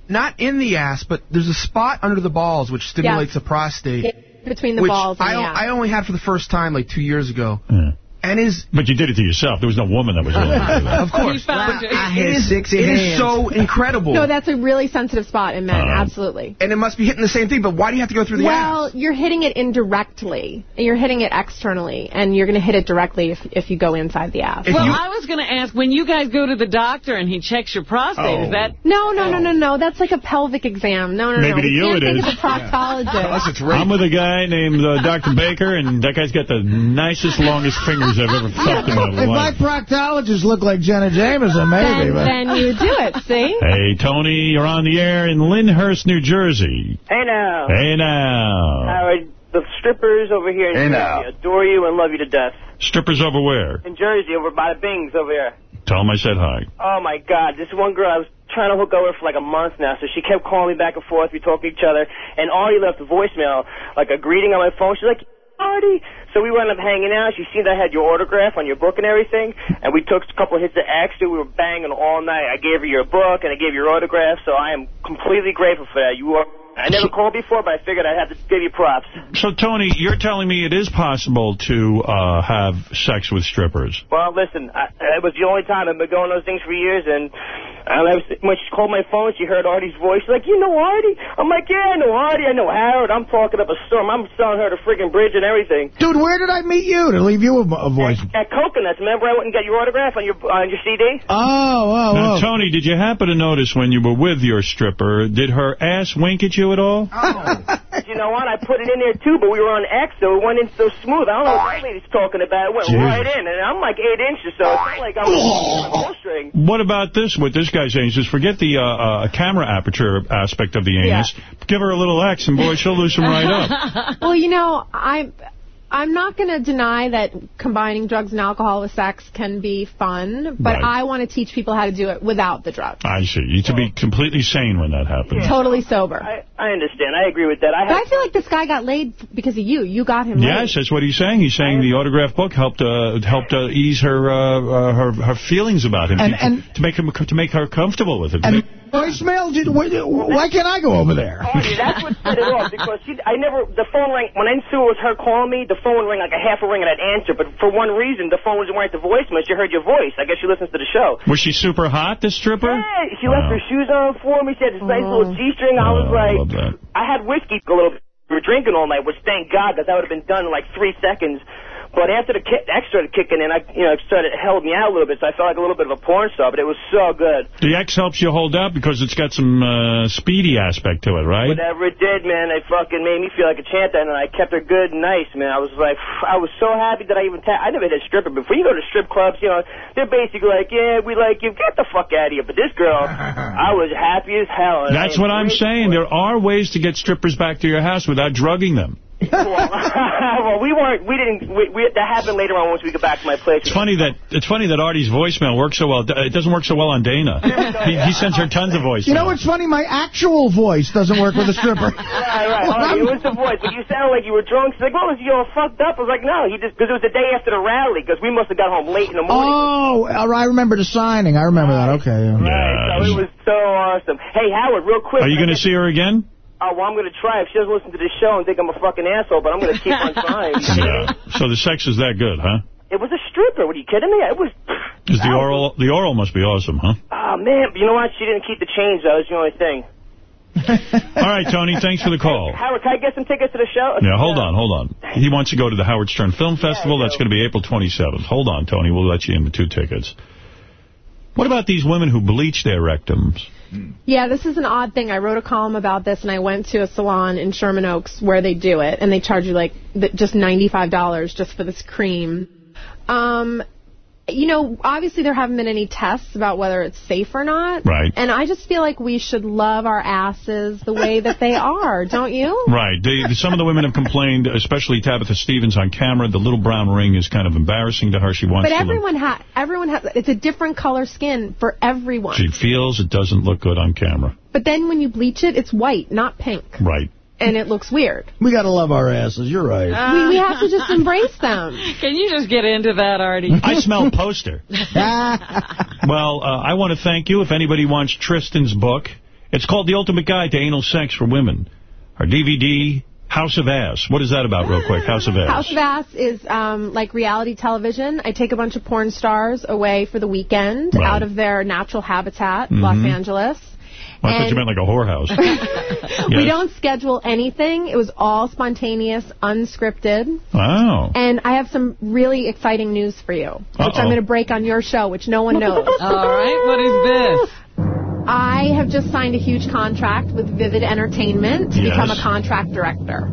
Not in the ass, but there's a spot under the balls which stimulates the prostate. Between the which balls I, the o- I only had for the first time like two years ago. Yeah. And is But you did it to yourself. There was no woman that was willing to do that. of course. He found it. It is, it is so incredible. No, that's a really sensitive spot in men, Uh, absolutely. and it must be hitting the same thing, but why do you have to go through the Well, ass? you're hitting it indirectly, and you're hitting it externally, and you're going to hit it directly if if you go inside the ass. If Well, you- I was going to ask, when you guys go to the doctor and he checks your prostate, Oh. is that... No, no, no, no, no. That's like a pelvic exam. No, no, no. Maybe to We you can't it think is. of a proctologist. Unless it's rape. I'm with a guy named uh, Dr. Baker, and that guy's got the nicest, longest fingers I've ever felt in my If my life. proctologist looked like Jenna Jameson, maybe. Then, but then you do it. See? Hey, Tony, you're on the air in Lyndhurst, New Jersey. Hey now. Hey now. Howard, the strippers over here in Hey, Jersey now. adore you and love you to death. Strippers over where? In Jersey, over by the Bings over here. Tell them I said hi. Oh my God, this one girl I was trying to hook over for like a month now, so she kept calling me back and forth. We talked to each other, and Artie left a voicemail, like a greeting on my phone. She's like, Artie. So we wound up hanging out. She seen I had your autograph on your book and everything, and we took a couple of hits of extra. We were banging all night. I gave her your book and I gave you your autograph, so I am completely grateful for that. You are. I never called before, but I figured I'd have to give you props. So, Tony, you're telling me it is possible to uh, have sex with strippers. Well, listen, I, it was the only time I've been going those things for years, and I was, when she called my phone, she heard Artie's voice. She's like, you know Artie? I'm like, yeah, I know Artie. I know Howard. I'm talking up a storm. I'm selling her the friggin' bridge and everything. Dude, where did I meet you to leave you a, a voice? At Coconuts, remember I went and got your autograph on your on your CD? Oh, oh, Now, oh. Tony, did you happen to notice when you were with your stripper, did her ass wink at you at all? Oh, you know what? I put it in there too, but we were on X, so it went in so smooth. I don't know what that lady's talking about. It went Jesus. right in, and I'm like eight inches, so it's not like I was on a pull string. What about this? What this guy's saying is just forget the uh, uh, camera aperture aspect of the anus. Give her a little X, and boy, she'll loosen right up. well, you know, I I'm not going to deny that combining drugs and alcohol with sex can be fun, but Right. I want to teach people how to do it without the drugs. I see. You to be completely sane when that happens. Totally sober. I, I understand. I agree with that. I but have I feel like this guy got laid because of you. You got him laid. Yes, that's what he's saying. He's saying the autograph book helped uh, helped uh, ease her uh, uh, her her feelings about him And- to, and- to make him to make her comfortable with it. And voicemail, did, why, why can't I go over there? Artie, that's what set it off because she, I never the phone rang when I knew it was her calling me. The phone rang like a half a ring and I'd answer, but for one reason the phone wasn't right to voicemail. She heard your voice. I guess she listens to the show. Was she super hot, this stripper? Yeah, she left her shoes on for me. She had this nice little oh. G-string. I was oh, like, love. I had whiskey a little bit. We were drinking all night, which thank God, because that would have been done in like three seconds. But after the kick, X started kicking in, I, you know, it started held me out a little bit, so I felt like a little bit of a porn star. But it was so good. The X helps you hold up because it's got some uh, speedy aspect to it, right? Whatever it did, man, it fucking made me feel like a champ. And I kept her good and nice, man. I was like, I was so happy that I even. Ta- I never hit a stripper before. You go to strip clubs, you know, they're basically like, yeah, we like you. Get the fuck out of here. But this girl, I was happy as hell. That's what I'm saying. There are ways to get strippers back to your house without drugging them. well, we weren't. We didn't. We, we, that happened later on once we got back to my place. It's funny that it's funny that Artie's voicemail works so well. It doesn't work so well on Dana. He, he sends her tons of voicemails. You know what's funny? My actual voice doesn't work with a stripper. Right, right. Oh, it was the voice, but you sounded like you were drunk. She's like, "What was you all fucked up?" I was like, "No, he just because it was the day after the rally because we must have got home late in the morning." Oh, I remember the signing. I remember that. Okay. yeah. So it was so awesome. Hey, Howard, real quick. Are you going to see her again? Oh, well, I'm going to try. If she doesn't listen to this show and think I'm a fucking asshole, but I'm going to keep on trying. Yeah. So the sex is that good, huh? It was a stripper. What are you kidding me? It was. Is the oral the oral must be awesome, huh? Oh man, you know what? She didn't keep the change. Though. That was the only thing. All right, Tony, thanks for the call. Howard, can I get some tickets to the show? Yeah, hold on, hold on. He wants to go to the Howard Stern Film Festival. That's going to be April 27th. Hold on, Tony. We'll let you in the two tickets. What about these women who bleach their rectums? Yeah, this is an odd thing. I wrote a column about this, and I went to a salon in Sherman Oaks where they do it, and they charge you like just $95 just for this cream. Um, you know, obviously there haven't been any tests about whether it's safe or not. Right. And I just feel like we should love our asses the way that they are, don't you? Right. They, some of the women have complained, especially Tabitha Stevens on camera. The little brown ring is kind of embarrassing to her. She wants But everyone ha everyone has it's a different color skin for everyone. She feels it doesn't look good on camera. But then when you bleach it, it's white, not pink, Right. And it looks weird. We got to love our asses. You're right. we, we have to just embrace them. Can you just get into that, Artie? I smell poster. well, uh, I want to thank you. If anybody wants Tristan's book, it's called The Ultimate Guide to Anal Sex for Women. Our DVD, House of Ass. What is that about, real quick? House of Ass. House of Ass is um, like reality television. I take a bunch of porn stars away for the weekend Right. out of their natural habitat, Los Mhm. Angeles. I thought you meant like a whorehouse. We don't schedule anything. It was all spontaneous, unscripted. Wow. And I have some really exciting news for you, which Uh-oh. I'm going to break on your show, which no one knows. All right, what is this? I have just signed a huge contract with Vivid Entertainment to Yes. become a contract director.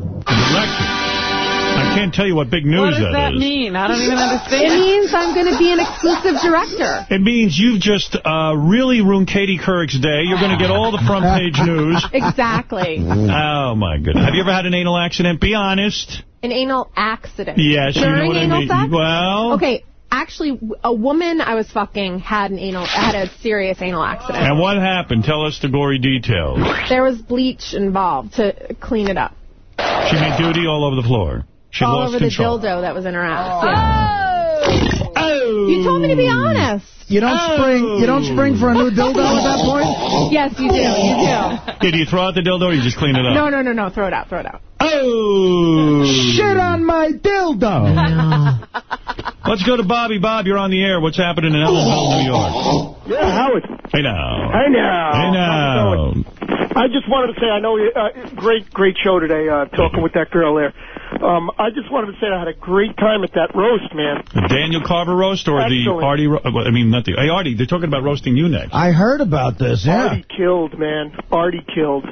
I can't tell you what big news that is. What does that that is. mean? I don't even understand. It means I'm going to be an exclusive director. It means you've just uh, really ruined Katie Couric's day. You're going to get all the front page news. Exactly. Oh, my goodness. Have you ever had an anal accident? Be honest. An anal accident. Yes, you know During what I anal mean. sex? Well, Okay, actually, a woman I was fucking had an anal had a serious anal accident. and what happened? Tell us the gory details. There was bleach involved to clean it up. She made duty all over the floor. She all lost over control. the dildo that was in her ass. Yeah. Oh! You told me to be honest. You don't spring. You don't spring for a new dildo at that point. Yes, you do. You do. Did you throw out the dildo or you just clean it up? No, no, no, no. Throw it out. Throw it out. Oh! Shit on my dildo. Let's go to Bobby. Bob, you're on the air. What's happening in Ellenville, New York? Yeah, Howard. Hey now. Hey now. Hey now. How's it going? I just wanted to say, I know, uh, great, great show today, uh, talking with that girl there. Um, I just wanted to say I had a great time at that roast, man. The Daniel Carver roast or Excellent. the Artie? Ro- I mean, not the. Hey, Artie, they're talking about roasting you next. I heard about this. Yeah. Artie killed, man. Artie killed.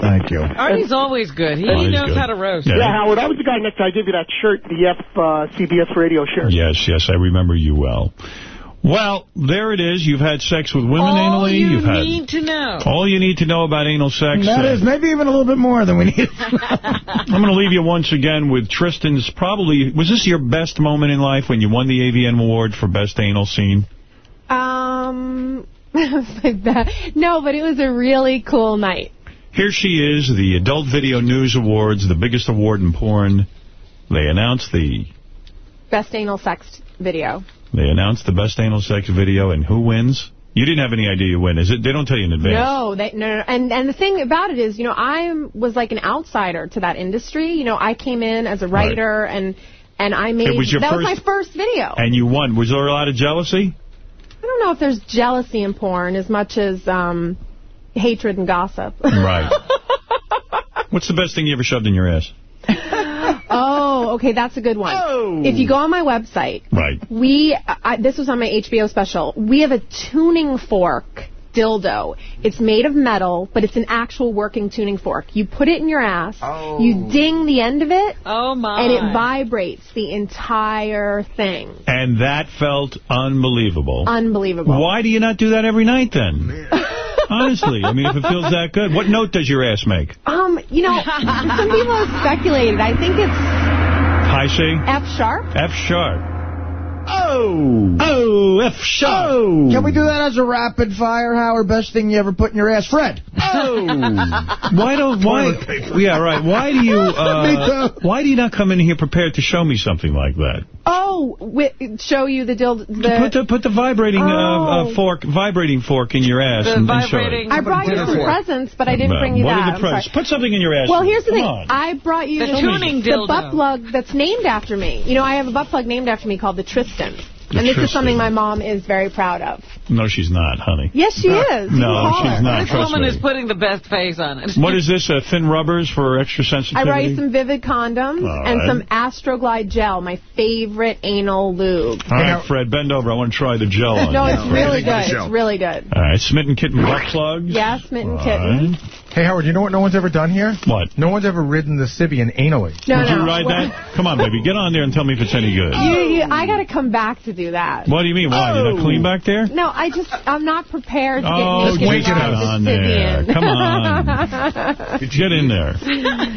Thank you. Artie's always good. He Artie's knows good. how to roast. Yeah. Yeah, Howard, I was the guy next to I gave you that shirt, the F uh, CBS radio shirt. Yes, yes, I remember you well. Well, there it is. You've had sex with women All anally. you You've had need to know. all you need to know about anal sex. That Uh, is maybe even a little bit more than we need. I'm going to leave you once again with Tristan's probably, was this your best moment in life when you won the AVN award for best anal scene? Um. No, but it was a really cool night. Here she is, the Adult Video News Awards, the biggest award in porn. They announced the Best anal sex video. They announced the best anal sex video, and who wins? You didn't have any idea you win, is it? They don't tell you in advance. No, they, no, no. And and the thing about it is, you know, I was like an outsider to that industry. You know, I came in as a writer, and and I made was your that was my first video. And you won. Was there a lot of jealousy? I don't know if there's jealousy in porn as much as um, hatred and gossip. Right. What's the best thing you ever shoved in your ass? oh, okay, that's a good one. Oh. If you go on my website, Right. we I, this was on my HBO special. We have a tuning fork dildo. It's made of metal, but it's an actual working tuning fork. You put it in your ass, oh. you ding the end of it, oh my. and it vibrates the entire thing. And that felt unbelievable. Unbelievable. Why do you not do that every night then? Honestly, I mean, if it feels that good. What note does your ass make? Um, you know, some people have speculated. I think it's High C? F sharp. F sharp. Oh. Oh, F sharp. Oh. Can we do that as a rapid fire, Howard? Best thing you ever put in your ass? Fred. Oh. Why don't, why, yeah, right. Why do you, uh, why do you not come in here prepared to show me something like that? Oh, wi- show you the dildo. Put The, the, put the vibrating, uh, Oh. uh, fork, vibrating fork in your ass The and, and show it. I brought you some presents, but I didn't bring you what that. are the presents? Put something in your ass. Well, here's the Come thing. on. I brought you The the, tuning the dildo. butt plug that's named after me. You know, I have a butt plug named after me called the Tristan. The and this Tristan. is something my mom is very proud of. No, she's not, honey. Yes, she is. No, she's not. This Trust woman me. is putting the best face on it. What is this, uh, thin rubbers for extra sensitivity? I sensitivity? brought you some Vivid condoms All and right. some Astroglide gel, my favorite anal lube. All right, Fred, bend over. I want to try the gel on No, you. it's really good. It's really good. All right, Smitten Kitten butt plugs. Yeah, smitten All kitten. right. Hey, Howard, you know what no one's ever done here? What? No one's ever ridden the Sybian anally. No, Would no. you ride that? Come on, baby. Get on there and tell me if it's any good. You, you, I got to come back to do that. What do you mean? Why? You're not clean oh. back there? No, I just, I'm not prepared to oh, get Oh, naked just and get ride the on there. Sybian. Come on. Get in there.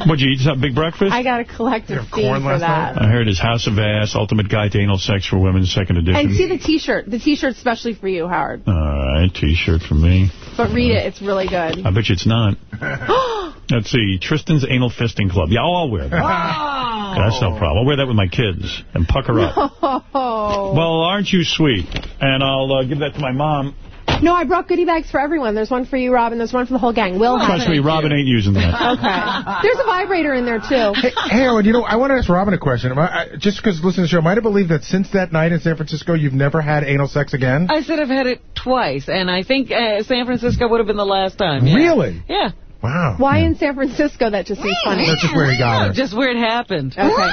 What'd you eat? Some big breakfast? I got a collective fee for that. I heard his House of Ass, Ultimate Guide to Anal Sex for Women, second edition. And see the T-shirt. The T-shirt's especially for you, Howard. All right, T-shirt for me. But read it. It's really good. I bet you it's not. Let's see, Tristan's Anal Fisting Club. Yeah, I'll wear that. That's no problem. I'll wear that with my kids and pucker up. Oh. Well, aren't you sweet? And I'll uh, give that to my mom. No, I brought goodie bags for everyone. There's one for you, Robin. There's one for the whole gang. Will has Trust me, it. Robin ain't using that. Okay. There's a vibrator in there, too. Hey, Howard, you know, I want to ask Robin a question. I, I, just because listening to the show, am I to believe that since that night in San Francisco, you've never had anal sex again? I said I've had it twice, and I think uh, San Francisco would have been the last time. yeah. Really? Yeah. Wow. Why in San Francisco? That just seems funny. That's just where he got No, her. just where it happened. Okay.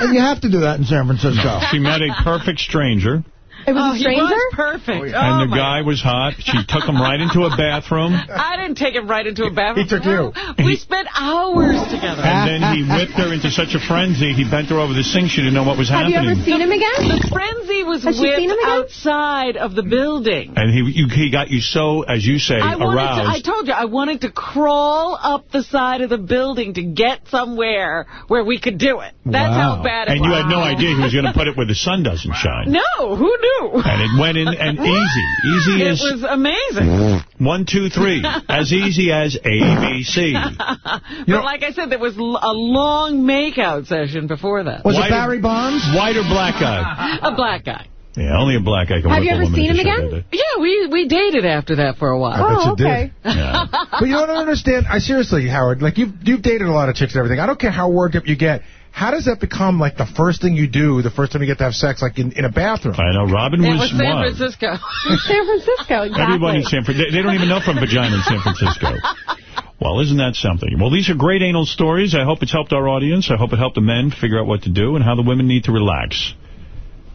And you have to do that in San Francisco. She met a perfect stranger. It was oh, a he stranger? was perfect. Oh, and the my guy was hot. She took him right into a bathroom. I didn't take him right into a bathroom. He took you. No, We spent hours together. And then he whipped her into such a frenzy, he bent her over the sink. She didn't know what was Have you happening. ever seen him again? The frenzy was Has she whipped seen him again? outside of the building. And he you, he got you so, as you say, I wanted to, I told you, I wanted to crawl up the side of the building to get somewhere where we could do it. That's how bad it and was. And you had no idea he was going to put it where the sun doesn't shine. No, who knew? And it went in and easy. Easy It as was amazing. one, two, three. As easy as ABC. but like I said, there was a long makeout session before that. Was it Barry Bonds? White or black guy? A black guy. Yeah, only a black guy can Have you ever seen him again? like. Yeah, we, we dated after that for a while. I bet Oh, you did. okay. but you know what I don't understand? I seriously, Howard, like you've you've dated a lot of chicks and everything. I don't care how worked up you get. How does that become like the first thing you do the first time you get to have sex, like in, in a bathroom? I know, Robin It was, was San one. Francisco. San Francisco, exactly. Everyone in San Francisco, they don't even know from vagina in San Francisco. Well, isn't that something? Well, these are great anal stories. I hope it's helped our audience. I hope it helped the men figure out what to do and how the women need to relax.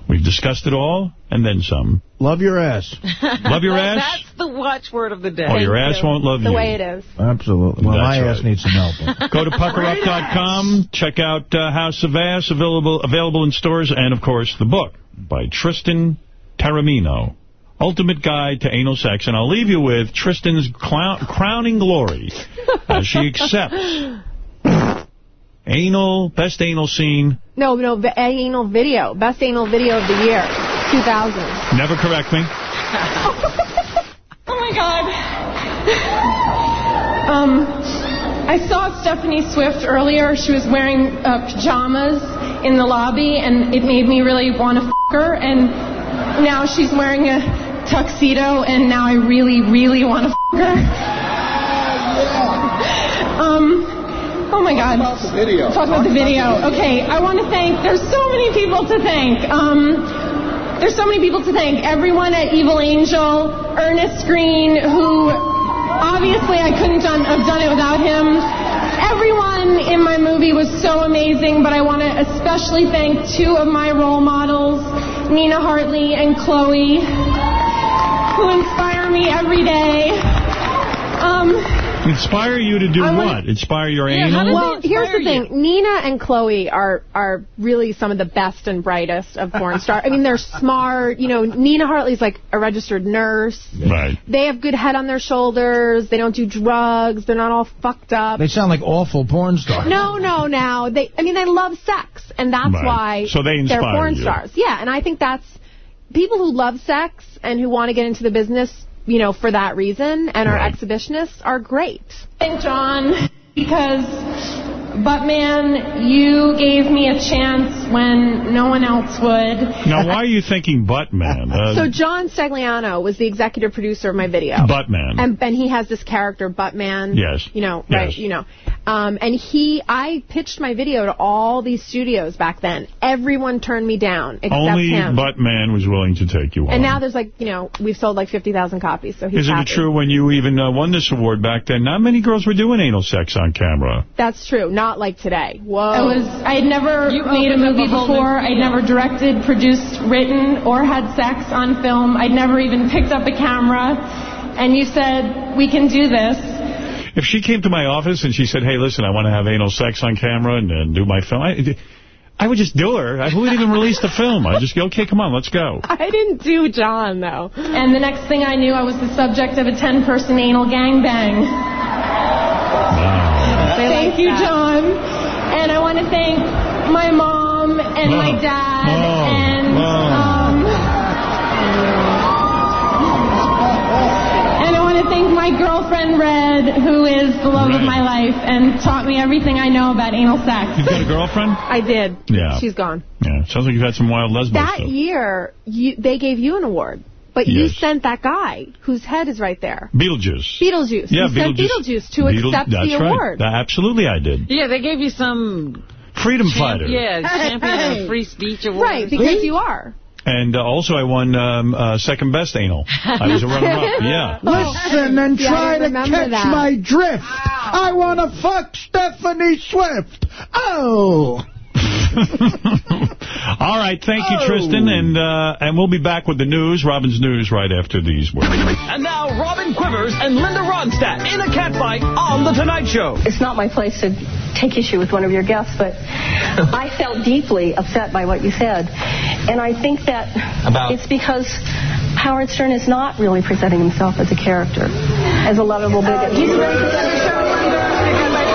We've discussed it all, and then some. Love your ass. Love your ass? That's the watchword of the day. Oh, your ass won't love the you. way it is. Absolutely. Well, That's my ass needs some help. Go to puckerup.com. Check out uh, House of Ass, available available in stores, and, of course, the book by Tristan Taormino, Ultimate Guide to Anal Sex. And I'll leave you with Tristan's crowning glory as she accepts anal, best anal scene. No, no, anal video. Best anal video of the year, 2000. Never correct me. Oh my god. Um, I saw Stephanie Swift earlier. She was wearing uh, pajamas in the lobby, and it made me really want to f her. And now she's wearing a tuxedo, and now I really, really want to f her. Um. Oh my God. Talk about the video. Talk about the video. Okay, I want to thank. There's so many people to thank. Um, there's so many people to thank. Everyone at Evil Angel, Ernest Greene, who obviously I couldn't done, have done it without him. Everyone in my movie was so amazing, but I want to especially thank two of my role models, Nina Hartley and Chloe, who inspire me every day. Um, Inspire you to do I wanna- what? Inspire your anal? Well, here's the thing. Nina and Chloe are are really some of the best and brightest of porn stars. I mean, they're smart. You know, Nina Hartley's like a registered nurse. Right. They have good head on their shoulders. They don't do drugs. They're not all fucked up. They sound like awful porn stars. No, no, now they. I mean, they love sex, and that's Right. why So they inspire they're porn you. stars. Yeah, and I think that's people who love sex and who want to get into the business, you know, for that reason, and our exhibitionists are great. Thank John because Buttman, you gave me a chance when no one else would. Now, why are you thinking Buttman? Uh, So John Stagliano was the executive producer of my video. Buttman. And, and he has this character, Buttman. Yes. You know, right, you know. Um, and he, I pitched my video to all these studios back then. Everyone turned me down except Only him. Buttman was willing to take you on. and now there's like, you know, we've sold like 50,000 copies, so he's Isn't happy. it true when you even uh, won this award back then, not many girls were doing anal sex on camera? That's true. Not like today. Whoa. I was I had never You made a movie a whole new before. I'd never directed, produced, written, or had sex on film. I'd never even picked up a camera. And you said, we can do this. If she came to my office and she said, hey, listen, I want to have anal sex on camera and, and do my film, I, I would just do her. I wouldn't even release the film. I'd just go, okay, come on, let's go. I didn't do John, though. And the next thing I knew, I was the subject of a 10-person anal gangbang. Thank you, John. And I want to thank my mom and my dad and um, and I want to thank my girlfriend Red, who is the love of my life and taught me everything I know about anal sex. You've got a girlfriend? I did. Yeah. She's gone. Yeah, sounds like you've had some wild lesbo That stuff. year, you, they gave you an award. But you sent that guy whose head is right there. Beetlejuice. Beetlejuice. Yeah, you sent Beetlejuice to Beetle- accept that's the right. award. Uh, Absolutely I did. Yeah, they gave you some... Freedom champ- fighter. Yeah, champion of free speech award. Right, because you are. And uh, also I won um, uh, second best anal. I was a runner-up, yeah. Listen and See, I try to catch that. my drift. I want to fuck Stephanie Swift. Oh. All right, thank you, Oh. Tristan, and uh, and we'll be back with the news, Robin's News, right after these words. And now Robin Quivers and Linda Ronstadt in a catfight on The Tonight Show. It's not my place to take issue with one of your guests, but I felt deeply upset by what you said. And I think that About? it's because Howard Stern is not really presenting himself as a character, as a lovable bigot. He's really presenting I think that people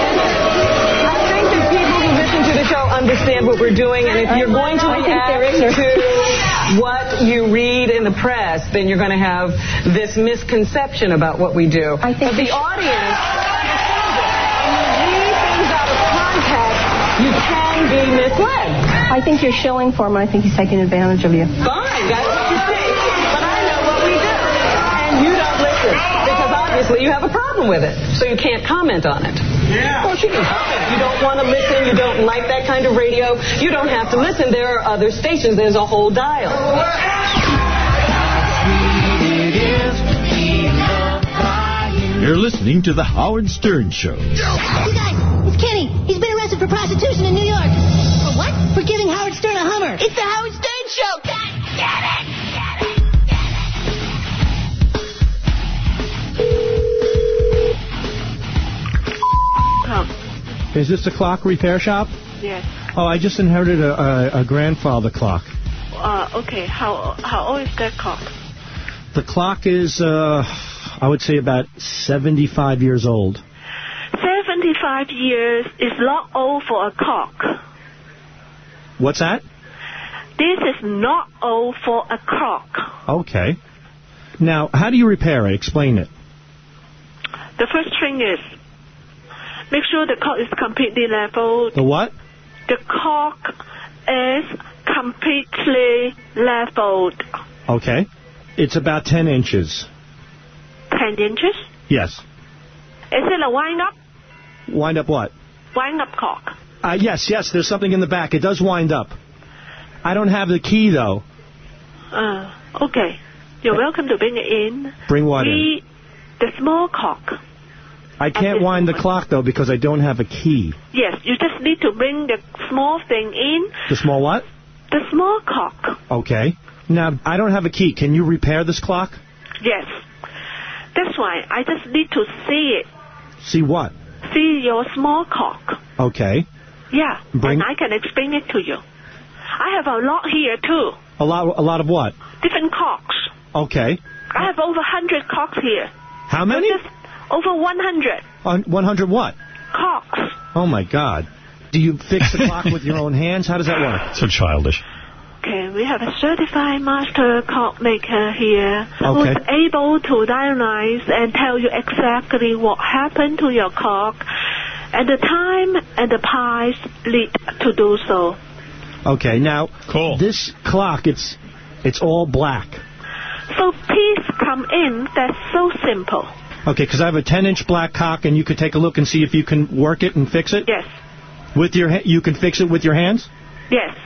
who listen to the show understand what we're doing, and if you're going to react to what you read in the press, then you're going to have this misconception about what we do. I think but the audience when you read things out of context, you can be misled. I think you're shilling for him. I think he's taking advantage of you. Fine, that's what you think. But I know what we do. And you don't listen. Because obviously you have a problem with it. So you can't comment on it. Yeah. Of course you can comment. You don't want to listen. You don't like that kind of radio. You don't have to listen. There are other stations. There's a whole dial. You're listening to The Howard Stern Show. You guys, it's Kenny. He's been arrested for prostitution in New York. For what? For giving Howard Stern a Hummer. It's the Howard Stern Show, Is this a clock repair shop? Yes. Oh, I just inherited a, a, a grandfather clock. Uh, okay. How how old is that clock? The clock is, uh, I would say, about 75 years old. 75 years is not old for a clock. What's that? This is not old for a clock. Okay. Now, how do you repair it? Explain it. The first thing is make sure the cork is completely level. The what? The clock is completely leveled. Okay. It's about 10 inches. 10 inches? Yes. Is it a wind up? Wind up what? Wind up cork. Uh, yes, yes, there's something in the back. It does wind up. I don't have the key, though. Uh, okay. You're welcome to bring it in. Bring what in? we, The small clock. I can't wind the clock, though, because I don't have a key. Yes, you just need to bring the small thing in. The small what? The small clock. Okay. Now, I don't have a key. Can you repair this clock? Yes. That's why I just need to see it. See what? See your small clock. Okay. Yeah. Bring- And I can explain it to you. I have a lot here too. A lot, a lot of what? Different clocks. Okay. I have over 100 clocks here. How many? Over 100 On 100 what? clocks. Oh, my God. Do you fix the clock with your own hands? How does that work? So childish. Okay, we have a certified master clockmaker here Okay. who's able to diagnose and tell you exactly what happened to your clock and the time and the price lead to do so. Okay, now, cool. this clock, it's it's all black. So please come in. That's so simple. Okay, because I have a 10-inch black cock, and you could take a look and see if you can work it and fix it? Yes. With your You can fix it with your hands? Yes.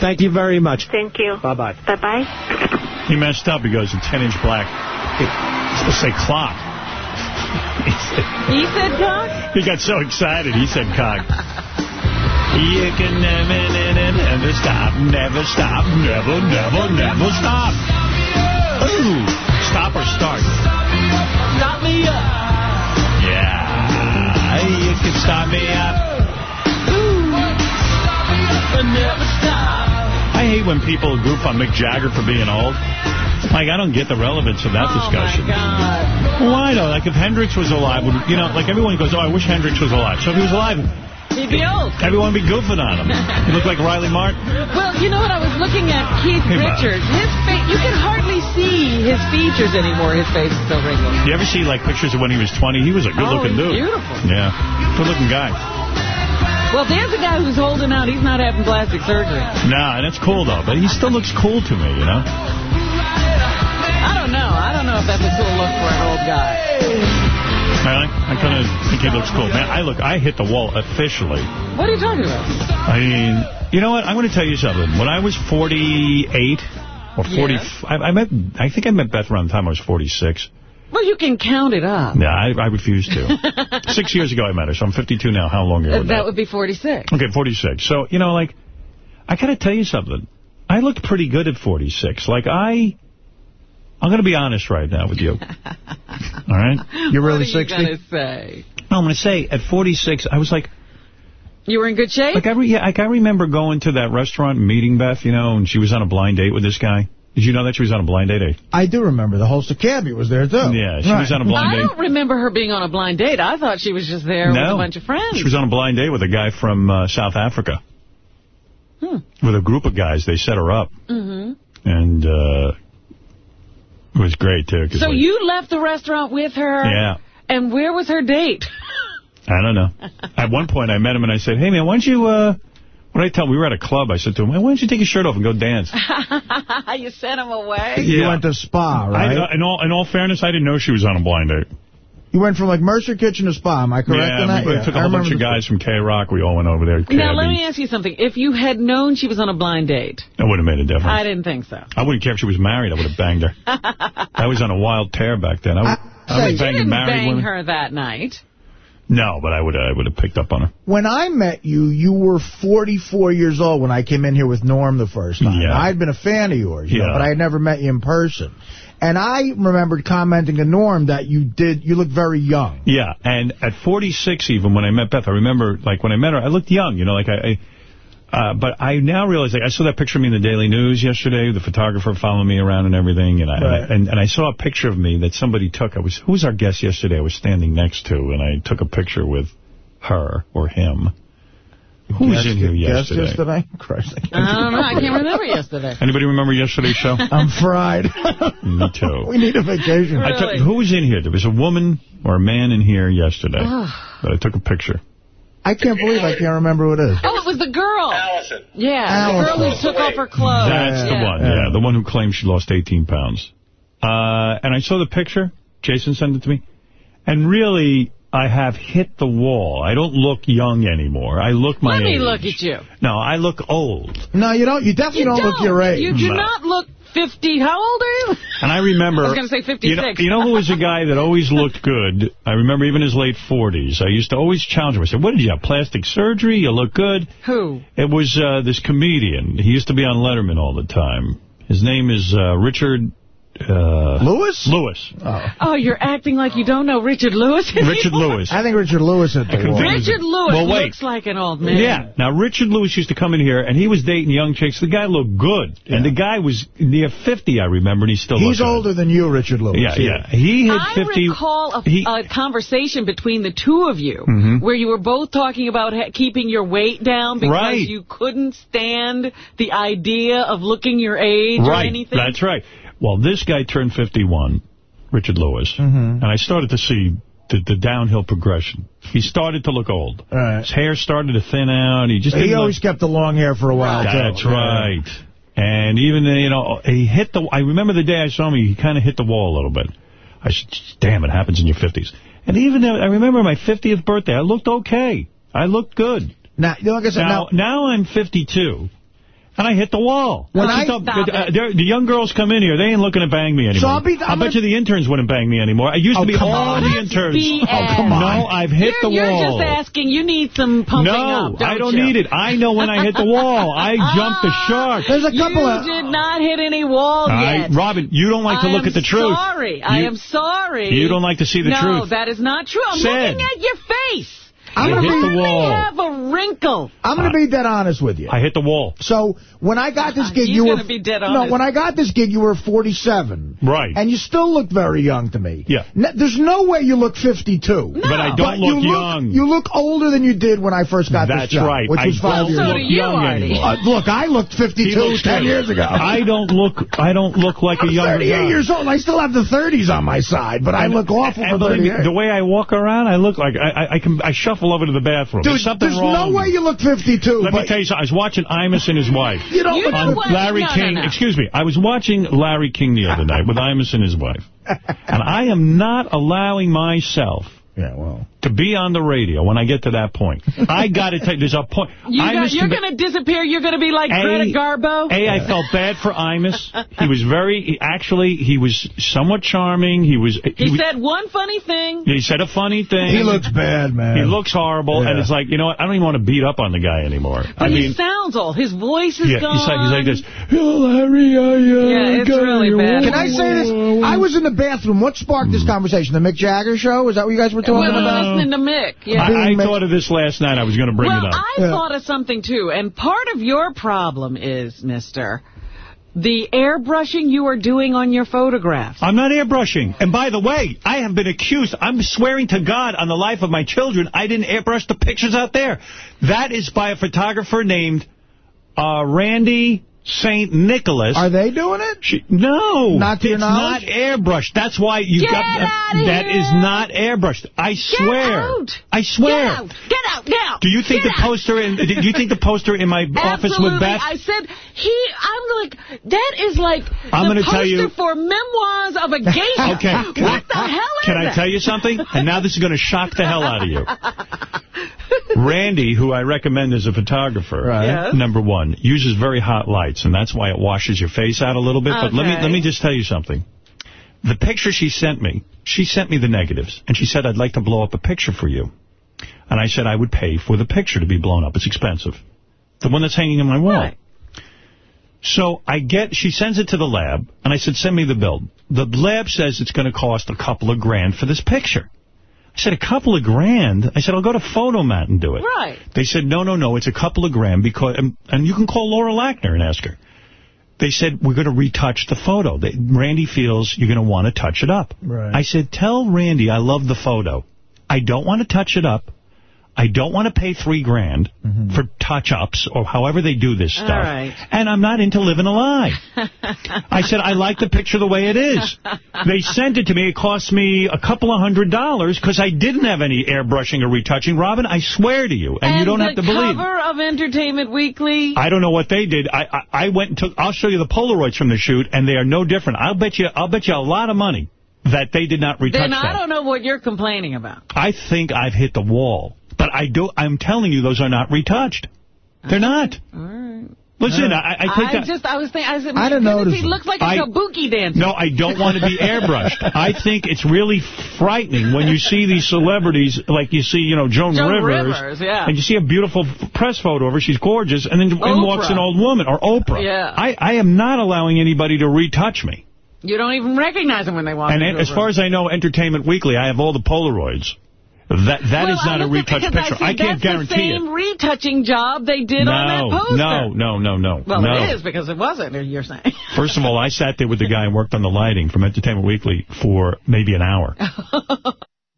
Thank you very much. Thank you. Bye-bye. Bye-bye. He messed up. He goes, a 10-inch black. It's supposed to say clock. He said cock? He got so excited, he said cock. You can never, never, never stop, never stop, never, never, never stop. Ooh, stop or start? Start me up. Stop. I hate when people goof on Mick Jagger for being old. Like, I don't get the relevance of that oh, discussion. Why though? Like, if Hendrix was alive, would, you know, like everyone goes, oh, I wish Hendrix was alive. So if he was alive, He'd be old. everyone would be goofing on him. He looked like Riley Martin. Well, you know what? I was looking at Keith Hey, Bob. Richards. His face, you can hardly see his features anymore. His face is so wrinkled. You ever see, like, pictures of when he was 20? He was a good-looking Oh, dude. beautiful. Yeah, good-looking guy. Well, there's a guy who's holding out. He's not having plastic surgery. Nah, and that's cool, though. But he still looks cool to me, you know? I don't know. I don't know if that's a cool look for an old guy. I, I kind of think he looks cool. Man, I look, I hit the wall officially. What are you talking about? I mean, you know what? I'm going to tell you something. When I was 48 or 40, Yes. I, I met, I think I met Beth around the time I was 46. Well, you can count it up. Yeah, I, I refuse to. Six years ago I met her, so I'm 52 now. How long ago Uh, that that? would be 46. Okay, 46. So, you know, like, I got to tell you something. I looked pretty good at 46. Like, I... I'm going to be honest right now with you. All right? You're what are you going to say? No, I'm going to say, at 46, I was like... You were in good shape? Like, I, re yeah, like, I remember going to that restaurant meeting Beth, you know, and she was on a blind date with this guy. Did you know that she was on a blind date? I do remember. The host of Cabbie was there, too. Yeah, she was on a blind date. I date. don't remember her being on a blind date. I thought she was just there with a bunch of friends. She was on a blind date with a guy from uh, South Africa. Hmm. With a group of guys. They set her up. hmm And uh, it was great, too. 'cause, So like, you left the restaurant with her? Yeah. And where was her date? I don't know. At one point, I met him and I said, hey, man, why don't you, uh, what did I tell him? We were at a club. I said to him, why don't you take your shirt off and go dance? you sent him away? You went to Spa, right? I, uh, in, all, in all fairness, I didn't know she was on a blind date. You went from, like, Mercer Kitchen to Spa. Am I correct yeah, in that? we took a I whole bunch of guys from K-Rock. We all went over there. Now, let me ask you something. If you had known she was on a blind date, That would have made a difference. I didn't think so. I wouldn't care if she was married. I would have banged her. I was on a wild tear back then. I, would, I, So was you banging didn't married bang women. her that night. No, but I would I would have picked up on her. When I met you, you were 44 years old when I came in here with Norm the first time. Yeah. I'd been a fan of yours, you know, but I had never met you in person. And I remembered commenting to Norm that you did, you look very young. Yeah, and at 46 even, when I met Beth, I remember, like, when I met her, I looked young, you know, like, I... I uh, but I now realize, like, I saw that picture of me in the Daily News yesterday, the photographer following me around and everything, and I, Right. and, and I saw a picture of me that somebody took. I was Who was our guest yesterday I was standing next to, and I took a picture with her or him. Who was in here yesterday? yesterday? Christ. I don't know. I can't remember yesterday. Anybody remember yesterday's show? I'm fried. Me too. we need a vacation. I took, who was in here? There was a woman or a man in here yesterday that I took a picture. I can't believe I can't remember who it is. Oh, it was the girl. Allison. Yeah, the girl who took off her clothes. That's the Yeah. one, yeah. The one who claimed she lost 18 pounds. Uh, and I saw the picture. Jason sent it to me. And really, I have hit the wall. I don't look young anymore. I look my Let me age. look at you. No, I look old. No, you don't. You definitely You don't, look your age. You do No. not look 50. How old are you? And I remember... I was gonna say 56. You know, you know who was a guy that always looked good? I remember even his late 40s. I used to always challenge him. I said, what did you have, plastic surgery? You look good. Who? It was uh, this comedian. He used to be on Letterman all the time. His name is uh, Richard... Uh, Lewis? Lewis. Oh, you're acting like you don't know Richard Lewis. Richard Lewis. I think Richard Lewis hit the couldn't wall. think of Richard Lewis Well, wait. looks like an old man. Yeah. Now, Richard Lewis used to come in here, and he was dating young chicks. The guy looked good. And the guy was near 50, I remember, and he still He's looked good. older than you, Richard Lewis. Yeah, yeah. He hit I 50. recall a, he- a conversation between the two of you Mhm. where you were both talking about ha keeping your weight down because Right. you couldn't stand the idea of looking your age or right. anything. That's right. Well, this guy turned 51, Richard Lewis, mm-hmm. and I started to see the, the downhill progression. He started to look old. Right. His hair started to thin out. He just He always look... kept the long hair for a while, too. That's Yeah. right. And even, you know, he hit the... I remember the day I saw him, he kind of hit the wall a little bit. I said, damn, it happens in your 50s. And even, though- I remember my 50th birthday, I looked okay. I looked good. Now, like I said, Now, now I'm 52, and I hit the wall. When That's I- just Stop uh, the young girls come in here, they ain't looking to bang me anymore. So I'll be- I I'm bet you the interns wouldn't bang me anymore. I used Oh, to be come all on. the interns. BS. Oh, come on. No, I've hit you're, the you're wall. just asking. You need some pumping no, up, don't I don't you? need it. I know when I hit the wall. I jumped the shark. There's a couple you of... did not hit any wall I, yet. Robin, you don't like to I look at the truth. I'm sorry. I am sorry. You don't like to see the no, truth. No, that is not true. I'm Said. looking at your face. I'm You gonna hit be- the wall. have a wrinkle. I'm going to be dead honest with you. I hit the wall. So when I got this gig, He's you were gonna be dead no. When I got this gig, you were 47, Right. and you still look very young to me. Yeah. N- there's no way you look 52. But I don't But look you young. you look older than you did when I first got That's this job, right. which I was five don't years So ago. do look you, Artie. Uh, look, I looked He 52 looks 10 years ago. I don't look. I don't look like I'm a younger 38 guy. years old. I still have the 30s on my side, but I And- look awful and for 38. The way I walk around, I look like I, I, I can. I shuffle over to the bathroom. Dude, There's something there's wrong. no way you look 52. Let but me tell you something. I was watching Imus and his wife. You don't You know what? Larry No, no, King. no. Excuse me. I was watching Larry King the other night with Imus and his wife. And I am not allowing myself Yeah, well. to be on the radio when I get to that point. I got to tell you, there's a point. You got, you're going to disappear. You're going to be like A- Greta Garbo. A, I felt bad for Imus. He was very, he- actually, he was somewhat charming. He was, he, he was- said one funny thing. he said a funny thing. He looks bad, man. He looks horrible, and it's like, you know what, I don't even want to beat up on the guy anymore. But I he mean, sounds old. His voice is yeah, gone. he's like, he's like this, hello, Larry, I, uh, Yeah, it's really bad. Can I say this? I was in the bathroom. What sparked this conversation? The Mick Jagger show? Is that what you guys were talking Well, about? listening to Mick. Yeah. I, I Being thought of this last night. I was going to bring well, it up. I thought of something, too. And part of your problem is, mister, the airbrushing you are doing on your photographs. I'm not airbrushing. And by the way, I have been accused. I'm swearing to God on the life of my children, I didn't airbrush the pictures out there. That is by a photographer named uh, Randy St. Nicholas. Are they doing it? She, no. Not to your it's not airbrushed. That's why you Get got outta that here. is not airbrushed. I swear. out. I swear. Get out! Get out now! Do you think Get the out. poster in do you think the poster in my office Absolutely. with Beth? I said, he, I'm like, that is like I'm the gonna poster tell you- for memoirs of a geisha. Okay. What the hell is Can I that? tell you something? And now this is going to shock the hell out of you. Randy, who I recommend as a photographer, Right. Yes. number one, uses very hot lights, and that's why it washes your face out a little bit. But let me let me just tell you something. The picture she sent me, she sent me the negatives, and she said, I'd like to blow up a picture for you. And I said I would pay for the picture to be blown up. It's expensive. The one that's hanging in my wall. Right. So I get, she sends it to the lab, and I said, send me the bill. The lab says it's going to cost a couple of grand for this picture. I said, a couple of grand? I said, I'll go to Fotomat and do it. Right. They said, no, no, no, it's a couple of grand, because, and, and you can call Laura Lackner and ask her. They said, we're going to retouch the photo. They, Randy feels you're going to want to touch it up. Right. I said, tell Randy I love the photo. I don't want to touch it up. I don't want to pay three grand mm-hmm. for touch-ups or however they do this stuff. right. And I'm not into living a lie. I said, I like the picture the way it is. They sent it to me. It cost me a couple of hundred dollars because I didn't have any airbrushing or retouching. Robin, I swear to you, and, you don't have to believe. the cover of Entertainment Weekly. I don't know what they did. I, I I went and took. I'll show you the Polaroids from the shoot, and they are no different. I'll bet you. I'll bet you a lot of money that they did not retouch Then I that. don't know what you're complaining about. I think I've hit the wall, but I do. I'm telling you, those are not retouched. They're not. All right. Listen, I, I think that. just, I was thinking, I said, I my didn't goodness, notice he looks like a I- kabuki dancer. No, I don't want to be airbrushed. I think it's really frightening when you see these celebrities, like you see, you know, Joan, Joan Rivers, Rivers, yeah. and you see a beautiful press photo of her, she's gorgeous, and then in walks an old woman, or Oprah. Yeah. I, I am not allowing anybody to retouch me. You don't even recognize them when they walk And as far as I know, Entertainment Weekly, I have all the Polaroids. That That is Well, I not a looked at- retouched because picture. I, I, can't that's guarantee the it. same retouching job they did no, on that poster. no, no, no, no. Well, no. it is because it wasn't, you're saying. First of all, I sat there with the guy and worked on the lighting from Entertainment Weekly for maybe an hour.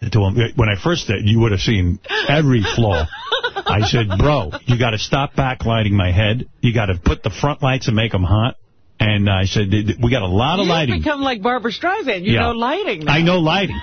When I first did, you would have seen every flaw. I said, bro, you got to stop backlighting my head. You got to put the front lights and make them hot. And I said, we got a lot of lighting. You've become like Barbra Streisand. You Yeah. know lighting now. I know lighting.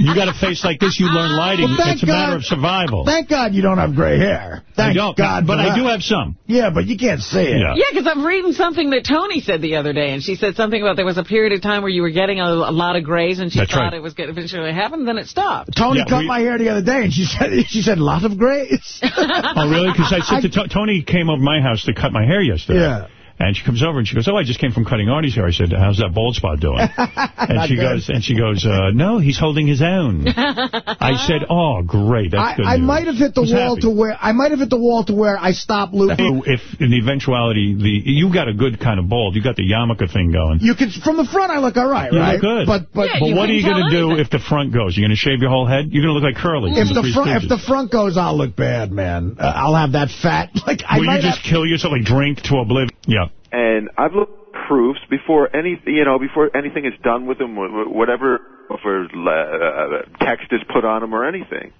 you got a face like this, you learn ah. lighting. Well, it's a matter of survival. Thank God you don't have gray hair. Thank I don't, God but I that. do have some. Yeah, but you can't see it. Yeah. Yeah, because I'm reading something that Tony said the other day, and she said something about there was a period of time where you were getting a, a lot of grays, and she That's thought right. it was going to eventually happen, then it stopped. Tony Yeah, cut we- my hair the other day, and she said she said a lot of grays. Oh, really? Because I said to To- Tony came over my house to cut my hair yesterday. Yeah. And she comes over and she goes, oh, I just came from cutting Artie's hair. I said, how's that bald spot doing? and she good. goes, and she goes, uh, no, he's holding his own. I said, oh, great, that's I, good I news." might have hit the wall happy? to where I might have hit the wall to where I stopped looping. If in the eventuality, the you got a good kind of bald. You got the yarmulke thing going. You can from the front I look all right, You right? look good. But but but what are you going to do if the front goes? You're going to shave your whole head? You're going to look like Curly. if from the front if the front goes, I'll look bad, man. Uh, I'll have that fat. Like I Will you just have, kill yourself, like drink to oblivion? Yeah. And I've looked at proofs before any you know before anything is done with them, wh- wh- whatever for uh, text is put on them or anything.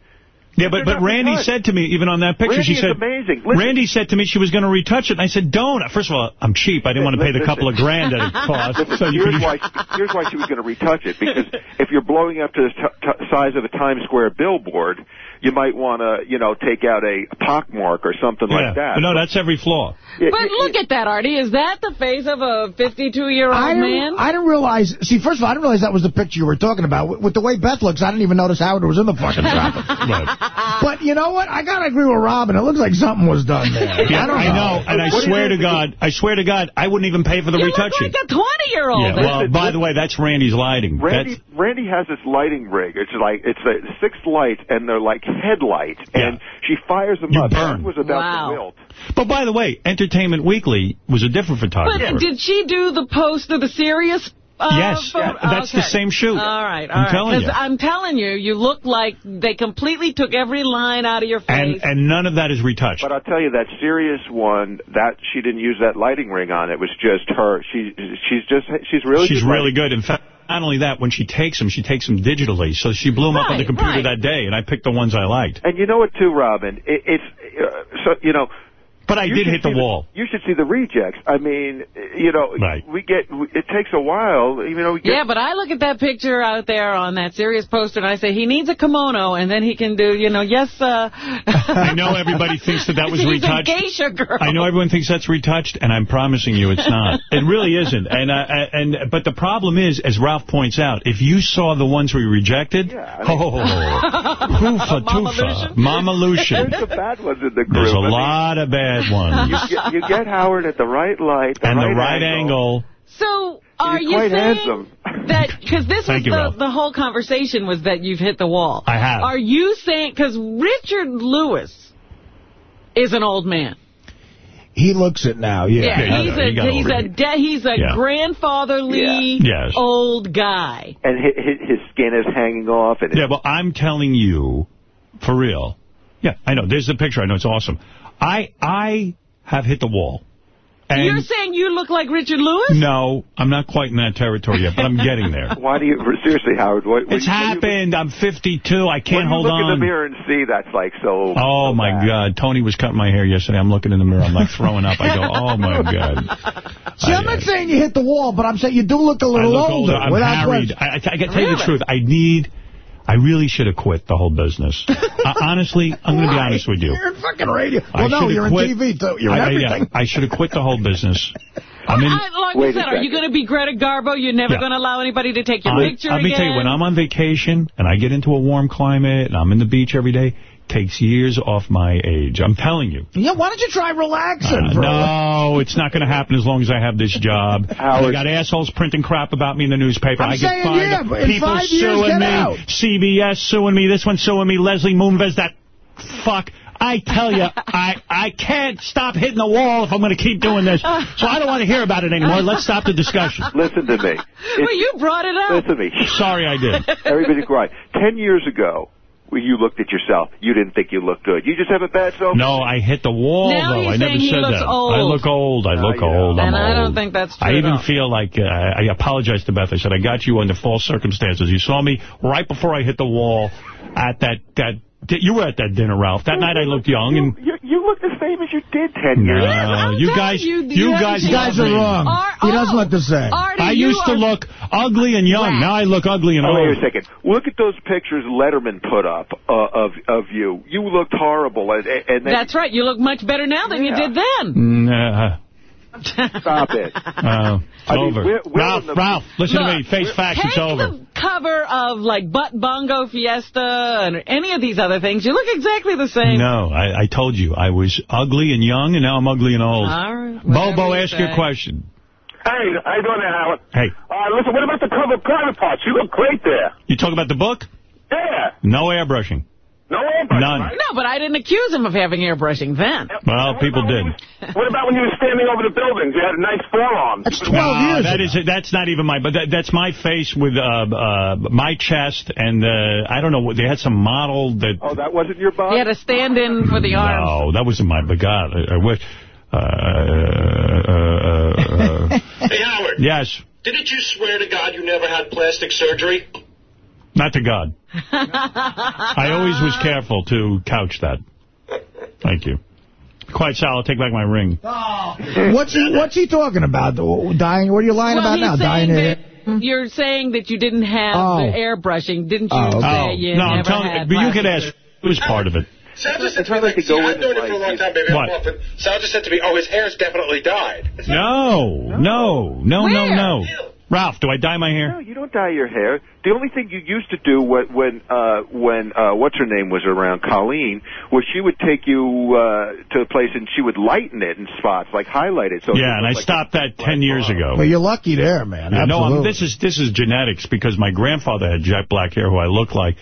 Yeah, but, but Randy retouched. said to me, even on that picture, Randy she said, amazing. Listen. Randy said to me she was going to retouch it, and I said, don't. First of all, I'm cheap. I didn't want to pay the couple of grand that it cost. So here's why here's why she was going to retouch it because if you're blowing up to the size of a Times Square billboard, you might want to you know take out a pockmark or something yeah. like that. But no, that's every flaw. Yeah, But look at that, Artie. Is that the face of a 52-year-old I man? didn't, I didn't realize. See, first of all, I didn't realize that was the picture you were talking about. With, with the way Beth looks, I didn't even notice Howard was in the fucking traffic. But you know what? I gotta agree with Robin. It looks like something was done there. Yeah, I don't I know, and I What swear to? God, I swear to God, I wouldn't even pay for the you look retouching. like a 20-year-old. yeah, well, by the way, that's Randy's lighting. Randy That's, Randy has this lighting rig. It's like it's a six lights and they're like headlights, and she fires them You up. burn. That was about Wow. to wilt. but by the way, Entertainment Weekly was a different photographer. But did she do the post of the Sirius uh, Yes, photo? that's the same shoot. All right, all I'm right. telling 'Cause you. I'm telling you, you look like they completely took every line out of your face. and and none of that is retouched. But I'll tell you that Sirius one that she didn't use that lighting ring on. It was just her. She she's just she's really She's good really lighting. good. In fact, not only that, when she takes them, she takes them digitally. So she blew them up on the computer right. that day, and I picked the ones I liked. And you know what, too, Robin? It, it's uh, so you know. But I you did hit the see wall. you should see the rejects. I mean, you know, Right. we get it takes a while. You know, we get, yeah, but I look at that picture out there on that Sirius poster, and I say, he needs a kimono, and then he can do, you know, yes, uh... I know everybody thinks that that was He's retouched. a geisha girl. I know everyone thinks that's retouched, and I'm promising you it's not. It really isn't. And uh, and but the problem is, as Ralph points out, if you saw the ones we rejected, yeah, oh, hoofa toofa, Mama Lucian. There's the bad ones in the group. There's a I mean, lot of bad ones. You get, you get Howard at the right light, the and right the right angle. angle. So, are He's you quite saying... handsome. that because this was you, the, Ralph. the whole conversation was that you've hit the wall. I have. Are you saying because Richard Lewis is an old man? He looks it now, yeah. Yeah, he's a he's a de- he's a Yeah. grandfatherly Yeah. Yes. old guy. And his, his skin is hanging off. And Yeah, well, I'm telling you, for real. Yeah, I know. There's the picture. I know it's awesome. I I have hit the wall. And You're saying you look like Richard Lewis? no, I'm not quite in that territory yet, but I'm getting there. Why do you seriously, Howard? What, It's happened. I'm 52. I can't when hold you look on. in the mirror and see that's like so. Oh, my God. Tony was cutting my hair yesterday. I'm looking in the mirror. I'm like throwing up. I go, oh, my God. See, I'm not saying you hit the wall, but I'm saying you do look a little look older. older. I'm without harried. question. I, I, I got to tell you the truth. I need... I really should have quit the whole business. uh, honestly, I'm going to be honest with you. You're in fucking radio. I Well, no, you're quit. in TV, too. You're in I, I- yeah, everything. I should have quit the whole business. I'm in... I, like Wait I a said, are you going to be Greta Garbo? You're never Yeah. going to allow anybody to take your I, picture let me again? tell you, when I'm on vacation and I get into a warm climate and I'm in the beach every day, takes years off my age. I'm telling you. Yeah, why don't you try relaxing? Uh, bro? no, it's not going to happen as long as I have this job. I got assholes printing crap about me in the newspaper. I'm I get saying, fined. yeah, in People five years, suing get me. out. CBS suing me. This one suing me. Leslie Moonves, that fuck. I tell you, I, I can't stop hitting the wall if I'm going to keep doing this. So I don't want to hear about it anymore. Let's stop the discussion. Listen to me. well, you brought it up. Listen to me. Sorry I did. Everybody's quiet. Ten years ago, when you looked at yourself, you didn't think you looked good. You just have a bad self. No, I hit the wall, Now though. he's I never saying he said looks that. old. I look old. I look old. I'm and I don't old. think that's true I even all. feel like, uh, I apologized to Beth. I said, I got you under false circumstances. You saw me right before I hit the wall at that, that, you were at that dinner, Ralph. That night I looked young and... You, you look the same as you did ten years No, ago. you guys, you, you, you guys, haven't guys are wrong. Ar- he doesn't look the same. Artie, I used to look ugly and young. Now I look ugly and Oh, old. wait a second. Look at those pictures Letterman put up uh, of of you. You looked horrible, and, and then That's right. You look much better now than you did then. Nah. Stop it. Uh, it's I mean, over. we're- we're Ralph, the- Ralph, listen to me. Face facts, it's over. the cover of like Butt Bongo Fiesta and any of these other things. You look exactly the same. No, I, I told you. I was ugly and young, and now I'm ugly and old. All right, Bobo, you ask your question. Hey, how you doing there, Howard? Hey, Uh, listen, what about the cover of private parts? You look great there. you talk about the book? Yeah. No airbrushing. No airbrushing, None. right? No, but I didn't accuse him of having airbrushing then. Well, people did. What about when you were standing over the buildings? You had a nice forearm. That's 12 No, years that ago. is that's not even my, but that, that's my face with uh, uh, my chest, and uh, I don't know, they had some model that, Oh, that wasn't your body? He body. had a stand-in for the arms. no, that wasn't my, but God, I, I wish, uh, uh, uh, uh, Hey, Howard. yes, Didn't you swear to God you never had plastic surgery? Not to God. I always was careful to couch that. Thank you. Quite Sal, I'll take back my ring. Oh. What's he What's he talking about? Dying? What are you lying well, about now? Dying in that you're saying that you didn't have Oh. the airbrushing. Didn't you Oh, okay. Oh, you no, I'm telling you, but you could ask, it was part of it. Sal just said to me, like like, to see, I've known and him for a long time, baby. What? I'm off, but Sal just said to me, oh, his hair's definitely dyed. No, no, no, no, Where? no. Ralph, do I dye my hair? No, you don't dye your hair. The only thing you used to do when when uh, when uh, what's her name was around, Colleen, was she would take you uh, to a place and she would lighten it in spots, like highlight it. So it Yeah, and I like stopped that 10 years ago. Well, you're lucky there, man. Yeah, no, I'm, this is this is genetics because my grandfather had jet black hair, who I look like,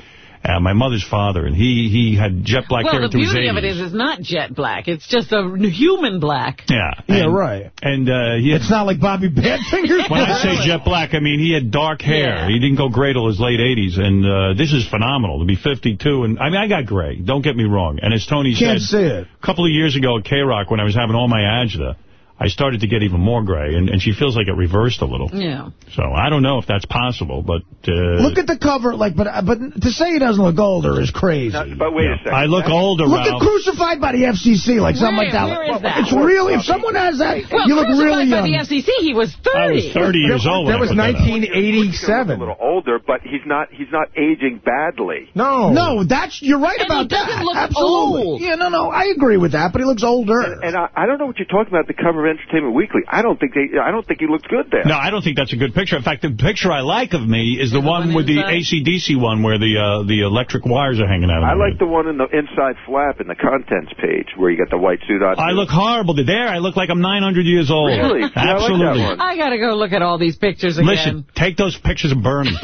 and my mother's father, and he he had jet black well, hair the into his beauty of it 80s. is it's not jet black. It's just a human black. Yeah, Yeah, right. And uh, he had, It's not like Bobby Badfinger's. when I say jet black, I mean he had dark hair. Yeah. He didn't go gray till his late 80s, and uh, this is phenomenal to be 52. And I mean, I got gray. Don't get me wrong. And as Tony Can't said, a couple of years ago at K-Rock when I was having all my agita, I started to get even more gray, and, and she feels like it reversed a little. Yeah. So I don't know if that's possible, but... Uh, Look at the cover, like, but but to say he doesn't look older is crazy. No, but wait yeah. a second. I look older, Look at Crucified by the FCC, like something like that. where is that? It's really, if someone has that, Well, you look crucified really by the FCC, he was 30. I was 30 years old That was put that 1987. a little older, but he's not he's not aging badly. No. No, that's you're right And he about doesn't that. look Absolutely. old. Yeah, no, no, I agree with that, but he looks older. And, and I, I don't know what you're talking about. The cover cover of Entertainment Weekly. I don't think they. I don't think he looked good there. No, I don't think that's a good picture. In fact, the picture I like of me is the one with the ACDC one where the uh, the electric wires are hanging out of I my like the one in the inside flap in the contents page where you got the white suit on. I look horrible. There, I look like I'm 900 years old. Really? Yeah, I like Absolutely. I got to go look at all these pictures again. Listen, take those pictures and burn them.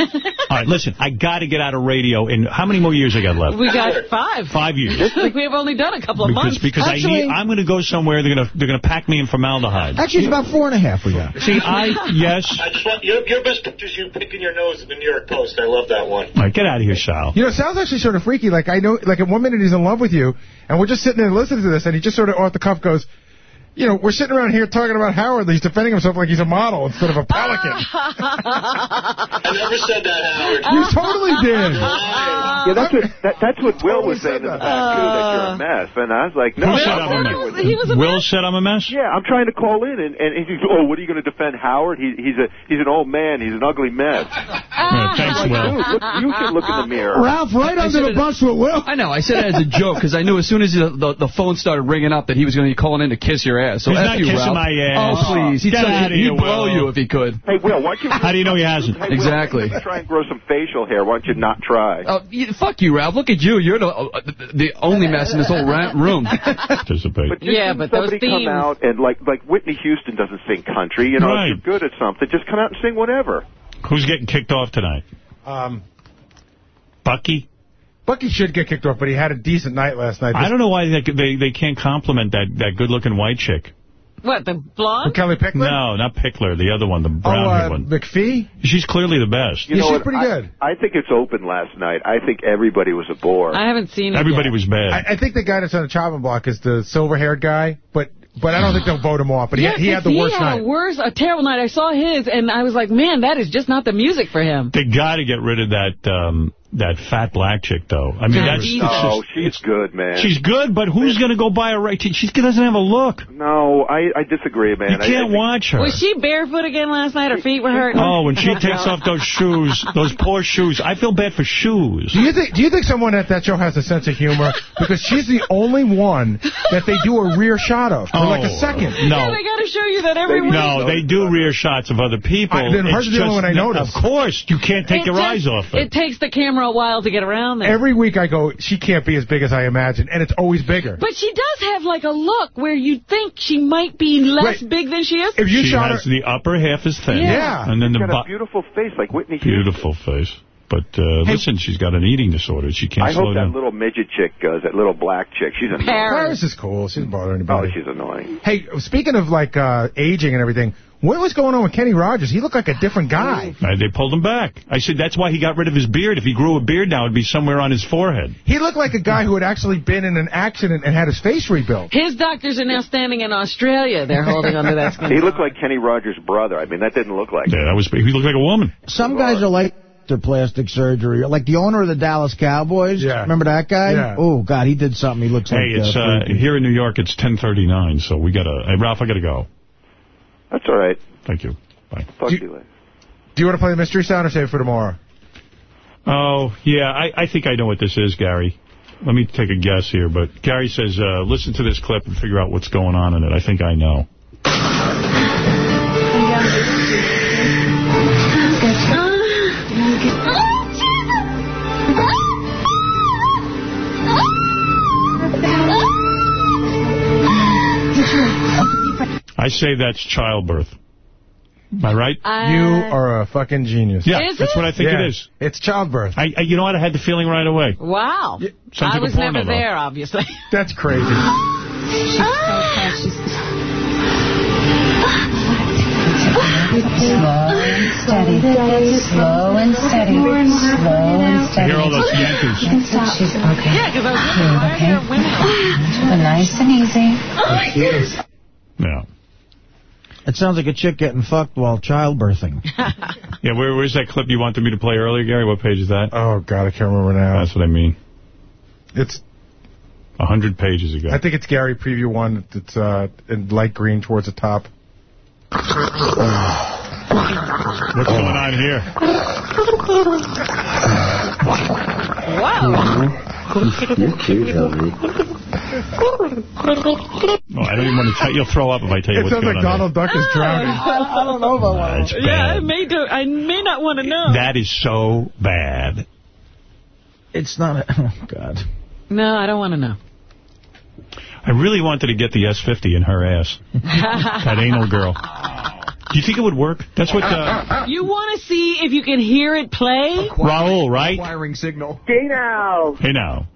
all right, listen, I got to get out of radio. In how many more years I got left? We got five. Five years. like we have only done a couple of Because months. because I need, I'm going to go somewhere. They're going to they're going to pack me in formaldehyde. Actually, it's about four and a half we got. See, I yes. I just want your, your best picture is you picking your nose in the New York Post. I love that one. All right, get out of here, Sal. You know, Sal's actually sort of freaky. Like, I know, like, at one minute he's in love with you, and we're just sitting there listening to this, and he just sort of off the cuff goes, you know, we're sitting around here talking about Howard. He's defending himself like he's a model instead of a pelican. I never said that, Howard. you totally did. Yeah, that's what that, that's what Will was saying in the back too. That you're a mess, and I was like, no. Who said I'm I'm a arguing mess? with you. Will said I'm a mess? Yeah, I'm trying to call in, and, and he's oh, what are you going to defend Howard? He, he's a he's an old man. He's an ugly mess. Yeah, thanks, Like, Will. look, you should look in the mirror. Ralph, right I under the it- bus with Will. I know. I said it as a joke because I knew as soon as the, the, the phone started ringing up that he was going to be calling in to kiss your ass. So He's F not you, kissing Ralph. my ass. Oh, please. He'd, Get tell you- outta he'd blow Will. you if he could. Hey, Will, why don't you? How do you know he hasn't? Hey, Will, Exactly. if you Try and grow some facial hair. Why don't you not try? Oh, you, fuck you, Ralph. Look at you. You're the, uh, the only mess in this whole ra- room. Participate. But Yeah, but those somebody come out and like like Whitney Houston doesn't sing country. You know, Right. if you're good at something, just come out and sing whatever. Who's getting kicked off tonight? Um, Bucky? Bucky should get kicked off, but he had a decent night last night. I don't know why they they, they can't compliment that, that good-looking white chick. What, the blonde? Kellie Pickler? No, not Pickler, the other one, the Oh, brown-haired uh, one. McPhee? She's clearly the best. You Yeah, know she's what? pretty I- good. I, think it's open last night. I think everybody was a bore. I haven't seen it Everybody yet. was bad. I, I think the guy that's on the chopping block is the silver-haired guy, but but I don't think they'll vote him off. But he, yeah, had, he had the he worst had night. a worse, a terrible night. I saw his, and I was like, man, that is just not the music for him. They got to get rid of that um, that fat black chick, though. I mean, that's it's oh, just, she's good, man. she's good, but who's going to go buy a right? She doesn't have a look. no, I I disagree, man. You I- I can't think- watch her. Was she barefoot again last night? Her feet were hurting. Oh, when she takes off those shoes, those poor shoes. I feel bad for shoes. Do you think Do you think someone at that show has a sense of humor? Because she's the only one that they do a rear shot of for like a Oh, second. Yeah, No. they got to show you that every week. No, they do rear shots of other people. I- then hers is the only one I noticed. Of course, you can't take It your takes- eyes off it. It takes the camera a while to get around there. Every week I go, she can't be as big as I imagine, and it's always bigger. but she does have like a look where you think she might be less Right. big than she is. If you she shot has her, the upper half is thin. Yeah. And then She's the got a beautiful face like Whitney Houston. beautiful face. But uh, listen, she's got an eating disorder. She can't I slow hope that little midget chick goes. That little black chick. She's annoying. Paris is cool. She doesn't bother Oh, anybody. she's annoying. Hey, speaking of like uh, aging and everything, what was going on with Kenny Rogers? He looked like a different guy. Uh, they pulled him back. I said that's why he got rid of his beard. If he grew a beard now, it'd be somewhere on his forehead. He looked like a guy who had actually been in an accident and had his face rebuilt. His doctors are now standing in Australia. They're holding onto that skin. He looked like Kenny Rogers' brother. I mean, that didn't look like. Yeah, that was. He looked like a woman. Some guys are like their plastic surgery. Like the owner of the Dallas Cowboys. Yeah. Remember that guy? Yeah. Oh, God, he did something. He looks Hey, like... it's uh, uh, freaky. here in New York. It's 10:39, so we gotta. Hey, Ralph, I gotta go. That's all right. Thank you. Bye. Talk Do to you later. Do you want to play the mystery sound or save it for tomorrow? Oh, yeah, I, I think I know what this is, Gary. Let me take a guess here, but Gary says, uh, listen to this clip and figure out what's going on in it. I think I know. I say that's childbirth. Am I right? Uh, you are a fucking genius. Yeah, that's what I think Yeah. it is. It's childbirth. I, I, you know what? I had the feeling right away. Wow. Sounds I was porno, never though. there, obviously. That's crazy. Slow and steady. Slow and steady. Slow and I steady. hear all those Yankees. You can stop. She's okay. Yeah, because I was Good, wondering why okay? there women. Nice and easy. Oh yeah. It sounds like a chick getting fucked while childbirthing. Yeah, where, where's that clip you wanted me to play earlier, Gary? What page is that? Oh, God, I can't remember now. That's what I mean. It's. A hundred pages ago. I think it's Gary Preview 1. It's uh, in light green towards the top. What's going on here? Wow. You're cute, Hillary. Oh, I don't even want to tell you. You'll throw up if I tell you It what's sounds going like on. Donald Duck is oh, drowning. I don't know if I want That's Yeah. I may, do, I may not want to know. That is so bad. It's not a... Oh, God. No, I don't want to know. I really wanted to get the S50 in her ass. that anal girl. Do you think it would work? That's what... Uh, You want to see if you can hear it play? Raul, right? Acquiring signal. Hey now. Hey, now.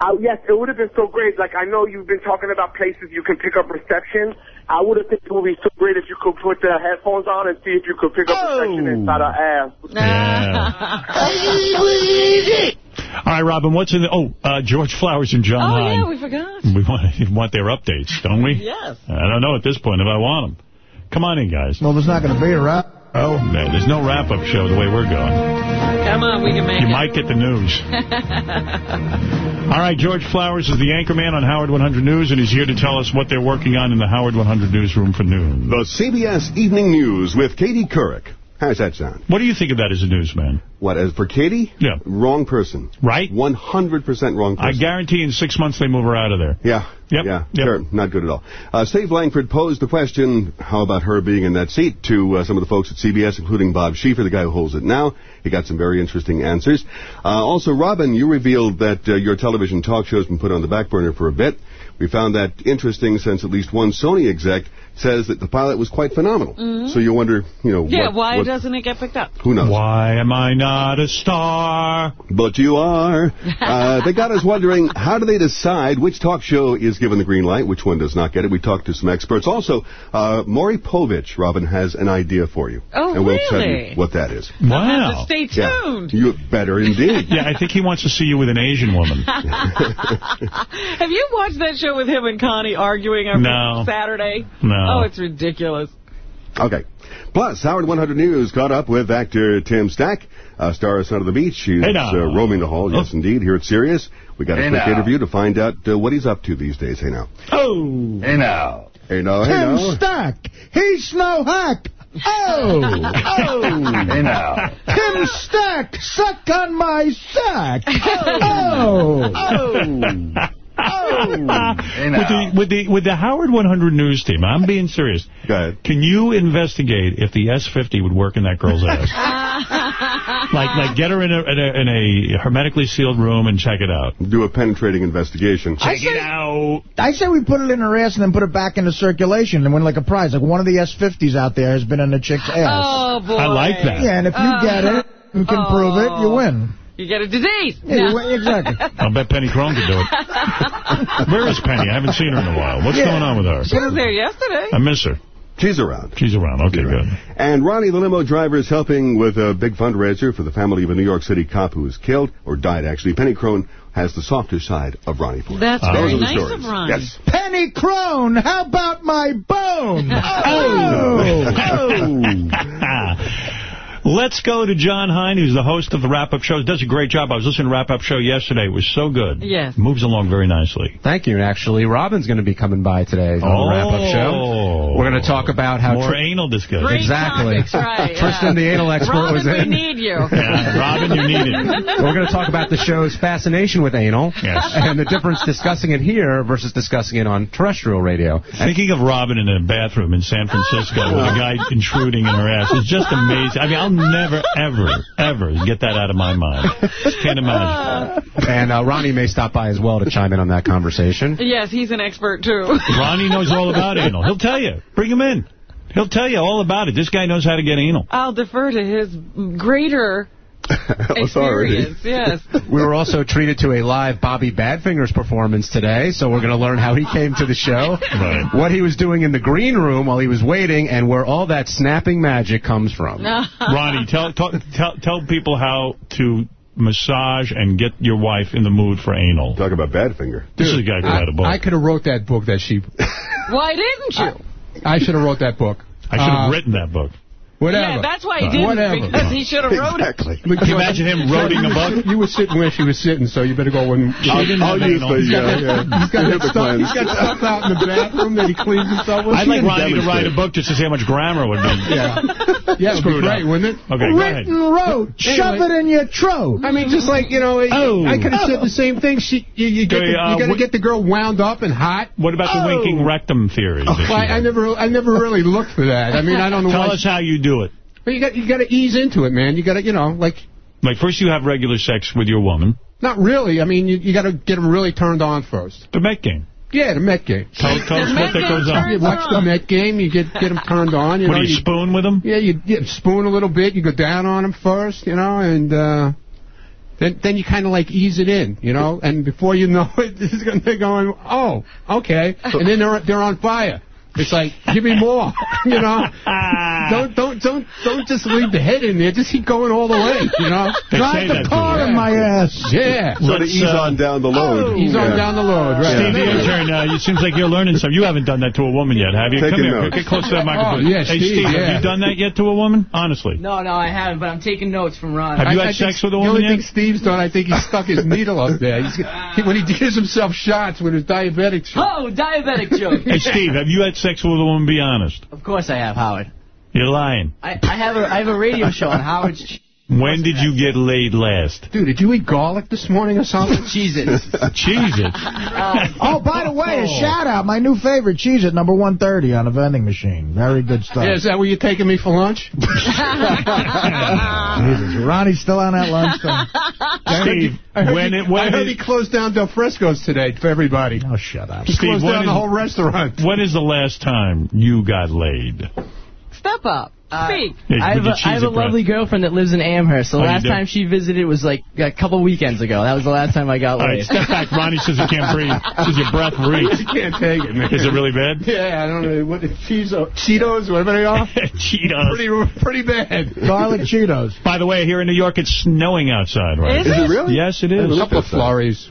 Uh, yes, it would have been so great. Like, I know you've been talking about places you can pick up reception. I would have think it would be so great if you could put the headphones on and see if you could pick up reception inside our ass. Yeah. All right, Robin, what's in the... Oh, uh, George Flowers and John Oh, Hein. yeah, we forgot. We want, we want their updates, don't we? Yes. I don't know at this point if I want them. Come on in, guys. Well, there's not going to be a rap. Oh, no, there's no wrap-up show the way we're going. Come on, we can make You it. might get the news. All right, George Flowers is the anchorman on Howard 100 News, and he's here to tell us what they're working on in the Howard 100 newsroom for noon. The CBS Evening News with Katie Couric. How's that sound? What do you think of that as a newsman? What, as for Katie? Yeah. Wrong person. Right? 100% wrong person. I guarantee in six months they move her out of there. Yeah. Yep. Yeah. Yep. Sure. Not good at all. Uh, Steve Langford posed the question, how about her being in that seat, to uh, some of the folks at CBS, including Bob Schieffer, the guy who holds it now. He got some very interesting answers. Uh, also, Robin, you revealed that uh, your television talk show has been put on the back burner for a bit. We found that interesting since at least one Sony exec says that the pilot was quite phenomenal. Mhm. So you wonder, you know, Yeah, what, why what- doesn't it get picked up? who knows? Why am I not a star? But you are. Uh, they got us wondering, how do they decide which talk show is given the green light, which one does not get it? We talked to some experts. Also, uh, Maury Povich, Robin, has an idea for you. Oh, and we'll tell you what that is. Wow. Stay tuned. You better indeed. Yeah, I think he wants to see you with an Asian woman. Have you watched that show with him and Connie arguing every No. Saturday? No. Oh, it's ridiculous. Okay. Plus, Howard 100 News caught up with actor Tim Stack, uh, star of Son of the Beach. He's Hey, now. uh, roaming the hall, yes, indeed, here at Sirius. We got a Hey, quick now. interview to find out uh, what he's up to these days. Hey, now. Oh. Hey, now. Hey, now. Hey, Tim now. Stack. He's no hack. Oh. oh. Hey, now. Tim Stack, suck on my sack. Oh. Oh. Oh. with the with the with the Howard 100 News team, I'm being serious. Go ahead. Can you investigate if the S50 would work in that girl's ass? like like get her in a, in a in a hermetically sealed room and check it out. Do a penetrating investigation. Check I say, I say we put it in her ass and then put it back into circulation and win like a prize. Like one of the S50s out there has been in a chick's ass. Oh, boy. I like that. Yeah, and if you get it and can prove it, you oh. win. You get a disease. Yeah, you win, exactly. I'll bet Penny Crone could do it. Where is Penny? I haven't seen her in a while. What's Yeah. going on with her? She was there yesterday. I miss her. She's around. She's around. Okay, good. And Ronnie the limo driver is helping with a big fundraiser for the family of a New York City cop who was killed, or died actually. Penny Crone has the softer side of Ronnie for us. That's Those very are the nice stories. of Ronnie. Yes. Penny Crone, how about my bone? Oh. oh. Let's go to Jon Hein, who's the host of the wrap-up show. He does a great job. I was listening to wrap-up show yesterday. It was so good. Yes. Moves along very nicely. Thank you. Actually, Robin's going to be coming by today on the wrap-up show. Oh. We're going to talk about how... More Tri- anal discussion. Great Exactly. topics, right. Tristan, the anal expert, Robin, was we need you. Yeah, Robin, you need it. We're going to talk about the show's fascination with anal Yes. and the difference discussing it here versus discussing it on terrestrial radio. Thinking of Robin in a bathroom in San Francisco with a guy intruding in her ass is just amazing. I mean, I'll never, ever, ever get that out of my mind. Just can't imagine. And uh, Ronnie may stop by as well to chime in on that conversation. Yes, he's an expert, too. Ronnie knows all about anal. He'll tell you. Bring him in. He'll tell you all about it. This guy knows how to get anal. I'll defer to his greater experience. Yes. We were also treated to a live Bobby Badfingers performance today, so we're going to learn how he came to the show, Right. what he was doing in the green room while he was waiting, and where all that snapping magic comes from. Ronnie, tell, tell, tell, tell people how to massage and get your wife in the mood for anal. Talk about Badfinger. This is a guy who had a book. I could have wrote that book that she... Why didn't you? I should have wrote that book. I should have Uh, written that book. Whatever. Yeah, that's why he didn't, Whatever. because he should have wrote it. Can you imagine him roading a book? You were sitting where she was sitting, so you better go and... I'll- I'll use the, He's got that- yeah, he's got the that stuff, he's got stuff out in the bathroom that he cleans himself with. I'd like Ronnie to write a book just to see how much grammar would be. Yeah. Yeah, it'd be Screwed great, up. wouldn't it? Okay, go ahead. Written wrote. Shove it in your throat. I mean, just like, you know, Oh. I could have said the same thing. She, you, you, get Okay, the, uh, you got to get the girl wound up and hot. What about the winking rectum theory? Oh, I, I never, I never really looked for that. I mean, I don't know. Tell us how you do it. But you got, you got to ease into it, man. You got to, you know, like, Like, first you have regular sex with your woman. not really. I mean, you, you got to get them really turned on first. The Met game. Yeah, the Met game. Tell, tell us what that goes on. You watch the Met game, you get get them turned on. You What, know, do you spoon with them? Yeah, you, you spoon a little bit. You go down on them first, you know, and uh, then then you kind of like ease it in, you know. And before you know it, this is gonna they're going, oh, okay, and then they're they're on fire. It's like, give me more, you know. don't don't don't don't just leave the head in there. Just keep going all the way, you know. They say that to in my ass. Yeah. So to Let's, ease uh, on down the load. Ease on down the load, right? Steve, the intern, uh, it seems like you're learning something. You haven't done that to a woman yet, have you? Taking Come here, notes. get close to that microphone. Oh, yeah, hey, Steve, Steve, have you done that yet to a woman? Honestly. No, no, I haven't, but I'm taking notes from Ron. Have you I- had I sex with a woman The woman only thing? Steve's done, I think he stuck his needle up there. He's, he, when he gives himself shots with his diabetic shot. Oh, diabetic joke. Hey, Steve, have you had sex with a woman? Be honest. Of course I have, Howard. You're lying. I, I have a I have a radio show on Howard's. Ch- When did you get laid last? Dude, did you eat garlic this morning or something? Jesus. Cheese it. Oh, by the way, a oh. shout out. My new favorite, Cheese at number 130 on a vending machine. Very good stuff. Yeah, is that where you're taking me for lunch? Jesus, Ronnie's still on that lunch thing. Steve, I heard, when he, it when I heard it- he closed down Del Frisco's today for everybody. Oh, shut up. He Steve, closed down is- the whole restaurant. when is the last time you got laid? Step up. Uh, Speak. Hey, I have a, I have a it, lovely girlfriend that lives in Amherst. The Oh, last time she visited was like a couple weekends ago. That was the last time I got All right, laid. step back. Ronnie says he can't breathe. Says your breath You reeks. can't take it, man. Is it really bad? Yeah, I don't know. What, Cheetos, Cheetos, whatever they are? Cheetos. Pretty, pretty bad. Garlic Cheetos. By the way, here in New York, it's snowing outside right Is now. it? Is it really? Yes, it A couple of flurries.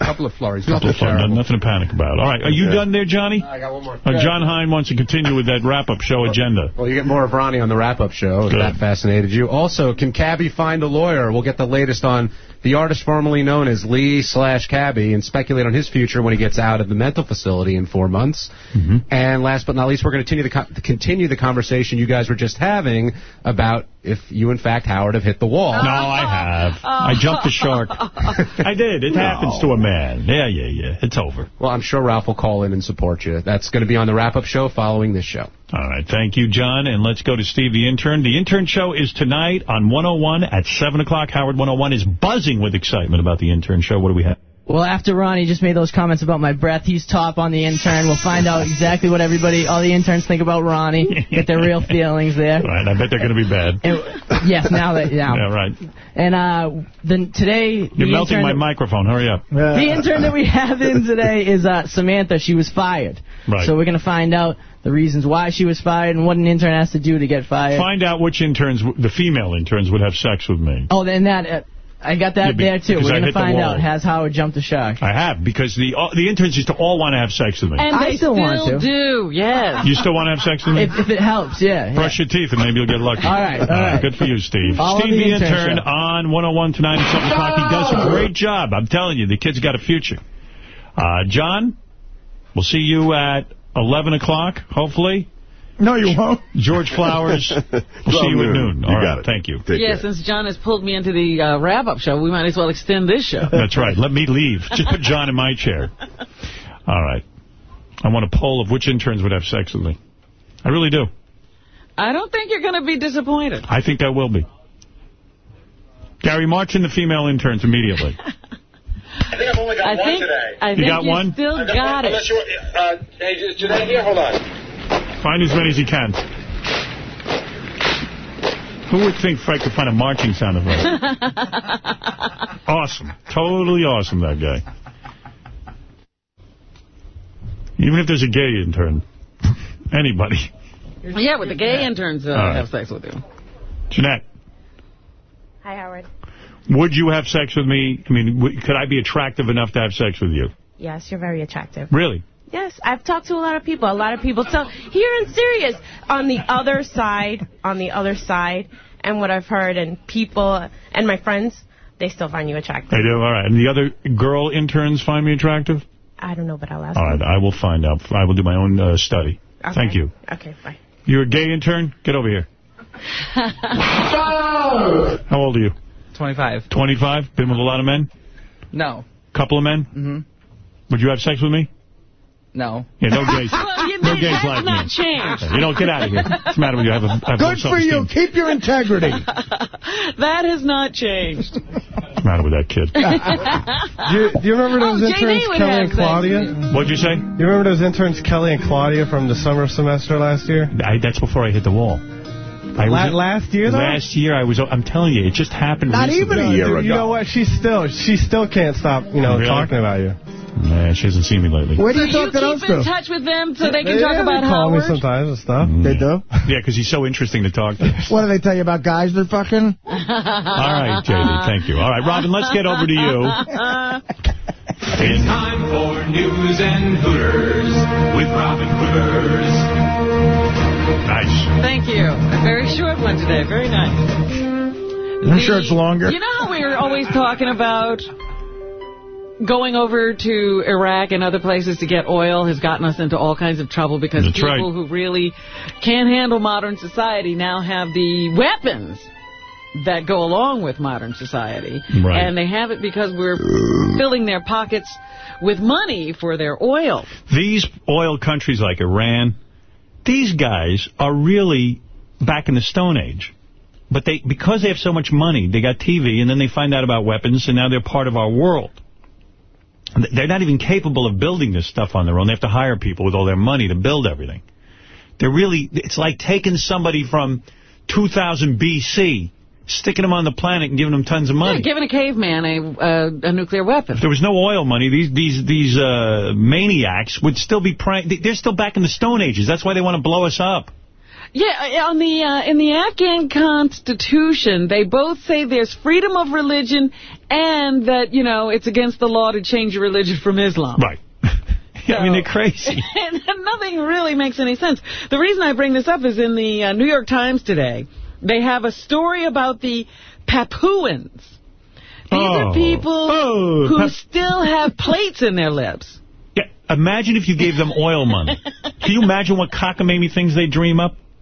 A couple of flurries. Couple Nothing of fun. terrible. Nothing to panic about. All right, are you Okay. done there, Johnny? I got one more. Uh, Jon Hein wants to continue with that wrap-up show agenda. Well, you get more of Ronnie on the wrap-up show. If that fascinated you. Also, can Cabbie find a lawyer? We'll get the latest on the artist formerly known as Lee slash Cabbie and speculate on his future when he gets out of the mental facility in four months. Mm-hmm. And last but not least, we're going to continue the, continue the conversation you guys were just having about if you, in fact, Howard, have hit the wall. No, I have. I jumped the shark. I did. It happens to a man. Yeah, yeah, yeah. It's over. Well, I'm sure Ralph will call in and support you. That's going to be on the wrap-up show following this show. All right. Thank you, John. And let's go to Steve the Intern. The Intern Show is tonight on 101 at 7 o'clock. Howard 101 is buzzing with excitement about the Intern Show. What do we have? Well, after Ronnie just made those comments about my breath, he's top on the intern. We'll find out exactly what everybody, all the interns think about Ronnie, get their real feelings there. Right, I bet they're going to be bad. And, yes, now that, now. Yeah, right. And uh, then today, You're the melting intern, my microphone. Hurry up. The intern that we have in today is uh, Samantha. She was fired. Right. So we're going to find out the reasons why she was fired and what an intern has to do to get fired. Find out which interns, the female interns, would have sex with me. Oh, then that, uh, I got that Yeah, be- there too. We're going to find out has Howard jumped the shark. I have, because the all, the interns used to all want to have sex with me. And I they still want to. do, yes. You still want to have sex with me? If, if it helps, yeah. Brush your teeth and maybe you'll get lucky. All right, all right. Good for you, Steve. All Steve the the intern intern on 101 tonight at 7 o'clock. He does a great job. I'm telling you, the kid's got a future. Uh, John, we'll see you at 11 o'clock, hopefully. No, you won't. George Flowers, we'll see you at noon. You All got right, it. thank you. Take yeah, care. since John has pulled me into the uh, wrap-up show, we might as well extend this show. That's right. Let me leave. Just put John in my chair. All right. I want a poll of which interns would have sex with me. I really do. I don't think you're going to be disappointed. I think I will be. Gary, march in the female interns immediately. I think I've only got I one think, today. I You think got you one? still I got one, it. Unless you, uh, hey, is Jeanette here? Hold on. Find as many as you can. Who would think Frank could find a marching sound effect? awesome. Totally awesome, that guy. Even if there's a gay intern. Anybody. yeah, with the gay interns uh, All right. have sex with you. Jeanette, Hi, Howard. would you have sex with me? I mean, w- could I be attractive enough to have sex with you? Yes, you're very attractive. Really? Yes, I've talked to a lot of people. A lot of people. So here in Sirius, on the other side, on the other side, and what I've heard, and people and my friends, they still find you attractive. They do? All right. And the other girl interns find me attractive? I don't know, but I'll ask. All right. I will find out. I will do my own uh, study. Okay. Thank you. Okay, bye. You're a gay intern? Get over here. How old are you? 25. 25? Been with a lot of men? No. Couple of men? Mm-hmm. Would you have sex with me? No. Yeah, no gays. Well, you no know, gays like not me. changed. You don't get out of here. What's the matter with you? I have a, I have Good for you. self-esteem. Keep your integrity. That has not changed. What's the matter with that kid? do, you, do you remember oh, those Oh, interns, Kelly and sex. Claudia? What'd you say? You remember those interns, Kelly and Claudia, from the summer semester last year? I, that's before I hit the wall. I La- was, last year, though? Last year, I was. I'm telling you, it just happened Not recently. even a year Dude, You know what? She still, she still can't stop, you know, Really? talking about you. Nah, she hasn't seen me lately. Where do So you talk you to those keep in touch with them so they can Yeah, talk about they call Howard? me sometimes and stuff. Mm. They do? Yeah, because he's so interesting to talk to. What do they tell you about guys they're fucking? All right, JD, thank you. All right, Robin, let's get over to you. It's time for news and Hooters with Robin Quivers. Nice. Thank you. A very short one today. Very nice. I'm sure it's longer. You know how we were always talking about going over to Iraq and other places to get oil has gotten us into all kinds of trouble because That's people right. who really can't handle modern society now have the weapons that go along with modern society. Right. And they have it because we're filling their pockets with money for their oil. These oil countries like Iran, these guys are really back in the Stone Age. But they because they have so much money, they got TV, and then they find out about weapons, and now they're part of our world. They're not even capable of building this stuff on their own. They have to hire people with all their money to build everything. They're really, it's like taking somebody from 2000 B.C., sticking them on the planet and giving them tons of money. Yeah, giving a caveman a, uh, a nuclear weapon. If there was no oil money, these these these uh, maniacs would still be. They're still back in the Stone Ages. That's why they want to blow us up. Yeah, on the uh, in the Afghan constitution, they both say there's freedom of religion and that, you know, it's against the law to change your religion from Islam. Right. yeah, I mean, they're crazy. and nothing really makes any sense. The reason I bring this up is in the uh, New York Times today, they have a story about the Papuans. These Oh. are people Oh, who Pap- still have plates in their lips. Yeah, imagine if you gave them oil money. Can you imagine what cockamamie things they dream up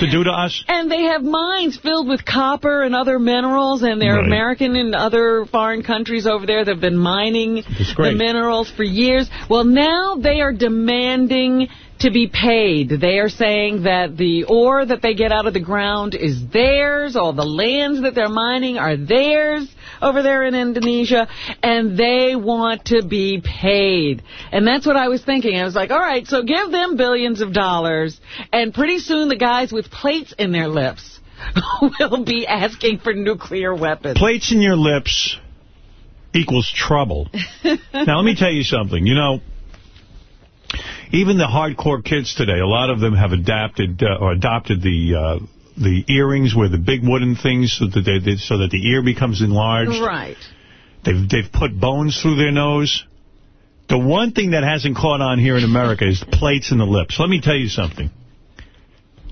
to do to us? And they have mines filled with copper and other minerals, and they're Right. American and other foreign countries over there that have been mining the minerals for years. Well, now they are demanding to be paid. They are saying that the ore that they get out of the ground is theirs, all the lands that they're mining are theirs over there in Indonesia, and they want to be paid. And that's what I was thinking. I was like, all right, so give them billions of dollars, and pretty soon the guys with plates in their lips will be asking for nuclear weapons. Plates in your lips equals trouble. now, let me tell you something. You know, even the hardcore kids today, a lot of them have adapted uh, or adopted the uh, the earrings with the big wooden things so that, they, they, so that the ear becomes enlarged. Right. They've, they've put bones through their nose. The one thing that hasn't caught on here in America is plates in the lips. Let me tell you something.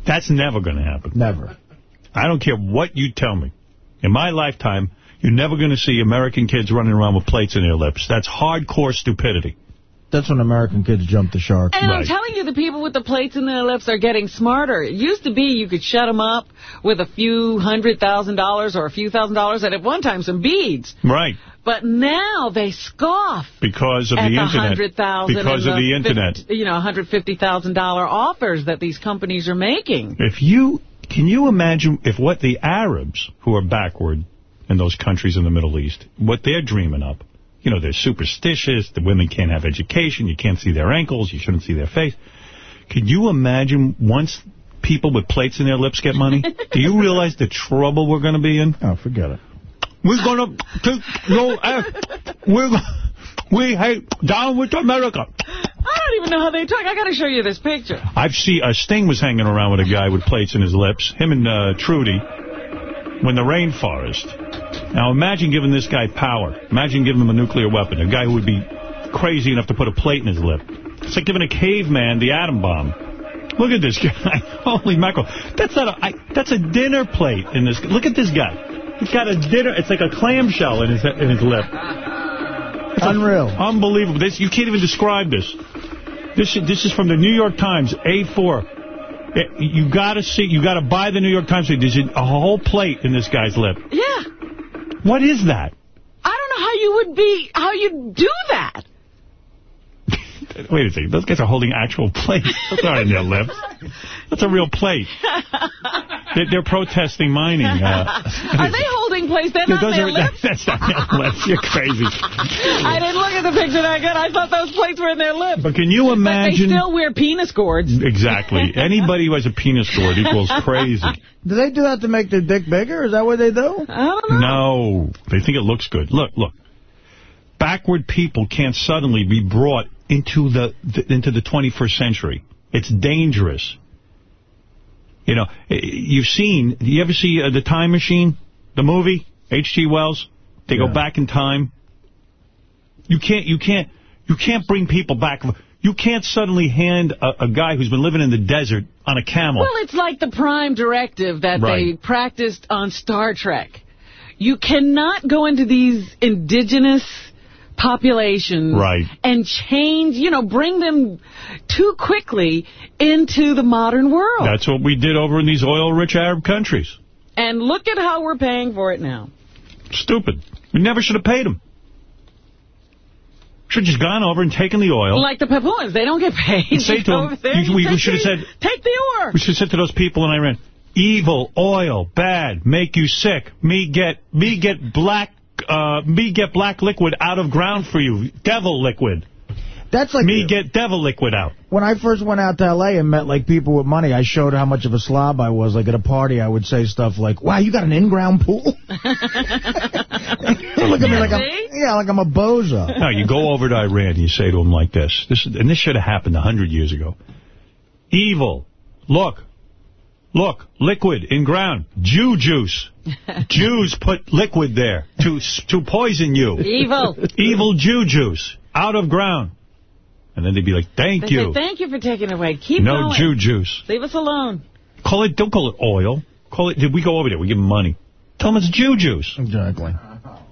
That's never going to happen. Never. I don't care what you tell me. In my lifetime, you're never going to see American kids running around with plates in their lips. That's hardcore stupidity. That's when American kids jump the shark. And I'm telling you, the people with the plates in their lips are getting smarter. It used to be you could shut them up with a few hundred thousand dollars or a few thousand dollars and at one time some beads. Right. But now they scoff Because of at the the Internet. hundred thousand Because of the Internet. you know, hundred fifty thousand dollar offers that these companies are making. If you, can you imagine if what the Arabs, who are backward in those countries in the Middle East, what they're dreaming up, you know, they're superstitious, the women can't have education, you can't see their ankles, you shouldn't see their face. Can you imagine once people with plates in their lips get money? Do you realize the trouble we're going to be in? Oh, forget it. We're going to take no uh, we're we hate down with America. I don't even know how they talk. I got to show you this picture. I've seen uh, Sting was hanging around with a guy with plates in his lips. Him and uh, Trudie when the rainforest. Now imagine giving this guy power. Imagine giving him a nuclear weapon. A guy who would be crazy enough to put a plate in his lip. It's like giving a caveman the atom bomb. Look at this guy. Holy mackerel. That's not a, I, that's a dinner plate in this. Look at this guy. He's got a dinner. It's like a clamshell in his in his lip. It's Unreal. Unbelievable. This You can't even describe this. This is, this is from the New York Times, A4. Eh, You got to see, you got to buy the New York Times. There's a whole plate in this guy's lip. Yeah. What is that? I don't know how you would be, how you do that. Wait a second. Those guys are holding actual plates. Those aren't in their lips. That's a real plate. They're, they're protesting mining. Uh, Are they holding plates? They're Yeah, not those their are, lips. That's not their lips. You're crazy. I didn't look at the picture that good. I thought those plates were in their lips. But can you But they still wear penis cords. Exactly. Anybody who has a penis cord equals crazy. Do they do that to make their dick bigger? Is that what they do? I don't know. No. They think it looks good. Look, look. Backward people can't suddenly be brought into the, the into the 21st century. It's dangerous. You know, eh, you've seen, you ever see uh, The Time Machine, the movie, H.G. Wells? They go back in time. You can't, you can't, you can't bring people back. You can't suddenly hand a, a guy who's been living in the desert on a camel. Well, it's like the prime directive that they practiced on Star Trek. You cannot go into these indigenous populations Right. and change, you know, bring them too quickly into the modern world. That's what we did over in these oil-rich Arab countries. and look at how we're paying for it now. Stupid. We never should have paid them. Should have just gone over and taken the oil. Like the Papuans, they don't get paid. Say to them, there, you- we- we should have said- Take the ore. We should have said to those people in Iran, evil, oil, bad, make you sick. Me get me get black uh, me get black liquid out of ground for you. Devil liquid. That's like me get devil liquid out. When I first went out to L.A. and met, like, people with money, I showed how much of a slob I was. Like, at a party, I would say stuff like, wow, you got an in-ground pool? Look at me like I'm, yeah, like I'm a bozo. No, you go over to Iran and you say to them like this. This And this should have happened a hundred years ago. Evil. Look. Look. Liquid in ground. Jew juice. Jews put liquid there to to poison you. Evil. Evil Jew juice. Out of ground. And then they'd be like, thank They you. say, thank you for taking it away. Keep no going. Jew juice. Leave us alone. Call it, don't call it oil. Call it, did we go over there? We give them money. Tell them it's Jew juice. Exactly.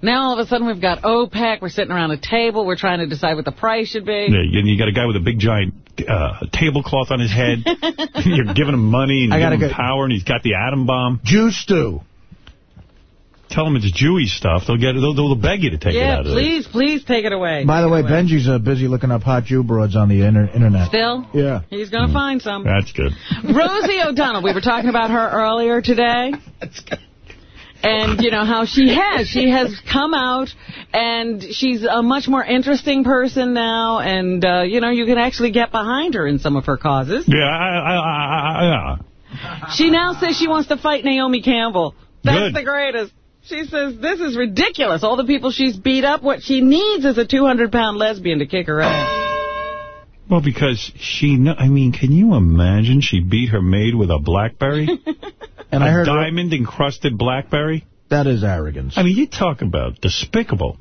Now all of a sudden we've got OPEC. We're sitting around a table. We're trying to decide what the price should be. Yeah, and you got a guy with a big giant uh, tablecloth on his head. You're giving him money and I you're gotta giving him go- power, and he's got the atom bomb. Jew stew. Tell them it's Jewy stuff. They'll get. They'll, they'll beg you to take it yeah, out of there. please, please take it away. By the way, Benji's uh, busy looking up hot Jew broads on the inter internet. Still? Yeah. He's going to find some. That's good. Rosie O'Donnell, we were talking about her earlier today. And, you know, how she has. She has come out, and she's a much more interesting person now, and, uh, you know, you can actually get behind her in some of her causes. Yeah, I, I, I, I, yeah. She now says she wants to fight Naomi Campbell. That's Good. the greatest. She says, this is ridiculous. All the people she's beat up, what she needs is a 200-pound lesbian to kick her ass. Well, because she. Kn I mean, can you imagine? She beat her maid with a BlackBerry, And a I heard diamond encrusted BlackBerry. that is arrogance. I mean, you talk about despicable.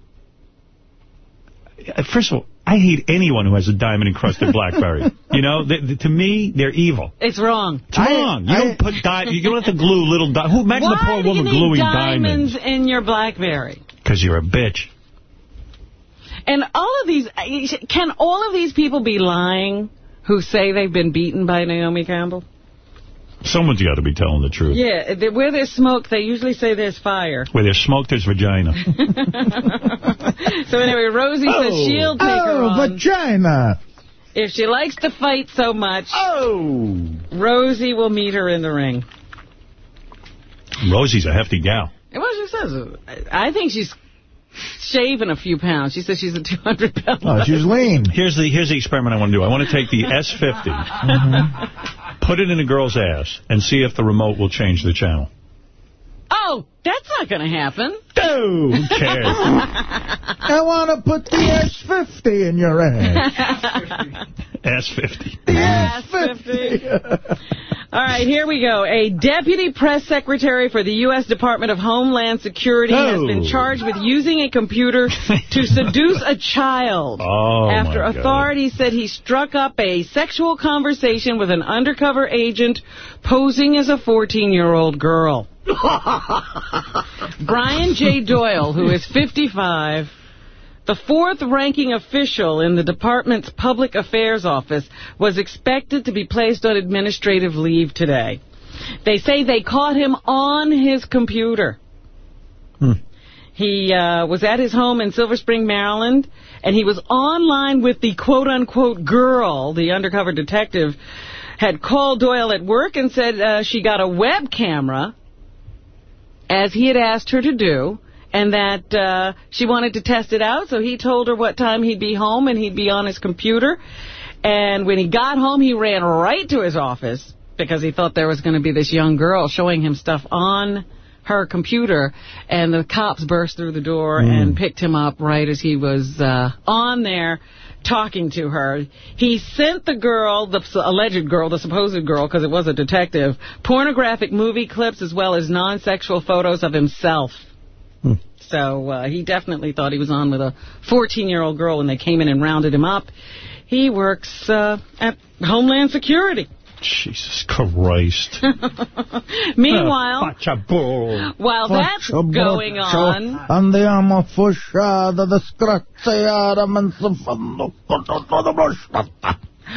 Uh, First of all, I hate anyone who has a diamond-encrusted BlackBerry. You know, th th to me, they're evil. It's wrong. It's wrong. You don't put di You don't have to glue little di Who Imagine Why the poor do woman you need gluing diamonds diamonds. in your BlackBerry? Because you're a bitch. And all of these, can all of these people be lying who say they've been beaten by Naomi Campbell? Someone's got to be telling the truth. Yeah, they- where there's smoke, they usually say there's fire. Where there's smoke, there's vagina. So anyway, Rosie says oh. she'll take her oh, on. vagina. If she likes to fight so much, oh, Rosie will meet her in the ring. Rosie's a hefty gal. And what she says, uh, I think she's shaving a few pounds. She says she's a 200-pound Oh, she's lean. Here's the here's the experiment I want to do. I want to take the S50, put it in a girl's ass, and see if the remote will change the channel. Oh, that's not going to happen. Oh, who cares? I want to put the S50 in your ass. S50. S50. All right, here we go. A deputy press secretary for the U.S. Department of Homeland Security has oh. been Oh. charged with using a computer to seduce a child Oh, after my God. authorities said he struck up a sexual conversation with an undercover agent posing as a 14-year-old girl. Brian J. Doyle, who is 55, the fourth-ranking official in the department's public affairs office, was expected to be placed on administrative leave today. They say they caught him on his computer. He uh, was at his home in Silver Spring, Maryland, and he was online with the quote-unquote girl, the undercover detective, had called Doyle at work and said uh, she got a web camera, as he had asked her to do, and that uh, she wanted to test it out, so he told her what time he'd be home and he'd be on his computer. And when he got home, he ran right to his office because he thought there was going to be this young girl showing him stuff on her computer, and the cops burst through the door and picked him up right as he was uh, on there talking to her. He sent the girl, the alleged girl, the supposed girl, because it was a detective, pornographic movie clips as well as non-sexual photos of himself. So uh, he definitely thought he was on with a 14-year-old girl when they came in and rounded him up. He works uh, at Homeland Security. Jesus Christ. Meanwhile, bull. while that's going on, Andiamo a fusciata, disgraziata, menzifando,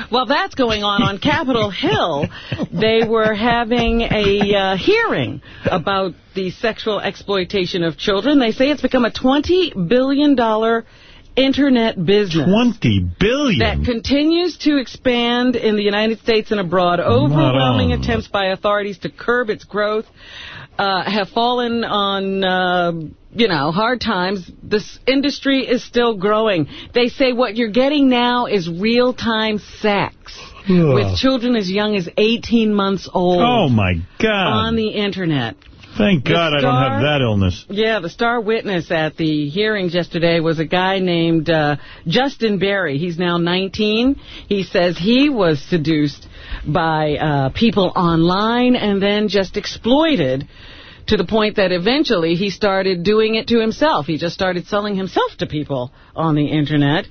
While that's going on on Capitol Hill, they were having a uh, hearing about the sexual exploitation of children. They say it's become a $20 billion internet business. 20 billion? That continues to expand in the United States and abroad. Overwhelming attempts by authorities to curb its growth uh, have fallen on, uh, you know, hard times. This industry is still growing. They say what you're getting now is real-time sex Ugh. with children as young as 18 months old Oh, my God. on the Internet. Thank God I don't have that illness. Yeah, the star witness at the hearings yesterday was a guy named uh, Justin Berry. He's now 19. He says he was seduced by uh, people online and then just exploited to the point that eventually he started doing it to himself. He just started selling himself to people on the Internet.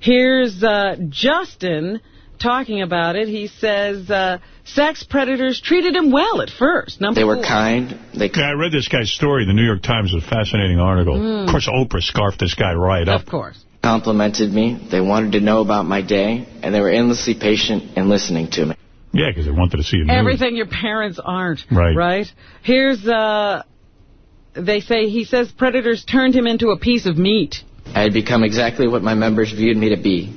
Here's uh, Justin talking about it. He says uh, sex predators treated him well at first. Number They were four. kind. They Yeah, I read this guy's story. The New York Times was a fascinating article. Mm. Of course, Oprah scarfed this guy right up. Of course. complimented me. They wanted to know about my day, and they were endlessly patient and listening to me. Yeah, because they wanted to see the. Everything your parents aren't. Right. Right? Here's, uh, they say, he says predators turned him into a piece of meat. I had become exactly what my members viewed me to be.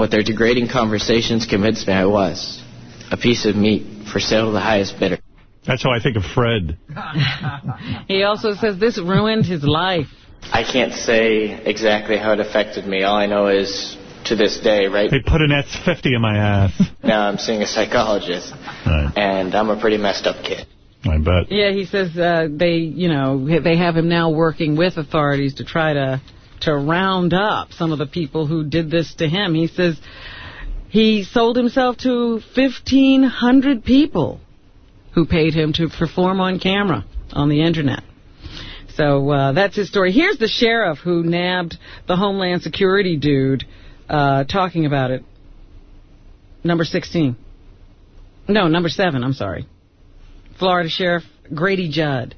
What their degrading conversations convinced me I was. A piece of meat for sale to the highest bidder. That's how I think of Fred. He also says this ruined his life. I can't say exactly how it affected me. All I know is, to this day, right They put an S50 in my ass. now I'm seeing a psychologist, Right. and I'm a pretty messed up kid. I bet. Yeah, he says uh, they, you know, they have him now working with authorities to try to to round up some of the people who did this to him. He says he sold himself to 1,500 people who paid him to perform on camera on the Internet. So uh, that's his story. Here's the sheriff who nabbed the Homeland Security dude uh, talking about it. Number 16. No, number 7, I'm sorry. Florida Sheriff Grady Judd.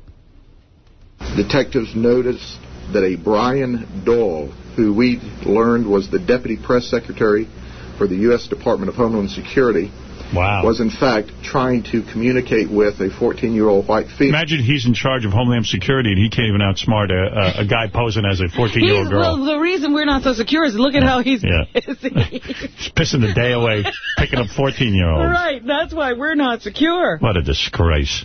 Detectives noticed that a Brian Doyle, who we learned was the deputy press secretary for the U.S. Department of Homeland Security, wow. was in fact trying to communicate with a 14-year-old white female. Imagine he's in charge of Homeland Security and he can't even outsmart a, a, a guy posing as a 14-year-old girl. well, the reason we're not so secure is look at how he's Yeah. busy. He's pissing the day away, picking up 14-year-olds. right, that's why we're not secure. What a disgrace.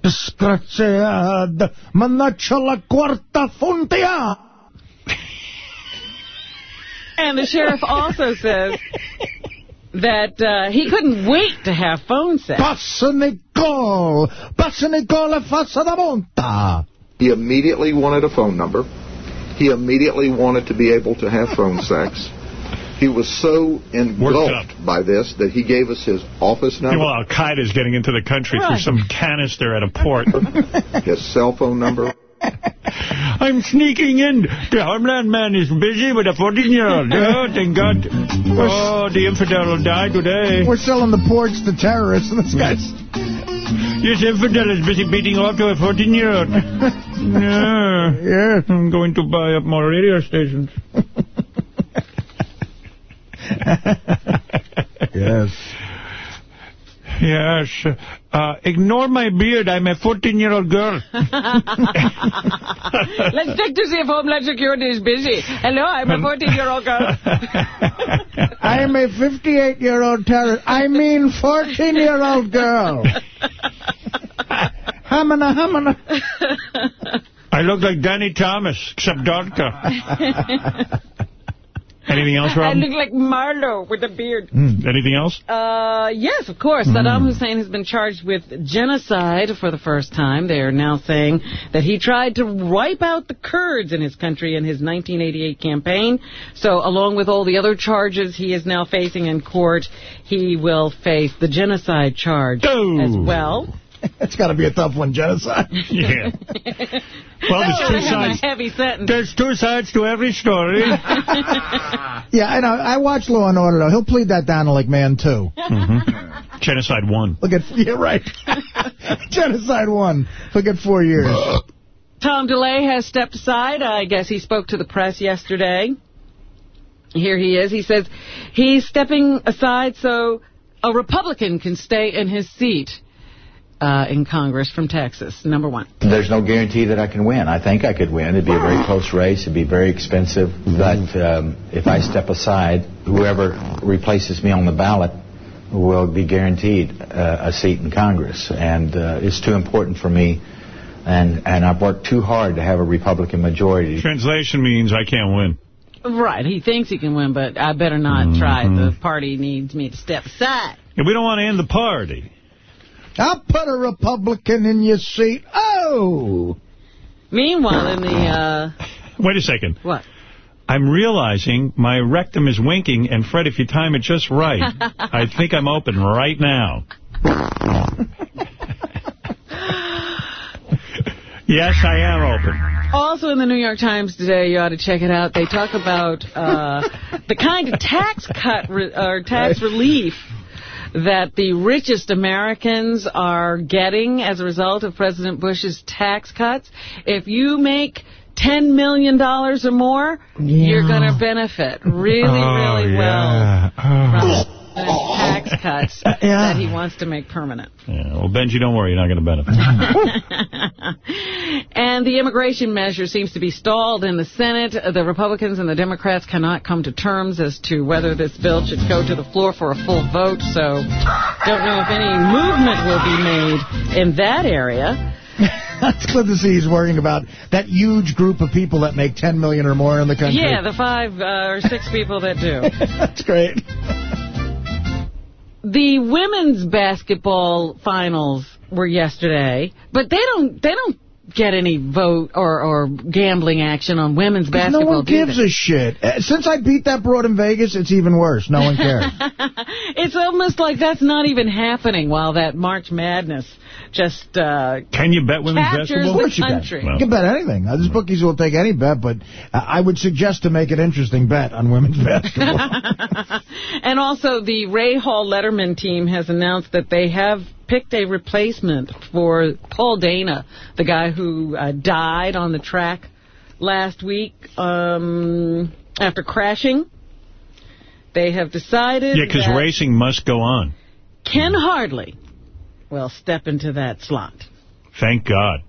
Disgraziata, mannaggia la quarta funtia. And the sheriff also says that uh, he couldn't wait to have phone sex. Passa Nicole! Passa Nicole Fassa da Monta! He immediately wanted a phone number. He immediately wanted to be able to have phone sex. He was so engulfed by this that he gave us his office Yeah, number, Well, Al Qaeda is getting into the country through some canister at a port. his cell phone number. I'm sneaking in. The Homeland man is busy with a 14-year-old. Oh, thank God. Oh, the infidel will die today. We're selling the ports to terrorists, and this guy's... This infidel is busy beating off to a 14-year-old. yeah. Yeah. I'm going to buy up more radio stations. yes. Yes. Uh, ignore my beard. I'm a 14-year-old girl. Let's check to see if Homeland Security is busy. Hello, I'm a 14-year-old girl. I am a 58-year-old terrorist. I mean 14-year-old girl. Hamana, hamana. I look like Danny Thomas, except darker. Anything else, I look like Marlowe with a beard. Anything else? Uh, yes, of course. Saddam Hussein has been charged with genocide for the first time. They are now saying that he tried to wipe out the Kurds in his country in his 1988 campaign. So along with all the other charges he is now facing in court, he will face the genocide charge as well. It's got to be a tough one, genocide. Yeah. Well, there's two sides. a heavy sentence. There's two sides to every story. Yeah, I know. I watch Law and Order, though. He'll plead that down to, like, Man 2. Mm-hmm. Genocide one. Look at... Yeah, right. Genocide 1. Look at four years. Tom DeLay has stepped aside. I guess he spoke to the press yesterday. Here he is. He says he's stepping aside so a Republican can stay in his seat uh, in Congress from Texas, number one. There's no guarantee that I can win. I think I could win. It'd be a very close race. It'd be very expensive. But um, if I step aside, whoever replaces me on the ballot will be guaranteed uh, a seat in Congress. And uh, it's too important for me. And, and I've worked too hard to have a Republican majority. Translation means I can't win. Right. He thinks he can win, but I better not try. The party needs me to step aside. And we don't want to end the party. I'll put a Republican in your seat. Oh! Meanwhile, in the... Uh, Wait a second. what? I'm realizing my rectum is winking, and Fred, if you time it just right, I think I'm open right now. yes, I am open. Also in the New York Times today, you ought to check it out. They talk about uh, the kind of tax cut re or tax relief that the richest Americans are getting as a result of President Bush's tax cuts. If you make $10 million or more, you're going to benefit really, Oh, really yeah. well from oh. the tax cuts that he wants to make permanent. Yeah, well, Benji, don't worry. You're not going to benefit. And the immigration measure seems to be stalled in the Senate. The Republicans and the Democrats cannot come to terms as to whether this bill should go to the floor for a full vote, so don't know if any movement will be made in that area. That's good to see he's worrying about that huge group of people that make 10 million or more in the country. Yeah, the five uh, or six people that do. That's great. The women's basketball finals were yesterday, but they don't they don't get any vote or, or gambling action on women's basketball. No one gives they? a shit. Uh, Since I beat that broad in Vegas, it's even worse. No one cares. It's almost like that's not even happening while that March Madness just uh, Can you bet women's captures basketball? the Of course you can. country. You can bet anything. Uh, These bookies will take any bet, but uh, I would suggest to make an interesting bet on women's basketball. And also, the Ray Hall Letterman team has announced that they have picked a replacement for Paul Dana, the guy who uh, died on the track last week um, after crashing. They have decided Yeah, because racing must go on. Ken Hardley will step into that slot. Thank God.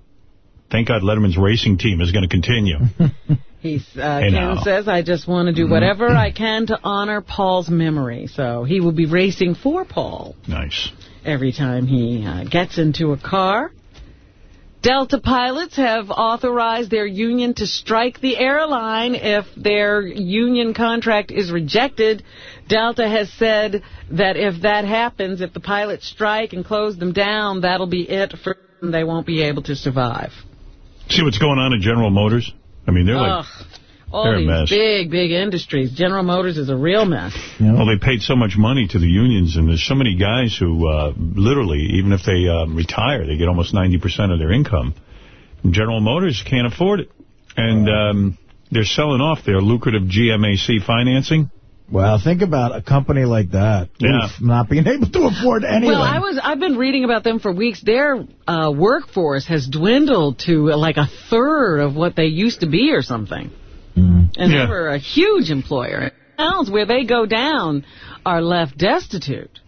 Thank God Letterman's racing team is going to continue. He's, uh, Hey, Ken now. says, I just want to do whatever I can to honor Paul's memory. So he will be racing for Paul nice. Every time he uh, gets into a car. Delta pilots have authorized their union to strike the airline if their union contract is rejected. Delta has said that if that happens, if the pilots strike and close them down, that'll be it for them. They won't be able to survive. See what's going on in General Motors? I mean, they're like... Ugh. All they're these big, big industries. General Motors is a real mess. Well, they paid so much money to the unions, and there's so many guys who uh, literally, even if they uh, retire, they get almost 90% of their income. General Motors can't afford it. And um, they're selling off their lucrative GMAC financing. Well, think about a company like that. Yeah. Oof, not being able to afford anything. Well, I was I've been reading about them for weeks. Their uh, workforce has dwindled to uh, like a third of what they used to be or something. And Yeah. they were a huge employer. Towns where they go down are left destitute.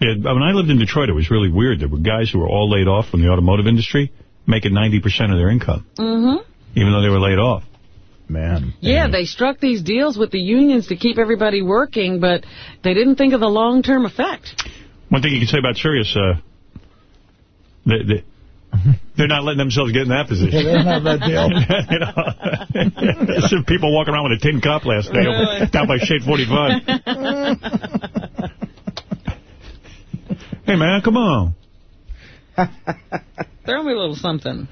Yeah, when I lived in Detroit, it was really weird. There were guys who were all laid off from the automotive industry, making 90% of their income, Mm-hmm. even though they were laid off. Man. Yeah, they struck these deals with the unions to keep everybody working, but they didn't think of the long-term effect. One thing you can say about Sirius, uh, they, they, they're not letting themselves get in that position. Yeah, they don't that deal. you know, There's some people walking around with a tin cup last night Really? down by Shade 45. hey, man, come on. Throw me a little something.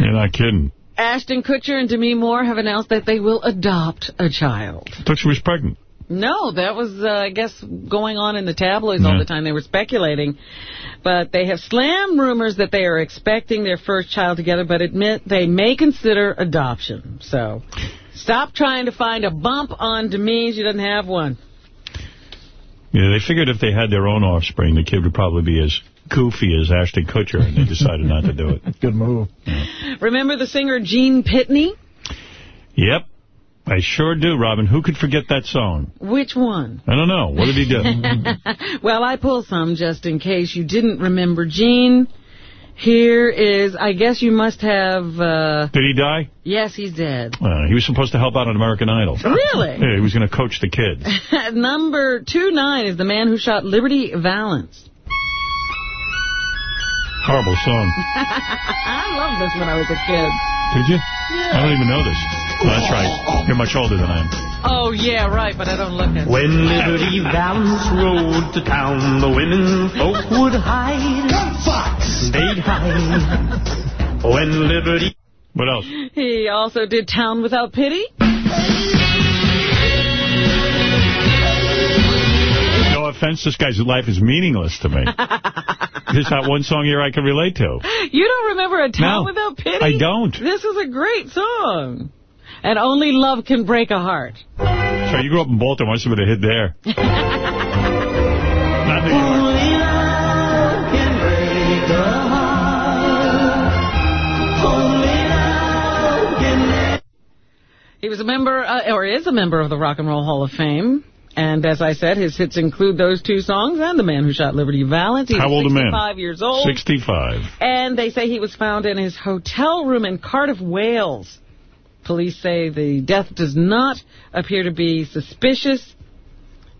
You're not kidding. Ashton Kutcher and Demi Moore have announced that they will adopt a child. I thought she was pregnant. No, that was, uh, I guess, going on in the tabloids all the time. They were speculating. But they have slammed rumors that they are expecting their first child together, but admit they may consider adoption. So stop trying to find a bump on Demi. You doesn't have one. Yeah, they figured if they had their own offspring, the kid would probably be as goofy as Ashton Kutcher, and they decided not to do it. Good move. Remember the singer Gene Pitney? Yep. I sure do, Robin. Who could forget that song? Which one? I don't know. What did he do? well, I pulled some just in case you didn't remember Gene. Here is, I guess you must have, uh, did he die? yes, he's dead. Uh, he was supposed to help out on American Idol. Really? Yeah, he was going to coach the kids. Number two nine is the man who shot Liberty Valance. Horrible song. I loved this when I was a kid. Did you? Yeah. I don't even know this. Oh, that's right. You're much older than I am. Oh, yeah, right, but I don't look it. When Liberty Valance rode to town, the women folk would hide. Fox! They'd hide. When Liberty... What else? He also did Town Without Pity. No offense, this guy's life is meaningless to me. There's not one song here I can relate to. You don't remember A Town No, Without Pity? I don't. This is a great song. And only love can break a heart. So you grew up in Baltimore, must have been a hit there. Not New York. He was a member, uh, or is a member of the Rock and Roll Hall of Fame. And as I said, his hits include those two songs and The Man Who Shot Liberty Valance. He's How old a man? 65 years old. 65. And they say he was found in his hotel room in Cardiff, Wales. Police say the death does not appear to be suspicious,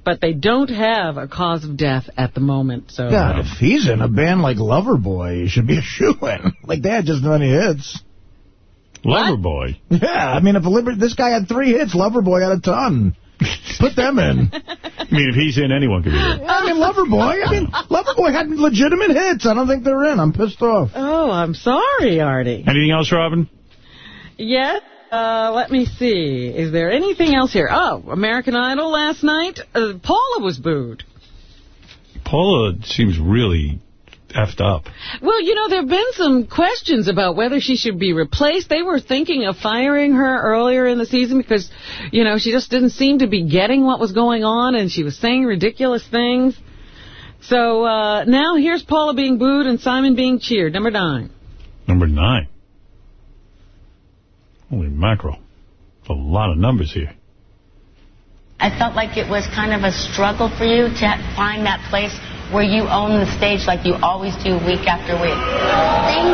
but they don't have a cause of death at the moment. So God, if he's in a band like Loverboy, he should be a shoo-in. Like, they had just as many hits. Loverboy? Yeah, I mean, if a Liber this guy had three hits, Loverboy had a ton. Put them in. I mean, if he's in, anyone could be in. I mean, Loverboy. I mean, Loverboy had legitimate hits. I don't think they're in. I'm pissed off. Oh, I'm sorry, Artie. Anything else, Robin? Yes. Uh, let me see. Is there anything else here? Oh, American Idol last night. Uh, Paula was booed. Paula seems really effed up. Well, you know, there have been some questions about whether she should be replaced. They were thinking of firing her earlier in the season because, you know, she just didn't seem to be getting what was going on and she was saying ridiculous things. So uh, now here's Paula being booed and Simon being cheered. Number nine. Number nine. Holy mackerel. That's a lot of numbers here. I felt like it was kind of a struggle for you to find that place where you own the stage like you always do week after week. Thank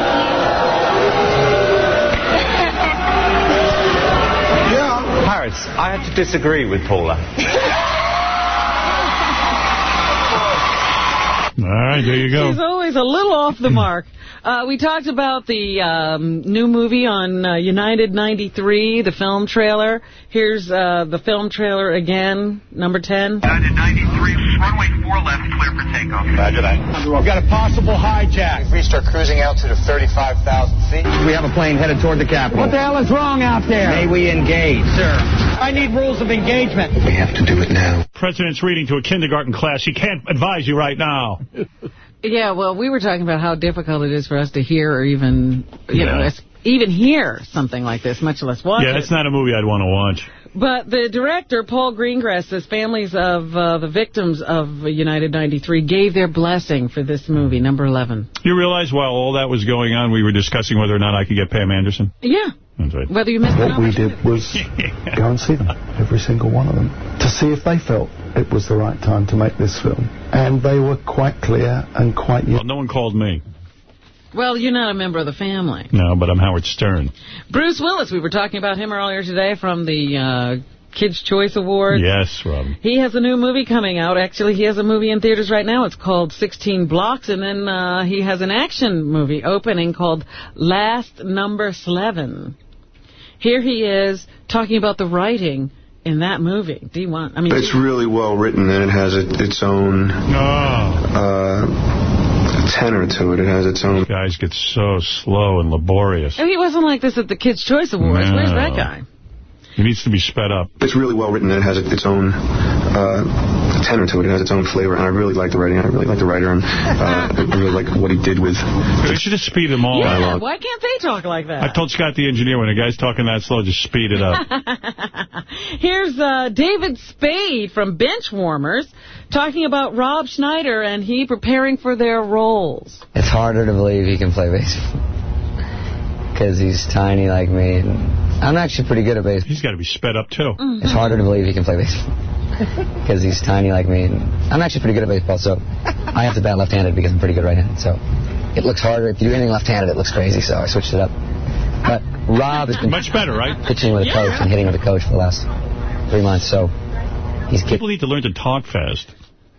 Harris, I have to disagree with Paula. All right, there you go. She's always a little off the mark. Uh, we talked about the um, new movie on uh, United 93, the film trailer. Here's uh, the film trailer again, number 10. United 93, runway 4 left, clear for takeoff. Roger that. We've got a possible hijack. We've reached our cruising altitude of 35,000 feet. We have a plane headed toward the Capitol. What the hell is wrong out there? May we engage? Sir, I need rules of engagement. We have to do it now. President's reading to a kindergarten class. He can't advise you right now. Yeah, well, we were talking about how difficult it is for us to hear or even, you Yeah. know, even hear something like this, much less watch Yeah, it. it's not a movie I'd want to watch. But the director, Paul Greengrass, says families of uh, the victims of United 93 gave their blessing for this movie, number 11. You realize while all that was going on, we were discussing whether or not I could get Pam Anderson? Yeah. That's right. Whether you missed What we did was go and see them, every single one of them, to see if they felt it was the right time to make this film. And they were quite clear and quite... Well, no one called me. Well, you're not a member of the family. No, but I'm Howard Stern. Bruce Willis, we were talking about him earlier today from the uh, Kids' Choice Awards. Yes, Robin. He has a new movie coming out. Actually, he has a movie in theaters right now. It's called 16 Blocks. And then uh, he has an action movie opening called Last Number 11. Here he is talking about the writing in that movie. Do you want... I mean, It's really well written, and it has it, its own uh, tenor to it. It has its own. Guys get so slow and laborious. Oh, he wasn't like this at the Kids' Choice Awards. No. Where's that guy? He needs to be sped up. It's really well written, and it has its own uh, tenor to it. It has its own flavor, and I really like the writing. I really like the writer, and uh, I really like what he did with. They should just speed them all Yeah, up. why can't they talk like that? I told Scott the engineer, when a guy's talking that slow, just speed it up. Here's uh, David Spade from Benchwarmers talking about Rob Schneider and he preparing for their roles. It's harder to believe he can play baseball. Because he's tiny like me. And I'm actually pretty good at baseball. He's got to be sped up, too. It's mm-hmm. harder to believe he can play baseball. Because he's tiny like me. And I'm actually pretty good at baseball, so I have to bat left-handed because I'm pretty good right-handed. So it looks harder. If you do anything left-handed, it looks crazy, so I switched it up. But Rob has been Much better, right? pitching with a coach and hitting with a coach for the last three months, so he's People need to learn to talk fast.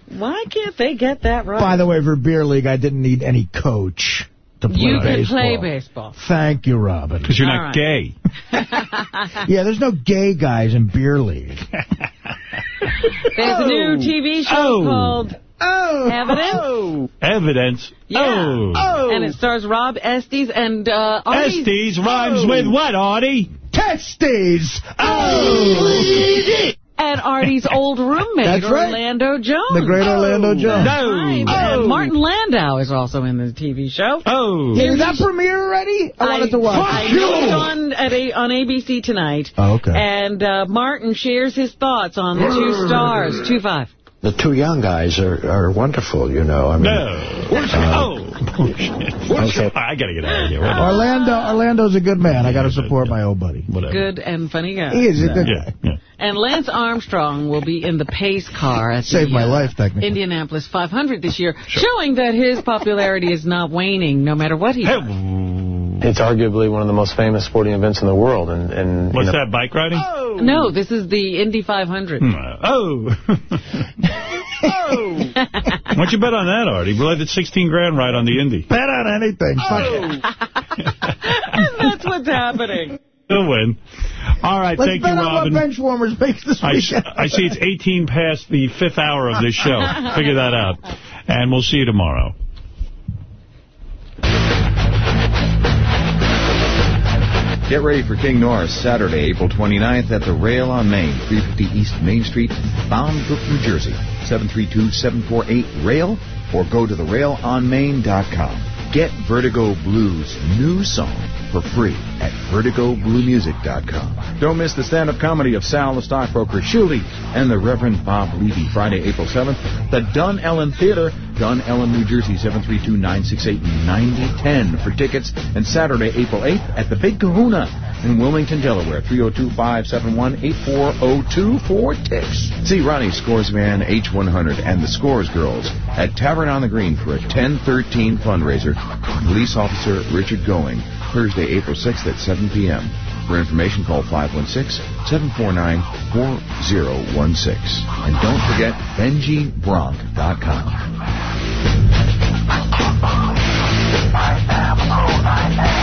Why can't they get that right? By the way, for beer league, I didn't need any coach to play you can play baseball. Thank you, Robin. Because you're All not right. gay. yeah, there's no gay guys in beer league. There's a new TV show Oh. called Oh. Evidence. Evidence. Yeah. Oh. And it stars Rob Estes and uh, Artie- Estes rhymes Oh. with what, Artie? Testes. Oh. And Artie's old roommate, That's right. Orlando Jones. The great Orlando Jones. Right. Oh. And Martin Landau is also in the TV show. Oh. Is that premiere already? I wanted to watch. I know it's on, at a, on ABC tonight. Oh, okay. And uh, Martin shares his thoughts on the two stars, 2-5. The two young guys are, are wonderful, you know. I mean, No. oh. Bullshit. I got to get out of here. Orlando, Orlando's a good man. I got to support my old buddy. Whatever. Good and funny guy. He is a good Yeah, guy. yeah. And Lance Armstrong will be in the pace car at Saved the, my uh, life, technically. Indianapolis 500 this year, showing that his popularity is not waning no matter what he does. It's arguably one of the most famous sporting events in the world. And, and What's you know, that, bike riding? No, this is the Indy 500. Hmm. Oh. Why don't you bet on that, Artie? We'll have the 16 grand ride on the Indy. Bet on anything. That's what's happening. He'll win. All right, Let's thank bet you, on Robin. what bench warmers makes this I, weekend. I see it's 18 past the fifth hour of this show. Figure that out. And we'll see you tomorrow. Get ready for King Norris Saturday, April 29th at the Rail on Main, 350 East Main Street, Bound Brook, New Jersey, 732-748-RAIL, or go to therailonmain.com. Get Vertigo Blues' new song for free at vertigobluemusic.com. Don't miss the stand-up comedy of Sal the Stockbroker Schulte and the Reverend Bob Levy, Friday, April 7th, the Dunellen Theater, Dunellen, New Jersey, 732-968-9010 for tickets, and Saturday, April 8th at the Big Kahuna in Wilmington, Delaware, 302-571-8402 for tickets. See Ronnie Scoresman H100 and the Scores Girls at Tavern on the Green for a 1013 fundraiser police officer Richard Going, Thursday, April 6th at 7 p.m. For information, call 516-749-4016. And don't forget, BenjiBronk.com. I am who I am.